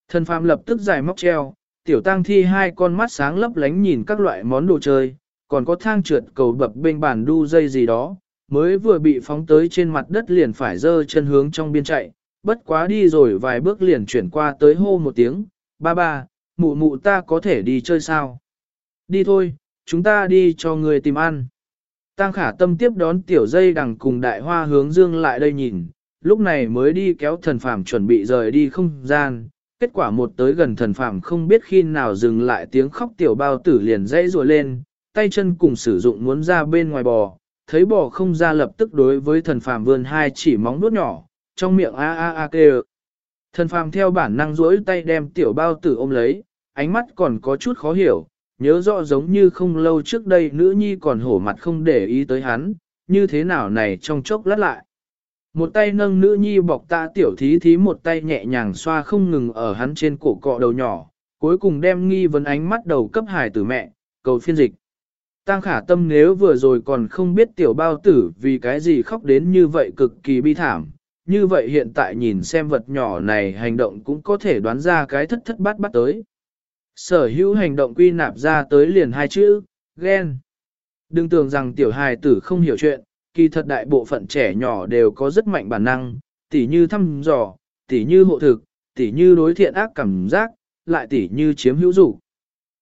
Thần phàm lập tức giải móc treo, tiểu tăng thi hai con mắt sáng lấp lánh nhìn các loại món đồ chơi, còn có thang trượt cầu bập bên bàn đu dây gì đó, mới vừa bị phóng tới trên mặt đất liền phải dơ chân hướng trong biên chạy, bất quá đi rồi vài bước liền chuyển qua tới hô một tiếng, ba ba, mụ mụ ta có thể đi chơi sao? Đi thôi, chúng ta đi cho người tìm ăn. Tăng khả tâm tiếp đón tiểu dây đằng cùng đại hoa hướng dương lại đây nhìn, lúc này mới đi kéo thần phàm chuẩn bị rời đi không gian. Kết quả một tới gần thần phàm không biết khi nào dừng lại tiếng khóc tiểu bao tử liền dãy rùa lên, tay chân cùng sử dụng muốn ra bên ngoài bò, thấy bò không ra lập tức đối với thần phàm vươn hai chỉ móng nuốt nhỏ, trong miệng a a a kêu. Thần phàm theo bản năng duỗi tay đem tiểu bao tử ôm lấy, ánh mắt còn có chút khó hiểu, nhớ rõ giống như không lâu trước đây nữ nhi còn hổ mặt không để ý tới hắn, như thế nào này trong chốc lát lại. Một tay nâng nữ nhi bọc ta tiểu thí thí một tay nhẹ nhàng xoa không ngừng ở hắn trên cổ cọ đầu nhỏ, cuối cùng đem nghi vấn ánh mắt đầu cấp hải tử mẹ, cầu phiên dịch. Tăng khả tâm nếu vừa rồi còn không biết tiểu bao tử vì cái gì khóc đến như vậy cực kỳ bi thảm, như vậy hiện tại nhìn xem vật nhỏ này hành động cũng có thể đoán ra cái thất thất bát bát tới. Sở hữu hành động quy nạp ra tới liền hai chữ, ghen. Đừng tưởng rằng tiểu hài tử không hiểu chuyện, kỳ thật đại bộ phận trẻ nhỏ đều có rất mạnh bản năng, tỉ như thăm dò, tỉ như hộ thực, tỉ như đối thiện ác cảm giác, lại tỉ như chiếm hữu dục.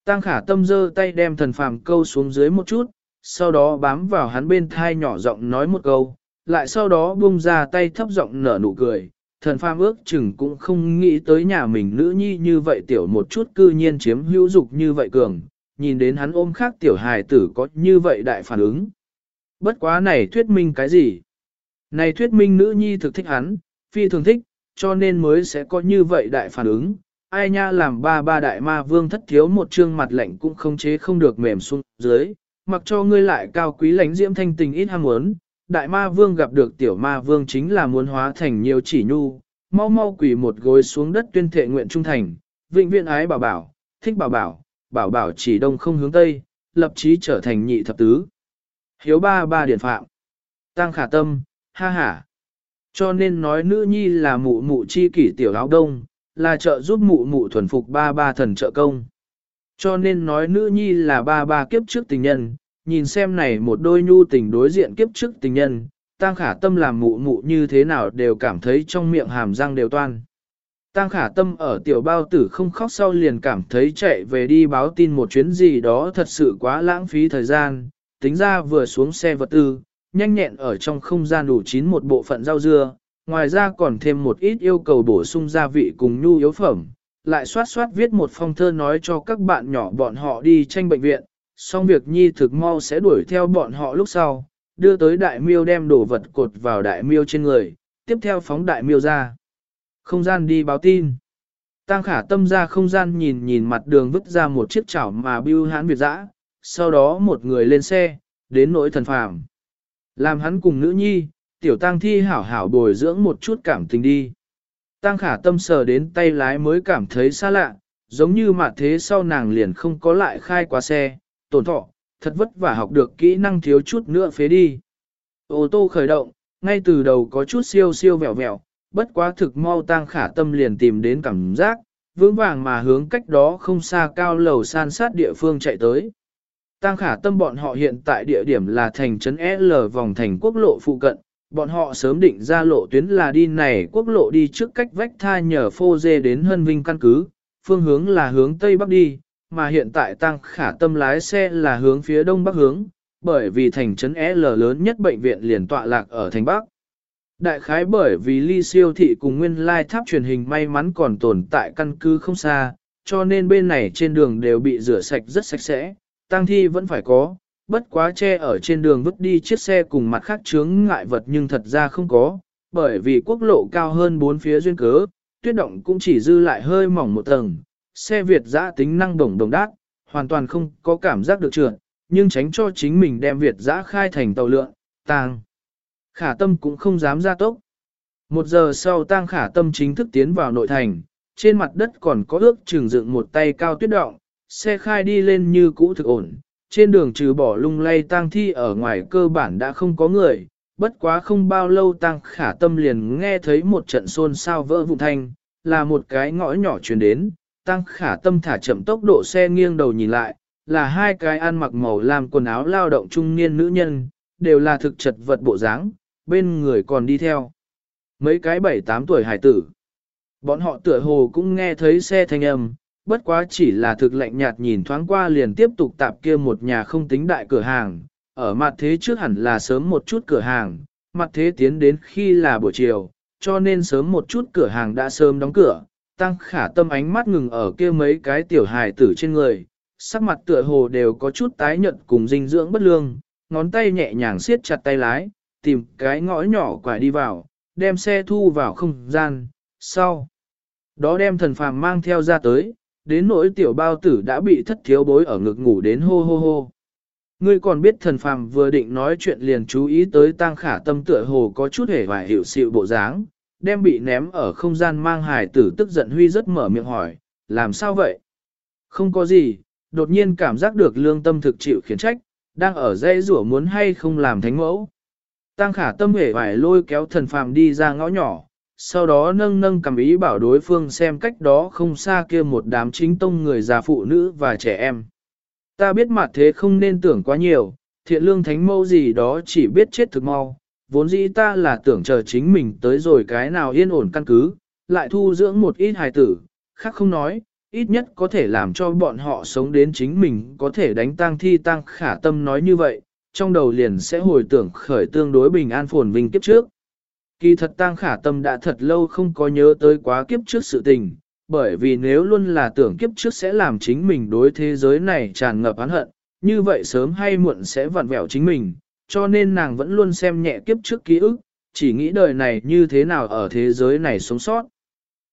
Tăng khả tâm giơ tay đem thần phàm câu xuống dưới một chút, sau đó bám vào hắn bên thai nhỏ giọng nói một câu, lại sau đó buông ra tay thấp giọng nở nụ cười. Thần phàm ước chừng cũng không nghĩ tới nhà mình nữ nhi như vậy tiểu một chút cư nhiên chiếm hữu dục như vậy cường, nhìn đến hắn ôm khác tiểu hài tử có như vậy đại phản ứng. Bất quá này thuyết minh cái gì? Này thuyết minh nữ nhi thực thích hắn, phi thường thích, cho nên mới sẽ có như vậy đại phản ứng. Ai nha làm ba ba đại ma vương thất thiếu một trương mặt lạnh cũng không chế không được mềm xuống dưới, mặc cho ngươi lại cao quý lãnh diễm thanh tình ít ham muốn. Đại ma vương gặp được tiểu ma vương chính là muốn hóa thành nhiều chỉ nhu, mau mau quỳ một gối xuống đất tuyên thệ nguyện trung thành, vĩnh viễn ái bảo bảo, thích bảo bảo, bảo bảo chỉ đông không hướng tây, lập chí trở thành nhị thập tứ. Hiếu ba ba điển phạm. Tăng khả tâm, ha ha. Cho nên nói nữ nhi là mụ mụ chi kỷ tiểu áo đông, là trợ giúp mụ mụ thuần phục ba ba thần trợ công. Cho nên nói nữ nhi là ba ba kiếp trước tình nhân, nhìn xem này một đôi nhu tình đối diện kiếp trước tình nhân, tăng khả tâm làm mụ mụ như thế nào đều cảm thấy trong miệng hàm răng đều toan. Tăng khả tâm ở tiểu bao tử không khóc sau liền cảm thấy chạy về đi báo tin một chuyến gì đó thật sự quá lãng phí thời gian, tính ra vừa xuống xe vật tư, nhanh nhẹn ở trong không gian đủ chín một bộ phận rau dưa, ngoài ra còn thêm một ít yêu cầu bổ sung gia vị cùng nhu yếu phẩm, lại soát soát viết một phong thơ nói cho các bạn nhỏ bọn họ đi tranh bệnh viện, xong việc nhi thực mau sẽ đuổi theo bọn họ lúc sau, đưa tới đại miêu đem đồ vật cột vào đại miêu trên người, tiếp theo phóng đại miêu ra. Không gian đi báo tin. Tăng khả tâm ra không gian nhìn nhìn mặt đường vứt ra một chiếc chảo mà bưu hán việt dã, sau đó một người lên xe, đến nỗi thần phàm. Làm hắn cùng nữ nhi, tiểu tăng thi hảo hảo bồi dưỡng một chút cảm tình đi. Tăng khả tâm sờ đến tay lái mới cảm thấy xa lạ, giống như mà thế sau nàng liền không có lại khai qua xe, tổn thọ, thật vất vả học được kỹ năng thiếu chút nữa phế đi. Ô tô khởi động, ngay từ đầu có chút siêu siêu vẹo vẹo, bất quá thực mau tăng khả tâm liền tìm đến cảm giác, vững vàng mà hướng cách đó không xa cao lầu san sát địa phương chạy tới. Tăng khả tâm bọn họ hiện tại địa điểm là thành trấn L vòng thành quốc lộ phụ cận, bọn họ sớm định ra lộ tuyến là đi này quốc lộ đi trước cách vách tha nhờ phô dê đến Hân Vinh căn cứ, phương hướng là hướng Tây Bắc đi, mà hiện tại tăng khả tâm lái xe là hướng phía Đông Bắc hướng, bởi vì thành trấn L lớn nhất bệnh viện liền tọa lạc ở thành Bắc. Đại khái bởi vì ly siêu thị cùng nguyên lai tháp truyền hình may mắn còn tồn tại căn cứ không xa, cho nên bên này trên đường đều bị rửa sạch rất sạch sẽ, tang thi vẫn phải có, bất quá che ở trên đường vứt đi chiếc xe cùng mặt khác chướng ngại vật nhưng thật ra không có, bởi vì quốc lộ cao hơn bốn phía duyên cớ, tuyết động cũng chỉ dư lại hơi mỏng một tầng, xe Việt giã tính năng đồng đồng đát, hoàn toàn không có cảm giác được trượt, nhưng tránh cho chính mình đem Việt giã khai thành tàu lượn, tang. Khả tâm cũng không dám ra tốc. Một giờ sau tang khả tâm chính thức tiến vào nội thành, trên mặt đất còn có ước trường dựng một tay cao tuyết động, xe khai đi lên như cũ thực ổn. Trên đường trừ bỏ lung lay tang thi ở ngoài cơ bản đã không có người, bất quá không bao lâu tang khả tâm liền nghe thấy một trận xôn xao vỡ vụn thanh, là một cái ngõ nhỏ truyền đến, tăng khả tâm thả chậm tốc độ xe nghiêng đầu nhìn lại, là hai cái ăn mặc màu làm quần áo lao động trung niên nữ nhân, đều là thực chật vật bộ dáng, bên người còn đi theo. Mấy cái bảy tám tuổi hải tử. Bọn họ tựa hồ cũng nghe thấy xe thanh âm, bất quá chỉ là thực lạnh nhạt nhìn thoáng qua liền tiếp tục tạp kia một nhà không tính đại cửa hàng. Ở mặt thế trước hẳn là sớm một chút cửa hàng, mặt thế tiến đến khi là buổi chiều, cho nên sớm một chút cửa hàng đã sớm đóng cửa. Tăng khả tâm ánh mắt ngừng ở kia mấy cái tiểu hài tử trên người, sắc mặt tựa hồ đều có chút tái nhợt cùng dinh dưỡng bất lương, ngón tay nhẹ nhàng siết chặt tay lái, tìm cái ngõ nhỏ quải đi vào, đem xe thu vào không gian, sau. Đó đem thần phàm mang theo ra tới, đến nỗi tiểu bao tử đã bị thất thiếu bối ở ngực ngủ đến hô hô hô. Ngươi còn biết thần phàm vừa định nói chuyện liền chú ý tới tang khả tâm tựa hồ có chút hề hoài hiểu sự bộ dáng, đem bị ném ở không gian mang hài tử tức giận huy rất mở miệng hỏi, làm sao vậy? Không có gì, đột nhiên cảm giác được lương tâm thực chịu khiển trách, đang ở dây rủa muốn hay không làm thánh mẫu. Tăng khả tâm hề phải lôi kéo thần phàm đi ra ngõ nhỏ, sau đó nâng nâng cầm ý bảo đối phương xem cách đó không xa kia một đám chính tông người già phụ nữ và trẻ em. Ta biết mặt thế không nên tưởng quá nhiều, thiện lương thánh mẫu gì đó chỉ biết chết thực mau, vốn dĩ ta là tưởng chờ chính mình tới rồi cái nào yên ổn căn cứ, lại thu dưỡng một ít hài tử, khác không nói, ít nhất có thể làm cho bọn họ sống đến chính mình có thể đánh tang thi tăng khả tâm nói như vậy, trong đầu liền sẽ hồi tưởng khởi tương đối bình an phồn vinh kiếp trước. Kỳ thật tang khả tâm đã thật lâu không có nhớ tới quá kiếp trước sự tình, bởi vì nếu luôn là tưởng kiếp trước sẽ làm chính mình đối thế giới này tràn ngập oán hận, như vậy sớm hay muộn sẽ vặn vẹo chính mình, cho nên nàng vẫn luôn xem nhẹ kiếp trước ký ức, chỉ nghĩ đời này như thế nào ở thế giới này sống sót.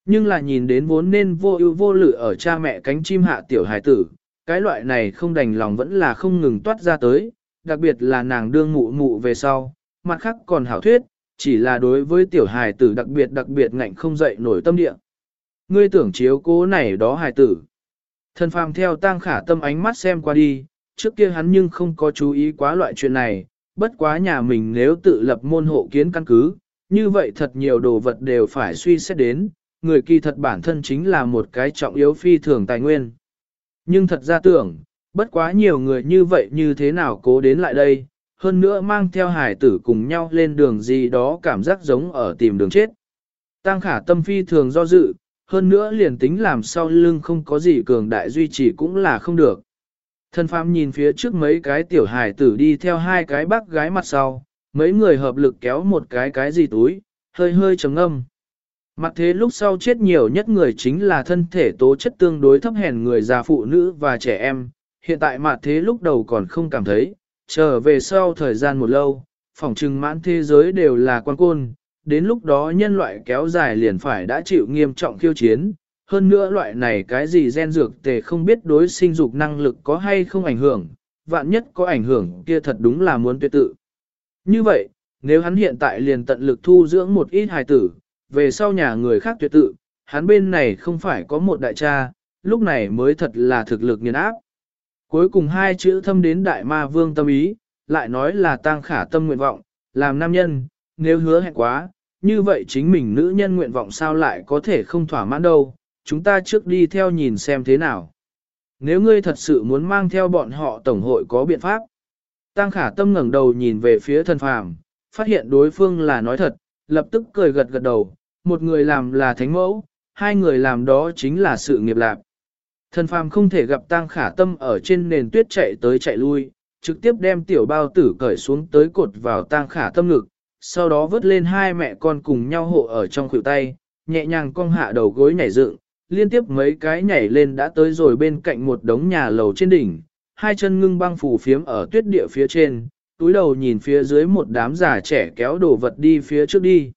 Nhưng là nhìn đến vốn nên vô ưu vô lự ở cha mẹ cánh chim hạ tiểu hài tử, cái loại này không đành lòng vẫn là không ngừng toát ra tới, đặc biệt là nàng đương mụ mụ về sau, mặt khác còn hảo thuyết, chỉ là đối với tiểu hài tử đặc biệt đặc biệt ngạnh không dậy nổi tâm địa. Ngươi tưởng chiếu cố này đó hài tử. Thần phàm theo tang khả tâm ánh mắt xem qua đi, trước kia hắn nhưng không có chú ý quá loại chuyện này, bất quá nhà mình nếu tự lập môn hộ kiến căn cứ, như vậy thật nhiều đồ vật đều phải suy xét đến, người kỳ thật bản thân chính là một cái trọng yếu phi thường tài nguyên. Nhưng thật ra tưởng, bất quá nhiều người như vậy như thế nào cố đến lại đây, hơn nữa mang theo hải tử cùng nhau lên đường gì đó cảm giác giống ở tìm đường chết. Tăng khả tâm phi thường do dự, hơn nữa liền tính làm sau lưng không có gì cường đại duy trì cũng là không được. Thân phàm nhìn phía trước mấy cái tiểu hải tử đi theo hai cái bác gái mặt sau, mấy người hợp lực kéo một cái cái gì túi, hơi hơi trầm âm. Mặt thế lúc sau chết nhiều nhất người chính là thân thể tố chất tương đối thấp hèn người già phụ nữ và trẻ em. Hiện tại mặt thế lúc đầu còn không cảm thấy, trở về sau thời gian một lâu, phỏng trừng mãn thế giới đều là quan côn. Đến lúc đó nhân loại kéo dài liền phải đã chịu nghiêm trọng khiêu chiến. Hơn nữa loại này cái gì gen dược tề không biết đối sinh dục năng lực có hay không ảnh hưởng, vạn nhất có ảnh hưởng kia thật đúng là muốn tuyệt tự. Như vậy, nếu hắn hiện tại liền tận lực thu dưỡng một ít hài tử, về sau nhà người khác tuyệt tự, hắn bên này không phải có một đại cha, lúc này mới thật là thực lực nghiền áp. Cuối cùng hai chữ thâm đến đại ma vương tâm ý, lại nói là tăng khả tâm nguyện vọng, làm nam nhân, nếu hứa hẹn quá, như vậy chính mình nữ nhân nguyện vọng sao lại có thể không thỏa mãn đâu, chúng ta trước đi theo nhìn xem thế nào. Nếu ngươi thật sự muốn mang theo bọn họ tổng hội có biện pháp. Tăng khả tâm ngẩng đầu nhìn về phía thần phàm, phát hiện đối phương là nói thật, lập tức cười gật gật đầu, một người làm là thánh mẫu, hai người làm đó chính là sự nghiệp lạc. Thần phàm không thể gặp tang khả tâm ở trên nền tuyết chạy tới chạy lui, trực tiếp đem tiểu bao tử cởi xuống tới cột vào tang khả tâm ngực, sau đó vớt lên hai mẹ con cùng nhau hộ ở trong khuỷu tay, nhẹ nhàng cong hạ đầu gối nhảy dựng, liên tiếp mấy cái nhảy lên đã tới rồi bên cạnh một đống nhà lầu trên đỉnh, hai chân ngưng băng phủ phiếm ở tuyết địa phía trên, túi đầu nhìn phía dưới một đám già trẻ kéo đồ vật đi phía trước đi.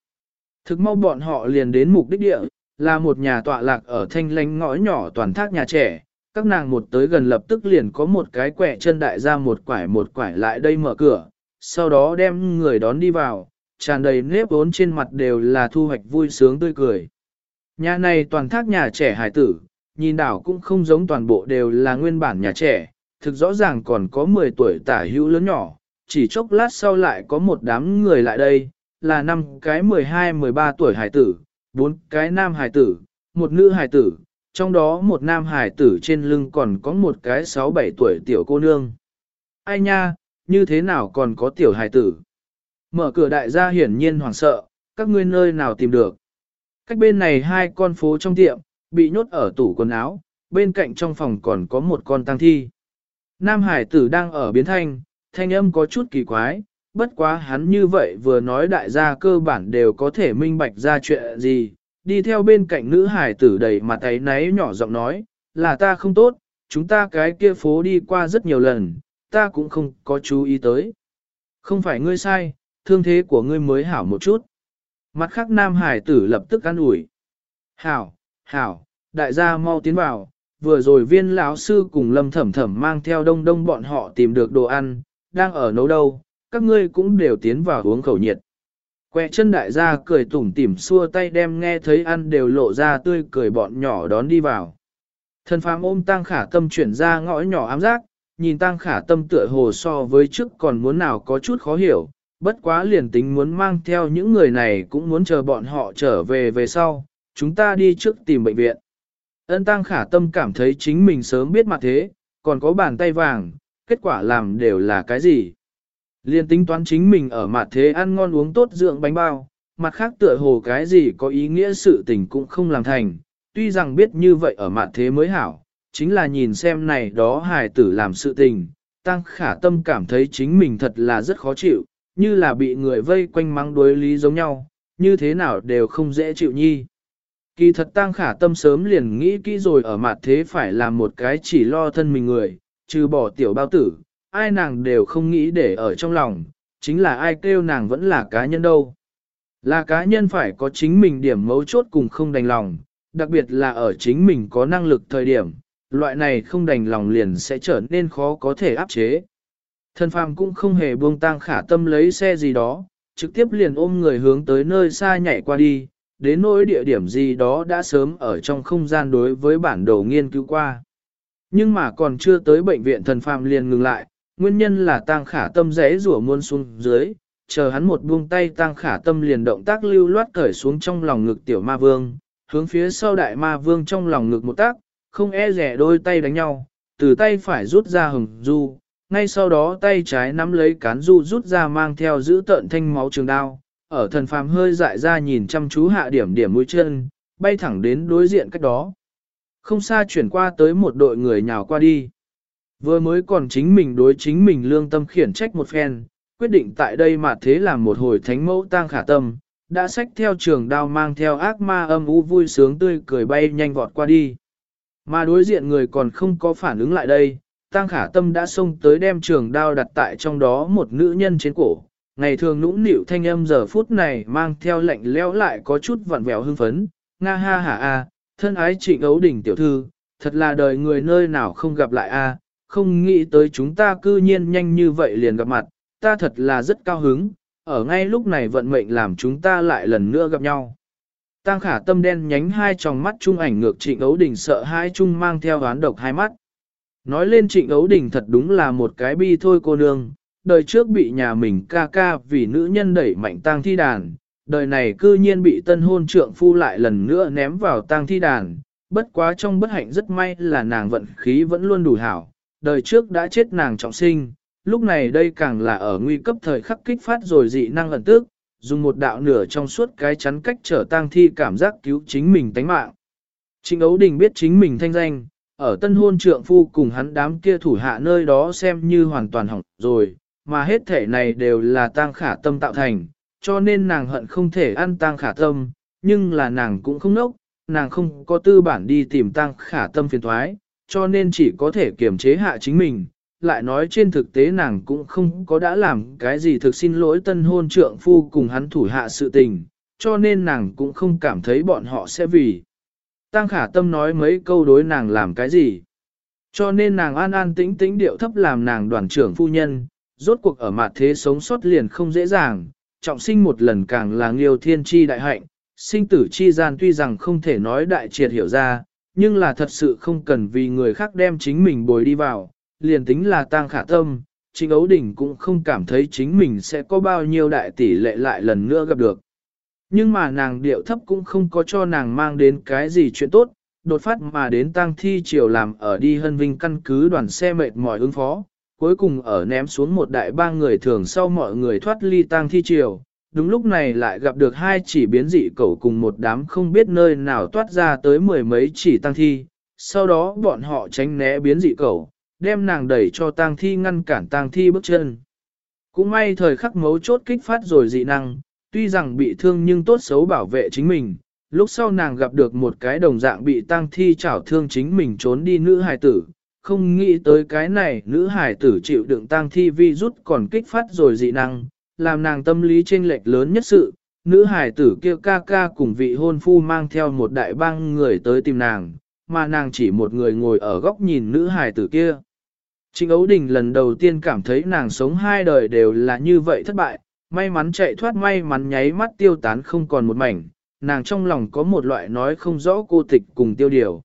Thực mau bọn họ liền đến mục đích địa, là một nhà tọa lạc ở thanh lánh ngõ nhỏ toàn thác nhà trẻ. Các nàng một tới gần lập tức liền có một cái quẻ chân đại ra một quải một quải lại đây mở cửa, sau đó đem người đón đi vào, tràn đầy nếp vốn trên mặt đều là thu hoạch vui sướng tươi cười. Nhà này toàn thác nhà trẻ hải tử, nhìn đảo cũng không giống toàn bộ đều là nguyên bản nhà trẻ, thực rõ ràng còn có 10 tuổi tả hữu lớn nhỏ, chỉ chốc lát sau lại có một đám người lại đây, là năm cái 12-13 tuổi hải tử, bốn cái nam hải tử, một nữ hải tử, trong đó một nam hải tử trên lưng còn có một cái 6-7 tuổi tiểu cô nương. Ai nha, như thế nào còn có tiểu hải tử? Mở cửa đại gia hiển nhiên hoảng sợ, các ngươi nơi nào tìm được. Cách bên này hai con phố trong tiệm, bị nhốt ở tủ quần áo, bên cạnh trong phòng còn có một con tăng thi. Nam hải tử đang ở biến thanh, thanh âm có chút kỳ quái, bất quá hắn như vậy vừa nói đại gia cơ bản đều có thể minh bạch ra chuyện gì, đi theo bên cạnh nữ hải tử đầy mặt ấy náy nhỏ giọng nói, là ta không tốt, chúng ta cái kia phố đi qua rất nhiều lần, ta cũng không có chú ý tới. Không phải ngươi sai, thương thế của ngươi mới hảo một chút. Mặt khác nam hải tử lập tức ăn ủi. Hảo, hảo, đại gia mau tiến vào, vừa rồi viên lão sư cùng lâm thẩm thẩm mang theo đông đông bọn họ tìm được đồ ăn, đang ở nấu đâu, các ngươi cũng đều tiến vào uống khẩu nhiệt. Quẹ chân đại gia cười tủm tỉm xua tay đem nghe thấy ăn đều lộ ra tươi cười bọn nhỏ đón đi vào. Thần phàm ôm tăng khả tâm chuyển ra ngõ nhỏ ám giác, nhìn tăng khả tâm tựa hồ so với trước còn muốn nào có chút khó hiểu, bất quá liền tính muốn mang theo những người này cũng muốn chờ bọn họ trở về về sau, chúng ta đi trước tìm bệnh viện. Ân tăng khả tâm cảm thấy chính mình sớm biết mặt thế, còn có bàn tay vàng, kết quả làm đều là cái gì? Liên tính toán chính mình ở mặt thế ăn ngon uống tốt dưỡng bánh bao, mặt khác tựa hồ cái gì có ý nghĩa sự tình cũng không làm thành, tuy rằng biết như vậy ở mặt thế mới hảo, chính là nhìn xem này đó hài tử làm sự tình, tăng khả tâm cảm thấy chính mình thật là rất khó chịu, như là bị người vây quanh mắng đối lý giống nhau, như thế nào đều không dễ chịu nhi. Kỳ thật tăng khả tâm sớm liền nghĩ kỹ rồi ở mặt thế phải làm một cái chỉ lo thân mình người, trừ bỏ tiểu bao tử, ai nàng đều không nghĩ để ở trong lòng, chính là ai kêu nàng vẫn là cá nhân đâu. Là cá nhân phải có chính mình điểm mấu chốt cùng không đành lòng, đặc biệt là ở chính mình có năng lực thời điểm, loại này không đành lòng liền sẽ trở nên khó có thể áp chế. Thần phàm cũng không hề buông tang khả tâm lấy xe gì đó, trực tiếp liền ôm người hướng tới nơi xa nhảy qua đi, đến nỗi địa điểm gì đó đã sớm ở trong không gian đối với bản đồ nghiên cứu qua. Nhưng mà còn chưa tới bệnh viện thần phàm liền ngừng lại, nguyên nhân là tang khả tâm rẽ rủa muôn xuống dưới, chờ hắn một buông tay tang khả tâm liền động tác lưu loát cởi xuống trong lòng ngực tiểu ma vương, hướng phía sau đại ma vương trong lòng ngực một tác, không e rẻ đôi tay đánh nhau, từ tay phải rút ra hừng du, ngay sau đó tay trái nắm lấy cán du rút ra mang theo giữ tợn thanh máu trường đao, ở thần phàm hơi dại ra nhìn chăm chú hạ điểm điểm mũi chân, bay thẳng đến đối diện cách đó. Không xa chuyển qua tới một đội người nhào qua đi. Vừa mới còn chính mình đối chính mình lương tâm khiển trách một phen, quyết định tại đây mà thế làm một hồi thánh mẫu tang khả tâm, đã xách theo trường đao mang theo ác ma âm u vui sướng tươi cười bay nhanh vọt qua đi. Mà đối diện người còn không có phản ứng lại đây, Tăng Khả Tâm đã xông tới đem trường đao đặt tại trong đó một nữ nhân trên cổ. Ngày thường nũng nịu thanh âm giờ phút này mang theo lệnh leo lại có chút vặn vẹo hưng phấn. Nga ha ha a, thân ái trịnh ấu đỉnh tiểu thư, thật là đời người nơi nào không gặp lại a, không nghĩ tới chúng ta cư nhiên nhanh như vậy liền gặp mặt, ta thật là rất cao hứng, ở ngay lúc này vận mệnh làm chúng ta lại lần nữa gặp nhau. Tăng khả tâm đen nhánh hai tròng mắt trung ảnh ngược trịnh ấu đình sợ hai trung mang theo oán độc hai mắt. Nói lên trịnh ấu đình thật đúng là một cái bi thôi cô nương, đời trước bị nhà mình ca ca vì nữ nhân đẩy mạnh tang thi đàn, đời này cư nhiên bị tân hôn trượng phu lại lần nữa ném vào tang thi đàn, bất quá trong bất hạnh rất may là nàng vận khí vẫn luôn đủ hảo, đời trước đã chết nàng trọng sinh, lúc này đây càng là ở nguy cấp thời khắc kích phát rồi dị năng ẩn tức, dùng một đạo nửa trong suốt cái chắn cách trở tang thi cảm giác cứu chính mình tánh mạng. Trịnh Ấu Đình biết chính mình thanh danh, ở tân hôn trượng phu cùng hắn đám kia thủ hạ nơi đó xem như hoàn toàn hỏng rồi, mà hết thể này đều là tang khả tâm tạo thành, cho nên nàng hận không thể ăn tang khả tâm, nhưng là nàng cũng không nốc, nàng không có tư bản đi tìm tang khả tâm phiền thoái, cho nên chỉ có thể kiềm chế hạ chính mình, lại nói trên thực tế nàng cũng không có đã làm cái gì thực xin lỗi tân hôn trượng phu cùng hắn thủ hạ sự tình, cho nên nàng cũng không cảm thấy bọn họ sẽ vì. Tăng khả tâm nói mấy câu đối nàng làm cái gì. Cho nên nàng an an tĩnh tĩnh điệu thấp làm nàng đoàn trưởng phu nhân, rốt cuộc ở mặt thế sống sót liền không dễ dàng, trọng sinh một lần càng là nghiêu thiên chi đại hạnh, sinh tử chi gian tuy rằng không thể nói đại triệt hiểu ra, nhưng là thật sự không cần vì người khác đem chính mình bồi đi vào, liền tính là tang khả tâm, chính Ấu Đỉnh cũng không cảm thấy chính mình sẽ có bao nhiêu đại tỷ lệ lại lần nữa gặp được. Nhưng mà nàng điệu thấp cũng không có cho nàng mang đến cái gì chuyện tốt, đột phát mà đến tang thi chiều làm ở đi hân vinh căn cứ đoàn xe mệt mỏi ứng phó, cuối cùng ở ném xuống một đại ba người thường sau mọi người thoát ly tang thi chiều. Đúng lúc này lại gặp được hai chỉ biến dị cẩu cùng một đám không biết nơi nào toát ra tới mười mấy chỉ tang thi, sau đó bọn họ tránh né biến dị cẩu, đem nàng đẩy cho tang thi ngăn cản tang thi bước chân. Cũng may thời khắc mấu chốt kích phát rồi dị năng, tuy rằng bị thương nhưng tốt xấu bảo vệ chính mình. Lúc sau nàng gặp được một cái đồng dạng bị tang thi chảo thương chính mình trốn đi nữ hài tử, không nghĩ tới cái này nữ hài tử chịu đựng tang thi vi rút còn kích phát rồi dị năng, làm nàng tâm lý chênh lệch lớn nhất sự. Nữ hài tử kia ca ca cùng vị hôn phu mang theo một đại bang người tới tìm nàng, mà nàng chỉ một người ngồi ở góc nhìn nữ hài tử kia. Trịnh Ấu Đình lần đầu tiên cảm thấy nàng sống hai đời đều là như vậy thất bại, may mắn chạy thoát may mắn nháy mắt tiêu tán không còn một mảnh, nàng trong lòng có một loại nói không rõ cô tịch cùng tiêu điều.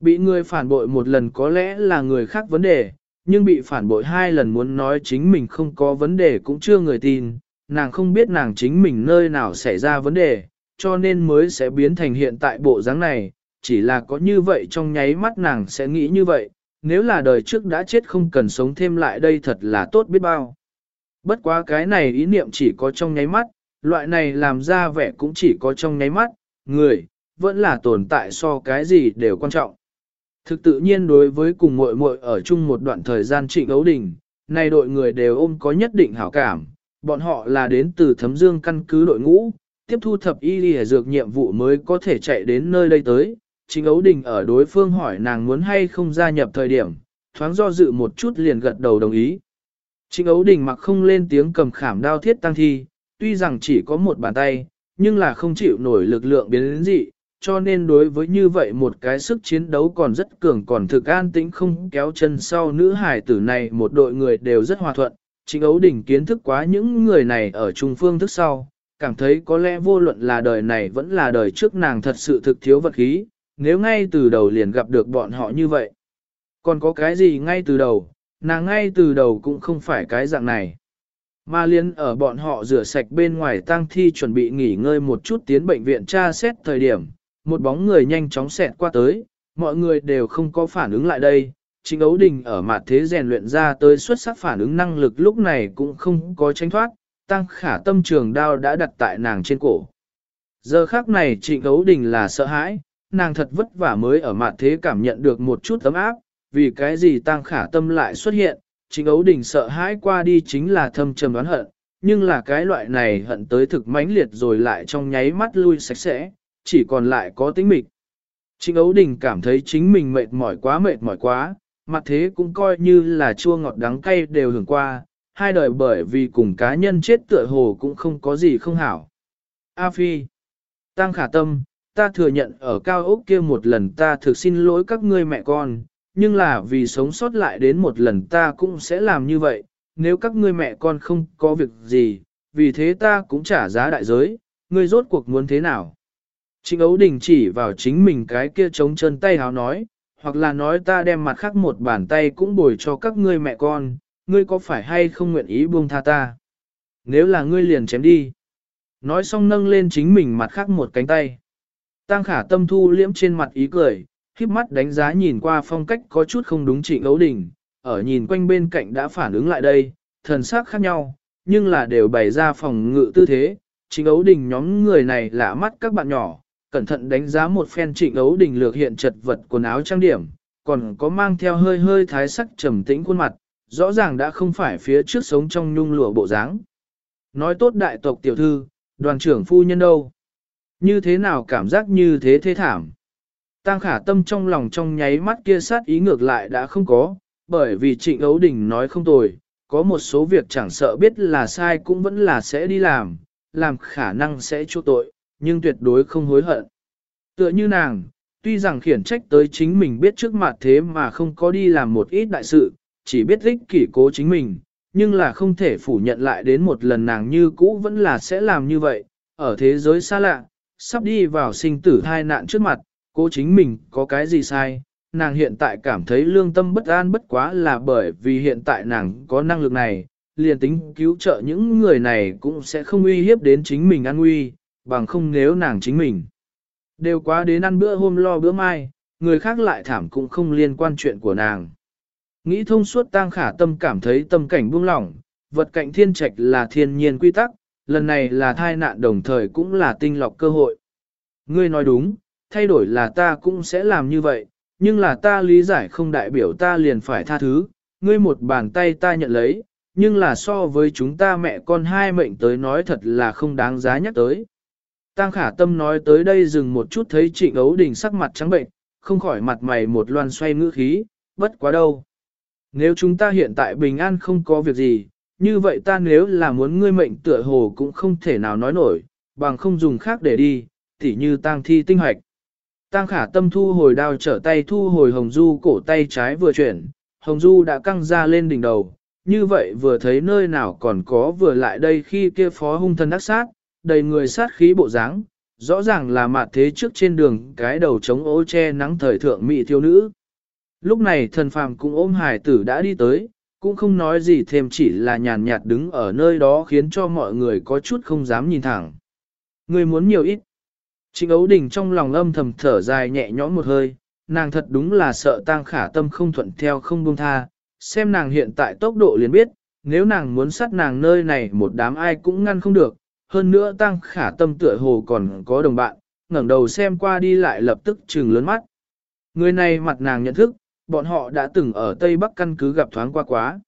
Bị người phản bội một lần có lẽ là người khác vấn đề, nhưng bị phản bội hai lần muốn nói chính mình không có vấn đề cũng chưa người tin, nàng không biết nàng chính mình nơi nào xảy ra vấn đề, cho nên mới sẽ biến thành hiện tại bộ dáng này, chỉ là có như vậy trong nháy mắt nàng sẽ nghĩ như vậy, nếu là đời trước đã chết không cần sống thêm lại đây thật là tốt biết bao. Bất quá cái này ý niệm chỉ có trong nháy mắt, loại này làm ra vẻ cũng chỉ có trong nháy mắt, người, vẫn là tồn tại so cái gì đều quan trọng. Thực tự nhiên đối với cùng muội muội ở chung một đoạn thời gian trịnh ấu đình, này đội người đều ôm có nhất định hảo cảm, bọn họ là đến từ thấm dương căn cứ đội ngũ, tiếp thu thập y lìa dược nhiệm vụ mới có thể chạy đến nơi đây tới. Trịnh ấu đình ở đối phương hỏi nàng muốn hay không gia nhập thời điểm, thoáng do dự một chút liền gật đầu đồng ý. Trịnh ấu đình mặc không lên tiếng cầm khảm đao thiết tăng thi, tuy rằng chỉ có một bàn tay, nhưng là không chịu nổi lực lượng biến đến dị, cho nên đối với như vậy một cái sức chiến đấu còn rất cường còn thực an tĩnh không kéo chân sau nữ hải tử này một đội người đều rất hòa thuận. Trịnh ấu đình kiến thức quá những người này ở trung phương thức sau, cảm thấy có lẽ vô luận là đời này vẫn là đời trước nàng thật sự thực thiếu vật khí, nếu ngay từ đầu liền gặp được bọn họ như vậy. Còn có cái gì ngay từ đầu, nàng ngay từ đầu cũng không phải cái dạng này. Mà liên ở bọn họ rửa sạch bên ngoài tang thi chuẩn bị nghỉ ngơi một chút tiến bệnh viện tra xét thời điểm, một bóng người nhanh chóng xẹt qua tới, mọi người đều không có phản ứng lại đây. Chính ấu đình ở mặt thế rèn luyện ra tới xuất sắc phản ứng năng lực lúc này cũng không có tránh thoát, tăng khả tâm trường đao đã đặt tại nàng trên cổ. Giờ khác này trịnh ấu đình là sợ hãi, nàng thật vất vả mới ở mặt thế cảm nhận được một chút tấm áp, vì cái gì tăng khả tâm lại xuất hiện, chính ấu đình sợ hãi qua đi chính là thâm trầm đoán hận, nhưng là cái loại này hận tới thực mãnh liệt rồi lại trong nháy mắt lui sạch sẽ, chỉ còn lại có tính mịch. Trịnh ấu đình cảm thấy chính mình mệt mỏi quá mệt mỏi quá, mặt thế cũng coi như là chua ngọt đắng cay đều hưởng qua, hai đời bởi vì cùng cá nhân chết tựa hồ cũng không có gì không hảo. A Phi, Tăng khả tâm, ta thừa nhận ở cao ốc kia một lần ta thực xin lỗi các ngươi mẹ con, nhưng là vì sống sót lại đến một lần ta cũng sẽ làm như vậy, nếu các ngươi mẹ con không có việc gì, vì thế ta cũng trả giá đại giới, ngươi rốt cuộc muốn thế nào. Trịnh ấu đình chỉ vào chính mình cái kia trống chân tay háo nói, hoặc là nói ta đem mặt khác một bàn tay cũng bồi cho các ngươi mẹ con, ngươi có phải hay không nguyện ý buông tha ta? Nếu là ngươi liền chém đi. Nói xong nâng lên chính mình mặt khác một cánh tay. Tăng khả tâm thu liễm trên mặt ý cười, khiếp mắt đánh giá nhìn qua phong cách có chút không đúng trịnh ấu đình, ở nhìn quanh bên cạnh đã phản ứng lại đây, thần sắc khác nhau, nhưng là đều bày ra phòng ngự tư thế. Trịnh ấu đình nhóm người này lạ mắt các bạn nhỏ, cẩn thận đánh giá một phen trịnh ấu đình lược hiện chật vật quần áo trang điểm, còn có mang theo hơi hơi thái sắc trầm tĩnh khuôn mặt, rõ ràng đã không phải phía trước sống trong nhung lụa bộ dáng. Nói tốt đại tộc tiểu thư, đoàn trưởng phu nhân đâu? Như thế nào cảm giác như thế thế thảm? Tăng khả tâm trong lòng trong nháy mắt kia sát ý ngược lại đã không có, bởi vì trịnh ấu đình nói không tồi, có một số việc chẳng sợ biết là sai cũng vẫn là sẽ đi làm, làm khả năng sẽ chu tội, nhưng tuyệt đối không hối hận. Tựa như nàng, tuy rằng khiển trách tới chính mình biết trước mặt thế mà không có đi làm một ít đại sự, chỉ biết ích kỷ cố chính mình, nhưng là không thể phủ nhận lại đến một lần nàng như cũ vẫn là sẽ làm như vậy, ở thế giới xa lạ, sắp đi vào sinh tử thai nạn trước mặt, Cô chính mình có cái gì sai, nàng hiện tại cảm thấy lương tâm bất an bất quá là bởi vì hiện tại nàng có năng lực này, liền tính cứu trợ những người này cũng sẽ không uy hiếp đến chính mình an nguy, bằng không nếu nàng chính mình. Đều quá đến ăn bữa hôm lo bữa mai, người khác lại thảm cũng không liên quan chuyện của nàng. Nghĩ thông suốt tang khả tâm cảm thấy tâm cảnh buông lỏng, vật cạnh thiên trạch là thiên nhiên quy tắc, lần này là thai nạn đồng thời cũng là tinh lọc cơ hội. Ngươi nói đúng, thay đổi là ta cũng sẽ làm như vậy, nhưng là ta lý giải không đại biểu ta liền phải tha thứ, ngươi một bàn tay ta nhận lấy, nhưng là so với chúng ta mẹ con hai mệnh tới nói thật là không đáng giá nhắc tới. Tăng khả tâm nói tới đây dừng một chút thấy trịnh ấu đình sắc mặt trắng bệnh, không khỏi mặt mày một loan xoay ngữ khí, bất quá đâu. Nếu chúng ta hiện tại bình an không có việc gì, như vậy ta nếu là muốn ngươi mệnh tựa hồ cũng không thể nào nói nổi, bằng không dùng khác để đi, tỉ như tang thi tinh hoạch. Tang khả tâm thu hồi đao trở tay thu hồi hồng du cổ tay trái vừa chuyển, hồng du đã căng ra lên đỉnh đầu, như vậy vừa thấy nơi nào còn có vừa lại đây khi kia phó hung thân đắc sát, đầy người sát khí bộ dáng, rõ ràng là mặt thế trước trên đường cái đầu chống ô che nắng thời thượng mỹ thiếu nữ. Lúc này thần phàm cũng ôm hải tử đã đi tới, cũng không nói gì thêm chỉ là nhàn nhạt đứng ở nơi đó khiến cho mọi người có chút không dám nhìn thẳng. Người muốn nhiều ít. Trịnh ấu đình trong lòng âm thầm thở dài nhẹ nhõm một hơi, nàng thật đúng là sợ tang khả tâm không thuận theo không buông tha, xem nàng hiện tại tốc độ liền biết, nếu nàng muốn sát nàng nơi này một đám ai cũng ngăn không được, hơn nữa tăng khả tâm tựa hồ còn có đồng bạn, ngẩng đầu xem qua đi lại lập tức trừng lớn mắt. Người này mặt nàng nhận thức, bọn họ đã từng ở Tây Bắc căn cứ gặp thoáng qua quá.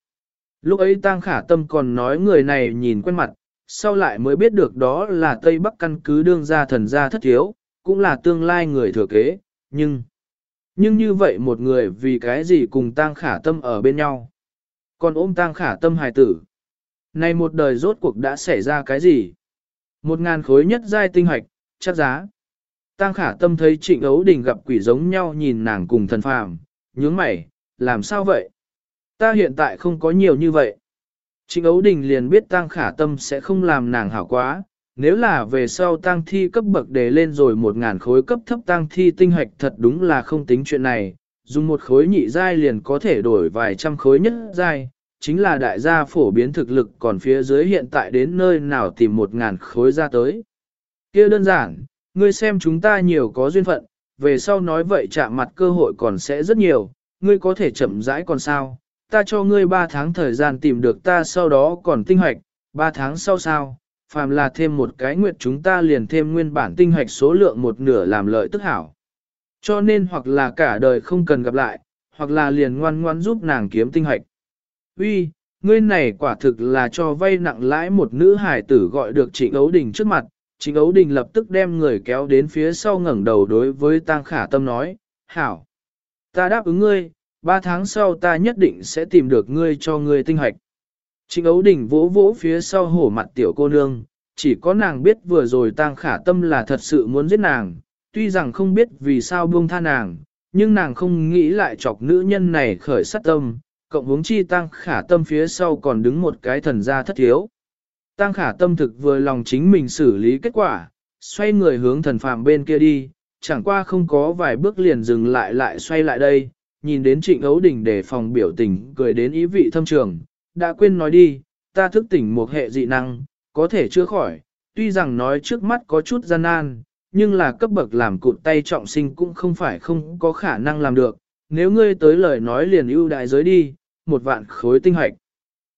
Lúc ấy tăng khả tâm còn nói người này nhìn quen mặt, sau lại mới biết được đó là Tây Bắc căn cứ đương gia thần gia thất thiếu, cũng là tương lai người thừa kế, nhưng... Nhưng như vậy một người vì cái gì cùng tang khả tâm ở bên nhau? Còn ôm tang khả tâm hài tử. Này một đời rốt cuộc đã xảy ra cái gì? Một ngàn khối nhất giai tinh hoạch, chắc giá. Tang khả tâm thấy trịnh ấu đình gặp quỷ giống nhau nhìn nàng cùng thần phàm, nhướng mày, làm sao vậy? Ta hiện tại không có nhiều như vậy. Trịnh ấu đình liền biết tăng khả tâm sẽ không làm nàng hảo quá, nếu là về sau tăng thi cấp bậc đề lên rồi một ngàn khối cấp thấp tăng thi tinh hoạch thật đúng là không tính chuyện này, dùng một khối nhị giai liền có thể đổi vài trăm khối nhất giai, chính là đại gia phổ biến thực lực còn phía dưới hiện tại đến nơi nào tìm một ngàn khối ra tới. kia đơn giản, ngươi xem chúng ta nhiều có duyên phận, về sau nói vậy chạm mặt cơ hội còn sẽ rất nhiều, ngươi có thể chậm rãi còn sao, ta cho ngươi 3 tháng thời gian tìm được ta sau đó còn tinh hoạch, 3 tháng sau sao, phàm là thêm một cái nguyệt chúng ta liền thêm nguyên bản tinh hoạch số lượng một nửa làm lợi tức hảo. Cho nên hoặc là cả đời không cần gặp lại, hoặc là liền ngoan ngoan giúp nàng kiếm tinh hoạch. Uy, ngươi này quả thực là cho vay nặng lãi một nữ hải tử gọi được trịnh ấu đình trước mặt, trịnh ấu đình lập tức đem người kéo đến phía sau ngẩng đầu đối với tang khả tâm nói, hảo, ta đáp ứng ngươi, ba tháng sau ta nhất định sẽ tìm được ngươi cho ngươi tinh hoạch. Trịnh ấu Đỉnh vỗ vỗ phía sau hổ mặt tiểu cô nương, chỉ có nàng biết vừa rồi tang khả tâm là thật sự muốn giết nàng, tuy rằng không biết vì sao buông tha nàng, nhưng nàng không nghĩ lại chọc nữ nhân này khởi sát tâm, cộng hướng chi tăng khả tâm phía sau còn đứng một cái thần gia thất thiếu. Tăng khả tâm thực vừa lòng chính mình xử lý kết quả, xoay người hướng thần phàm bên kia đi, chẳng qua không có vài bước liền dừng lại lại xoay lại đây, nhìn đến trịnh ấu đỉnh để phòng biểu tình cười đến ý vị thâm trường, đã quên nói đi, ta thức tỉnh một hệ dị năng, có thể chữa khỏi, tuy rằng nói trước mắt có chút gian nan, nhưng là cấp bậc làm cụt tay trọng sinh cũng không phải không có khả năng làm được, nếu ngươi tới lời nói liền ưu đại giới đi, một vạn khối tinh hoạch.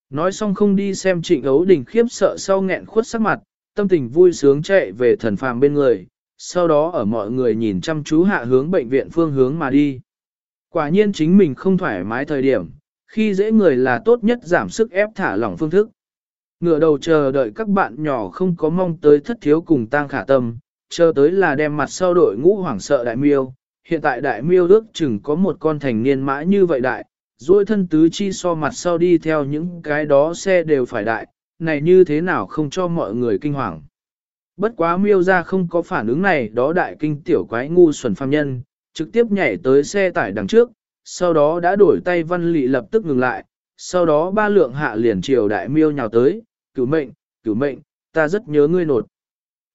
Nói xong không đi xem trịnh ấu đình khiếp sợ sau nghẹn khuất sắc mặt, tâm tình vui sướng chạy về thần phàm bên người, sau đó ở mọi người nhìn chăm chú hạ hướng bệnh viện phương hướng mà đi. Quả nhiên chính mình không thoải mái thời điểm, khi dễ người là tốt nhất giảm sức ép thả lỏng phương thức. Ngựa đầu chờ đợi các bạn nhỏ không có mong tới thất thiếu cùng tang khả tâm, chờ tới là đem mặt sau đội ngũ hoảng sợ đại miêu. Hiện tại đại miêu ước chừng có một con thành niên mã như vậy đại, duỗi thân tứ chi so mặt sau đi theo những cái đó xe đều phải đại, này như thế nào không cho mọi người kinh hoàng. Bất quá miêu ra không có phản ứng này đó đại kinh tiểu quái ngu xuẩn phàm nhân, trực tiếp nhảy tới xe tải đằng trước, sau đó đã đổi tay văn lị lập tức ngừng lại, sau đó ba lượng hạ liền chiều đại miêu nhào tới, cứu mệnh, cứu mệnh, ta rất nhớ ngươi nột.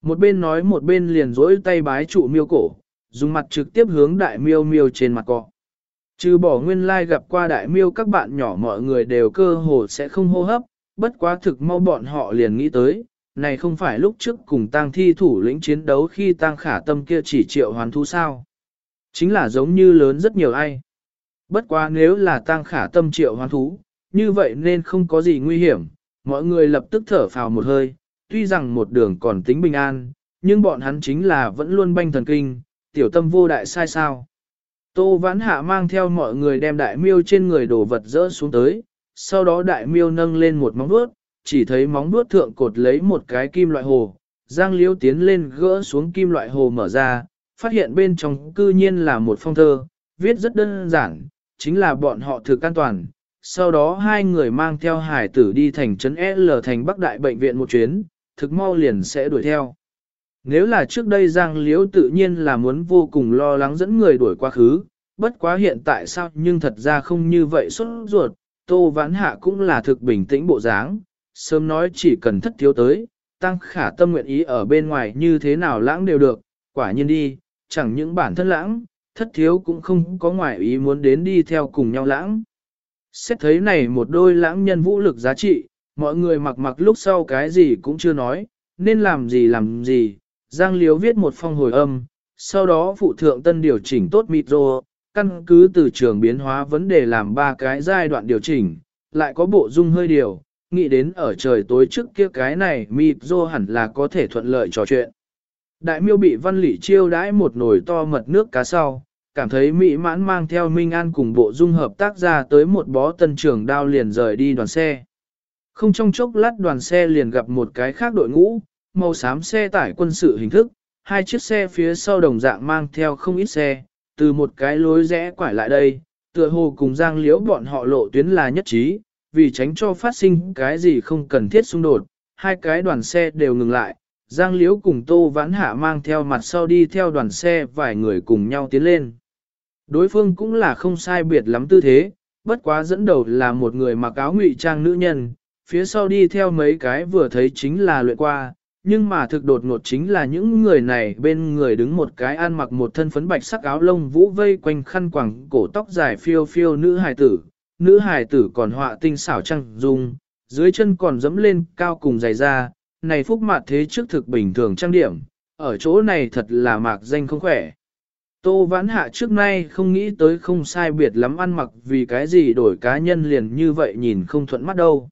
Một bên nói một bên liền dỗi tay bái trụ miêu cổ, dùng mặt trực tiếp hướng đại miêu miêu trên mặt cọ. Trừ bỏ nguyên lai like gặp qua đại miêu các bạn nhỏ mọi người đều cơ hồ sẽ không hô hấp, bất quá thực mau bọn họ liền nghĩ tới, này không phải lúc trước cùng tang thi thủ lĩnh chiến đấu khi tang khả tâm kia chỉ triệu hoàn thu sao. Chính là giống như lớn rất nhiều ai. Bất quá nếu là tang khả tâm triệu hoàn thú, như vậy nên không có gì nguy hiểm, mọi người lập tức thở phào một hơi, tuy rằng một đường còn tính bình an, nhưng bọn hắn chính là vẫn luôn banh thần kinh, tiểu tâm vô đại sai sao. Tô vãn hạ mang theo mọi người đem đại miêu trên người đổ vật rỡ xuống tới, sau đó đại miêu nâng lên một móng vuốt, chỉ thấy móng vuốt thượng cột lấy một cái kim loại hồ, giang liễu tiến lên gỡ xuống kim loại hồ mở ra, phát hiện bên trong cư nhiên là một phong thơ, viết rất đơn giản, chính là bọn họ thực an toàn, sau đó hai người mang theo hải tử đi thành trấn L thành Bắc Đại Bệnh viện một chuyến, thực mau liền sẽ đuổi theo. Nếu là trước đây Giang Liễu tự nhiên là muốn vô cùng lo lắng dẫn người đuổi quá khứ, bất quá hiện tại sao nhưng thật ra không như vậy xuất ruột, Tô Vãn Hạ cũng là thực bình tĩnh bộ dáng, sớm nói chỉ cần thất thiếu tới, tăng khả tâm nguyện ý ở bên ngoài như thế nào lãng đều được, quả nhiên đi, chẳng những bản thân lãng, thất thiếu cũng không có ngoại ý muốn đến đi theo cùng nhau lãng. Xét thấy này một đôi lãng nhân vũ lực giá trị, mọi người mặc mặc lúc sau cái gì cũng chưa nói, nên làm gì làm gì. Giang Liếu viết một phong hồi âm, sau đó phụ thượng tân điều chỉnh tốt micro, căn cứ từ trường biến hóa vấn đề làm ba cái giai đoạn điều chỉnh, lại có bộ dung hơi điều, nghĩ đến ở trời tối trước kia cái này mịp dô hẳn là có thể thuận lợi trò chuyện. Đại miêu bị văn lỷ chiêu đãi một nồi to mật nước cá sau, cảm thấy mỹ mãn mang theo Minh An cùng bộ dung hợp tác ra tới một bó tân trưởng đao liền rời đi đoàn xe. Không trong chốc lát đoàn xe liền gặp một cái khác đội ngũ, màu xám xe tải quân sự hình thức, hai chiếc xe phía sau đồng dạng mang theo không ít xe, từ một cái lối rẽ quải lại đây, tựa hồ cùng giang liễu bọn họ lộ tuyến là nhất trí, vì tránh cho phát sinh cái gì không cần thiết xung đột, hai cái đoàn xe đều ngừng lại, giang liễu cùng tô vãn hạ mang theo mặt sau đi theo đoàn xe vài người cùng nhau tiến lên. Đối phương cũng là không sai biệt lắm tư thế, bất quá dẫn đầu là một người mặc áo ngụy trang nữ nhân, phía sau đi theo mấy cái vừa thấy chính là luyện qua, nhưng mà thực đột ngột chính là những người này bên người đứng một cái ăn mặc một thân phấn bạch sắc áo lông vũ vây quanh khăn quàng cổ tóc dài phiêu phiêu nữ hài tử, nữ hài tử còn họa tinh xảo trăng dung, dưới chân còn dẫm lên cao cùng dày da, này phúc mặt thế trước thực bình thường trang điểm, ở chỗ này thật là mạc danh không khỏe. Tô vãn hạ trước nay không nghĩ tới không sai biệt lắm ăn mặc vì cái gì đổi cá nhân liền như vậy nhìn không thuận mắt đâu.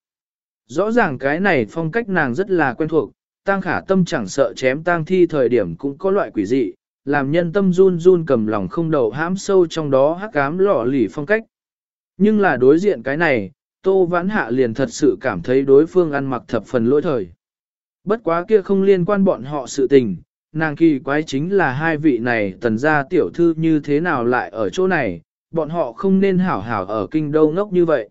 Rõ ràng cái này phong cách nàng rất là quen thuộc, tang khả tâm chẳng sợ chém tang thi thời điểm cũng có loại quỷ dị, làm nhân tâm run run cầm lòng không đầu hãm sâu trong đó hắc ám lọ lỉ phong cách. Nhưng là đối diện cái này, tô vãn hạ liền thật sự cảm thấy đối phương ăn mặc thập phần lỗi thời. Bất quá kia không liên quan bọn họ sự tình, nàng kỳ quái chính là hai vị này tần gia tiểu thư như thế nào lại ở chỗ này, bọn họ không nên hảo hảo ở kinh đô ngốc như vậy.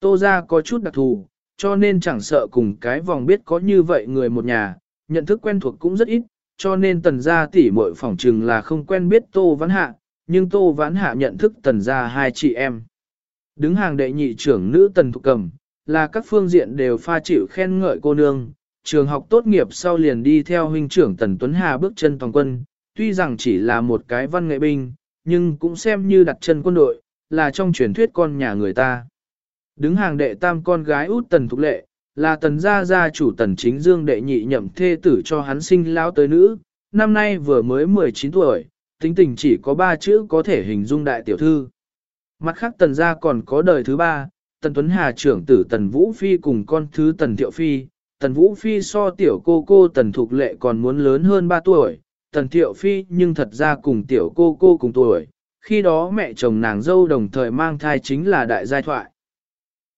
Tô gia có chút đặc thù, cho nên chẳng sợ cùng cái vòng biết có như vậy người một nhà, nhận thức quen thuộc cũng rất ít, cho nên tần gia tỷ muội phỏng chừng là không quen biết Tô Vãn Hạ, nhưng Tô Vãn Hạ nhận thức tần gia hai chị em. Đứng hàng đệ nhị trưởng nữ tần thục cầm, là các phương diện đều pha chịu khen ngợi cô nương, trường học tốt nghiệp sau liền đi theo huynh trưởng tần Tuấn Hà bước chân toàn quân, tuy rằng chỉ là một cái văn nghệ binh, nhưng cũng xem như đặt chân quân đội, là trong truyền thuyết con nhà người ta. Đứng hàng đệ tam con gái út tần thục lệ, là tần gia gia chủ tần chính dương đệ nhị nhậm thê tử cho hắn sinh lão tới nữ, năm nay vừa mới 19 tuổi, tính tình chỉ có ba chữ có thể hình dung đại tiểu thư. Mặt khác tần gia còn có đời thứ ba, tần Tuấn Hà trưởng tử tần Vũ Phi cùng con thứ tần Thiệu Phi, tần Vũ Phi so tiểu cô cô tần thục lệ còn muốn lớn hơn 3 tuổi, tần Thiệu Phi nhưng thật ra cùng tiểu cô cô cùng tuổi, khi đó mẹ chồng nàng dâu đồng thời mang thai chính là đại giai thoại.